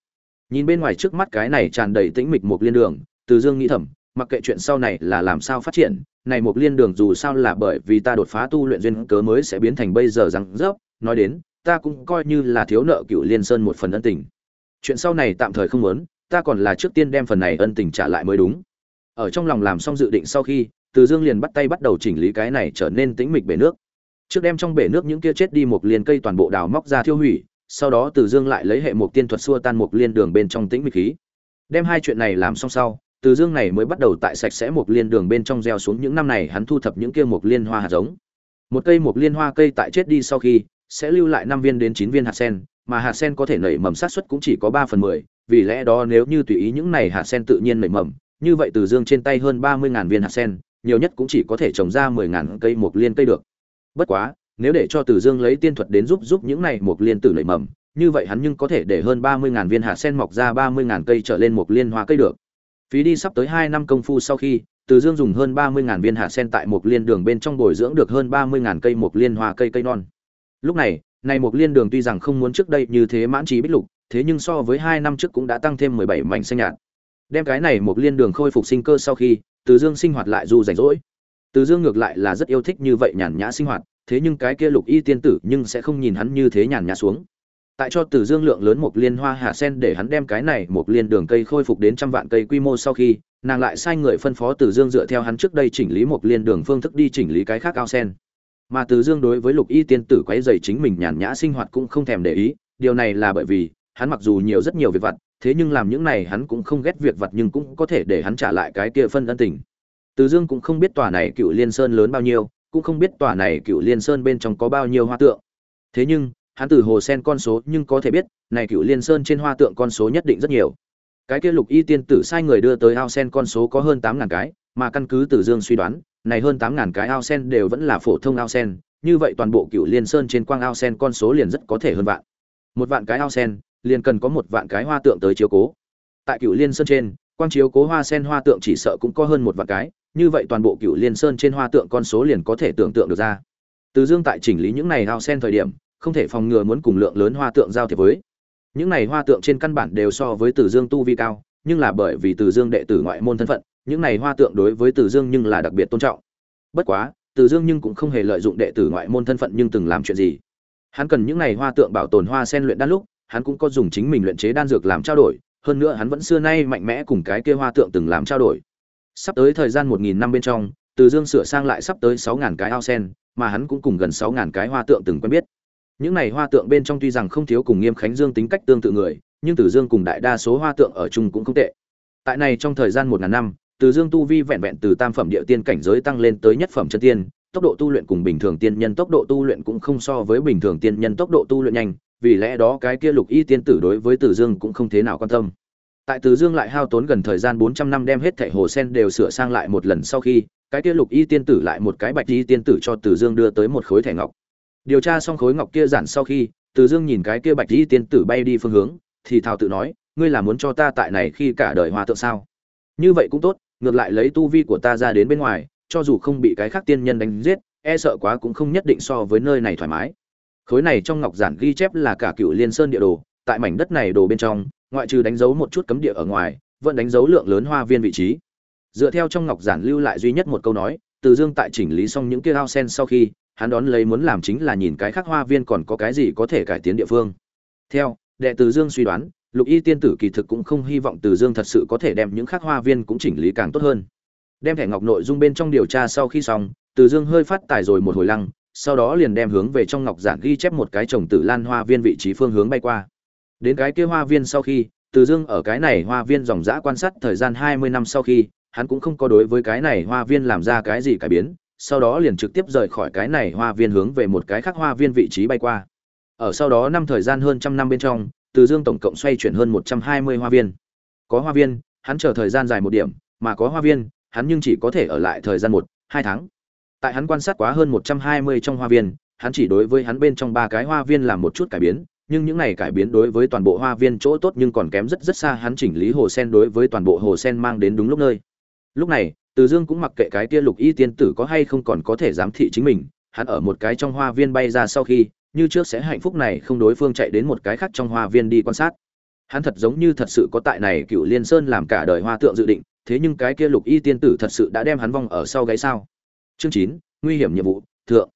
Nhìn bên ngoài trước mắt cái này tràn đầy tĩnh mịch một liên đường, từ dương nghĩ thầm, mặc kệ chuyện sau này là làm sao phát triển, này một liên đường dù sao là bởi vì ta đột phá tu luyện duyên cớ mới sẽ biến thành bây giờ rằng rớp, nói đến, ta cũng coi như là thiếu nợ cựu liên sơn một phần ân tình. Chuyện sau này tạm thời không muốn ta còn là trước tiên đem phần này ân tình trả lại mới đúng. Ở trong lòng làm xong dự định sau khi, từ dương liền bắt tay bắt đầu chỉnh lý cái này trở nên tĩnh mịch bể nước. Trước đem trong bể nước những kia chết đi một liền cây toàn bộ đào móc ra thiêu hủy, sau đó từ dương lại lấy hệ một tiên thuật xua tan một liên đường bên trong tĩnh mịch khí. Đem hai chuyện này làm xong sau, từ dương này mới bắt đầu tại sạch sẽ một liên đường bên trong gieo xuống những năm này hắn thu thập những kia một liên hoa hạt giống. Một cây một liên hoa cây tại chết đi sau khi, sẽ lưu lại năm viên đến chín viên hạt sen, mà hạt sen có thể nảy mầm sát suất cũng chỉ có ba phần mười vì lẽ đó nếu như tùy ý những này hạt sen tự nhiên nảy mầm, như vậy từ dương trên tay hơn ba mươi ngàn viên hạt sen, nhiều nhất cũng chỉ có thể trồng ra mười ngàn cây mục liên cây được. Bất quá, nếu để cho Từ Dương lấy tiên thuật đến giúp giúp những này mục liên tử nảy mầm, như vậy hắn nhưng có thể để hơn ba mươi ngàn viên hạt sen mọc ra ba mươi ngàn cây trở lên mục liên hoa cây được. Phí đi sắp tới hai năm công phu sau khi, Từ Dương dùng hơn ba mươi ngàn viên hạt sen tại mục liên đường bên trong bồi dưỡng được hơn ba mươi ngàn cây mục liên hoa cây cây non. Lúc này, này mục liên đường tuy rằng không muốn trước đây như thế mãn trí bích lục, thế nhưng so với hai năm trước cũng đã tăng thêm mười bảy mảnh xanh nhạt. Đem cái này một liên đường khôi phục sinh cơ sau khi, Từ Dương sinh hoạt lại du rảnh rỗi. Từ Dương ngược lại là rất yêu thích như vậy nhàn nhã sinh hoạt, thế nhưng cái kia Lục Y tiên tử nhưng sẽ không nhìn hắn như thế nhàn nhã xuống. Tại cho Từ Dương lượng lớn một liên hoa hạ sen để hắn đem cái này một liên đường cây khôi phục đến trăm vạn cây quy mô sau khi, nàng lại sai người phân phó Từ Dương dựa theo hắn trước đây chỉnh lý một liên đường phương thức đi chỉnh lý cái khác ao sen. Mà Từ Dương đối với Lục Y tiên tử quấy rầy chính mình nhàn nhã sinh hoạt cũng không thèm để ý, điều này là bởi vì hắn mặc dù nhiều rất nhiều việc vặt, thế nhưng làm những này hắn cũng không ghét việc vặt nhưng cũng có thể để hắn trả lại cái kia phân ân tình. Từ Dương cũng không biết tòa này Cựu Liên Sơn lớn bao nhiêu, cũng không biết tòa này Cựu Liên Sơn bên trong có bao nhiêu hoa tượng. Thế nhưng, hắn từ hồ sen con số nhưng có thể biết, này Cựu Liên Sơn trên hoa tượng con số nhất định rất nhiều. Cái kia Lục Y tiên tử sai người đưa tới ao sen con số có hơn tám ngàn cái, mà căn cứ Từ Dương suy đoán, này hơn tám ngàn cái ao sen đều vẫn là phổ thông ao sen, như vậy toàn bộ Cựu Liên Sơn trên quang ao sen con số liền rất có thể hơn vạn. Một vạn cái ao sen, liền cần có một vạn cái hoa tượng tới chiếu cố. Tại cựu liên sơn trên, quang chiếu cố hoa sen hoa tượng chỉ sợ cũng có hơn một vạn cái, như vậy toàn bộ cựu liên sơn trên hoa tượng con số liền có thể tưởng tượng được ra. Từ dương tại chỉnh lý những này ao sen thời điểm, không thể phòng ngừa muốn cùng lượng lớn hoa tượng giao thiệp với. Những này hoa tượng trên căn bản đều so với từ dương tu vi cao, nhưng là bởi vì từ dương đệ tử ngoại môn thân phận, những này hoa tượng đối với từ dương nhưng là đặc biệt tôn trọng. Bất quá, từ dương nhưng cũng không hề lợi dụng đệ tử ngoại môn thân phận nhưng từng làm chuyện gì. Hắn cần những này hoa tượng bảo tồn hoa sen luyện đan lúc hắn cũng có dùng chính mình luyện chế đan dược làm trao đổi, hơn nữa hắn vẫn xưa nay mạnh mẽ cùng cái kia hoa tượng từng làm trao đổi. Sắp tới thời gian 1000 năm bên trong, Từ Dương sửa sang lại sắp tới 6000 cái ao sen, mà hắn cũng cùng gần 6000 cái hoa tượng từng quen biết. Những này hoa tượng bên trong tuy rằng không thiếu cùng Nghiêm Khánh Dương tính cách tương tự người, nhưng Từ Dương cùng đại đa số hoa tượng ở chung cũng không tệ. Tại này trong thời gian 1000 năm, Từ Dương tu vi vẹn vẹn từ tam phẩm địa tiên cảnh giới tăng lên tới nhất phẩm chân tiên, tốc độ tu luyện cùng bình thường tiên nhân tốc độ tu luyện cũng không so với bình thường tiên nhân tốc độ tu luyện nhanh, vì lẽ đó cái kia lục y tiên tử đối với tử dương cũng không thế nào quan tâm. Tại từ dương lại hao tốn gần thời gian bốn trăm năm đem hết thẻ hồ sen đều sửa sang lại một lần sau khi, cái kia lục y tiên tử lại một cái bạch y tiên tử cho từ dương đưa tới một khối thẻ ngọc. Điều tra xong khối ngọc kia giản sau khi, từ dương nhìn cái kia bạch y tiên tử bay đi phương hướng, thì thào tự nói, ngươi là muốn cho ta tại này khi cả đời hòa thượng sao? Như vậy cũng tốt, ngược lại lấy tu vi của ta ra đến bên ngoài, cho dù không bị cái khác tiên nhân đánh giết e sợ quá cũng không nhất định so với nơi này thoải mái khối này trong ngọc giản ghi chép là cả cựu liên sơn địa đồ, tại mảnh đất này đồ bên trong, ngoại trừ đánh dấu một chút cấm địa ở ngoài, vẫn đánh dấu lượng lớn hoa viên vị trí. Dựa theo trong ngọc giản lưu lại duy nhất một câu nói, từ dương tại chỉnh lý xong những kia ao sen sau khi, hắn đón lấy muốn làm chính là nhìn cái khác hoa viên còn có cái gì có thể cải tiến địa phương. Theo, đệ từ dương suy đoán, lục y tiên tử kỳ thực cũng không hy vọng từ dương thật sự có thể đem những khác hoa viên cũng chỉnh lý càng tốt hơn. Đem thẻ ngọc nội dung bên trong điều tra sau khi xong, từ dương hơi phát tài rồi một hồi lăng sau đó liền đem hướng về trong ngọc giản ghi chép một cái trồng tử lan hoa viên vị trí phương hướng bay qua. Đến cái kia hoa viên sau khi, từ dương ở cái này hoa viên dòng dã quan sát thời gian hai mươi năm sau khi, hắn cũng không có đối với cái này hoa viên làm ra cái gì cải biến, sau đó liền trực tiếp rời khỏi cái này hoa viên hướng về một cái khác hoa viên vị trí bay qua. Ở sau đó năm thời gian hơn trăm năm bên trong, từ dương tổng cộng xoay chuyển hơn một trăm hai mươi hoa viên. Có hoa viên, hắn chờ thời gian dài một điểm, mà có hoa viên, hắn nhưng chỉ có thể ở lại thời gian một, hai tháng tại hắn quan sát quá hơn một trăm hai mươi trong hoa viên, hắn chỉ đối với hắn bên trong ba cái hoa viên làm một chút cải biến, nhưng những này cải biến đối với toàn bộ hoa viên chỗ tốt nhưng còn kém rất rất xa hắn chỉnh lý hồ sen đối với toàn bộ hồ sen mang đến đúng lúc nơi. Lúc này, từ dương cũng mặc kệ cái kia lục y tiên tử có hay không còn có thể giám thị chính mình, hắn ở một cái trong hoa viên bay ra sau khi, như trước sẽ hạnh phúc này không đối phương chạy đến một cái khác trong hoa viên đi quan sát. Hắn thật giống như thật sự có tại này cựu liên sơn làm cả đời hoa tượng dự định, thế nhưng cái kia lục y tiên tử thật sự đã đem hắn vong ở sau gáy sao? Chương chín, nguy hiểm nhiệm vụ, thượng.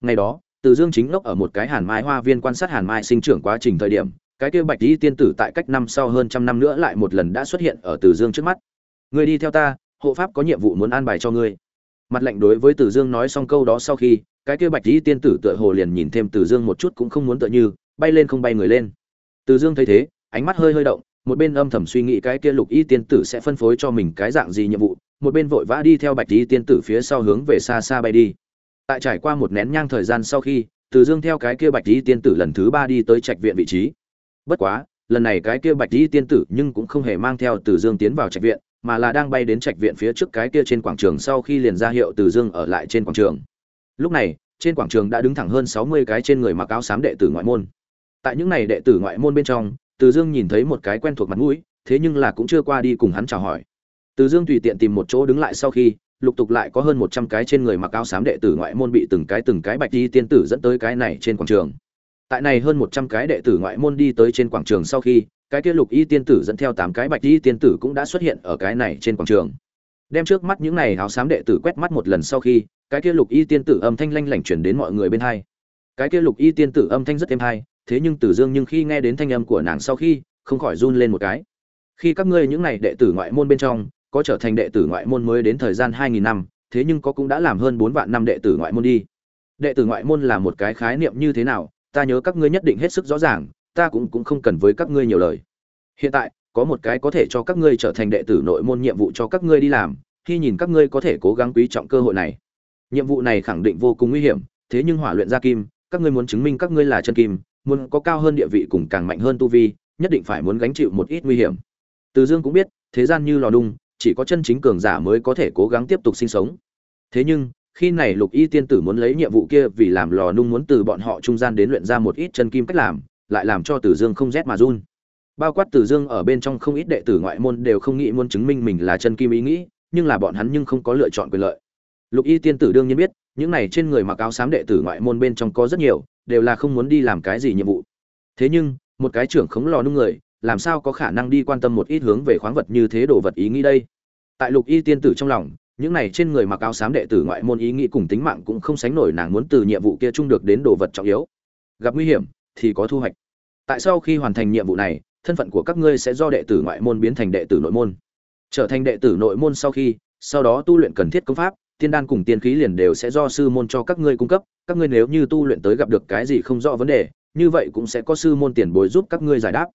Ngày đó, từ dương chính ngốc ở một cái hàn mai hoa viên quan sát hàn mai sinh trưởng quá trình thời điểm, cái kia bạch y tiên tử tại cách năm sau hơn trăm năm nữa lại một lần đã xuất hiện ở từ dương trước mắt. Người đi theo ta, hộ pháp có nhiệm vụ muốn an bài cho ngươi. Mặt lạnh đối với từ dương nói xong câu đó sau khi, cái kia bạch y tiên tử tựa hồ liền nhìn thêm từ dương một chút cũng không muốn tựa như, bay lên không bay người lên. Từ dương thấy thế, ánh mắt hơi hơi động, một bên âm thầm suy nghĩ cái kia lục y tiên tử sẽ phân phối cho mình cái dạng gì nhiệm vụ một bên vội vã đi theo bạch y tiên tử phía sau hướng về xa xa bay đi. Tại trải qua một nén nhang thời gian sau khi, từ dương theo cái kia bạch y tiên tử lần thứ ba đi tới trạch viện vị trí. Bất quá, lần này cái kia bạch y tiên tử nhưng cũng không hề mang theo từ dương tiến vào trạch viện, mà là đang bay đến trạch viện phía trước cái kia trên quảng trường sau khi liền ra hiệu từ dương ở lại trên quảng trường. Lúc này, trên quảng trường đã đứng thẳng hơn sáu mươi cái trên người mặc áo xám đệ tử ngoại môn. Tại những này đệ tử ngoại môn bên trong, từ dương nhìn thấy một cái quen thuộc mặt mũi, thế nhưng là cũng chưa qua đi cùng hắn chào hỏi từ dương tùy tiện tìm một chỗ đứng lại sau khi, lục tục lại có hơn một trăm cái trên người mặc áo xám đệ tử ngoại môn bị từng cái từng cái bạch đi tiên tử dẫn tới cái này trên quảng trường. Tại này hơn một trăm cái đệ tử ngoại môn đi tới trên quảng trường sau khi, cái kia lục y tiên tử dẫn theo tám cái bạch y tiên tử cũng đã xuất hiện ở cái này trên quảng trường. Đem trước mắt những này áo xám đệ tử quét mắt một lần sau khi, cái kia lục y tiên tử âm thanh lanh lảnh chuyển đến mọi người bên hai. Cái kia lục y tiên tử âm thanh rất êm hay thế nhưng tử dương nhưng khi nghe đến thanh âm của nàng sau khi, không khỏi run lên một cái. Khi các ngươi những này đệ tử ngoại môn bên trong có trở thành đệ tử ngoại môn mới đến thời gian hai nghìn năm, thế nhưng có cũng đã làm hơn bốn vạn năm đệ tử ngoại môn đi. Đệ tử ngoại môn là một cái khái niệm như thế nào, ta nhớ các ngươi nhất định hết sức rõ ràng, ta cũng cũng không cần với các ngươi nhiều lời. Hiện tại, có một cái có thể cho các ngươi trở thành đệ tử nội môn nhiệm vụ cho các ngươi đi làm, khi nhìn các ngươi có thể cố gắng quý trọng cơ hội này. Nhiệm vụ này khẳng định vô cùng nguy hiểm, thế nhưng hỏa luyện ra kim, các ngươi muốn chứng minh các ngươi là chân kim, muốn có cao hơn địa vị cùng càng mạnh hơn tu vi, nhất định phải muốn gánh chịu một ít nguy hiểm. Từ dương cũng biết, thế gian như lò đung chỉ có chân chính cường giả mới có thể cố gắng tiếp tục sinh sống. Thế nhưng, khi này lục y tiên tử muốn lấy nhiệm vụ kia vì làm lò nung muốn từ bọn họ trung gian đến luyện ra một ít chân kim cách làm, lại làm cho tử dương không rét mà run. Bao quát tử dương ở bên trong không ít đệ tử ngoại môn đều không nghĩ muốn chứng minh mình là chân kim ý nghĩ, nhưng là bọn hắn nhưng không có lựa chọn quyền lợi. Lục y tiên tử đương nhiên biết, những này trên người mặc áo xám đệ tử ngoại môn bên trong có rất nhiều, đều là không muốn đi làm cái gì nhiệm vụ. Thế nhưng, một cái trưởng khống lò nung người làm sao có khả năng đi quan tâm một ít hướng về khoáng vật như thế đồ vật ý nghĩ đây? Tại lục y tiên tử trong lòng, những này trên người mặc áo xám đệ tử ngoại môn ý nghĩ cùng tính mạng cũng không sánh nổi nàng muốn từ nhiệm vụ kia chung được đến đồ vật trọng yếu. Gặp nguy hiểm, thì có thu hoạch. Tại sau khi hoàn thành nhiệm vụ này, thân phận của các ngươi sẽ do đệ tử ngoại môn biến thành đệ tử nội môn. Trở thành đệ tử nội môn sau khi, sau đó tu luyện cần thiết công pháp, tiên đan cùng tiên khí liền đều sẽ do sư môn cho các ngươi cung cấp, các ngươi nếu như tu luyện tới gặp được cái gì không rõ vấn đề, như vậy cũng sẽ có sư môn tiền bối giúp các ngươi giải đáp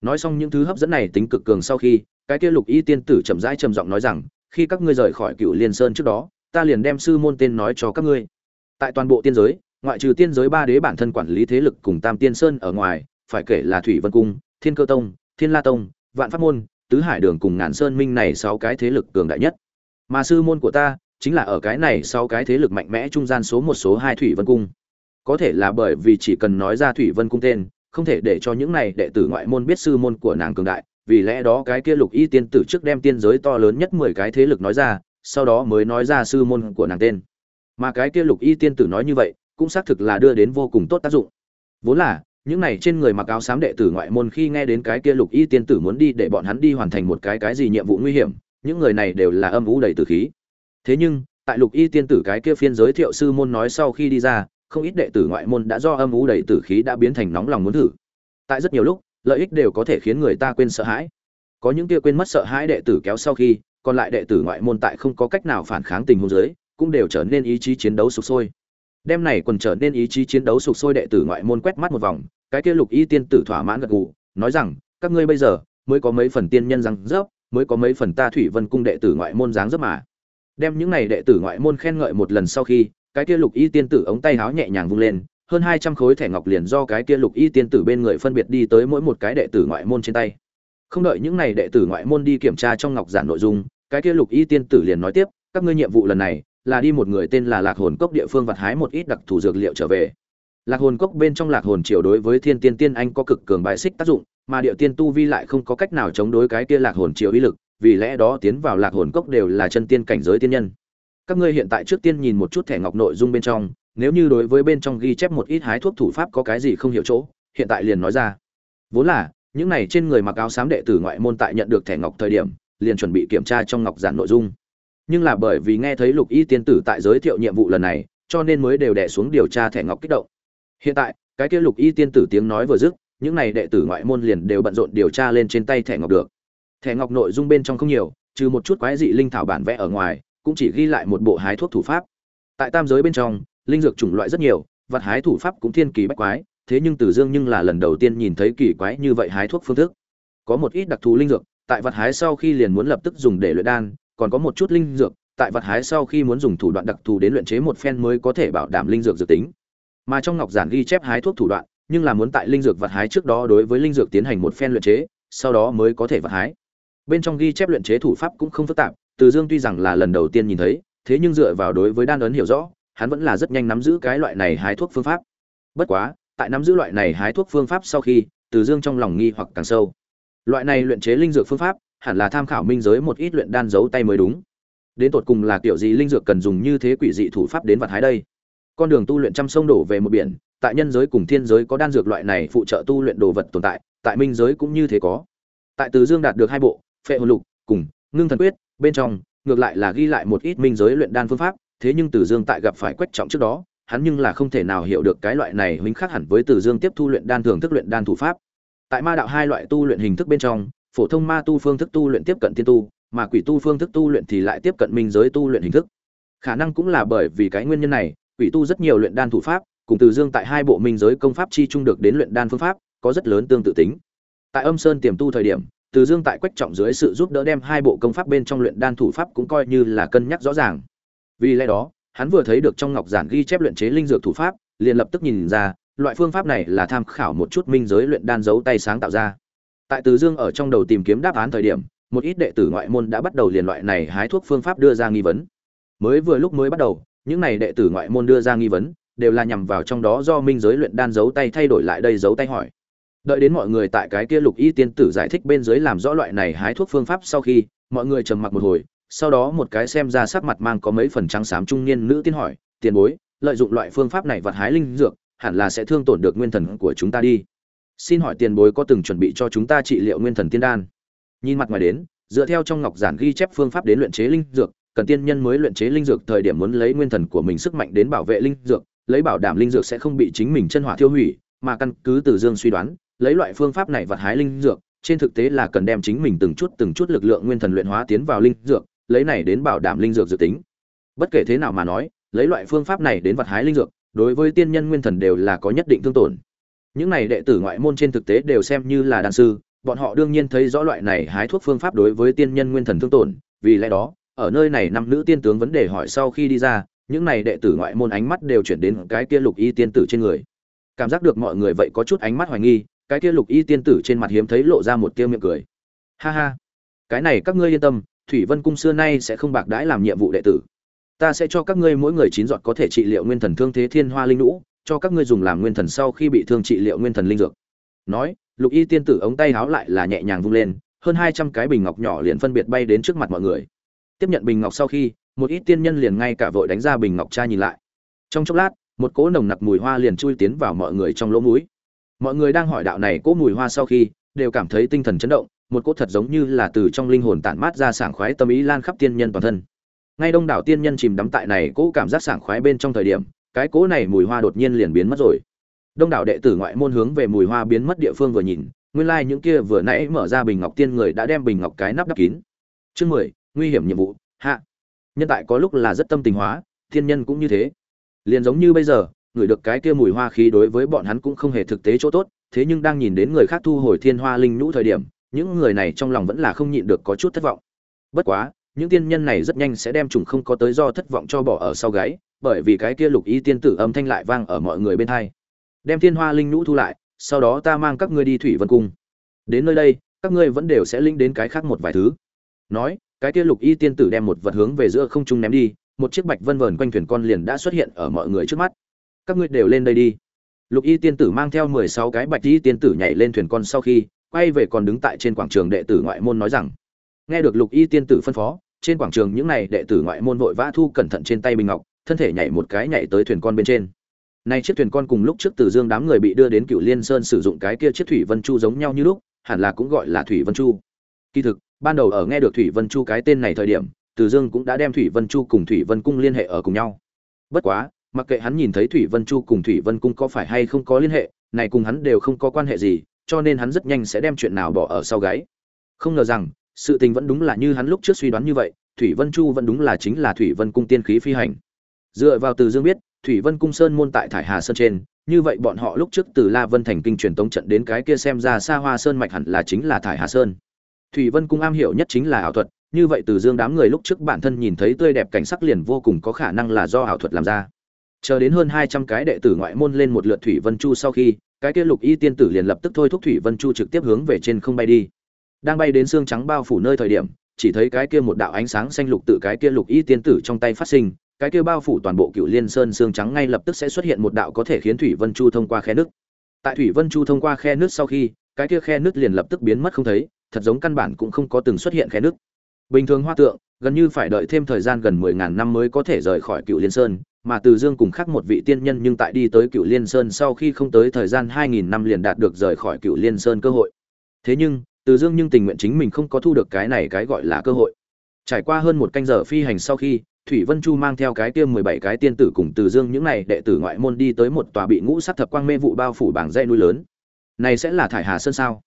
nói xong những thứ hấp dẫn này tính cực cường sau khi, cái kia lục y tiên tử chậm rãi trầm giọng nói rằng, khi các ngươi rời khỏi cựu liên sơn trước đó, ta liền đem sư môn tên nói cho các ngươi. Tại toàn bộ tiên giới, ngoại trừ tiên giới ba đế bản thân quản lý thế lực cùng tam tiên sơn ở ngoài, phải kể là thủy vân cung, thiên cơ tông, thiên la tông, vạn pháp môn, tứ hải đường cùng ngàn sơn minh này sáu cái thế lực cường đại nhất. Mà sư môn của ta chính là ở cái này sau cái thế lực mạnh mẽ trung gian số một, số hai thủy vân cung. Có thể là bởi vì chỉ cần nói ra thủy vân cung tên không thể để cho những này đệ tử ngoại môn biết sư môn của nàng cường đại, vì lẽ đó cái kia lục y tiên tử trước đem tiên giới to lớn nhất mười cái thế lực nói ra, sau đó mới nói ra sư môn của nàng tên. Mà cái kia lục y tiên tử nói như vậy, cũng xác thực là đưa đến vô cùng tốt tác dụng. Vốn là, những này trên người mặc áo xám đệ tử ngoại môn khi nghe đến cái kia lục y tiên tử muốn đi để bọn hắn đi hoàn thành một cái cái gì nhiệm vụ nguy hiểm, những người này đều là âm vũ đầy tử khí. Thế nhưng, tại lục y tiên tử cái kia phiên giới thiệu sư môn nói sau khi đi ra không ít đệ tử ngoại môn đã do âm u đầy tử khí đã biến thành nóng lòng muốn thử. Tại rất nhiều lúc, lợi ích đều có thể khiến người ta quên sợ hãi. Có những kia quên mất sợ hãi đệ tử kéo sau khi, còn lại đệ tử ngoại môn tại không có cách nào phản kháng tình huống dưới, cũng đều trở nên ý chí chiến đấu sục sôi. Đêm này còn trở nên ý chí chiến đấu sục sôi đệ tử ngoại môn quét mắt một vòng, cái kia lục y tiên tử thỏa mãn gật gù, nói rằng, các ngươi bây giờ, mới có mấy phần tiên nhân răng rớp, mới có mấy phần ta thủy vân cung đệ tử ngoại môn dáng dấp mà. Đem những này đệ tử ngoại môn khen ngợi một lần sau khi cái kia lục y tiên tử ống tay háo nhẹ nhàng vung lên, hơn hai trăm khối thẻ ngọc liền do cái kia lục y tiên tử bên người phân biệt đi tới mỗi một cái đệ tử ngoại môn trên tay. Không đợi những này đệ tử ngoại môn đi kiểm tra trong ngọc giản nội dung, cái kia lục y tiên tử liền nói tiếp, các ngươi nhiệm vụ lần này là đi một người tên là lạc hồn cốc địa phương vặt hái một ít đặc thù dược liệu trở về. Lạc hồn cốc bên trong lạc hồn triều đối với thiên tiên tiên anh có cực cường bài xích tác dụng, mà địa tiên tu vi lại không có cách nào chống đối cái kia lạc hồn triều uy lực, vì lẽ đó tiến vào lạc hồn cốc đều là chân tiên cảnh giới tiên nhân các ngươi hiện tại trước tiên nhìn một chút thẻ ngọc nội dung bên trong, nếu như đối với bên trong ghi chép một ít hái thuốc thủ pháp có cái gì không hiểu chỗ, hiện tại liền nói ra. Vốn là, những này trên người mặc áo xám đệ tử ngoại môn tại nhận được thẻ ngọc thời điểm, liền chuẩn bị kiểm tra trong ngọc giản nội dung. Nhưng là bởi vì nghe thấy lục y tiên tử tại giới thiệu nhiệm vụ lần này, cho nên mới đều đẻ xuống điều tra thẻ ngọc kích động. Hiện tại, cái kia lục y tiên tử tiếng nói vừa dứt, những này đệ tử ngoại môn liền đều bận rộn điều tra lên trên tay thẻ ngọc được. Thẻ ngọc nội dung bên trong không nhiều, trừ một chút quái dị linh thảo bản vẽ ở ngoài cũng chỉ ghi lại một bộ hái thuốc thủ pháp tại tam giới bên trong linh dược chủng loại rất nhiều vật hái thủ pháp cũng thiên kỳ bách quái thế nhưng Từ Dương nhưng là lần đầu tiên nhìn thấy kỳ quái như vậy hái thuốc phương thức. Có một ít đặc thù linh dược, tại vật hái sau khi liền muốn lập tức dùng để luyện đan, còn có một chút linh dược, tại vật hái sau khi muốn dùng thủ đoạn đặc thù đến luyện chế một phen mới có thể bảo đảm linh dược dự tính. Mà trong ngọc giản ghi chép hái thuốc thủ đoạn, nhưng là muốn tại linh dược vật hái trước đó đối với linh dược tiến hành một phen luyện chế, sau đó mới có thể vật hái. Bên trong ghi chép luyện chế thủ pháp cũng không phức tạp, từ Dương tuy rằng là lần đầu tiên nhìn thấy, thế nhưng dựa vào đối với đan ấn hiểu rõ, hắn vẫn là rất nhanh nắm giữ cái loại này hái thuốc phương pháp. Bất quá, tại nắm giữ loại này hái thuốc phương pháp sau khi từ dương trong lòng nghi hoặc càng sâu. Loại này luyện chế linh dược phương pháp hẳn là tham khảo minh giới một ít luyện đan giấu tay mới đúng. Đến tột cùng là kiểu gì linh dược cần dùng như thế quỷ dị thủ pháp đến vật hái đây? Con đường tu luyện trăm sông đổ về một biển tại nhân giới cùng thiên giới có đan dược loại này phụ trợ tu luyện đồ vật tồn tại tại minh giới cũng như thế có. Tại từ dương đạt được hai bộ phệ hồn lục cùng ngưng thần quyết bên trong ngược lại là ghi lại một ít minh giới luyện đan phương pháp thế nhưng từ dương tại gặp phải quách trọng trước đó hắn nhưng là không thể nào hiểu được cái loại này huynh khác hẳn với Từ Dương tiếp thu luyện đan thường thức luyện đan thủ pháp. Tại ma đạo hai loại tu luyện hình thức bên trong, phổ thông ma tu phương thức tu luyện tiếp cận tiên tu, mà quỷ tu phương thức tu luyện thì lại tiếp cận minh giới tu luyện hình thức. Khả năng cũng là bởi vì cái nguyên nhân này, quỷ tu rất nhiều luyện đan thủ pháp, cùng Từ Dương tại hai bộ minh giới công pháp chi chung được đến luyện đan phương pháp, có rất lớn tương tự tính. Tại Âm Sơn tiềm tu thời điểm, từ Dương tại Quách Trọng dưới sự giúp đỡ đem hai bộ công pháp bên trong luyện đan thủ pháp cũng coi như là cân nhắc rõ ràng. Vì lẽ đó, hắn vừa thấy được trong ngọc giản ghi chép luyện chế linh dược thủ pháp liền lập tức nhìn ra loại phương pháp này là tham khảo một chút minh giới luyện đan giấu tay sáng tạo ra. Tại từ dương ở trong đầu tìm kiếm đáp án thời điểm một ít đệ tử ngoại môn đã bắt đầu liền loại này hái thuốc phương pháp đưa ra nghi vấn. Mới vừa lúc mới bắt đầu những này đệ tử ngoại môn đưa ra nghi vấn đều là nhằm vào trong đó do minh giới luyện đan giấu tay thay đổi lại đây giấu tay hỏi đợi đến mọi người tại cái kia lục y tiên tử giải thích bên dưới làm rõ loại này hái thuốc phương pháp sau khi, mọi người trầm mặc một hồi, sau đó một cái xem ra sắc mặt mang có mấy phần trắng xám trung niên nữ tiên hỏi, tiền bối, lợi dụng loại phương pháp này vật hái linh dược, hẳn là sẽ thương tổn được nguyên thần của chúng ta đi. Xin hỏi tiền bối có từng chuẩn bị cho chúng ta trị liệu nguyên thần tiên đan? Nhìn mặt ngoài đến, dựa theo trong ngọc giản ghi chép phương pháp đến luyện chế linh dược, cần tiên nhân mới luyện chế linh dược thời điểm muốn lấy nguyên thần của mình sức mạnh đến bảo vệ linh dược, lấy bảo đảm linh dược sẽ không bị chính mình chân hỏa thiêu hủy, mà căn cứ từ dương suy đoán lấy loại phương pháp này vật hái linh dược, trên thực tế là cần đem chính mình từng chút từng chút lực lượng nguyên thần luyện hóa tiến vào linh dược, lấy này đến bảo đảm linh dược dự tính. Bất kể thế nào mà nói, lấy loại phương pháp này đến vật hái linh dược, đối với tiên nhân nguyên thần đều là có nhất định thương tổn. Những này đệ tử ngoại môn trên thực tế đều xem như là đan sư, bọn họ đương nhiên thấy rõ loại này hái thuốc phương pháp đối với tiên nhân nguyên thần thương tổn, vì lẽ đó, ở nơi này năm nữ tiên tướng vấn đề hỏi sau khi đi ra, những này đệ tử ngoại môn ánh mắt đều chuyển đến cái kia lục y tiên tử trên người. Cảm giác được mọi người vậy có chút ánh mắt hoài nghi cái kia lục y tiên tử trên mặt hiếm thấy lộ ra một tiêu miệng cười. Ha ha, cái này các ngươi yên tâm, thủy vân cung xưa nay sẽ không bạc đãi làm nhiệm vụ đệ tử. Ta sẽ cho các ngươi mỗi người chín giọt có thể trị liệu nguyên thần thương thế thiên hoa linh lũ, cho các ngươi dùng làm nguyên thần sau khi bị thương trị liệu nguyên thần linh dược. Nói, lục y tiên tử ống tay háo lại là nhẹ nhàng vung lên, hơn hai trăm cái bình ngọc nhỏ liền phân biệt bay đến trước mặt mọi người. Tiếp nhận bình ngọc sau khi, một ít tiên nhân liền ngay cả vội đánh ra bình ngọc cha nhìn lại. Trong chốc lát, một cỗ nồng nặc mùi hoa liền chui tiến vào mọi người trong lỗ mũi mọi người đang hỏi đạo này cỗ mùi hoa sau khi, đều cảm thấy tinh thần chấn động, một cỗ thật giống như là từ trong linh hồn tản mát ra sảng khoái tâm ý lan khắp tiên nhân toàn thân. Ngay đông đảo tiên nhân chìm đắm tại này cỗ cảm giác sảng khoái bên trong thời điểm, cái cỗ này mùi hoa đột nhiên liền biến mất rồi. Đông đảo đệ tử ngoại môn hướng về mùi hoa biến mất địa phương vừa nhìn, nguyên lai like những kia vừa nãy mở ra bình ngọc tiên người đã đem bình ngọc cái nắp đắp kín. Chương mười, nguy hiểm nhiệm vụ, hạ. Nhân tại có lúc là rất tâm tình hóa thiên nhân cũng như thế. Liền giống như bây giờ người được cái kia mùi hoa khí đối với bọn hắn cũng không hề thực tế chỗ tốt, thế nhưng đang nhìn đến người khác thu hồi thiên hoa linh nhũ thời điểm, những người này trong lòng vẫn là không nhịn được có chút thất vọng. Bất quá, những tiên nhân này rất nhanh sẽ đem trùng không có tới do thất vọng cho bỏ ở sau gáy, bởi vì cái kia lục y tiên tử âm thanh lại vang ở mọi người bên hai. Đem thiên hoa linh nhũ thu lại, sau đó ta mang các ngươi đi thủy vân cung. Đến nơi đây, các ngươi vẫn đều sẽ linh đến cái khác một vài thứ. Nói, cái kia lục y tiên tử đem một vật hướng về giữa không trung ném đi, một chiếc bạch vân vờn quanh thuyền con liền đã xuất hiện ở mọi người trước mắt các ngươi đều lên đây đi. Lục y tiên tử mang theo mười sáu cái bạch y tiên tử nhảy lên thuyền con sau khi, quay về còn đứng tại trên quảng trường đệ tử ngoại môn nói rằng, nghe được lục y tiên tử phân phó, trên quảng trường những này đệ tử ngoại môn vội vã thu cẩn thận trên tay bình ngọc, thân thể nhảy một cái nhảy tới thuyền con bên trên. Nay chiếc thuyền con cùng lúc trước từ dương đám người bị đưa đến cựu liên sơn sử dụng cái kia chiếc thủy vân chu giống nhau như lúc, hẳn là cũng gọi là thủy vân chu. Kỳ thực, ban đầu ở nghe được thủy vân chu cái tên này thời điểm, từ dương cũng đã đem thủy vân chu cùng thủy vân cung liên hệ ở cùng nhau. Bất quá mặc kệ hắn nhìn thấy thủy vân chu cùng thủy vân cung có phải hay không có liên hệ, này cùng hắn đều không có quan hệ gì, cho nên hắn rất nhanh sẽ đem chuyện nào bỏ ở sau gáy. Không ngờ rằng, sự tình vẫn đúng là như hắn lúc trước suy đoán như vậy, thủy vân chu vẫn đúng là chính là thủy vân cung tiên khí phi hành. Dựa vào từ dương biết, thủy vân cung sơn môn tại thải hà sơn trên, như vậy bọn họ lúc trước từ la vân thành kinh truyền tống trận đến cái kia xem ra xa hoa sơn mạch hẳn là chính là thải hà sơn. Thủy vân cung am hiểu nhất chính là ảo thuật, như vậy từ dương đám người lúc trước bản thân nhìn thấy tươi đẹp cảnh sắc liền vô cùng có khả năng là do ảo thuật làm ra chờ đến hơn hai trăm cái đệ tử ngoại môn lên một lượt thủy vân chu sau khi, cái kia lục y tiên tử liền lập tức thôi thúc thủy vân chu trực tiếp hướng về trên không bay đi. Đang bay đến xương trắng bao phủ nơi thời điểm, chỉ thấy cái kia một đạo ánh sáng xanh lục tự cái kia lục y tiên tử trong tay phát sinh, cái kia bao phủ toàn bộ cựu liên sơn xương trắng ngay lập tức sẽ xuất hiện một đạo có thể khiến thủy vân chu thông qua khe nước. Tại thủy vân chu thông qua khe nước sau khi, cái kia khe nước liền lập tức biến mất không thấy, thật giống căn bản cũng không có từng xuất hiện khe nước. Bình thường hoa tượng gần như phải đợi thêm thời gian gần mười ngàn năm mới có thể rời khỏi cựu liên sơn, mà từ dương cùng khác một vị tiên nhân nhưng tại đi tới cựu liên sơn sau khi không tới thời gian hai nghìn năm liền đạt được rời khỏi cựu liên sơn cơ hội. Thế nhưng, từ dương nhưng tình nguyện chính mình không có thu được cái này cái gọi là cơ hội. Trải qua hơn một canh giờ phi hành sau khi, thủy vân chu mang theo cái kia mười bảy cái tiên tử cùng từ dương những này đệ tử ngoại môn đi tới một tòa bị ngũ sắc thập quang mê vụ bao phủ bảng dây núi lớn. Này sẽ là thải hà sơn sao?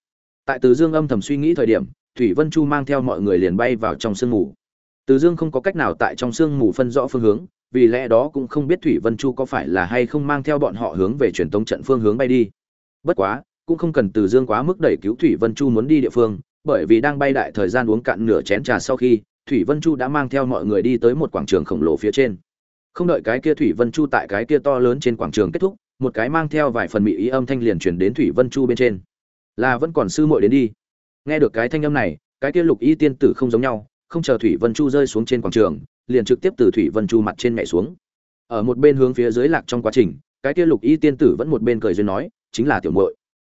Tại từ dương âm thầm suy nghĩ thời điểm, thủy vân chu mang theo mọi người liền bay vào trong sương mù từ dương không có cách nào tại trong sương mù phân rõ phương hướng, vì lẽ đó cũng không biết thủy vân chu có phải là hay không mang theo bọn họ hướng về truyền tống trận phương hướng bay đi. Bất quá, cũng không cần từ dương quá mức đẩy cứu thủy vân chu muốn đi địa phương, bởi vì đang bay đại thời gian uống cạn nửa chén trà sau khi, thủy vân chu đã mang theo mọi người đi tới một quảng trường khổng lồ phía trên. Không đợi cái kia thủy vân chu tại cái kia to lớn trên quảng trường kết thúc, một cái mang theo vài phần mỹ ý âm thanh liền truyền đến thủy vân chu bên trên. Là vẫn còn sư muội đến đi. Nghe được cái thanh âm này, cái kia lục y tiên tử không giống nhau không chờ thủy vân chu rơi xuống trên quảng trường, liền trực tiếp từ thủy vân chu mặt trên mẹ xuống. Ở một bên hướng phía dưới lạc trong quá trình, cái kia lục y tiên tử vẫn một bên cười duyên nói, chính là tiểu muội.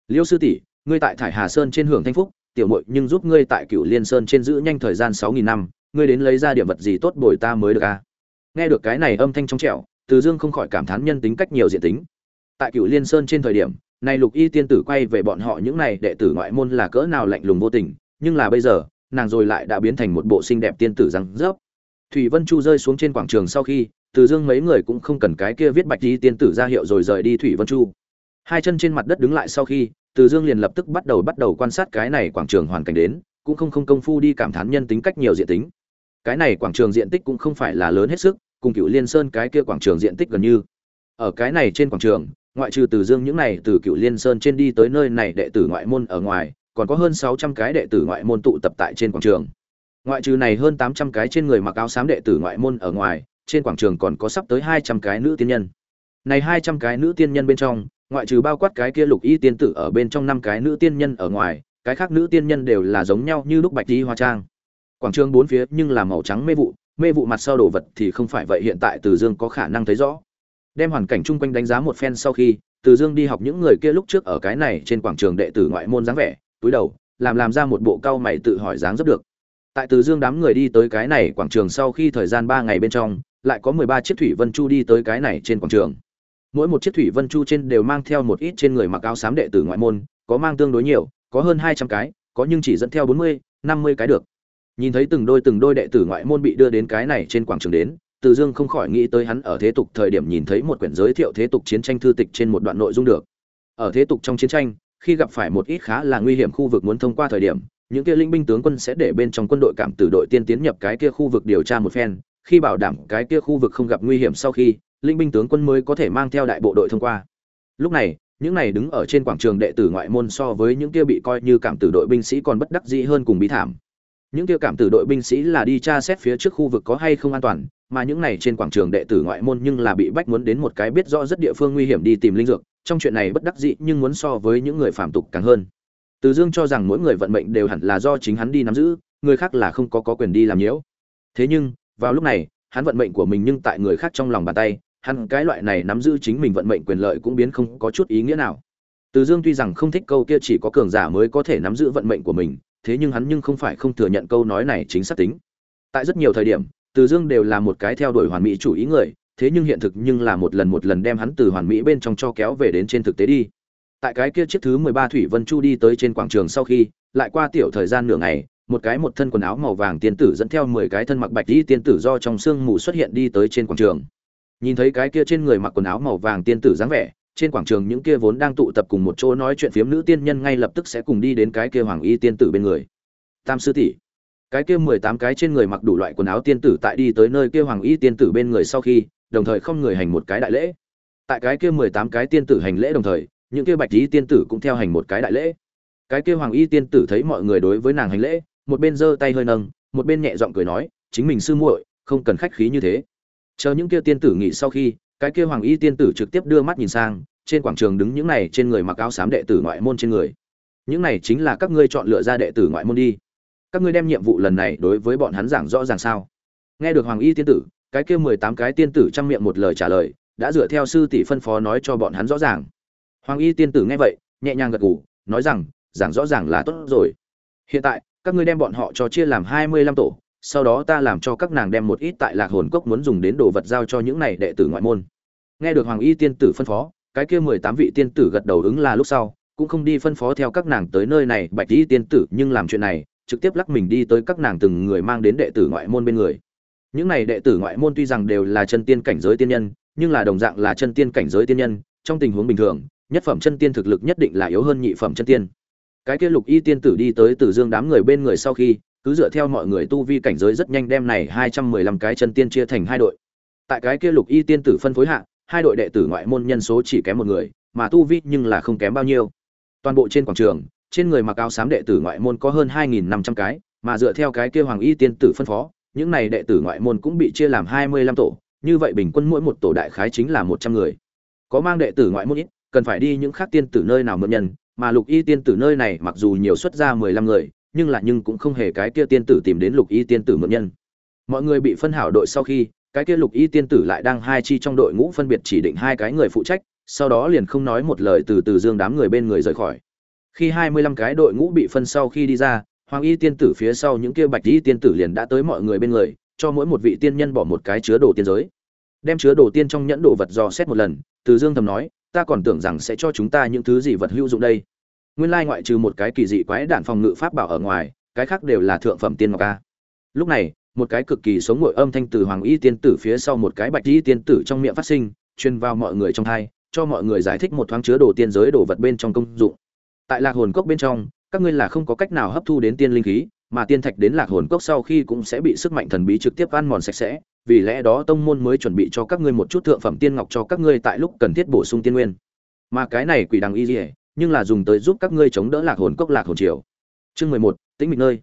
Liêu sư tỷ, ngươi tại thải hà sơn trên hưởng thanh phúc, tiểu muội nhưng giúp ngươi tại cửu liên sơn trên giữ nhanh thời gian sáu nghìn năm, ngươi đến lấy ra điểm vật gì tốt bồi ta mới được a à? nghe được cái này âm thanh trong trẻo, từ dương không khỏi cảm thán nhân tính cách nhiều diện tính. Tại cửu liên sơn trên thời điểm này lục y tiên tử quay về bọn họ những này đệ tử ngoại môn là cỡ nào lạnh lùng vô tình, nhưng là bây giờ nàng rồi lại đã biến thành một bộ xinh đẹp tiên tử răng rớp. Thủy vân chu rơi xuống trên quảng trường sau khi, từ dương mấy người cũng không cần cái kia viết bạch đi tiên tử ra hiệu rồi rời đi thủy vân chu. Hai chân trên mặt đất đứng lại sau khi, từ dương liền lập tức bắt đầu bắt đầu quan sát cái này quảng trường hoàn cảnh đến, cũng không không công phu đi cảm thán nhân tính cách nhiều diện tính. Cái này quảng trường diện tích cũng không phải là lớn hết sức, cùng cựu liên sơn cái kia quảng trường diện tích gần như. Ở cái này trên quảng trường, ngoại trừ từ dương những này từ cựu liên sơn trên đi tới nơi này đệ tử ngoại môn ở ngoài còn có hơn sáu trăm cái đệ tử ngoại môn tụ tập tại trên quảng trường. Ngoại trừ này hơn tám trăm cái trên người mặc áo xám đệ tử ngoại môn ở ngoài, trên quảng trường còn có sắp tới hai trăm cái nữ tiên nhân. Này hai trăm cái nữ tiên nhân bên trong, ngoại trừ bao quát cái kia lục y tiên tử ở bên trong năm cái nữ tiên nhân ở ngoài, cái khác nữ tiên nhân đều là giống nhau như lúc bạch y hoa trang. Quảng trường bốn phía nhưng là màu trắng mê vụ mê vụ mặt sau đồ vật thì không phải vậy, hiện tại từ dương có khả năng thấy rõ. Đem hoàn cảnh chung quanh đánh giá một phen sau khi, từ dương đi học những người kia lúc trước ở cái này trên quảng trường đệ tử ngoại môn dáng vẻ túi đầu, làm làm ra một bộ cao mày tự hỏi dáng rất được. Tại từ dương đám người đi tới cái này quảng trường sau khi thời gian ba ngày bên trong, lại có mười ba chiếc thủy vân chu đi tới cái này trên quảng trường. Mỗi một chiếc thủy vân chu trên đều mang theo một ít trên người mặc áo xám đệ tử ngoại môn, có mang tương đối nhiều, có hơn hai trăm cái, có nhưng chỉ dẫn theo bốn mươi, năm mươi cái được. Nhìn thấy từng đôi từng đôi đệ tử ngoại môn bị đưa đến cái này trên quảng trường đến, từ dương không khỏi nghĩ tới hắn ở thế tục thời điểm nhìn thấy một quyển giới thiệu thế tục chiến tranh thư tịch trên một đoạn nội dung được. Ở thế tục trong chiến tranh khi gặp phải một ít khá là nguy hiểm khu vực muốn thông qua thời điểm, những kia linh binh tướng quân sẽ để bên trong quân đội cảm tử đội tiên tiến nhập cái kia khu vực điều tra một phen. Khi bảo đảm cái kia khu vực không gặp nguy hiểm sau khi linh binh tướng quân mới có thể mang theo đại bộ đội thông qua. Lúc này, những này đứng ở trên quảng trường đệ tử ngoại môn so với những kia bị coi như cảm tử đội binh sĩ còn bất đắc dĩ hơn cùng bí thảm. Những kia cảm tử đội binh sĩ là đi tra xét phía trước khu vực có hay không an toàn, mà những này trên quảng trường đệ tử ngoại môn nhưng là bị bách muốn đến một cái biết rõ rất địa phương nguy hiểm đi tìm linh dược trong chuyện này bất đắc dĩ nhưng muốn so với những người phạm tục càng hơn. Từ dương cho rằng mỗi người vận mệnh đều hẳn là do chính hắn đi nắm giữ người khác là không có, có quyền đi làm nhiễu. Thế nhưng vào lúc này hắn vận mệnh của mình nhưng tại người khác trong lòng bàn tay hắn cái loại này nắm giữ chính mình vận mệnh quyền lợi cũng biến không có chút ý nghĩa nào. Từ dương tuy rằng không thích câu kia chỉ có cường giả mới có thể nắm giữ vận mệnh của mình thế nhưng hắn nhưng không phải không thừa nhận câu nói này chính xác tính. Tại rất nhiều thời điểm từ dương đều là một cái theo đuổi hoàn mỹ chủ ý người thế nhưng hiện thực nhưng là một lần một lần đem hắn từ hoàn mỹ bên trong cho kéo về đến trên thực tế đi. Tại cái kia chiếc thứ mười ba thủy vân chu đi tới trên quảng trường sau khi, lại qua tiểu thời gian nửa ngày, một cái một thân quần áo màu vàng tiên tử dẫn theo mười cái thân mặc bạch y tiên tử do trong sương mù xuất hiện đi tới trên quảng trường. Nhìn thấy cái kia trên người mặc quần áo màu vàng tiên tử dáng vẻ, trên quảng trường những kia vốn đang tụ tập cùng một chỗ nói chuyện phiếm nữ tiên nhân ngay lập tức sẽ cùng đi đến cái kia hoàng y tiên tử bên người. Tam sư tỷ, cái kia mười tám cái trên người mặc đủ loại quần áo tiên tử tại đi tới nơi kia hoàng y tiên tử bên người sau khi đồng thời không người hành một cái đại lễ. Tại cái kia mười tám cái tiên tử hành lễ đồng thời, những kia bạch y tiên tử cũng theo hành một cái đại lễ. Cái kia hoàng y tiên tử thấy mọi người đối với nàng hành lễ, một bên giơ tay hơi nâng, một bên nhẹ giọng cười nói, chính mình sư muội, không cần khách khí như thế. Chờ những kia tiên tử nghỉ sau khi, cái kia hoàng y tiên tử trực tiếp đưa mắt nhìn sang, trên quảng trường đứng những này trên người mặc áo xám đệ tử ngoại môn trên người. Những này chính là các ngươi chọn lựa ra đệ tử ngoại môn đi. Các ngươi đem nhiệm vụ lần này đối với bọn hắn giảng rõ ràng sao? Nghe được hoàng y tiên tử cái kia mười tám cái tiên tử trong miệng một lời trả lời, đã dựa theo sư tỷ phân phó nói cho bọn hắn rõ ràng. Hoàng y tiên tử nghe vậy, nhẹ nhàng gật gù, nói rằng, giảng rõ ràng là tốt rồi. Hiện tại, các ngươi đem bọn họ cho chia làm hai mươi lăm tổ, sau đó ta làm cho các nàng đem một ít tại lạc hồn cốc muốn dùng đến đồ vật giao cho những này đệ tử ngoại môn. Nghe được hoàng y tiên tử phân phó, cái kia mười tám vị tiên tử gật đầu ứng là lúc sau, cũng không đi phân phó theo các nàng tới nơi này, bạch y tiên tử nhưng làm chuyện này, trực tiếp lắc mình đi tới các nàng từng người mang đến đệ tử ngoại môn bên người những này đệ tử ngoại môn tuy rằng đều là chân tiên cảnh giới tiên nhân, nhưng là đồng dạng là chân tiên cảnh giới tiên nhân, trong tình huống bình thường, nhất phẩm chân tiên thực lực nhất định là yếu hơn nhị phẩm chân tiên. Cái kia lục y tiên tử đi tới từ dương đám người bên người sau khi, cứ dựa theo mọi người tu vi cảnh giới rất nhanh đem này hai trăm mười lăm cái chân tiên chia thành hai đội. Tại cái kia lục y tiên tử phân phối hạ, hai đội đệ tử ngoại môn nhân số chỉ kém một người, mà tu vi nhưng là không kém bao nhiêu. Toàn bộ trên quảng trường, trên người mặc áo xám đệ tử ngoại môn có hơn hai nghìn năm trăm cái, mà dựa theo cái kia hoàng y tiên tử phân phó những này đệ tử ngoại môn cũng bị chia làm hai mươi lăm tổ, như vậy bình quân mỗi một tổ đại khái chính là một trăm người. Có mang đệ tử ngoại môn ít, cần phải đi những khác tiên tử nơi nào mượn nhân, mà lục y tiên tử nơi này mặc dù nhiều xuất ra mười lăm người, nhưng là nhưng cũng không hề cái kia tiên tử tìm đến lục y tiên tử mượn nhân. Mọi người bị phân hảo đội sau khi, cái kia lục y tiên tử lại đang hai chi trong đội ngũ phân biệt chỉ định hai cái người phụ trách, sau đó liền không nói một lời từ từ dương đám người bên người rời khỏi. Khi hai mươi lăm cái đội ngũ bị phân sau khi đi ra hoàng y tiên tử phía sau những kia bạch y tiên tử liền đã tới mọi người bên người, cho mỗi một vị tiên nhân bỏ một cái chứa đồ tiên giới. Đem chứa đồ tiên trong nhẫn đồ vật dò xét một lần, từ dương thầm nói, ta còn tưởng rằng sẽ cho chúng ta những thứ gì vật hữu dụng đây. Nguyên lai ngoại trừ một cái kỳ dị quái đản phòng ngự pháp bảo ở ngoài, cái khác đều là thượng phẩm tiên ngọc a. Lúc này, một cái cực kỳ sống ngội âm thanh từ hoàng y tiên tử phía sau một cái bạch y tiên tử trong miệng phát sinh, truyền vào mọi người trong thai cho mọi người giải thích một thoáng chứa đồ tiên giới đồ vật bên trong công dụng. Tại lạc hồn cốc bên trong các ngươi là không có cách nào hấp thu đến tiên linh khí, mà tiên thạch đến lạc hồn cốc sau khi cũng sẽ bị sức mạnh thần bí trực tiếp ăn mòn sạch sẽ. Vì lẽ đó tông môn mới chuẩn bị cho các ngươi một chút thượng phẩm tiên ngọc cho các ngươi tại lúc cần thiết bổ sung tiên nguyên. Mà cái này quỷ đằng y dỉa nhưng là dùng tới giúp các ngươi chống đỡ lạc hồn cốc, lạc hồn triều. Chương mười một, tĩnh mịch nơi.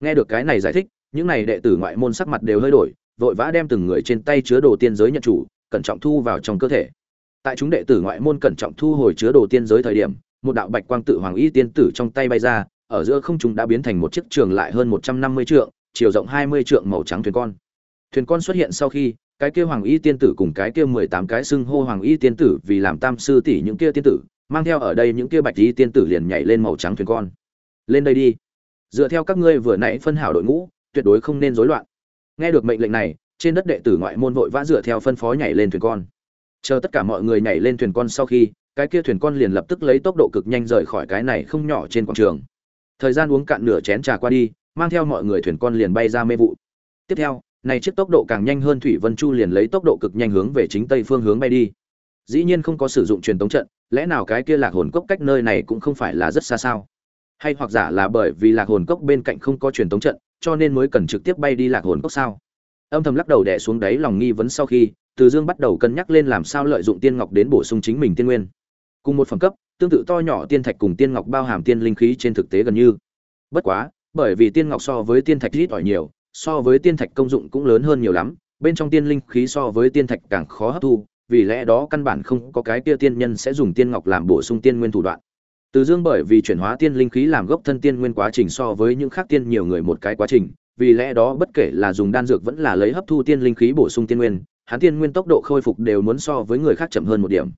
Nghe được cái này giải thích, những này đệ tử ngoại môn sắc mặt đều hơi đổi, vội vã đem từng người trên tay chứa đồ tiên giới nhận chủ, cẩn trọng thu vào trong cơ thể. Tại chúng đệ tử ngoại môn cẩn trọng thu hồi chứa đồ tiên giới thời điểm một đạo bạch quang tự hoàng y tiên tử trong tay bay ra, ở giữa không trung đã biến thành một chiếc trường lại hơn một trăm năm mươi trượng, chiều rộng hai mươi trượng màu trắng thuyền con. Thuyền con xuất hiện sau khi, cái kia hoàng y tiên tử cùng cái kia mười tám cái xưng hô hoàng y tiên tử vì làm tam sư tỷ những kia tiên tử, mang theo ở đây những kia bạch y tiên tử liền nhảy lên màu trắng thuyền con. Lên đây đi. Dựa theo các ngươi vừa nãy phân hảo đội ngũ, tuyệt đối không nên rối loạn. Nghe được mệnh lệnh này, trên đất đệ tử ngoại môn vội vã dựa theo phân phó nhảy lên thuyền con. Chờ tất cả mọi người nhảy lên thuyền con sau khi cái kia thuyền con liền lập tức lấy tốc độ cực nhanh rời khỏi cái này không nhỏ trên quảng trường. Thời gian uống cạn nửa chén trà qua đi, mang theo mọi người thuyền con liền bay ra mê vụ. Tiếp theo, này chiếc tốc độ càng nhanh hơn thủy vân chu liền lấy tốc độ cực nhanh hướng về chính tây phương hướng bay đi. Dĩ nhiên không có sử dụng truyền tống trận, lẽ nào cái kia lạc hồn cốc cách nơi này cũng không phải là rất xa sao? Hay hoặc giả là bởi vì lạc hồn cốc bên cạnh không có truyền tống trận, cho nên mới cần trực tiếp bay đi lạc hồn cốc sao? Âm thầm lắc đầu đẻ xuống đáy lòng nghi vấn sau khi, từ dương bắt đầu cân nhắc lên làm sao lợi dụng tiên ngọc đến bổ sung chính mình tiên nguyên cùng một phẩm cấp, tương tự to nhỏ tiên thạch cùng tiên ngọc bao hàm tiên linh khí trên thực tế gần như. Bất quá, bởi vì tiên ngọc so với tiên thạch ít ỏi nhiều, so với tiên thạch công dụng cũng lớn hơn nhiều lắm, bên trong tiên linh khí so với tiên thạch càng khó hấp thu, vì lẽ đó căn bản không có cái kia tiên nhân sẽ dùng tiên ngọc làm bổ sung tiên nguyên thủ đoạn. Từ dương bởi vì chuyển hóa tiên linh khí làm gốc thân tiên nguyên quá trình so với những khác tiên nhiều người một cái quá trình, vì lẽ đó bất kể là dùng đan dược vẫn là lấy hấp thu tiên linh khí bổ sung tiên nguyên, hắn tiên nguyên tốc độ khôi phục đều muốn so với người khác chậm hơn một điểm.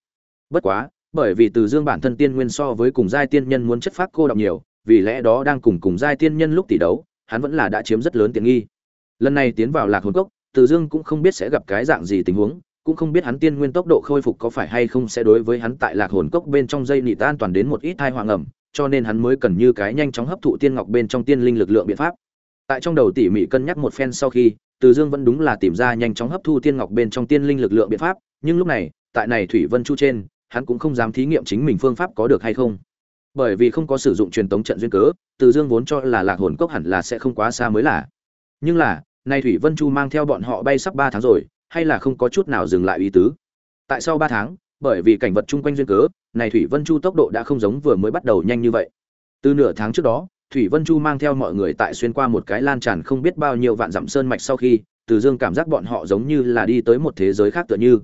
Bất quá bởi vì từ dương bản thân tiên nguyên so với cùng giai tiên nhân muốn chất phát cô đọng nhiều, vì lẽ đó đang cùng cùng giai tiên nhân lúc tỷ đấu, hắn vẫn là đã chiếm rất lớn tiện nghi. Lần này tiến vào lạc hồn cốc, từ dương cũng không biết sẽ gặp cái dạng gì tình huống, cũng không biết hắn tiên nguyên tốc độ khôi phục có phải hay không sẽ đối với hắn tại lạc hồn cốc bên trong dây nị tan toàn đến một ít thai hoàng ẩm cho nên hắn mới cần như cái nhanh chóng hấp thụ tiên ngọc bên trong tiên linh lực lượng biện pháp. Tại trong đầu tỉ mỉ cân nhắc một phen sau khi, từ dương vẫn đúng là tìm ra nhanh chóng hấp thu tiên ngọc bên trong tiên linh lực lượng biện pháp, nhưng lúc này, tại này thủy vân chu trên hắn cũng không dám thí nghiệm chính mình phương pháp có được hay không. Bởi vì không có sử dụng truyền tống trận duyên cớ, từ dương vốn cho là lạc hồn cốc hẳn là sẽ không quá xa mới là. Nhưng là, nay thủy vân chu mang theo bọn họ bay sắp ba tháng rồi, hay là không có chút nào dừng lại ý tứ? Tại sau ba tháng, bởi vì cảnh vật chung quanh duyên cớ này thủy vân chu tốc độ đã không giống vừa mới bắt đầu nhanh như vậy. Từ nửa tháng trước đó, thủy vân chu mang theo mọi người tại xuyên qua một cái lan tràn không biết bao nhiêu vạn dặm sơn mạch sau khi, từ dương cảm giác bọn họ giống như là đi tới một thế giới khác tựa như.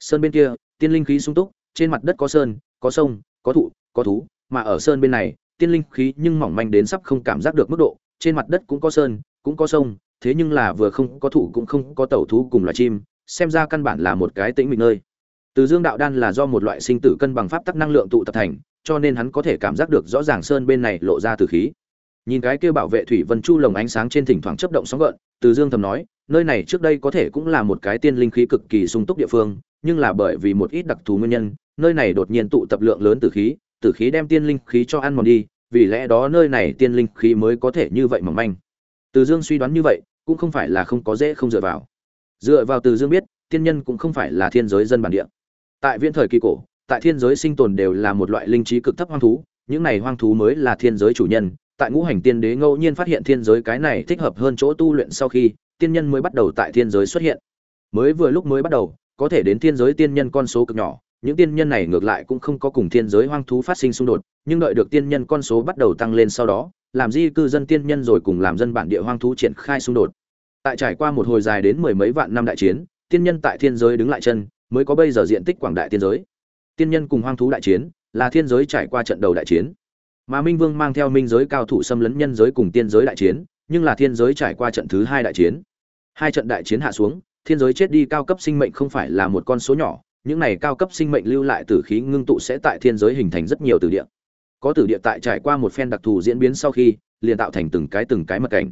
Sơn bên kia, tiên linh khí sung túc trên mặt đất có sơn, có sông, có thụ, có thú, mà ở sơn bên này, tiên linh khí nhưng mỏng manh đến sắp không cảm giác được mức độ, trên mặt đất cũng có sơn, cũng có sông, thế nhưng là vừa không có thụ cũng không có tẩu thú cùng loài chim, xem ra căn bản là một cái tĩnh mịch nơi. Từ dương đạo đan là do một loại sinh tử cân bằng pháp tắc năng lượng tụ tập thành, cho nên hắn có thể cảm giác được rõ ràng sơn bên này lộ ra từ khí. Nhìn cái kia bảo vệ thủy vân chu lồng ánh sáng trên thỉnh thoảng chấp động sóng gợn, từ dương thầm nói nơi này trước đây có thể cũng là một cái tiên linh khí cực kỳ sung túc địa phương, nhưng là bởi vì một ít đặc thù nguyên nhân, nơi này đột nhiên tụ tập lượng lớn tử khí tử khí đem tiên linh khí cho ăn mòn đi, vì lẽ đó nơi này tiên linh khí mới có thể như vậy mỏng manh. Từ dương suy đoán như vậy, cũng không phải là không có dễ không dựa vào. Dựa vào từ dương biết, tiên nhân cũng không phải là thiên giới dân bản địa. Tại viễn thời kỳ cổ, tại thiên giới sinh tồn đều là một loại linh trí cực thấp hoang thú, những này hoang thú mới là thiên giới chủ nhân. Tại ngũ hành tiên đế ngẫu nhiên phát hiện thiên giới cái này thích hợp hơn chỗ tu luyện sau khi tiên nhân mới bắt đầu tại thiên giới xuất hiện. Mới vừa lúc mới bắt đầu, có thể đến thiên giới tiên nhân con số cực nhỏ, những tiên nhân này ngược lại cũng không có cùng thiên giới hoang thú phát sinh xung đột, nhưng đợi được tiên nhân con số bắt đầu tăng lên sau đó, làm di cư dân tiên nhân rồi cùng làm dân bản địa hoang thú triển khai xung đột. Tại trải qua một hồi dài đến mười mấy vạn năm đại chiến, tiên nhân tại thiên giới đứng lại chân, mới có bây giờ diện tích quảng đại tiên giới. Tiên nhân cùng hoang thú đại chiến, là thiên giới trải qua trận đầu đại chiến. Mà minh vương mang theo minh giới cao thủ xâm lấn nhân giới cùng tiên giới đại chiến, nhưng là thiên giới trải qua trận thứ hai đại chiến hai trận đại chiến hạ xuống, thiên giới chết đi cao cấp sinh mệnh không phải là một con số nhỏ, những này cao cấp sinh mệnh lưu lại tử khí ngưng tụ sẽ tại thiên giới hình thành rất nhiều tử địa. Có tử địa tại trải qua một phen đặc thù diễn biến sau khi, liền tạo thành từng cái từng cái mật cảnh.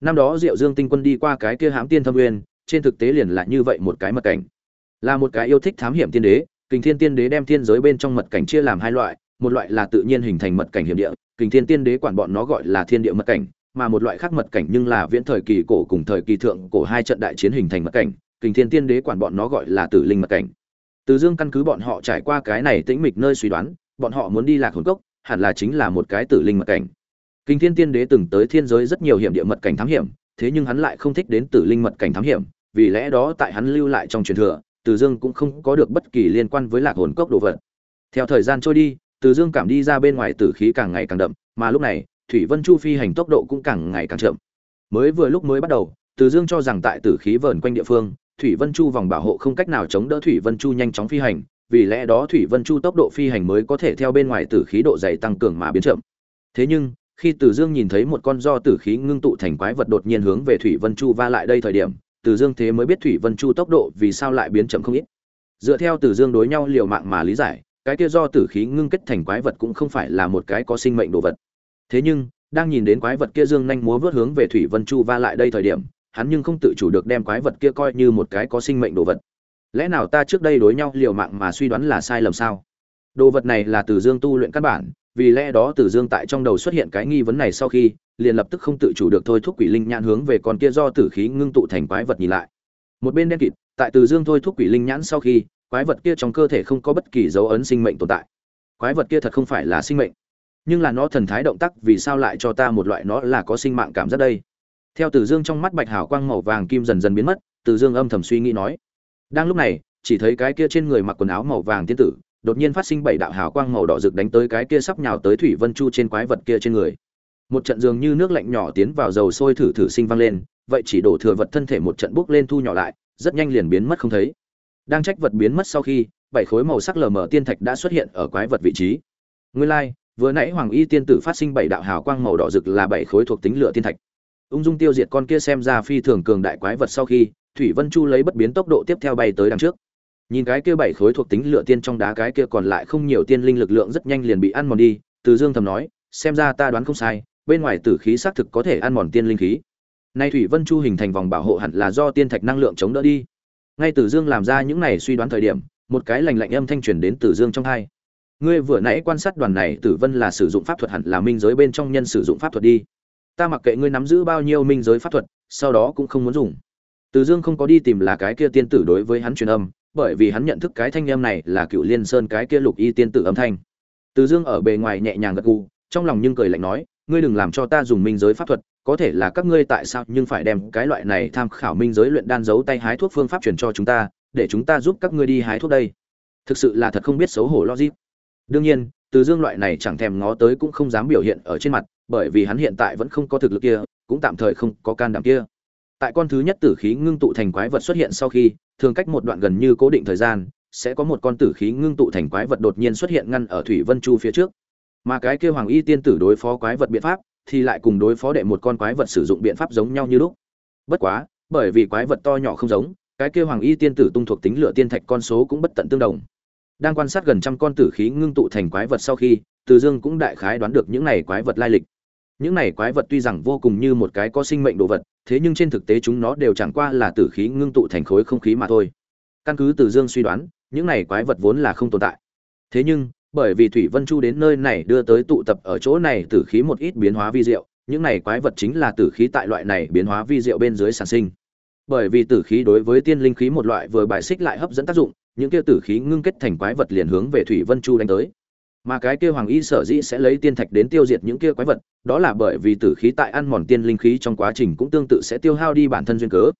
Năm đó diệu dương tinh quân đi qua cái kia hãm tiên thâm nguyên, trên thực tế liền là như vậy một cái mật cảnh. Là một cái yêu thích thám hiểm tiên đế, kình thiên tiên đế đem thiên giới bên trong mật cảnh chia làm hai loại, một loại là tự nhiên hình thành mật cảnh hiểm địa, kình thiên tiên đế quản bọn nó gọi là thiên địa mật cảnh mà một loại khác mật cảnh nhưng là viễn thời kỳ cổ cùng thời kỳ thượng cổ hai trận đại chiến hình thành mật cảnh, kình thiên tiên đế quản bọn nó gọi là tử linh mật cảnh. Từ dương căn cứ bọn họ trải qua cái này tĩnh mịch nơi suy đoán, bọn họ muốn đi lạc hồn cốc, hẳn là chính là một cái tử linh mật cảnh. Kình thiên tiên đế từng tới thiên giới rất nhiều hiểm địa mật cảnh thám hiểm, thế nhưng hắn lại không thích đến tử linh mật cảnh thám hiểm, vì lẽ đó tại hắn lưu lại trong truyền thừa, từ dương cũng không có được bất kỳ liên quan với lạc hồn cốc đồ vật. Theo thời gian trôi đi, từ dương cảm đi ra bên ngoài tử khí càng ngày càng đậm, mà lúc này thủy vân chu phi hành tốc độ cũng càng ngày càng chậm mới vừa lúc mới bắt đầu từ dương cho rằng tại tử khí vờn quanh địa phương thủy vân chu vòng bảo hộ không cách nào chống đỡ thủy vân chu nhanh chóng phi hành vì lẽ đó thủy vân chu tốc độ phi hành mới có thể theo bên ngoài tử khí độ dày tăng cường mà biến chậm thế nhưng khi Từ Dương nhìn thấy một con do tử khí ngưng tụ thành quái vật đột nhiên hướng về Thủy Vân Chu va lại đây thời điểm, Từ Dương thế mới biết Thủy Vân Chu tốc độ vì sao lại biến chậm không ít. Dựa theo Từ Dương đối nhau liều mạng mà lý giải, cái kia do tử khí ngưng kết thành quái vật cũng không phải là một cái có sinh mệnh đồ vật. Thế nhưng, đang nhìn đến quái vật kia dương nhanh múa vớt hướng về Thủy Vân Chu va lại đây thời điểm, hắn nhưng không tự chủ được đem quái vật kia coi như một cái có sinh mệnh đồ vật. Lẽ nào ta trước đây đối nhau liều mạng mà suy đoán là sai lầm sao? Đồ vật này là Từ Dương tu luyện căn bản, vì lẽ đó Từ Dương tại trong đầu xuất hiện cái nghi vấn này sau khi, liền lập tức không tự chủ được thôi thúc quỷ linh nhãn hướng về con kia do tử khí ngưng tụ thành quái vật nhìn lại. Một bên đen kịt, tại Từ Dương thôi thúc quỷ linh nhãn sau khi, quái vật kia trong cơ thể không có bất kỳ dấu ấn sinh mệnh tồn tại. Quái vật kia thật không phải là sinh mệnh, nhưng là nó thần thái động tác vì sao lại cho ta một loại nó là có sinh mạng cảm giác đây? Theo Từ Dương trong mắt bạch hào quang màu vàng kim dần dần biến mất, Từ Dương âm thầm suy nghĩ nói. Đang lúc này, chỉ thấy cái kia trên người mặc quần áo màu vàng tiên tử, đột nhiên phát sinh bảy đạo hào quang màu đỏ rực đánh tới cái kia sắp nhào tới thủy vân chu trên quái vật kia trên người một trận dường như nước lạnh nhỏ tiến vào dầu sôi thử thử sinh vang lên vậy chỉ đổ thừa vật thân thể một trận bốc lên thu nhỏ lại rất nhanh liền biến mất không thấy đang trách vật biến mất sau khi bảy khối màu sắc lờ mờ tiên thạch đã xuất hiện ở quái vật vị trí nguyên lai like, vừa nãy hoàng y tiên tử phát sinh bảy đạo hào quang màu đỏ rực là bảy khối thuộc tính lửa thiên thạch. Ung dung tiêu diệt con kia xem ra phi thường cường đại quái vật sau khi, thủy vân chu lấy bất biến tốc độ tiếp theo bay tới đằng trước. Nhìn cái kia bảy khối thuộc tính lửa tiên trong đá, cái kia còn lại không nhiều tiên linh lực lượng rất nhanh liền bị ăn mòn đi, từ dương thầm nói, xem ra ta đoán không sai, bên ngoài tử khí xác thực có thể ăn mòn tiên linh khí. Nay thủy vân chu hình thành vòng bảo hộ hẳn là do tiên thạch năng lượng chống đỡ đi. Ngay từ dương làm ra những này suy đoán thời điểm, một cái lành lạnh âm thanh truyền đến từ dương trong hai ngươi vừa nãy quan sát đoàn này, tử vân là sử dụng pháp thuật hẳn là minh giới bên trong nhân sử dụng pháp thuật đi. Ta mặc kệ ngươi nắm giữ bao nhiêu minh giới pháp thuật, sau đó cũng không muốn dùng. Từ dương không có đi tìm là cái kia tiên tử đối với hắn truyền âm, bởi vì hắn nhận thức cái thanh âm này là cựu liên sơn cái kia lục y tiên tử âm thanh. Từ dương ở bề ngoài nhẹ nhàng gật gù, trong lòng nhưng cười lạnh nói, ngươi đừng làm cho ta dùng minh giới pháp thuật, có thể là các ngươi tại sao nhưng phải đem cái loại này tham khảo minh giới luyện đan giấu tay hái thuốc phương pháp truyền cho chúng ta, để chúng ta giúp các ngươi đi hái thuốc đây. Thực sự là thật không biết xấu hổ logic đương nhiên, từ dương loại này chẳng thèm ngó tới cũng không dám biểu hiện ở trên mặt, bởi vì hắn hiện tại vẫn không có thực lực kia, cũng tạm thời không có can đảm kia. Tại con thứ nhất tử khí ngưng tụ thành quái vật xuất hiện sau khi, thường cách một đoạn gần như cố định thời gian, sẽ có một con tử khí ngưng tụ thành quái vật đột nhiên xuất hiện ngăn ở thủy vân chu phía trước. Mà cái kêu hoàng y tiên tử đối phó quái vật biện pháp, thì lại cùng đối phó đệ một con quái vật sử dụng biện pháp giống nhau như lúc. Bất quá, bởi vì quái vật to nhỏ không giống, cái kêu hoàng y tiên tử tung thuộc tính lửa tiên thạch con số cũng bất tận tương đồng đang quan sát gần trăm con tử khí ngưng tụ thành quái vật sau khi, từ dương cũng đại khái đoán được những này quái vật lai lịch. Những này quái vật tuy rằng vô cùng như một cái có sinh mệnh đồ vật, thế nhưng trên thực tế chúng nó đều chẳng qua là tử khí ngưng tụ thành khối không khí mà thôi. Căn cứ từ dương suy đoán, những này quái vật vốn là không tồn tại. Thế nhưng, bởi vì thủy vân chu đến nơi này đưa tới tụ tập ở chỗ này tử khí một ít biến hóa vi diệu, những này quái vật chính là tử khí tại loại này biến hóa vi diệu bên dưới sản sinh. Bởi vì tử khí đối với tiên linh khí một loại vừa bài xích lại hấp dẫn tác dụng những kia tử khí ngưng kết thành quái vật liền hướng về thủy vân chu đánh tới. Mà cái kia hoàng y sở dĩ sẽ lấy tiên thạch đến tiêu diệt những kia quái vật, đó là bởi vì tử khí tại ăn mòn tiên linh khí trong quá trình cũng tương tự sẽ tiêu hao đi bản thân duyên cớ.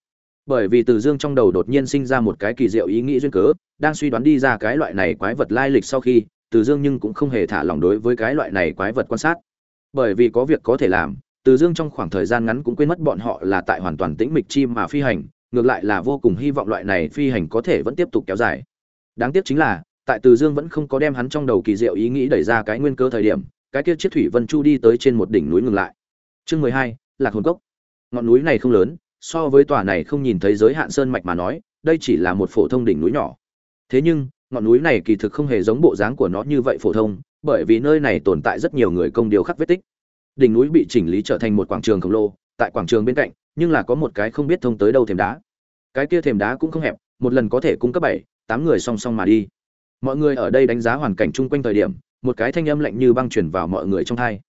Bởi vì từ dương trong đầu đột nhiên sinh ra một cái kỳ diệu ý nghĩ duyên cớ, đang suy đoán đi ra cái loại này quái vật lai lịch sau khi, từ dương nhưng cũng không hề thả lỏng đối với cái loại này quái vật quan sát. Bởi vì có việc có thể làm, từ dương trong khoảng thời gian ngắn cũng quên mất bọn họ là tại hoàn toàn tĩnh mịch chim mà phi hành ngược lại là vô cùng hy vọng loại này phi hành có thể vẫn tiếp tục kéo dài đáng tiếc chính là tại Từ Dương vẫn không có đem hắn trong đầu kỳ diệu ý nghĩ đẩy ra cái nguyên cơ thời điểm, cái kia chiếc thủy vân chu đi tới trên một đỉnh núi ngừng lại. Chương mười hai, Lạc hồn cốc. Ngọn núi này không lớn, so với tòa này không nhìn thấy giới hạn sơn mạch mà nói, đây chỉ là một phổ thông đỉnh núi nhỏ. Thế nhưng, ngọn núi này kỳ thực không hề giống bộ dáng của nó như vậy phổ thông, bởi vì nơi này tồn tại rất nhiều người công điều khắc vết tích. Đỉnh núi bị chỉnh lý trở thành một quảng trường khổng lồ, tại quảng trường bên cạnh, nhưng là có một cái không biết thông tới đâu thềm đá. Cái kia thềm đá cũng không hẹp, một lần có thể cung cấp bảy, tám người song song mà đi. Mọi người ở đây đánh giá hoàn cảnh chung quanh thời điểm một cái thanh âm lạnh như băng chuyển vào mọi người trong thai.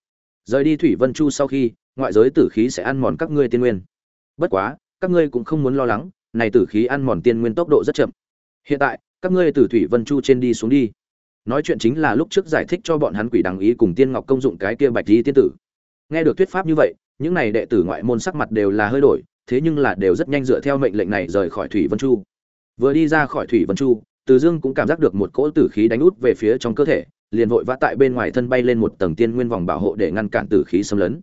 Rời đi thủy vân chu sau khi ngoại giới tử khí sẽ ăn mòn các ngươi tiên nguyên. Bất quá các ngươi cũng không muốn lo lắng này tử khí ăn mòn tiên nguyên tốc độ rất chậm. Hiện tại các ngươi từ thủy vân chu trên đi xuống đi. Nói chuyện chính là lúc trước giải thích cho bọn hắn quỷ đằng ý cùng tiên ngọc công dụng cái kia bạch di tiên tử. Nghe được thuyết pháp như vậy những này đệ tử ngoại môn sắc mặt đều là hơi đổi thế nhưng là đều rất nhanh dựa theo mệnh lệnh này rời khỏi thủy vân chu vừa đi ra khỏi thủy vân chu từ Dương cũng cảm giác được một cỗ tử khí đánh út về phía trong cơ thể, liền vội vã tại bên ngoài thân bay lên một tầng tiên nguyên vòng bảo hộ để ngăn cản tử khí xâm lấn.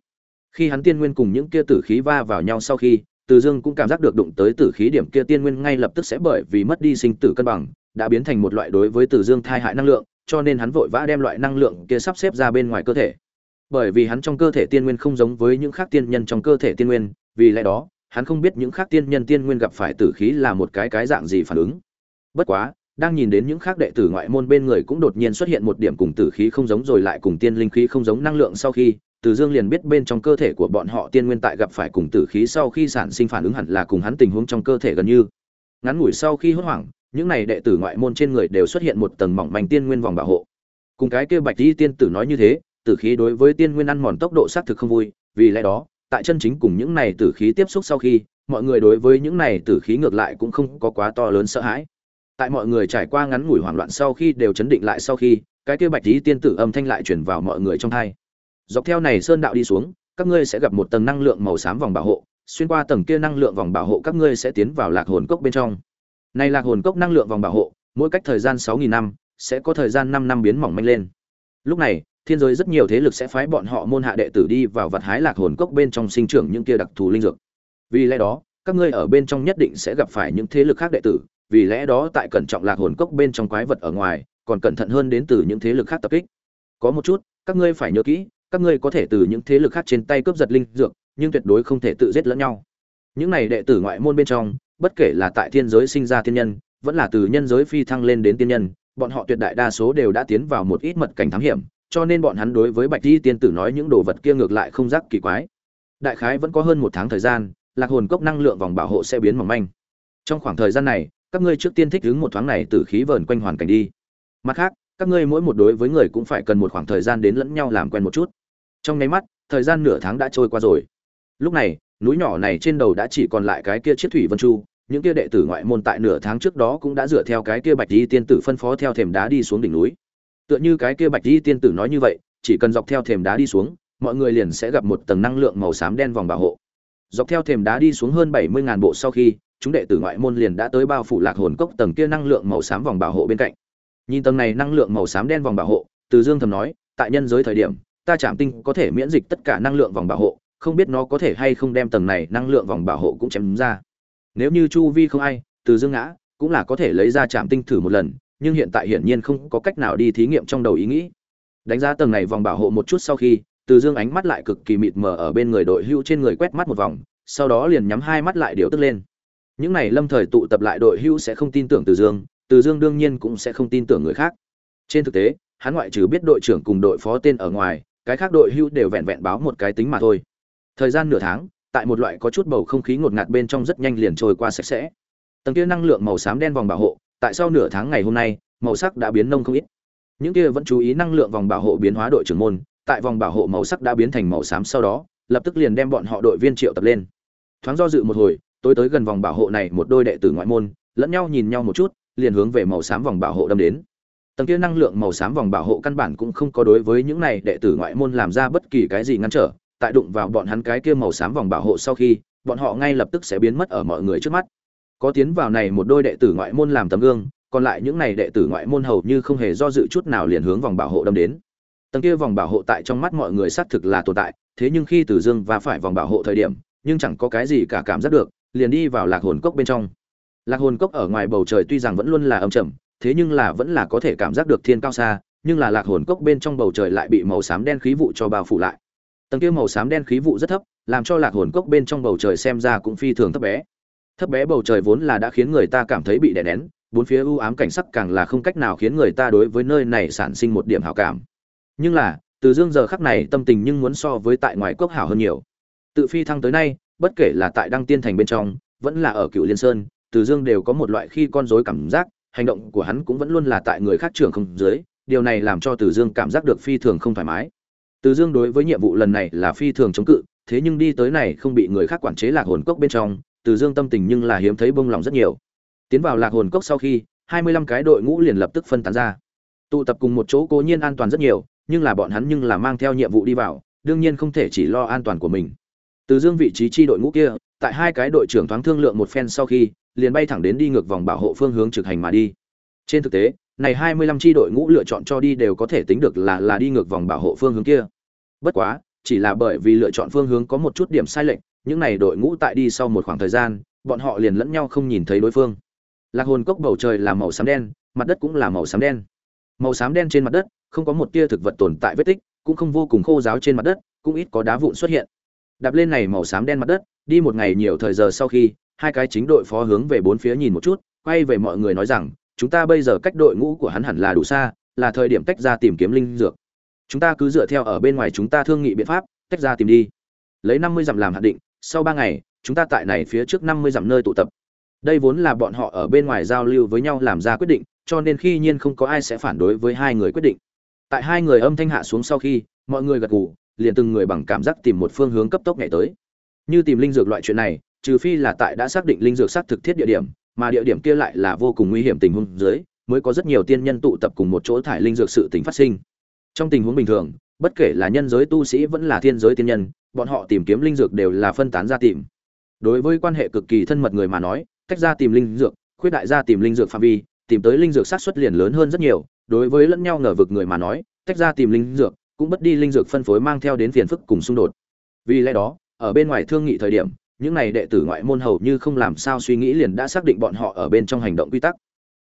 Khi hắn tiên nguyên cùng những kia tử khí va vào nhau sau khi, Từ Dương cũng cảm giác được đụng tới tử khí điểm kia tiên nguyên ngay lập tức sẽ bởi vì mất đi sinh tử cân bằng, đã biến thành một loại đối với Từ Dương thai hại năng lượng, cho nên hắn vội vã đem loại năng lượng kia sắp xếp ra bên ngoài cơ thể bởi vì hắn trong cơ thể tiên nguyên không giống với những khác tiên nhân trong cơ thể tiên nguyên, vì lẽ đó, hắn không biết những khác tiên nhân tiên nguyên gặp phải tử khí là một cái cái dạng gì phản ứng. Bất quá, đang nhìn đến những khác đệ tử ngoại môn bên người cũng đột nhiên xuất hiện một điểm cùng tử khí không giống rồi lại cùng tiên linh khí không giống năng lượng sau khi, từ dương liền biết bên trong cơ thể của bọn họ tiên nguyên tại gặp phải cùng tử khí sau khi sản sinh phản ứng hẳn là cùng hắn tình huống trong cơ thể gần như. Ngắn ngủi sau khi hốt hoảng, những này đệ tử ngoại môn trên người đều xuất hiện một tầng mỏng manh tiên nguyên vòng bảo hộ. Cùng cái kia bạch di tiên tử nói như thế tử khí đối với tiên nguyên ăn mòn tốc độ xác thực không vui, vì lẽ đó, tại chân chính cùng những này tử khí tiếp xúc sau khi, mọi người đối với những này tử khí ngược lại cũng không có quá to lớn sợ hãi. Tại mọi người trải qua ngắn ngủi hoảng loạn sau khi đều chấn định lại sau khi, cái kia bạch tí tiên tử âm thanh lại truyền vào mọi người trong tai. dọc theo này sơn đạo đi xuống, các ngươi sẽ gặp một tầng năng lượng màu xám vòng bảo hộ, xuyên qua tầng kia năng lượng vòng bảo hộ các ngươi sẽ tiến vào lạc hồn cốc bên trong. Này lạc hồn cốc năng lượng vòng bảo hộ, mỗi cách thời gian sáu nghìn năm, sẽ có thời gian năm năm biến mỏng manh lên. Lúc này thiên giới rất nhiều thế lực sẽ phái bọn họ môn hạ đệ tử đi vào vật hái lạc hồn cốc bên trong sinh trưởng những kia đặc thù linh dược. Vì lẽ đó, các ngươi ở bên trong nhất định sẽ gặp phải những thế lực khác đệ tử, vì lẽ đó tại cẩn trọng lạc hồn cốc bên trong quái vật ở ngoài, còn cẩn thận hơn đến từ những thế lực khác tập kích. Có một chút, các ngươi phải nhớ kỹ, các ngươi có thể từ những thế lực khác trên tay cướp giật linh dược, nhưng tuyệt đối không thể tự giết lẫn nhau. Những này đệ tử ngoại môn bên trong, bất kể là tại thiên giới sinh ra thiên nhân, vẫn là từ nhân giới phi thăng lên đến tiên nhân, bọn họ tuyệt đại đa số đều đã tiến vào một ít mật cảnh thám hiểm cho nên bọn hắn đối với bạch di tiên tử nói những đồ vật kia ngược lại không rắc kỳ quái. Đại khái vẫn có hơn một tháng thời gian, lạc hồn cốc năng lượng vòng bảo hộ sẽ biến mỏng manh. Trong khoảng thời gian này, các ngươi trước tiên thích ứng một thoáng này từ khí vờn quanh hoàn cảnh đi. Mặt khác, các ngươi mỗi một đối với người cũng phải cần một khoảng thời gian đến lẫn nhau làm quen một chút. Trong nháy mắt, thời gian nửa tháng đã trôi qua rồi. Lúc này, núi nhỏ này trên đầu đã chỉ còn lại cái kia chiếc thủy vân chu, những kia đệ tử ngoại môn tại nửa tháng trước đó cũng đã dựa theo cái kia bạch di tiên tử phân phó theo thềm đá đi xuống đỉnh núi tựa như cái kia bạch di tiên tử nói như vậy, chỉ cần dọc theo thềm đá đi xuống, mọi người liền sẽ gặp một tầng năng lượng màu xám đen vòng bảo hộ. Dọc theo thềm đá đi xuống hơn bảy mươi ngàn bộ sau khi, chúng đệ tử ngoại môn liền đã tới bao phủ lạc hồn cốc tầng kia năng lượng màu xám vòng bảo hộ bên cạnh. Nhìn tầng này năng lượng màu xám đen vòng bảo hộ, từ dương thầm nói, tại nhân giới thời điểm, ta chạm tinh có thể miễn dịch tất cả năng lượng vòng bảo hộ, không biết nó có thể hay không đem tầng này năng lượng vòng bảo hộ cũng chém ra. Nếu như chu vi không ai, từ dương ngã, cũng là có thể lấy ra chạm tinh thử một lần nhưng hiện tại hiển nhiên không có cách nào đi thí nghiệm trong đầu ý nghĩ. Đánh giá tầng này vòng bảo hộ một chút sau khi, từ dương ánh mắt lại cực kỳ mịt mờ ở bên người đội hưu trên người quét mắt một vòng, sau đó liền nhắm hai mắt lại điều tức lên. Những này lâm thời tụ tập lại đội hưu sẽ không tin tưởng từ dương từ dương đương nhiên cũng sẽ không tin tưởng người khác. Trên thực tế, hắn ngoại trừ biết đội trưởng cùng đội phó tên ở ngoài, cái khác đội hưu đều vẹn vẹn báo một cái tính mà thôi. Thời gian nửa tháng, tại một loại có chút bầu không khí ngột ngạt bên trong rất nhanh liền trôi qua sạch sẽ. Tầng kia năng lượng màu xám đen vòng bảo hộ tại sau nửa tháng ngày hôm nay, màu sắc đã biến nông không ít. Những kia vẫn chú ý năng lượng vòng bảo hộ biến hóa đội trưởng môn, tại vòng bảo hộ màu sắc đã biến thành màu xám sau đó, lập tức liền đem bọn họ đội viên triệu tập lên. Thoáng do dự một hồi tôi tới gần vòng bảo hộ này một đôi đệ tử ngoại môn, lẫn nhau nhìn nhau một chút, liền hướng về màu xám vòng bảo hộ đâm đến. Tầng kia năng lượng màu xám vòng bảo hộ căn bản cũng không có đối với những này đệ tử ngoại môn làm ra bất kỳ cái gì ngăn trở, tại đụng vào bọn hắn cái kia màu xám vòng bảo hộ sau khi, bọn họ ngay lập tức sẽ biến mất ở mọi người trước mắt có tiến vào này một đôi đệ tử ngoại môn làm tấm gương, còn lại những này đệ tử ngoại môn hầu như không hề do dự chút nào liền hướng vòng bảo hộ đâm đến. Tầng kia vòng bảo hộ tại trong mắt mọi người xác thực là tồn tại, thế nhưng khi từ dương và phải vòng bảo hộ thời điểm, nhưng chẳng có cái gì cả cảm giác được, liền đi vào lạc hồn cốc bên trong. Lạc hồn cốc ở ngoài bầu trời tuy rằng vẫn luôn là âm trầm, thế nhưng là vẫn là có thể cảm giác được thiên cao xa, nhưng là lạc hồn cốc bên trong bầu trời lại bị màu xám đen khí vụ cho bao phủ lại. Tầng kia màu xám đen khí vụ rất thấp, làm cho lạc hồn cốc bên trong bầu trời xem ra cũng phi thường thấp bé thấp bé bầu trời vốn là đã khiến người ta cảm thấy bị đè nén, bốn phía u ám cảnh sắc càng là không cách nào khiến người ta đối với nơi này sản sinh một điểm hảo cảm. Nhưng là, từ dương giờ khắc này tâm tình nhưng muốn so với tại ngoài cốc hảo hơn nhiều. Tự phi thăng tới nay, bất kể là tại đăng tiên thành bên trong, vẫn là ở cựu liên sơn, từ dương đều có một loại khi con rối cảm giác, hành động của hắn cũng vẫn luôn là tại người khác trưởng không dưới, điều này làm cho từ dương cảm giác được phi thường không thoải mái. Từ dương đối với nhiệm vụ lần này là phi thường chống cự, thế nhưng đi tới này không bị người khác quản chế lạc hồn cốc bên trong từ dương tâm tình nhưng là hiếm thấy bông lòng rất nhiều. Tiến vào lạc hồn cốc sau khi, hai mươi lăm cái đội ngũ liền lập tức phân tán ra. Tụ tập cùng một chỗ cố nhiên an toàn rất nhiều, nhưng là bọn hắn nhưng là mang theo nhiệm vụ đi vào, đương nhiên không thể chỉ lo an toàn của mình. Từ dương vị trí chi đội ngũ kia, tại hai cái đội trưởng thoáng thương lượng một phen sau khi, liền bay thẳng đến đi ngược vòng bảo hộ phương hướng trực hành mà đi. Trên thực tế, này hai mươi lăm chi đội ngũ lựa chọn cho đi đều có thể tính được là là đi ngược vòng bảo hộ phương hướng kia. Bất quá, chỉ là bởi vì lựa chọn phương hướng có một chút điểm sai lệch những này đội ngũ tại đi sau một khoảng thời gian, bọn họ liền lẫn nhau không nhìn thấy đối phương. Lạc hồn cốc bầu trời là màu xám đen, mặt đất cũng là màu xám đen. Màu xám đen trên mặt đất, không có một tia thực vật tồn tại vết tích, cũng không vô cùng khô giáo trên mặt đất, cũng ít có đá vụn xuất hiện. Đạp lên này màu xám đen mặt đất, đi một ngày nhiều thời giờ sau khi, hai cái chính đội phó hướng về bốn phía nhìn một chút, quay về mọi người nói rằng, chúng ta bây giờ cách đội ngũ của hắn hẳn là đủ xa, là thời điểm tách ra tìm kiếm linh dược. Chúng ta cứ dựa theo ở bên ngoài chúng ta thương nghị biện pháp, tách ra tìm đi. Lấy năm mươi dặm làm hạn định sau ba ngày, chúng ta tại này phía trước năm mươi dặm nơi tụ tập. Đây vốn là bọn họ ở bên ngoài giao lưu với nhau làm ra quyết định, cho nên khi nhiên không có ai sẽ phản đối với hai người quyết định. Tại hai người âm thanh hạ xuống sau khi, mọi người gật gù, liền từng người bằng cảm giác tìm một phương hướng cấp tốc nhảy tới. Như tìm linh dược loại chuyện này, trừ phi là tại đã xác định linh dược xác thực thiết địa điểm, mà địa điểm kia lại là vô cùng nguy hiểm tình huống dưới, mới có rất nhiều tiên nhân tụ tập cùng một chỗ thải linh dược sự tình phát sinh. Trong tình huống bình thường bất kể là nhân giới tu sĩ vẫn là thiên giới tiên nhân, bọn họ tìm kiếm linh dược đều là phân tán ra tìm. Đối với quan hệ cực kỳ thân mật người mà nói, tách ra tìm linh dược, khuyết đại ra tìm linh dược phạm vi, tìm tới linh dược sát xuất liền lớn hơn rất nhiều. Đối với lẫn nhau ngờ vực người mà nói, tách ra tìm linh dược, cũng bất đi linh dược phân phối mang theo đến phiền phức cùng xung đột. Vì lẽ đó, ở bên ngoài thương nghị thời điểm, những này đệ tử ngoại môn hầu như không làm sao suy nghĩ liền đã xác định bọn họ ở bên trong hành động quy tắc.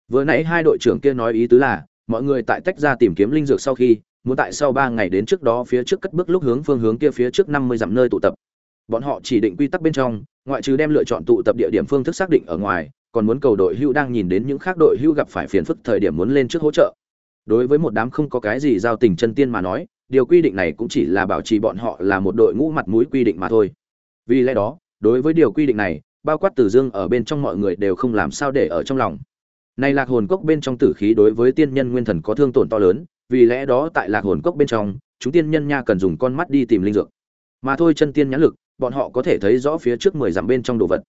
Vừa nãy hai đội trưởng kia nói ý tứ là, mọi người tại tách ra tìm kiếm linh dược sau khi muốn tại sau ba ngày đến trước đó phía trước cất bước lúc hướng phương hướng kia phía trước năm mươi dặm nơi tụ tập. Bọn họ chỉ định quy tắc bên trong, ngoại trừ đem lựa chọn tụ tập địa điểm phương thức xác định ở ngoài, còn muốn cầu đội hưu đang nhìn đến những khác đội hưu gặp phải phiền phức thời điểm muốn lên trước hỗ trợ. Đối với một đám không có cái gì giao tình chân tiên mà nói, điều quy định này cũng chỉ là bảo trì bọn họ là một đội ngũ mặt mũi quy định mà thôi. Vì lẽ đó, đối với điều quy định này, bao quát tử dương ở bên trong mọi người đều không làm sao để ở trong lòng. Này lạc hồn cốc bên trong tử khí đối với tiên nhân nguyên thần có thương tổn to lớn vì lẽ đó tại lạc hồn cốc bên trong, chúng tiên nhân nha cần dùng con mắt đi tìm linh dược. Mà thôi chân tiên nhãn lực, bọn họ có thể thấy rõ phía trước mười dặm bên trong đồ vật.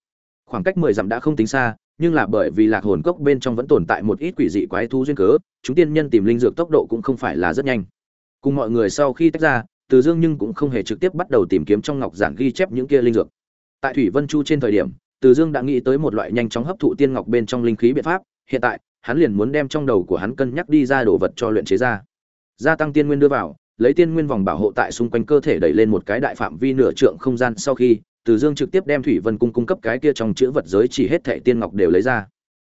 Khoảng cách mười dặm đã không tính xa, nhưng là bởi vì lạc hồn cốc bên trong vẫn tồn tại một ít quỷ dị quái thú duyên cớ, chúng tiên nhân tìm linh dược tốc độ cũng không phải là rất nhanh. Cùng mọi người sau khi tách ra, từ dương nhưng cũng không hề trực tiếp bắt đầu tìm kiếm trong ngọc giản ghi chép những kia linh dược. Tại thủy vân chu trên thời điểm, từ dương đã nghĩ tới một loại nhanh chóng hấp thụ tiên ngọc bên trong linh khí biện pháp, hiện tại, hắn liền muốn đem trong đầu của hắn cân nhắc đi ra đồ vật cho luyện chế ra gia tăng tiên nguyên đưa vào, lấy tiên nguyên vòng bảo hộ tại xung quanh cơ thể đẩy lên một cái đại phạm vi nửa trượng không gian sau khi, từ dương trực tiếp đem thủy vân cung cung cấp cái kia trong chữ vật giới chỉ hết thẻ tiên ngọc đều lấy ra.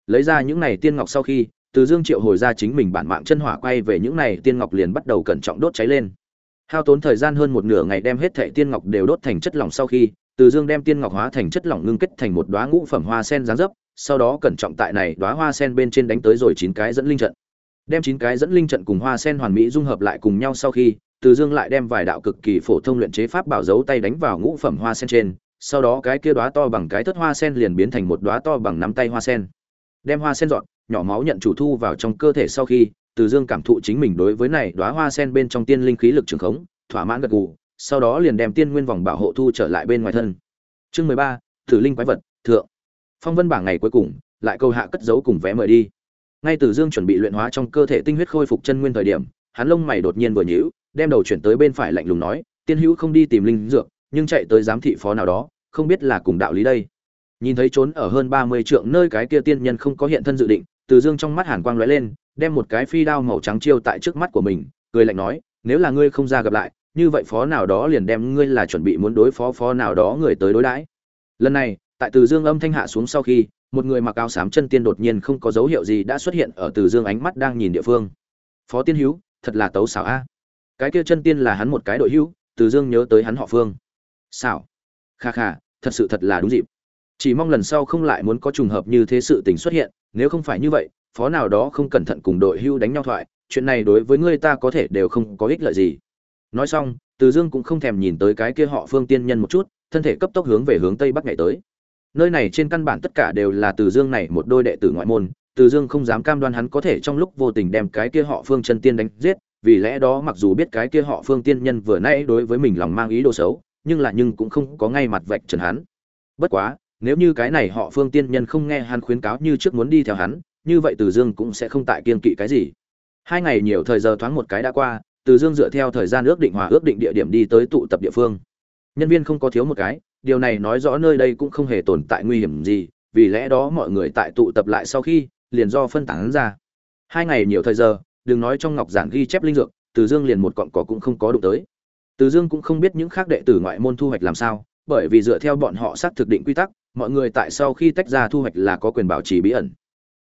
Lấy ra những này tiên ngọc sau khi, từ dương triệu hồi ra chính mình bản mạng chân hỏa quay về những này tiên ngọc liền bắt đầu cẩn trọng đốt cháy lên. Hao tốn thời gian hơn một nửa ngày đem hết thẻ tiên ngọc đều đốt thành chất lỏng sau khi, từ dương đem tiên ngọc hóa thành chất lỏng ngưng kết thành một đóa ngũ phẩm hoa sen dáng dấp, sau đó cẩn trọng tại này đóa hoa sen bên trên đánh tới rồi chín cái dẫn linh trận đem chín cái dẫn linh trận cùng hoa sen hoàn mỹ dung hợp lại cùng nhau sau khi, từ dương lại đem vài đạo cực kỳ phổ thông luyện chế pháp bảo dấu tay đánh vào ngũ phẩm hoa sen trên, sau đó cái kia đóa to bằng cái thất hoa sen liền biến thành một đóa to bằng nắm tay hoa sen. Đem hoa sen dọn, nhỏ máu nhận chủ thu vào trong cơ thể sau khi, từ dương cảm thụ chính mình đối với này đóa hoa sen bên trong tiên linh khí lực trường khống, thỏa mãn gật gù, sau đó liền đem tiên nguyên vòng bảo hộ thu trở lại bên ngoài thân. Chương mười ba, thử linh quái vật, thượng. Phong vân bảng ngày cuối cùng, lại câu hạ cất giấu cùng vé mời đi ngay từ dương chuẩn bị luyện hóa trong cơ thể tinh huyết khôi phục chân nguyên thời điểm, hắn lông mày đột nhiên vừa nhíu, đem đầu chuyển tới bên phải lạnh lùng nói, tiên hữu không đi tìm linh dược, nhưng chạy tới giám thị phó nào đó, không biết là cùng đạo lý đây. Nhìn thấy trốn ở hơn ba mươi trượng nơi cái kia tiên nhân không có hiện thân dự định, từ dương trong mắt hàn quang lóe lên, đem một cái phi đao màu trắng chiêu tại trước mắt của mình, cười lạnh nói, nếu là ngươi không ra gặp lại, như vậy phó nào đó liền đem ngươi là chuẩn bị muốn đối phó phó nào đó người tới đối đãi. Lần này, tại từ dương âm thanh hạ xuống sau khi một người mặc áo xám chân tiên đột nhiên không có dấu hiệu gì đã xuất hiện ở từ dương ánh mắt đang nhìn địa phương. Phó tiên hữu, thật là tấu xảo a. Cái kia chân tiên là hắn một cái đội hữu, từ dương nhớ tới hắn họ phương. Xảo. Kha kha, thật sự thật là đúng dịp. Chỉ mong lần sau không lại muốn có trùng hợp như thế sự tình xuất hiện, nếu không phải như vậy, phó nào đó không cẩn thận cùng đội hưu đánh nhau thoại, chuyện này đối với ngươi ta có thể đều không có ích lợi gì. Nói xong, từ dương cũng không thèm nhìn tới cái kia họ phương tiên nhân một chút, thân thể cấp tốc hướng về hướng tây bắc ngày tới nơi này trên căn bản tất cả đều là từ dương này một đôi đệ tử ngoại môn, từ dương không dám cam đoan hắn có thể trong lúc vô tình đem cái kia họ phương chân tiên đánh giết, vì lẽ đó mặc dù biết cái kia họ phương tiên nhân vừa nãy đối với mình lòng mang ý đồ xấu, nhưng là nhưng cũng không có ngay mặt vạch trần hắn. Bất quá, nếu như cái này họ phương tiên nhân không nghe hắn khuyến cáo như trước muốn đi theo hắn, như vậy từ dương cũng sẽ không tại kiên kỵ cái gì. Hai ngày nhiều thời giờ thoáng một cái đã qua, từ dương dựa theo thời gian ước định hòa ước định địa điểm đi tới tụ tập địa phương. Nhân viên không có thiếu một cái điều này nói rõ nơi đây cũng không hề tồn tại nguy hiểm gì, vì lẽ đó mọi người tại tụ tập lại sau khi, liền do phân tán ra. Hai ngày nhiều thời giờ, đừng nói trong ngọc giản ghi chép linh dược, từ dương liền một cọn cỏ cũng không có đụng tới. Từ dương cũng không biết những khác đệ tử ngoại môn thu hoạch làm sao, bởi vì dựa theo bọn họ xác thực định quy tắc, mọi người tại sau khi tách ra thu hoạch là có quyền bảo trì bí ẩn.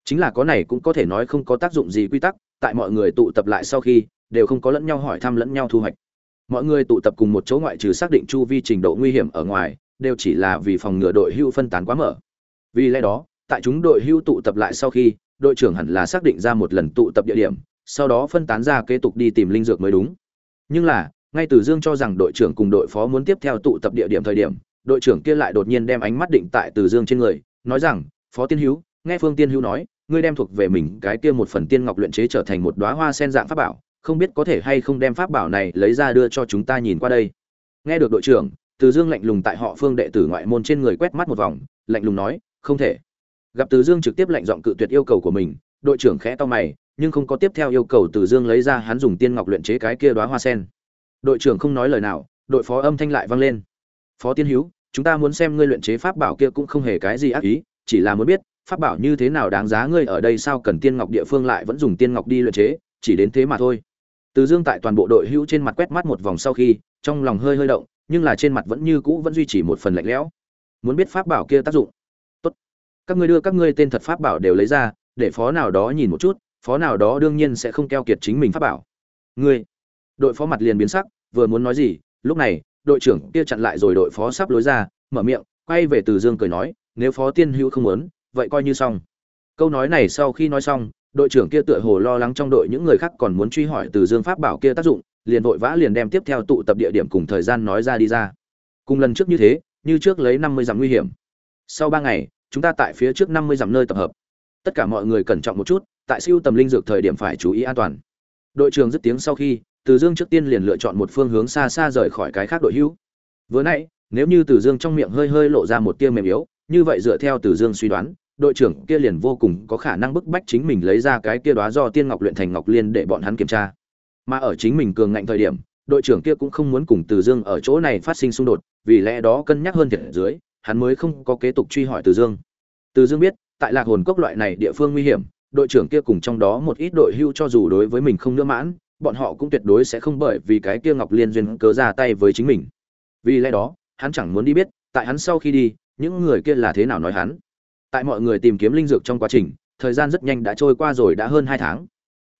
Chính là có này cũng có thể nói không có tác dụng gì quy tắc, tại mọi người tụ tập lại sau khi, đều không có lẫn nhau hỏi thăm lẫn nhau thu hoạch. Mọi người tụ tập cùng một chỗ ngoại trừ xác định chu vi trình độ nguy hiểm ở ngoài đều chỉ là vì phòng ngừa đội hưu phân tán quá mở. Vì lẽ đó, tại chúng đội hưu tụ tập lại sau khi, đội trưởng hẳn là xác định ra một lần tụ tập địa điểm, sau đó phân tán ra kế tục đi tìm linh dược mới đúng. Nhưng là, ngay từ dương cho rằng đội trưởng cùng đội phó muốn tiếp theo tụ tập địa điểm thời điểm, đội trưởng kia lại đột nhiên đem ánh mắt định tại từ dương trên người, nói rằng, phó tiên hữu, nghe phương tiên hữu nói, ngươi đem thuộc về mình cái kia một phần tiên ngọc luyện chế trở thành một đóa hoa sen dạng pháp bảo, không biết có thể hay không đem pháp bảo này lấy ra đưa cho chúng ta nhìn qua đây. Nghe được đội trưởng từ dương lạnh lùng tại họ phương đệ tử ngoại môn trên người quét mắt một vòng, lạnh lùng nói, không thể. Gặp từ dương trực tiếp lệnh giọng cự tuyệt yêu cầu của mình, đội trưởng khẽ to mày, nhưng không có tiếp theo yêu cầu từ dương lấy ra hắn dùng tiên ngọc luyện chế cái kia đóa hoa sen. Đội trưởng không nói lời nào, đội phó âm thanh lại vang lên. Phó tiên hữu chúng ta muốn xem ngươi luyện chế pháp bảo kia cũng không hề cái gì ác ý, chỉ là muốn biết, pháp bảo như thế nào đáng giá ngươi ở đây sao cần tiên ngọc địa phương lại vẫn dùng tiên ngọc đi luyện chế, chỉ đến thế mà thôi. Từ dương tại toàn bộ đội hữu trên mặt quét mắt một vòng sau khi, trong lòng hơi hơi động nhưng là trên mặt vẫn như cũ vẫn duy trì một phần lạnh lẽo. Muốn biết pháp bảo kia tác dụng? Tốt. Các ngươi đưa các ngươi tên thật pháp bảo đều lấy ra, để phó nào đó nhìn một chút, phó nào đó đương nhiên sẽ không keo kiệt chính mình pháp bảo. Ngươi. Đội phó mặt liền biến sắc, vừa muốn nói gì, lúc này, đội trưởng kia chặn lại rồi đội phó sắp lối ra, mở miệng, quay về từ dương cười nói, nếu phó tiên hữu không muốn, vậy coi như xong. Câu nói này sau khi nói xong, đội trưởng kia tựa hồ lo lắng trong đội những người khác còn muốn truy hỏi từ dương pháp bảo kia tác dụng liền vội vã liền đem tiếp theo tụ tập địa điểm cùng thời gian nói ra đi ra. Cùng lần trước như thế, như trước lấy năm mươi dặm nguy hiểm. Sau ba ngày, chúng ta tại phía trước năm mươi dặm nơi tập hợp. Tất cả mọi người cẩn trọng một chút, tại siêu tầm linh dược thời điểm phải chú ý an toàn. Đội trưởng dứt tiếng sau khi, từ dương trước tiên liền lựa chọn một phương hướng xa xa rời khỏi cái khác đội hữu. Vừa nãy, nếu như từ dương trong miệng hơi hơi lộ ra một tia mềm yếu, như vậy dựa theo từ dương suy đoán, đội trưởng kia liền vô cùng có khả năng bức bách chính mình lấy ra cái kia đóa do tiên ngọc luyện thành ngọc liên để bọn hắn kiểm tra mà ở chính mình cường ngạnh thời điểm, đội trưởng kia cũng không muốn cùng từ dương ở chỗ này phát sinh xung đột, vì lẽ đó cân nhắc hơn thiệt dưới, hắn mới không có kế tục truy hỏi từ dương. Từ dương biết, tại lạc hồn cốc loại này địa phương nguy hiểm, đội trưởng kia cùng trong đó một ít đội hưu cho dù đối với mình không nữa mãn, bọn họ cũng tuyệt đối sẽ không bởi vì cái kia ngọc liên duyên cớ ra tay với chính mình. Vì lẽ đó, hắn chẳng muốn đi biết, tại hắn sau khi đi, những người kia là thế nào nói hắn. Tại mọi người tìm kiếm linh dược trong quá trình, thời gian rất nhanh đã trôi qua rồi đã hơn hai tháng.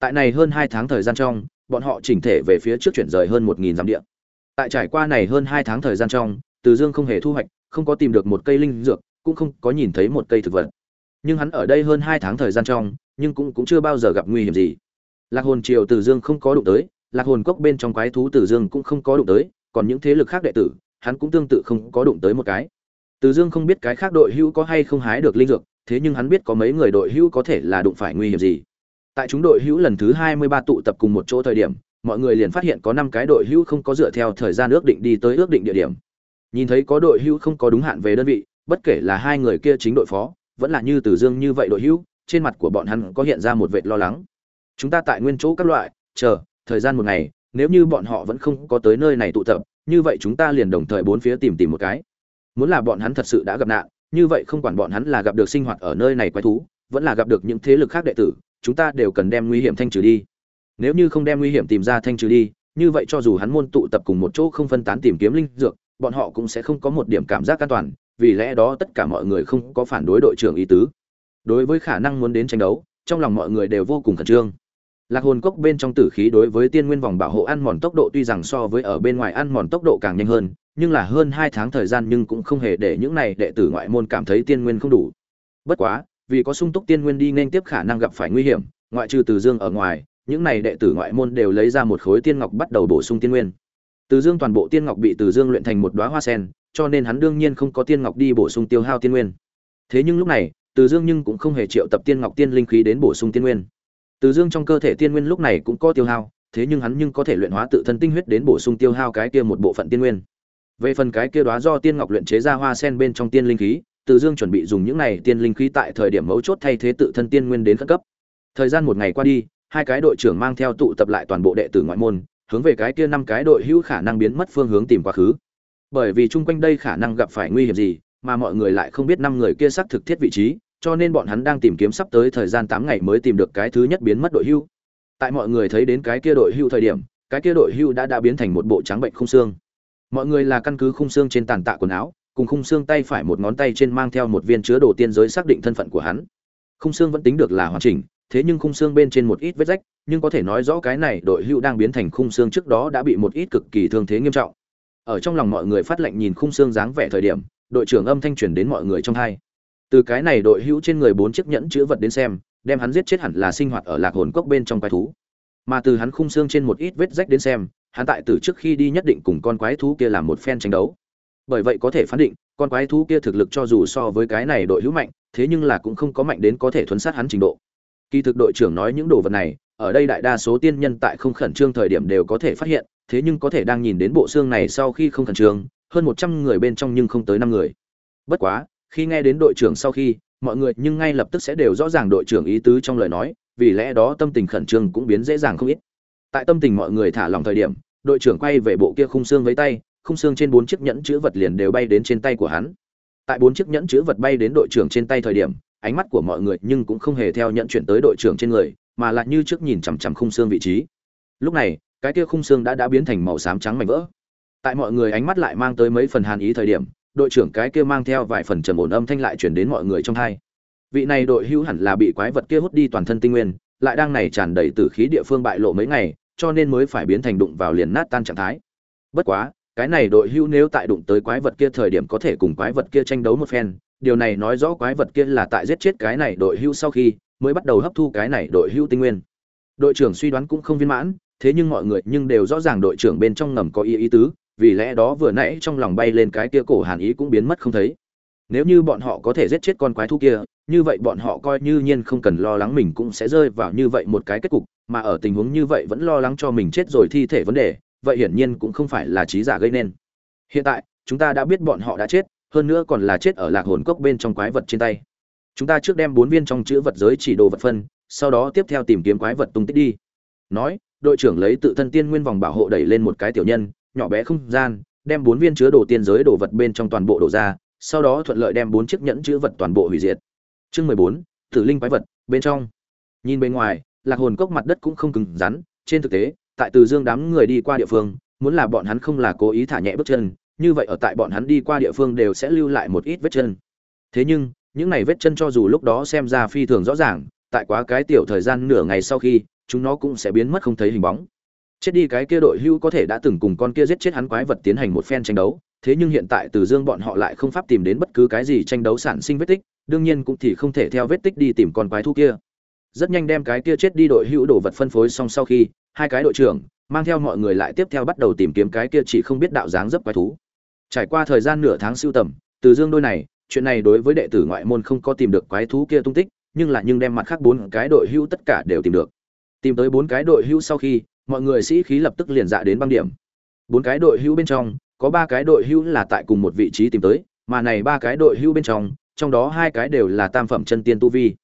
Tại này hơn hai tháng thời gian trong bọn họ chỉnh thể về phía trước chuyển rời hơn một nghìn dặm địa. Tại trải qua này hơn hai tháng thời gian trong, từ dương không hề thu hoạch, không có tìm được một cây linh dược, cũng không có nhìn thấy một cây thực vật. Nhưng hắn ở đây hơn hai tháng thời gian trong, nhưng cũng cũng chưa bao giờ gặp nguy hiểm gì. Lạc hồn triều từ dương không có đụng tới, lạc hồn cốc bên trong quái thú từ dương cũng không có đụng tới, còn những thế lực khác đệ tử, hắn cũng tương tự không có đụng tới một cái. Từ dương không biết cái khác đội hữu có hay không hái được linh dược, thế nhưng hắn biết có mấy người đội hữu có thể là đụng phải nguy hiểm gì tại chúng đội hữu lần thứ hai mươi ba tụ tập cùng một chỗ thời điểm, mọi người liền phát hiện có năm cái đội hữu không có dựa theo thời gian ước định đi tới ước định địa điểm. Nhìn thấy có đội hữu không có đúng hạn về đơn vị, bất kể là hai người kia chính đội phó, vẫn là như từ dương như vậy đội hữu, trên mặt của bọn hắn có hiện ra một vệt lo lắng. Chúng ta tại nguyên chỗ các loại, chờ, thời gian một ngày, nếu như bọn họ vẫn không có tới nơi này tụ tập, như vậy chúng ta liền đồng thời bốn phía tìm tìm một cái. Muốn là bọn hắn thật sự đã gặp nạn, như vậy không quản bọn hắn là gặp được sinh hoạt ở nơi này quái thú, vẫn là gặp được những thế lực khác đệ tử chúng ta đều cần đem nguy hiểm thanh trừ đi. Nếu như không đem nguy hiểm tìm ra thanh trừ đi, như vậy cho dù hắn môn tụ tập cùng một chỗ không phân tán tìm kiếm linh dược, bọn họ cũng sẽ không có một điểm cảm giác an toàn, vì lẽ đó tất cả mọi người không có phản đối đội trưởng ý tứ. Đối với khả năng muốn đến tranh đấu, trong lòng mọi người đều vô cùng khẩn trương. Lạc hồn cốc bên trong tử khí đối với tiên nguyên vòng bảo hộ ăn mòn tốc độ tuy rằng so với ở bên ngoài ăn mòn tốc độ càng nhanh hơn, nhưng là hơn hai tháng thời gian nhưng cũng không hề để những này đệ tử ngoại môn cảm thấy tiên nguyên không đủ. Bất quá vì có sung túc tiên nguyên đi nên tiếp khả năng gặp phải nguy hiểm, ngoại trừ từ dương ở ngoài, những này đệ tử ngoại môn đều lấy ra một khối tiên ngọc bắt đầu bổ sung tiên nguyên. Từ dương toàn bộ tiên ngọc bị từ dương luyện thành một đóa hoa sen, cho nên hắn đương nhiên không có tiên ngọc đi bổ sung tiêu hao tiên nguyên. Thế nhưng lúc này, từ dương nhưng cũng không hề triệu tập tiên ngọc tiên linh khí đến bổ sung tiên nguyên. Từ dương trong cơ thể tiên nguyên lúc này cũng có tiêu hao, thế nhưng hắn nhưng có thể luyện hóa tự thân tinh huyết đến bổ sung tiêu hao cái kia một bộ phận tiên nguyên. Về phần cái kia đóa do tiên ngọc luyện chế ra hoa sen bên trong tiên linh khí từ dương chuẩn bị dùng những này tiên linh khí tại thời điểm mấu chốt thay thế tự thân tiên nguyên đến khẩn cấp. Thời gian một ngày qua đi, hai cái đội trưởng mang theo tụ tập lại toàn bộ đệ tử ngoại môn, hướng về cái kia năm cái đội hữu khả năng biến mất phương hướng tìm quá khứ. Bởi vì chung quanh đây khả năng gặp phải nguy hiểm gì, mà mọi người lại không biết năm người kia xác thực thiết vị trí, cho nên bọn hắn đang tìm kiếm sắp tới thời gian tám ngày mới tìm được cái thứ nhất biến mất đội hưu tại mọi người thấy đến cái kia đội hưu thời điểm, cái kia đội hưu đã đã biến thành một bộ trắng bệnh khung xương. Mọi người là căn cứ khung xương trên tàn tạ quần áo cùng khung xương tay phải một ngón tay trên mang theo một viên chứa đồ tiên giới xác định thân phận của hắn. Khung xương vẫn tính được là hoàn chỉnh, thế nhưng khung xương bên trên một ít vết rách, nhưng có thể nói rõ cái này đội hữu đang biến thành khung xương trước đó đã bị một ít cực kỳ thương thế nghiêm trọng. Ở trong lòng mọi người phát lệnh nhìn khung xương dáng vẻ thời điểm, đội trưởng âm thanh truyền đến mọi người trong hai. Từ cái này đội hữu trên người bốn chiếc nhẫn chữ vật đến xem, đem hắn giết chết hẳn là sinh hoạt ở lạc hồn cốc bên trong quái thú. Mà từ hắn khung xương trên một ít vết rách đến xem, hắn tại từ trước khi đi nhất định cùng con quái thú kia làm một phen tranh đấu bởi vậy có thể phán định, con quái thú kia thực lực cho dù so với cái này đội hữu mạnh, thế nhưng là cũng không có mạnh đến có thể thuấn sát hắn trình độ. Kỳ thực đội trưởng nói những đồ vật này, ở đây đại đa số tiên nhân tại không khẩn trương thời điểm đều có thể phát hiện, thế nhưng có thể đang nhìn đến bộ xương này sau khi không khẩn trương, hơn một trăm người bên trong nhưng không tới năm người. Bất quá, khi nghe đến đội trưởng sau khi, mọi người nhưng ngay lập tức sẽ đều rõ ràng đội trưởng ý tứ trong lời nói, vì lẽ đó tâm tình khẩn trương cũng biến dễ dàng không ít. Tại tâm tình mọi người thả lòng thời điểm, đội trưởng quay về bộ kia khung xương với tay khung xương trên bốn chiếc nhẫn chữ vật liền đều bay đến trên tay của hắn. Tại bốn chiếc nhẫn chữ vật bay đến đội trưởng trên tay thời điểm, ánh mắt của mọi người nhưng cũng không hề theo nhận chuyển tới đội trưởng trên người, mà lại như trước nhìn chằm chằm khung xương vị trí. Lúc này, cái kia khung xương đã đã biến thành màu xám trắng mảnh vỡ. Tại mọi người ánh mắt lại mang tới mấy phần hàn ý thời điểm, đội trưởng cái kia mang theo vài phần trầm ổn âm thanh lại chuyển đến mọi người trong hai. Vị này đội hữu hẳn là bị quái vật kia hút đi toàn thân tinh nguyên, lại đang này tràn đầy tử khí địa phương bại lộ mấy ngày, cho nên mới phải biến thành đụng vào liền nát tan trạng thái. Bất quá cái này đội hữu nếu tại đụng tới quái vật kia thời điểm có thể cùng quái vật kia tranh đấu một phen, điều này nói rõ quái vật kia là tại giết chết cái này đội hữu sau khi mới bắt đầu hấp thu cái này đội hữu tinh nguyên. Đội trưởng suy đoán cũng không viên mãn, thế nhưng mọi người nhưng đều rõ ràng đội trưởng bên trong ngầm có ý ý tứ, vì lẽ đó vừa nãy trong lòng bay lên cái kia cổ hàn ý cũng biến mất không thấy. Nếu như bọn họ có thể giết chết con quái thú kia, như vậy bọn họ coi như nhiên không cần lo lắng mình cũng sẽ rơi vào như vậy một cái kết cục, mà ở tình huống như vậy vẫn lo lắng cho mình chết rồi thi thể vấn đề vậy hiển nhiên cũng không phải là trí giả gây nên. Hiện tại, chúng ta đã biết bọn họ đã chết, hơn nữa còn là chết ở lạc hồn cốc bên trong quái vật trên tay. Chúng ta trước đem bốn viên trong chữ vật giới chỉ đồ vật phân, sau đó tiếp theo tìm kiếm quái vật tung tích đi. Nói, đội trưởng lấy tự thân tiên nguyên vòng bảo hộ đẩy lên một cái tiểu nhân, nhỏ bé không gian, đem bốn viên chứa đồ tiên giới đồ vật bên trong toàn bộ đồ ra, sau đó thuận lợi đem bốn chiếc nhẫn chữ vật toàn bộ hủy diệt. Chương mười bốn, tử linh quái vật, bên trong. Nhìn bên ngoài, lạc hồn cốc mặt đất cũng không cứng rắn, trên thực tế tại từ dương đám người đi qua địa phương, muốn là bọn hắn không là cố ý thả nhẹ bước chân, như vậy ở tại bọn hắn đi qua địa phương đều sẽ lưu lại một ít vết chân. Thế nhưng, những này vết chân cho dù lúc đó xem ra phi thường rõ ràng, tại quá cái tiểu thời gian nửa ngày sau khi, chúng nó cũng sẽ biến mất không thấy hình bóng. Chết đi cái kia đội hưu có thể đã từng cùng con kia giết chết hắn quái vật tiến hành một phen tranh đấu, thế nhưng hiện tại từ dương bọn họ lại không pháp tìm đến bất cứ cái gì tranh đấu sản sinh vết tích, đương nhiên cũng thì không thể theo vết tích đi tìm con quái thú kia rất nhanh đem cái kia chết đi đội hữu đồ vật phân phối xong sau khi, hai cái đội trưởng mang theo mọi người lại tiếp theo bắt đầu tìm kiếm cái kia chỉ không biết đạo dáng dấp quái thú. Trải qua thời gian nửa tháng siêu tầm, từ dương đôi này, chuyện này đối với đệ tử ngoại môn không có tìm được quái thú kia tung tích, nhưng là nhưng đem mặt khác bốn cái đội hữu tất cả đều tìm được. Tìm tới bốn cái đội hữu sau khi, mọi người sĩ khí lập tức liền dạ đến băng điểm. Bốn cái đội hữu bên trong, có ba cái đội hữu là tại cùng một vị trí tìm tới, mà này ba cái đội hữu bên trong trong đó hai cái đều là tam phẩm chân tiên tu vi.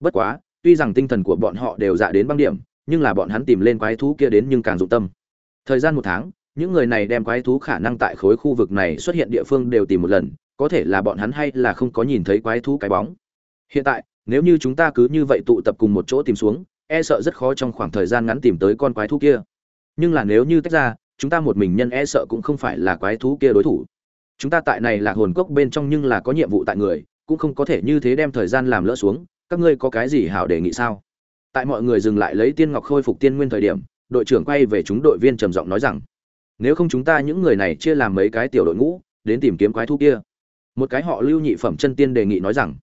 Bất quá tuy rằng tinh thần của bọn họ đều dạ đến băng điểm, nhưng là bọn hắn tìm lên quái thú kia đến nhưng càng dụng tâm. Thời gian một tháng, những người này đem quái thú khả năng tại khối khu vực này xuất hiện địa phương đều tìm một lần, có thể là bọn hắn hay là không có nhìn thấy quái thú cái bóng. Hiện tại, nếu như chúng ta cứ như vậy tụ tập cùng một chỗ tìm xuống e sợ rất khó trong khoảng thời gian ngắn tìm tới con quái thú kia. Nhưng là nếu như tách ra, chúng ta một mình nhân e sợ cũng không phải là quái thú kia đối thủ. Chúng ta tại này là hồn cốc bên trong nhưng là có nhiệm vụ tại người, cũng không có thể như thế đem thời gian làm lỡ xuống các ngươi có cái gì hảo đề nghị sao? Tại mọi người dừng lại lấy tiên ngọc khôi phục tiên nguyên thời điểm, đội trưởng quay về chúng đội viên trầm giọng nói rằng, nếu không chúng ta những người này chia làm mấy cái tiểu đội ngũ, đến tìm kiếm quái thú kia. Một cái họ lưu nhị phẩm chân tiên đề nghị nói rằng